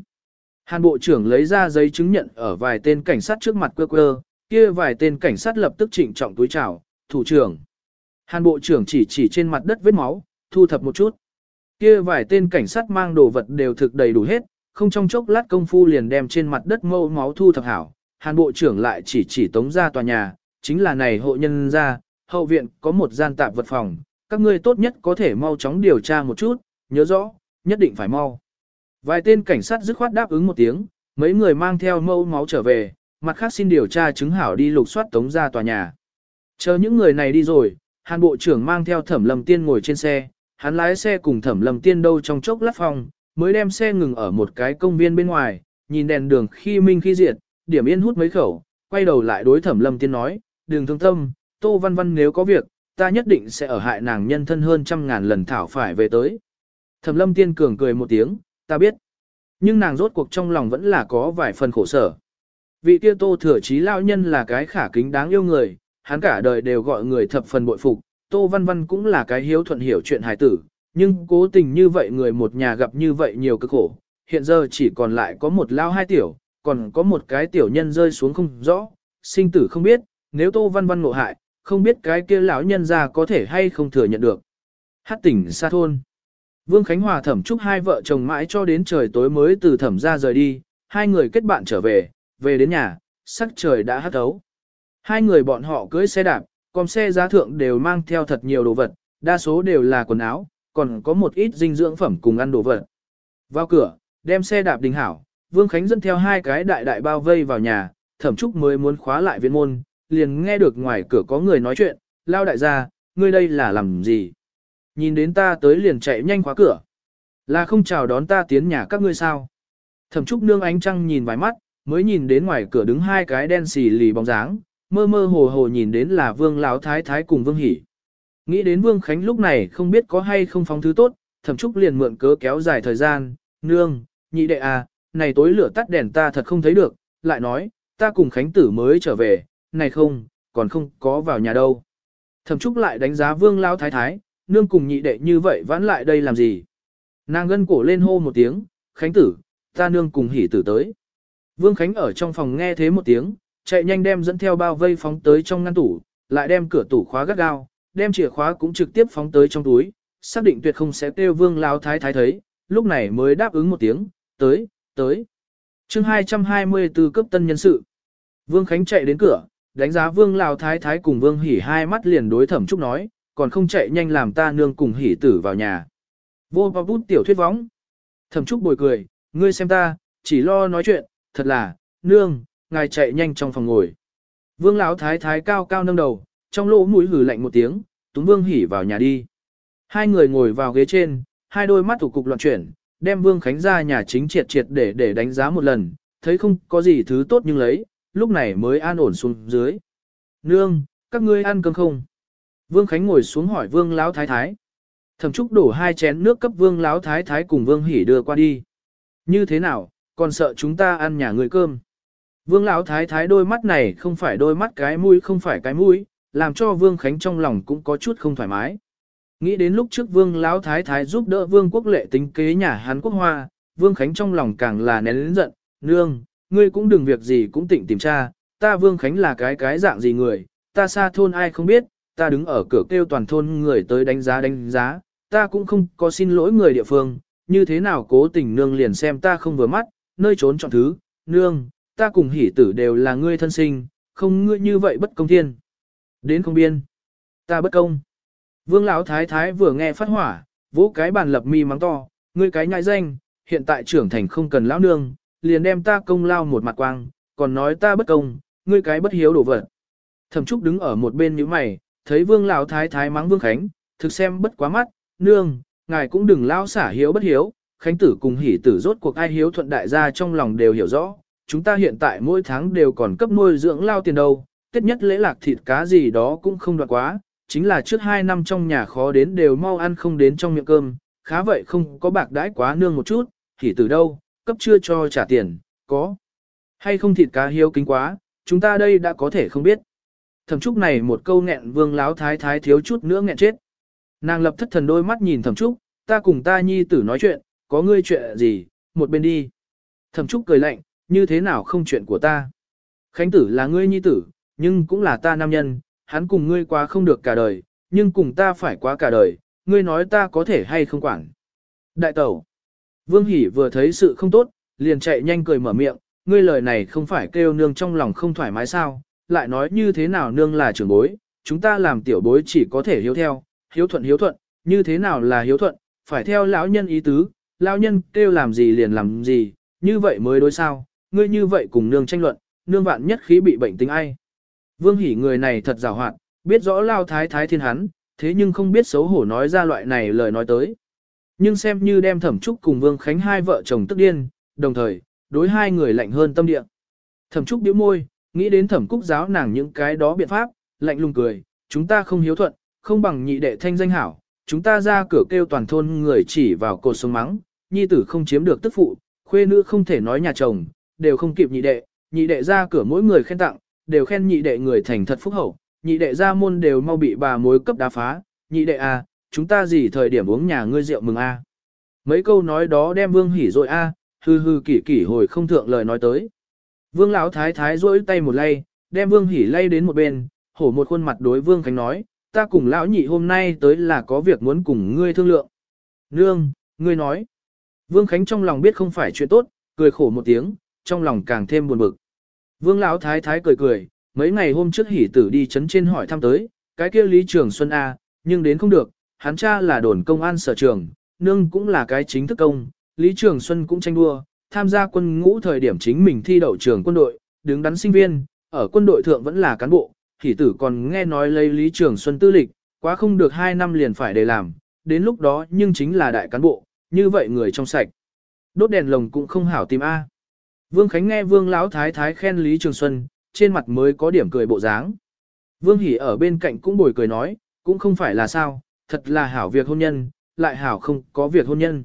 Hàn Bộ trưởng lấy ra giấy chứng nhận ở vài tên cảnh sát trước mặt quơ quơ, kia vài tên cảnh sát lập tức trịnh trọng túi chào, thủ trưởng. Hàn Bộ trưởng chỉ chỉ trên mặt đất vết máu, thu thập một chút. Kia vài tên cảnh sát mang đồ vật đều thực đầy đủ hết, không trong chốc lát công phu liền đem trên mặt đất mâu máu thu thập hảo. Hàn Bộ trưởng lại chỉ chỉ tống ra tòa nhà, chính là này hộ nhân ra, hậu viện có một gian tạp vật phòng, các ngươi tốt nhất có thể mau chóng điều tra một chút, nhớ rõ, nhất định phải mau. Vài tên cảnh sát dứt khoát đáp ứng một tiếng, mấy người mang theo mâu máu trở về, mặt khác xin điều tra chứng hảo đi lục soát tống ra tòa nhà. Chờ những người này đi rồi, Hàn Bộ trưởng mang theo Thẩm Lâm Tiên ngồi trên xe, hắn lái xe cùng Thẩm Lâm Tiên đâu trong chốc lát phòng, mới đem xe ngừng ở một cái công viên bên ngoài, nhìn đèn đường khi minh khi diệt, điểm yên hút mấy khẩu, quay đầu lại đối Thẩm Lâm Tiên nói, đừng thương tâm, Tô Văn Văn nếu có việc, ta nhất định sẽ ở hại nàng nhân thân hơn trăm ngàn lần thảo phải về tới. Thẩm Lâm Tiên cường cười một tiếng, ta biết. Nhưng nàng rốt cuộc trong lòng vẫn là có vài phần khổ sở. Vị kia Tô Thừa Chí lão nhân là cái khả kính đáng yêu người, hắn cả đời đều gọi người thập phần bội phục, Tô Văn Văn cũng là cái hiếu thuận hiểu chuyện hài tử, nhưng cố tình như vậy người một nhà gặp như vậy nhiều cực khổ, hiện giờ chỉ còn lại có một lao hai tiểu, còn có một cái tiểu nhân rơi xuống không rõ, sinh tử không biết, nếu Tô Văn Văn ngộ hại, không biết cái kia lão nhân ra có thể hay không thừa nhận được. Hát tỉnh xa thôn. Vương Khánh Hòa thẩm chúc hai vợ chồng mãi cho đến trời tối mới từ thẩm ra rời đi, hai người kết bạn trở về, về đến nhà, sắc trời đã hắt thấu. Hai người bọn họ cưới xe đạp, còn xe giá thượng đều mang theo thật nhiều đồ vật, đa số đều là quần áo, còn có một ít dinh dưỡng phẩm cùng ăn đồ vật. Vào cửa, đem xe đạp đình hảo, Vương Khánh dẫn theo hai cái đại đại bao vây vào nhà, thẩm trúc mới muốn khóa lại viện môn, liền nghe được ngoài cửa có người nói chuyện, lao đại gia, ngươi đây là làm gì? Nhìn đến ta tới liền chạy nhanh khóa cửa. Là không chào đón ta tiến nhà các ngươi sao? Thẩm trúc nương ánh trăng nhìn vài mắt, mới nhìn đến ngoài cửa đứng hai cái đen xì lì bóng dáng, mơ mơ hồ hồ nhìn đến là vương lão thái thái cùng vương hỷ. Nghĩ đến vương khánh lúc này không biết có hay không phóng thứ tốt, thẩm trúc liền mượn cớ kéo dài thời gian, nương, nhị đệ à, này tối lửa tắt đèn ta thật không thấy được, lại nói, ta cùng khánh tử mới trở về, này không, còn không có vào nhà đâu. Thẩm trúc lại đánh giá vương lão thái thái, nương cùng nhị đệ như vậy vãn lại đây làm gì. Nàng gân cổ lên hô một tiếng, khánh tử, ta nương cùng hỉ tử tới. Vương Khánh ở trong phòng nghe thế một tiếng, chạy nhanh đem dẫn theo bao vây phóng tới trong ngăn tủ, lại đem cửa tủ khóa gắt gao, đem chìa khóa cũng trực tiếp phóng tới trong túi, xác định tuyệt không sẽ tiêu Vương Lão Thái Thái thấy, lúc này mới đáp ứng một tiếng, tới, tới. chương 224 cấp tân nhân sự. Vương Khánh chạy đến cửa, đánh giá Vương Lão Thái Thái cùng Vương Hỉ hai mắt liền đối thẩm trúc nói, còn không chạy nhanh làm ta nương cùng Hỉ tử vào nhà. Vô và bút tiểu thuyết võng. Thẩm trúc bồi cười, ngươi xem ta, chỉ lo nói chuyện, thật là, nương, ngài chạy nhanh trong phòng ngồi. Vương Lão thái thái cao cao nâng đầu, trong lỗ mũi hử lạnh một tiếng, túng Vương hỉ vào nhà đi. Hai người ngồi vào ghế trên, hai đôi mắt thủ cục loạn chuyển, đem Vương Khánh ra nhà chính triệt triệt để để đánh giá một lần, thấy không có gì thứ tốt nhưng lấy, lúc này mới an ổn xuống dưới. Nương, các ngươi ăn cơm không? Vương Khánh ngồi xuống hỏi Vương Lão Thái Thái. Thẩm Trúc đổ hai chén nước cấp Vương Lão Thái Thái cùng Vương Hỉ đưa qua đi. Như thế nào, còn sợ chúng ta ăn nhà người cơm? Vương Lão Thái Thái đôi mắt này không phải đôi mắt cái mũi không phải cái mũi, làm cho Vương Khánh trong lòng cũng có chút không thoải mái. Nghĩ đến lúc trước Vương Lão Thái Thái giúp đỡ Vương Quốc Lệ tính kế nhà Hán Quốc Hoa, Vương Khánh trong lòng càng là nén lớn giận, nương, ngươi cũng đừng việc gì cũng tỉnh tìm tra, ta Vương Khánh là cái cái dạng gì người, ta xa thôn ai không biết, ta đứng ở cửa kêu toàn thôn người tới đánh giá đánh giá, ta cũng không có xin lỗi người địa phương, như thế nào cố tình nương liền xem ta không vừa mắt, nơi trốn chọn thứ, nương, ta cùng hỷ tử đều là ngươi thân sinh, không ngươi như vậy bất công thiên. Đến không biên, ta bất công. Vương lão thái thái vừa nghe phát hỏa, vỗ cái bàn lập mi mắng to, ngươi cái nhại danh, hiện tại trưởng thành không cần lão nương, liền đem ta công lao một mặt quang, còn nói ta bất công, ngươi cái bất hiếu đổ vật. Thẩm Trúc đứng ở một bên như mày, thấy Vương lão thái thái mắng Vương Khánh, thực xem bất quá mắt, nương, ngài cũng đừng lao xả hiếu bất hiếu, Khánh tử cùng hỷ tử rốt cuộc ai hiếu thuận đại gia trong lòng đều hiểu rõ, chúng ta hiện tại mỗi tháng đều còn cấp nuôi dưỡng lao tiền đâu, tết nhất lễ lạc thịt cá gì đó cũng không đoạn quá, chính là trước hai năm trong nhà khó đến đều mau ăn không đến trong miệng cơm, khá vậy không có bạc đãi quá nương một chút, thì từ đâu, cấp chưa cho trả tiền, có. Hay không thịt cá hiếu kính quá, chúng ta đây đã có thể không biết. Thẩm trúc này một câu nghẹn vương láo thái thái thiếu chút nữa nghẹn chết. Nàng lập thất thần đôi mắt nhìn thẩm trúc, ta cùng ta nhi tử nói chuyện, có ngươi chuyện gì, một bên đi. Thẩm Trúc cười lạnh, như thế nào không chuyện của ta. Khánh tử là ngươi nhi tử, nhưng cũng là ta nam nhân, hắn cùng ngươi quá không được cả đời, nhưng cùng ta phải quá cả đời, ngươi nói ta có thể hay không quản. Đại tẩu, Vương Hỷ vừa thấy sự không tốt, liền chạy nhanh cười mở miệng, ngươi lời này không phải kêu nương trong lòng không thoải mái sao, lại nói như thế nào nương là trưởng bối, chúng ta làm tiểu bối chỉ có thể hiếu theo, hiếu thuận hiếu thuận, như thế nào là hiếu thuận, phải theo lão nhân ý tứ, Lão nhân kêu làm gì liền làm gì, như vậy mới đối sao, ngươi như vậy cùng nương tranh luận, nương vạn nhất khí bị bệnh tính ai. Vương hỉ người này thật rào hoạt, biết rõ lao thái thái thiên hắn, thế nhưng không biết xấu hổ nói ra loại này lời nói tới. Nhưng xem như đem thẩm trúc cùng Vương Khánh hai vợ chồng tức điên, đồng thời, đối hai người lạnh hơn tâm địa. Thẩm trúc điếu môi, nghĩ đến thẩm cúc giáo nàng những cái đó biện pháp, lạnh lùng cười, chúng ta không hiếu thuận, không bằng nhị đệ thanh danh hảo, chúng ta ra cửa kêu toàn thôn người chỉ vào cột sông mắng, nhi tử không chiếm được tức phụ, khuê nữ không thể nói nhà chồng, đều không kịp nhị đệ, nhị đệ ra cửa mỗi người khen tặng, đều khen nhị đệ người thành thật phúc hậu, nhị đệ ra môn đều mau bị bà mối cấp đá phá, nhị đệ à, chúng ta gì thời điểm uống nhà ngươi rượu mừng a à. Mấy câu nói đó đem vương hỉ rồi a à, hư hư kỷ kỷ hồi không thượng lời nói tới. Vương lão thái thái rỗi tay một lay, đem vương hỉ lay đến một bên, hổ một khuôn mặt đối vương khánh nói, ta cùng lão nhị hôm nay tới là có việc muốn cùng ngươi thương lượng. Nương, ngươi nói. Vương Khánh trong lòng biết không phải chuyện tốt, cười khổ một tiếng, trong lòng càng thêm buồn bực. Vương lão thái thái cười cười, mấy ngày hôm trước hỉ tử đi chấn trên hỏi thăm tới, cái kia Lý Trường Xuân A, nhưng đến không được, hắn cha là đồn công an sở trường, nương cũng là cái chính thức công, Lý Trường Xuân cũng tranh đua, tham gia quân ngũ thời điểm chính mình thi đậu trường quân đội, đứng đắn sinh viên, ở quân đội thượng vẫn là cán bộ, hỉ tử còn nghe nói lấy Lý Trường Xuân tư lịch, quá không được 2 năm liền phải để làm, đến lúc đó nhưng chính là đại cán bộ, như vậy người trong sạch. Đốt đèn lồng cũng không hảo tìm A. Vương Khánh nghe Vương Lão Thái Thái khen Lý Trường Xuân, trên mặt mới có điểm cười bộ dáng. Vương Hỷ ở bên cạnh cũng bồi cười nói, cũng không phải là sao, thật là hảo việc hôn nhân, lại hảo không có việc hôn nhân.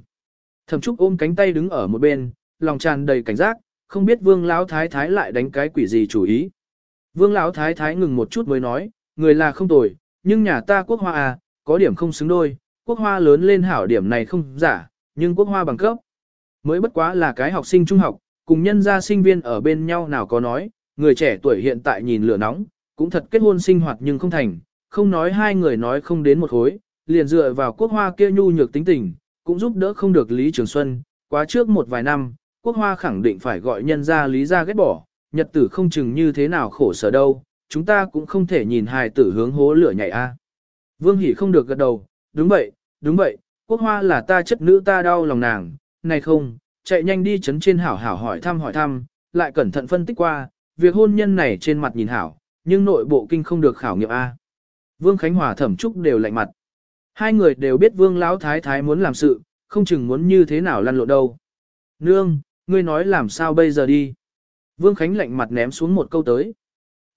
Thẩm Trúc ôm cánh tay đứng ở một bên, lòng tràn đầy cảnh giác, không biết Vương Lão Thái Thái lại đánh cái quỷ gì chủ ý. Vương Lão Thái Thái ngừng một chút mới nói, người là không tồi, nhưng nhà ta quốc hoa à, có điểm không xứng đôi, quốc hoa lớn lên hảo điểm này không giả, nhưng quốc hoa bằng cấp. Mới bất quá là cái học sinh trung học, cùng nhân gia sinh viên ở bên nhau nào có nói, người trẻ tuổi hiện tại nhìn lửa nóng, cũng thật kết hôn sinh hoạt nhưng không thành, không nói hai người nói không đến một khối, liền dựa vào quốc hoa kia nhu nhược tính tình, cũng giúp đỡ không được Lý Trường Xuân, quá trước một vài năm, quốc hoa khẳng định phải gọi nhân gia Lý gia ghét bỏ, nhật tử không chừng như thế nào khổ sở đâu, chúng ta cũng không thể nhìn hài tử hướng hố lửa nhảy a. À. Vương Hỷ không được gật đầu, đúng vậy, đúng vậy, quốc hoa là ta chất nữ ta đau lòng nàng, này không, chạy nhanh đi chấn trên hảo hảo hỏi thăm hỏi thăm, lại cẩn thận phân tích qua, việc hôn nhân này trên mặt nhìn hảo, nhưng nội bộ kinh không được khảo nghiệm A. Vương Khánh Hòa thẩm trúc đều lạnh mặt. Hai người đều biết Vương Lão Thái Thái muốn làm sự, không chừng muốn như thế nào lăn lộn đâu. Nương, ngươi nói làm sao bây giờ đi. Vương Khánh lạnh mặt ném xuống một câu tới.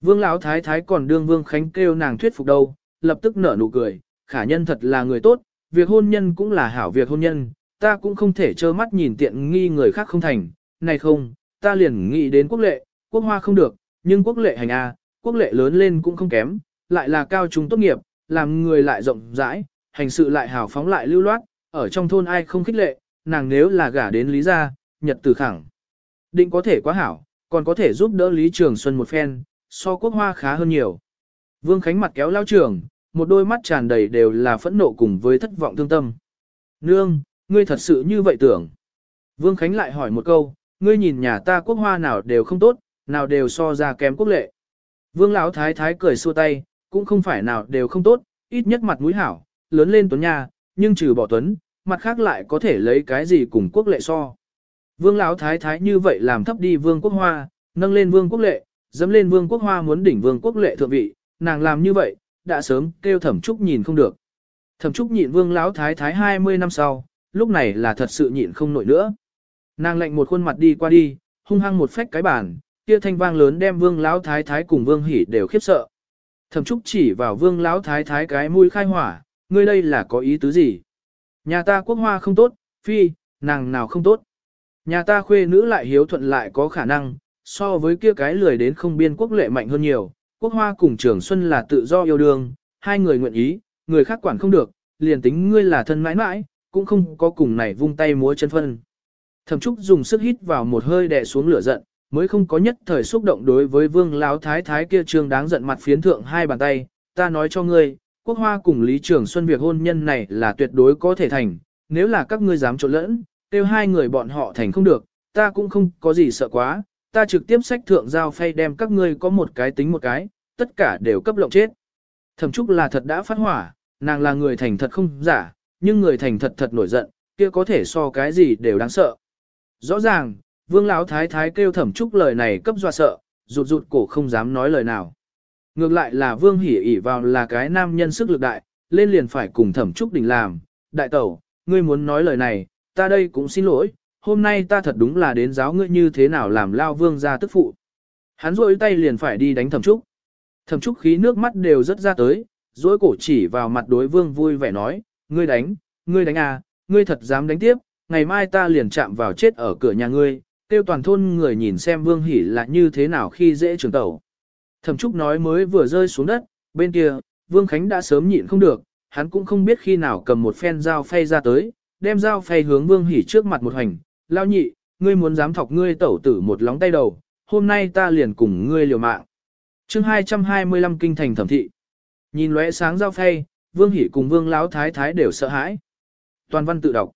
Vương Lão Thái Thái còn đương Vương Khánh kêu nàng thuyết phục đâu, lập tức nở nụ cười, khả nhân thật là người tốt, việc hôn nhân cũng là hảo việc hôn nhân, ta cũng không thể trơ mắt nhìn tiện nghi người khác không thành, này không, ta liền nghĩ đến quốc lệ, quốc hoa không được, nhưng quốc lệ hành A, quốc lệ lớn lên cũng không kém, lại là cao trung tốt nghiệp, làm người lại rộng rãi, hành sự lại hào phóng lại lưu loát, ở trong thôn ai không khích lệ, nàng nếu là gả đến Lý gia, nhật tử khẳng. Định có thể quá hảo, còn có thể giúp đỡ Lý Trường Xuân một phen, so quốc hoa khá hơn nhiều. Vương Khánh mặt kéo lao trường, một đôi mắt tràn đầy đều là phẫn nộ cùng với thất vọng thương tâm. Nương, ngươi thật sự như vậy tưởng. Vương Khánh lại hỏi một câu, ngươi nhìn nhà ta quốc hoa nào đều không tốt, nào đều so ra kém quốc lệ. Vương Lão Thái Thái cười xua tay, cũng không phải nào đều không tốt, ít nhất mặt mũi hảo, lớn lên tuấn nha, nhưng trừ bỏ tuấn, mặt khác lại có thể lấy cái gì cùng quốc lệ so. Vương Lão Thái Thái như vậy làm thấp đi Vương Quốc Hoa, nâng lên Vương Quốc Lệ, dẫm lên Vương Quốc Hoa muốn đỉnh Vương Quốc Lệ thượng vị, nàng làm như vậy, đã sớm kêu Thẩm Trúc nhìn không được. Thẩm Trúc nhịn Vương Lão Thái Thái 20 năm sau, lúc này là thật sự nhịn không nổi nữa. Nàng lệnh một khuôn mặt đi qua đi, hung hăng một phách cái bàn, kia thanh vang lớn đem Vương Lão Thái Thái cùng Vương hỉ đều khiếp sợ. Thẩm Trúc chỉ vào Vương Lão Thái Thái cái mũi khai hỏa, ngươi đây là có ý tứ gì? Nhà ta quốc hoa không tốt, phi, nàng nào không tốt. Nhà ta khuê nữ lại hiếu thuận lại có khả năng, so với kia cái lười đến không biên quốc lệ mạnh hơn nhiều, quốc hoa cùng trường xuân là tự do yêu đương, hai người nguyện ý, người khác quản không được, liền tính ngươi là thân mãi mãi, cũng không có cùng này vung tay múa chân phân. Thẩm Trúc dùng sức hít vào một hơi đè xuống lửa giận, mới không có nhất thời xúc động đối với vương lão thái thái kia trương đáng giận mặt phiến thượng hai bàn tay, ta nói cho ngươi, quốc hoa cùng Lý Trường Xuân việc hôn nhân này là tuyệt đối có thể thành, nếu là các ngươi dám trộn lẫn, kêu hai người bọn họ thành không được, ta cũng không có gì sợ quá, ta trực tiếp sách thượng giao phay đem các ngươi có một cái tính một cái, tất cả đều cấp lộng chết. Thẩm Trúc là thật đã phát hỏa, nàng là người thành thật không giả, nhưng người thành thật thật nổi giận, kia có thể so cái gì đều đáng sợ. Rõ ràng, Vương Lão Thái Thái kêu Thẩm Trúc lời này cấp dọa sợ, rụt rụt cổ không dám nói lời nào. Ngược lại là Vương hỉ ỉ vào là cái nam nhân sức lực đại, lên liền phải cùng Thẩm Trúc Đình làm. Đại tẩu, ngươi muốn nói lời này, ta đây cũng xin lỗi, hôm nay ta thật đúng là đến giáo ngươi như thế nào làm lao vương ra tức phụ. Hắn rôi tay liền phải đi đánh Thẩm Trúc. Thẩm Trúc khí nước mắt đều rất ra tới, rối cổ chỉ vào mặt đối vương vui vẻ nói, ngươi đánh, ngươi đánh à, ngươi thật dám đánh tiếp, ngày mai ta liền chạm vào chết ở cửa nhà ngươi, tiêu toàn thôn người nhìn xem vương hỉ là như thế nào khi dễ trường tẩu. Thẩm Trúc nói mới vừa rơi xuống đất, bên kia, Vương Khánh đã sớm nhịn không được, hắn cũng không biết khi nào cầm một phen dao phay ra tới, đem dao phay hướng Vương Hỉ trước mặt một hành, lao nhị, ngươi muốn dám thọc ngươi tẩu tử một lóng tay đầu, hôm nay ta liền cùng ngươi liều mạng. chương 225 kinh thành thẩm thị. Nhìn lóe sáng dao phay, Vương Hỉ cùng Vương Lão Thái Thái đều sợ hãi. Toàn văn tự đọc.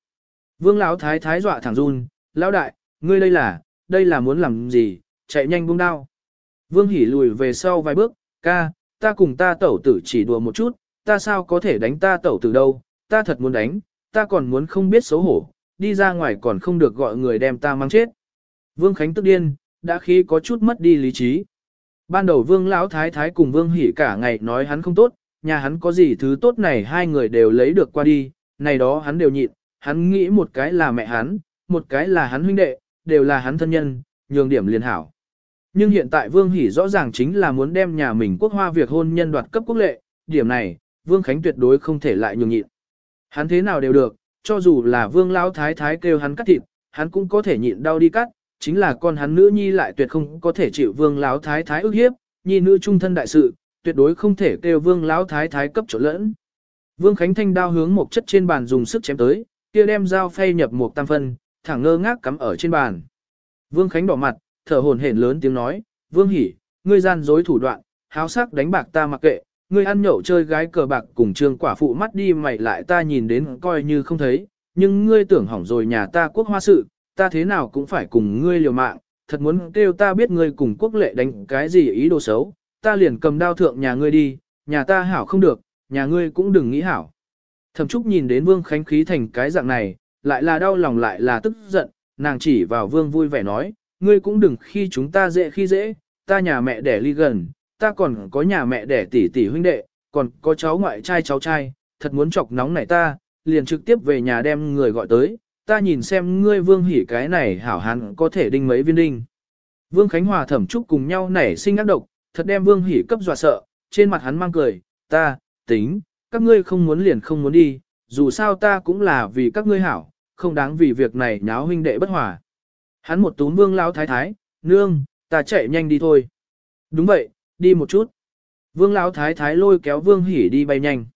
Vương Lão Thái Thái dọa thẳng run, lão đại, ngươi đây là, đây là muốn làm gì, chạy nhanh buông đao. Vương Hỷ lùi về sau vài bước, ca, ta cùng ta tẩu tử chỉ đùa một chút, ta sao có thể đánh ta tẩu tử đâu, ta thật muốn đánh, ta còn muốn không biết xấu hổ, đi ra ngoài còn không được gọi người đem ta mang chết. Vương Khánh tức điên, đã khí có chút mất đi lý trí. Ban đầu Vương Lão Thái Thái cùng Vương Hỷ cả ngày nói hắn không tốt, nhà hắn có gì thứ tốt này hai người đều lấy được qua đi, này đó hắn đều nhịn, hắn nghĩ một cái là mẹ hắn, một cái là hắn huynh đệ, đều là hắn thân nhân, nhường điểm liền hảo. Nhưng hiện tại Vương Hỷ rõ ràng chính là muốn đem nhà mình quốc hoa việc hôn nhân đoạt cấp quốc lệ, điểm này, Vương Khánh tuyệt đối không thể lại nhường nhịn. Hắn thế nào đều được, cho dù là Vương Lão Thái Thái kêu hắn cắt thịt, hắn cũng có thể nhịn đau đi cắt, chính là con hắn nữ nhi lại tuyệt không có thể chịu Vương Lão Thái Thái ức hiếp, nhi nữ trung thân đại sự, tuyệt đối không thể kêu Vương Lão Thái Thái cấp chỗ lẫn. Vương Khánh thanh đao hướng một chất trên bàn dùng sức chém tới, kia đem dao phay nhập một tam phân, thẳng ngơ ngác cắm ở trên bàn. Vương Khánh đỏ mặt, thở hổn hển lớn tiếng nói, Vương Hỷ, ngươi gian dối thủ đoạn, háo sắc đánh bạc ta mặc kệ, ngươi ăn nhậu chơi gái cờ bạc cùng trương quả phụ mắt đi mày lại ta nhìn đến coi như không thấy, nhưng ngươi tưởng hỏng rồi nhà ta quốc hoa sự, ta thế nào cũng phải cùng ngươi liều mạng, thật muốn kêu ta biết ngươi cùng quốc lệ đánh cái gì ý đồ xấu, ta liền cầm đao thượng nhà ngươi đi, nhà ta hảo không được, nhà ngươi cũng đừng nghĩ hảo. Thẩm Trúc nhìn đến Vương Khánh khí thành cái dạng này, lại là đau lòng lại là tức giận, nàng chỉ vào Vương vui vẻ nói, ngươi cũng đừng khi chúng ta dễ khi dễ, ta nhà mẹ đẻ ly gần, ta còn có nhà mẹ đẻ tỷ tỷ huynh đệ, còn có cháu ngoại trai cháu trai, thật muốn chọc nóng này ta, liền trực tiếp về nhà đem người gọi tới, ta nhìn xem ngươi vương hỉ cái này hảo hán có thể đinh mấy viên đinh. Vương Khánh Hòa thẩm trúc cùng nhau nảy sinh ác độc, thật đem vương hỉ cấp dọa sợ, trên mặt hắn mang cười, ta, tính, các ngươi không muốn liền không muốn đi, dù sao ta cũng là vì các ngươi hảo, không đáng vì việc này nháo huynh đệ bất hòa. Hắn một túm vương lão thái thái, nương, ta chạy nhanh đi thôi. Đúng vậy, đi một chút. Vương lão thái thái lôi kéo vương hỉ đi bay nhanh.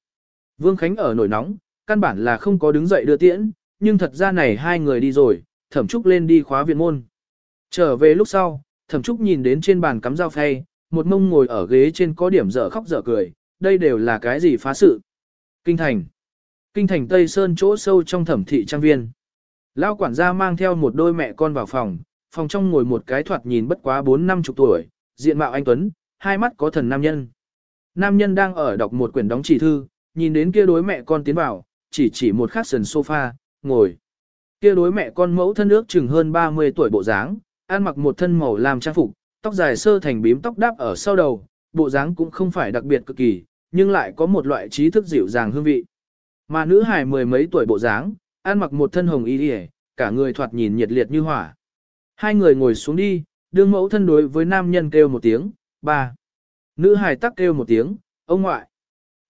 Vương Khánh ở nổi nóng, căn bản là không có đứng dậy đưa tiễn, nhưng thật ra này hai người đi rồi, thẩm trúc lên đi khóa viện môn. Trở về lúc sau, thẩm trúc nhìn đến trên bàn cắm dao phay, một mông ngồi ở ghế trên có điểm dở khóc dở cười, đây đều là cái gì phá sự. Kinh thành. Kinh thành Tây Sơn chỗ sâu trong thẩm thị trang viên. Lão quản gia mang theo một đôi mẹ con vào phòng, phòng trong ngồi một cái thoạt nhìn bất quá bốn năm chục tuổi, diện mạo anh Tuấn, hai mắt có thần nam nhân. Nam nhân đang ở đọc một quyển đóng chỉ thư, nhìn đến kia đối mẹ con tiến vào, chỉ chỉ một khát sần sofa, ngồi. Kia đối mẹ con mẫu thân ước chừng hơn 30 tuổi bộ dáng, ăn mặc một thân màu làm trang phục, tóc dài sơ thành bím tóc đáp ở sau đầu, bộ dáng cũng không phải đặc biệt cực kỳ, nhưng lại có một loại trí thức dịu dàng hương vị. Mà nữ hài mười mấy tuổi bộ dáng, ăn mặc một thân hồng y đi cả người thoạt nhìn nhiệt liệt như hỏa. Hai người ngồi xuống đi, đương mẫu thân đối với nam nhân kêu một tiếng, ba. Nữ hài tắc kêu một tiếng, ông ngoại.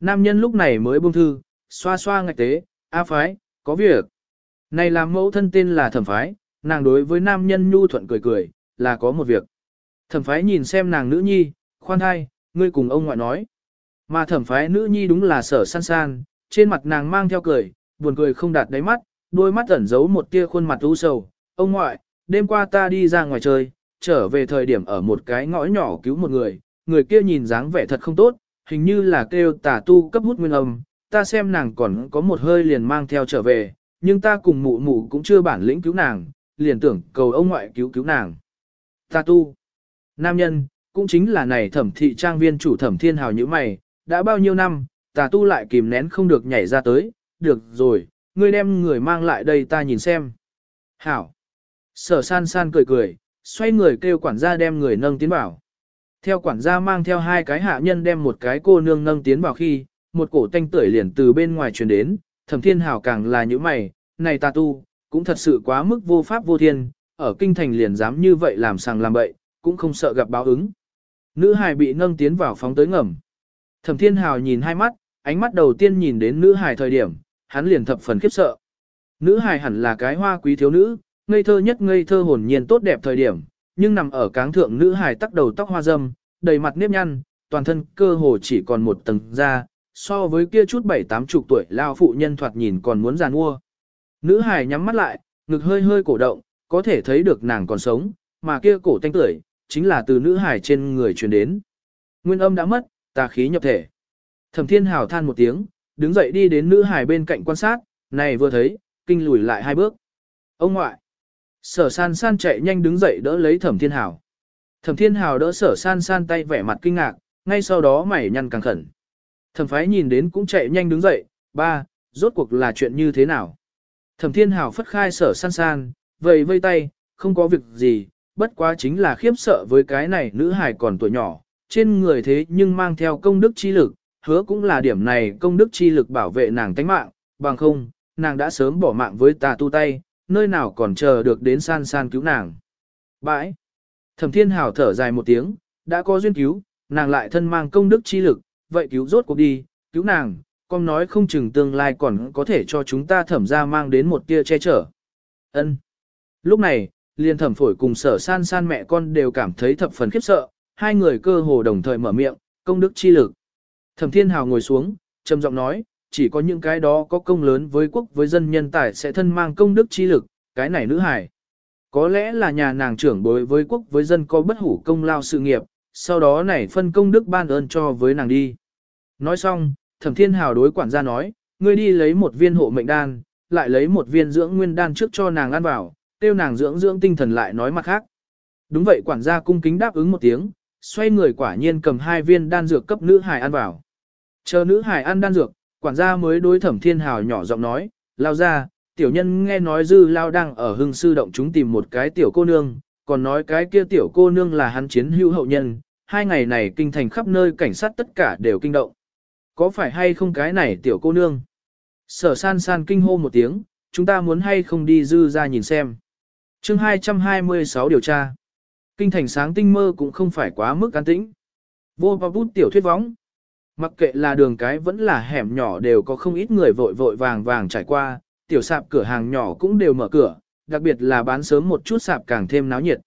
Nam nhân lúc này mới buông thư, xoa xoa ngạch tế, a phái, có việc. Này làm mẫu thân tên là thẩm phái, nàng đối với nam nhân nhu thuận cười cười, là có một việc. Thẩm phái nhìn xem nàng nữ nhi, khoan thai, ngươi cùng ông ngoại nói. Mà thẩm phái nữ nhi đúng là sở san san, trên mặt nàng mang theo cười, buồn cười không đạt đáy mắt, đôi mắt ẩn giấu một tia khuôn mặt u sầu. Ông ngoại, đêm qua ta đi ra ngoài chơi, trở về thời điểm ở một cái ngõ nhỏ cứu một người, người kia nhìn dáng vẻ thật không tốt, hình như là kêu tà tu cấp hút nguyên âm, ta xem nàng còn có một hơi liền mang theo trở về, nhưng ta cùng mụ mụ cũng chưa bản lĩnh cứu nàng, liền tưởng cầu ông ngoại cứu cứu nàng. Tà tu, nam nhân, cũng chính là này thẩm thị trang viên chủ thẩm thiên hào như mày, đã bao nhiêu năm, tà tu lại kìm nén không được nhảy ra tới, được rồi, ngươi đem người mang lại đây ta nhìn xem. Hảo. Sở san san cười cười, xoay người kêu quản gia đem người nâng tiến vào. Theo quản gia mang theo hai cái hạ nhân đem một cái cô nương nâng tiến vào khi, một cổ tanh tưởi liền từ bên ngoài truyền đến, thẩm thiên hảo càng là như mày, này ta tu, cũng thật sự quá mức vô pháp vô thiên, ở kinh thành liền dám như vậy làm sàng làm bậy, cũng không sợ gặp báo ứng. Nữ hài bị nâng tiến vào phóng tới ngầm. Thẩm thiên hào nhìn hai mắt, ánh mắt đầu tiên nhìn đến nữ hài thời điểm, hắn liền thập phần khiếp sợ. Nữ hài hẳn là cái hoa quý thiếu nữ, ngây thơ nhất ngây thơ hồn nhiên tốt đẹp thời điểm, nhưng nằm ở cáng thượng nữ hài tắc đầu tóc hoa râm, đầy mặt nếp nhăn, toàn thân cơ hồ chỉ còn một tầng da, so với kia chút bảy tám chục tuổi lao phụ nhân thoạt nhìn còn muốn giàn mua. Nữ hài nhắm mắt lại, ngực hơi hơi cổ động, có thể thấy được nàng còn sống, mà kia cổ tanh tưởi, chính là từ nữ hải trên người truyền đến. Nguyên âm đã mất, tà khí nhập thể. Thẩm Thiên Hào than một tiếng, đứng dậy đi đến nữ hải bên cạnh quan sát, này vừa thấy, kinh lùi lại hai bước. Ông ngoại. Sở san san chạy nhanh đứng dậy đỡ lấy Thẩm Thiên Hào. Thẩm Thiên Hào đỡ sở san san tay vẻ mặt kinh ngạc, ngay sau đó mày nhăn càng khẩn. Thẩm phái nhìn đến cũng chạy nhanh đứng dậy, ba, rốt cuộc là chuyện như thế nào? Thẩm Thiên Hào phất khai sở san san, vẫy vây tay, không có việc gì, bất quá chính là khiếp sợ với cái này nữ hài còn tuổi nhỏ, trên người thế nhưng mang theo công đức chi lực, hứa cũng là điểm này công đức chi lực bảo vệ nàng tánh mạng, bằng không, nàng đã sớm bỏ mạng với tà tu tay, nơi nào còn chờ được đến san san cứu nàng. Bãi! Thẩm Thiên Hào thở dài một tiếng, đã có duyên cứu, nàng lại thân mang công đức chi lực, vậy cứu rốt cuộc đi, cứu nàng, con nói không chừng tương lai còn có thể cho chúng ta thẩm ra mang đến một tia che chở. Ân. Lúc này, liền thẩm phổi cùng sở san san mẹ con đều cảm thấy thập phần khiếp sợ, hai người cơ hồ đồng thời mở miệng, công đức chi lực. Thẩm thiên hào ngồi xuống, trầm giọng nói, chỉ có những cái đó có công lớn với quốc với dân nhân tài sẽ thân mang công đức chi lực, cái này nữ hải. Có lẽ là nhà nàng trưởng đối với quốc với dân có bất hủ công lao sự nghiệp, sau đó này phân công đức ban ơn cho với nàng đi. Nói xong, thẩm thiên hào đối quản gia nói, ngươi đi lấy một viên hộ mệnh đan, lại lấy một viên dưỡng nguyên đan trước cho nàng ăn vào, kêu nàng dưỡng dưỡng tinh thần lại nói mặt khác. Đúng vậy quản gia cung kính đáp ứng một tiếng, xoay người quả nhiên cầm hai viên đan dược cấp nữ hải ăn vào. Chờ nữ hải ăn đan dược, quản gia mới đối thẩm thiên hào nhỏ giọng nói, lao ra, tiểu nhân nghe nói dư lao đang ở hưng sư động chúng tìm một cái tiểu cô nương, còn nói cái kia tiểu cô nương là hắn chiến hữu hậu nhân, hai ngày này kinh thành khắp nơi cảnh sát tất cả đều kinh động. Có phải hay không cái này tiểu cô nương? Sở san san kinh hô một tiếng, chúng ta muốn hay không đi dư ra nhìn xem chương 226 điều tra. Kinh thành sáng tinh mơ cũng không phải quá mức an tĩnh. Vô và bút tiểu thuyết võng. Mặc kệ là đường cái vẫn là hẻm nhỏ đều có không ít người vội vội vàng vàng trải qua, tiểu sạp cửa hàng nhỏ cũng đều mở cửa, đặc biệt là bán sớm một chút sạp càng thêm náo nhiệt.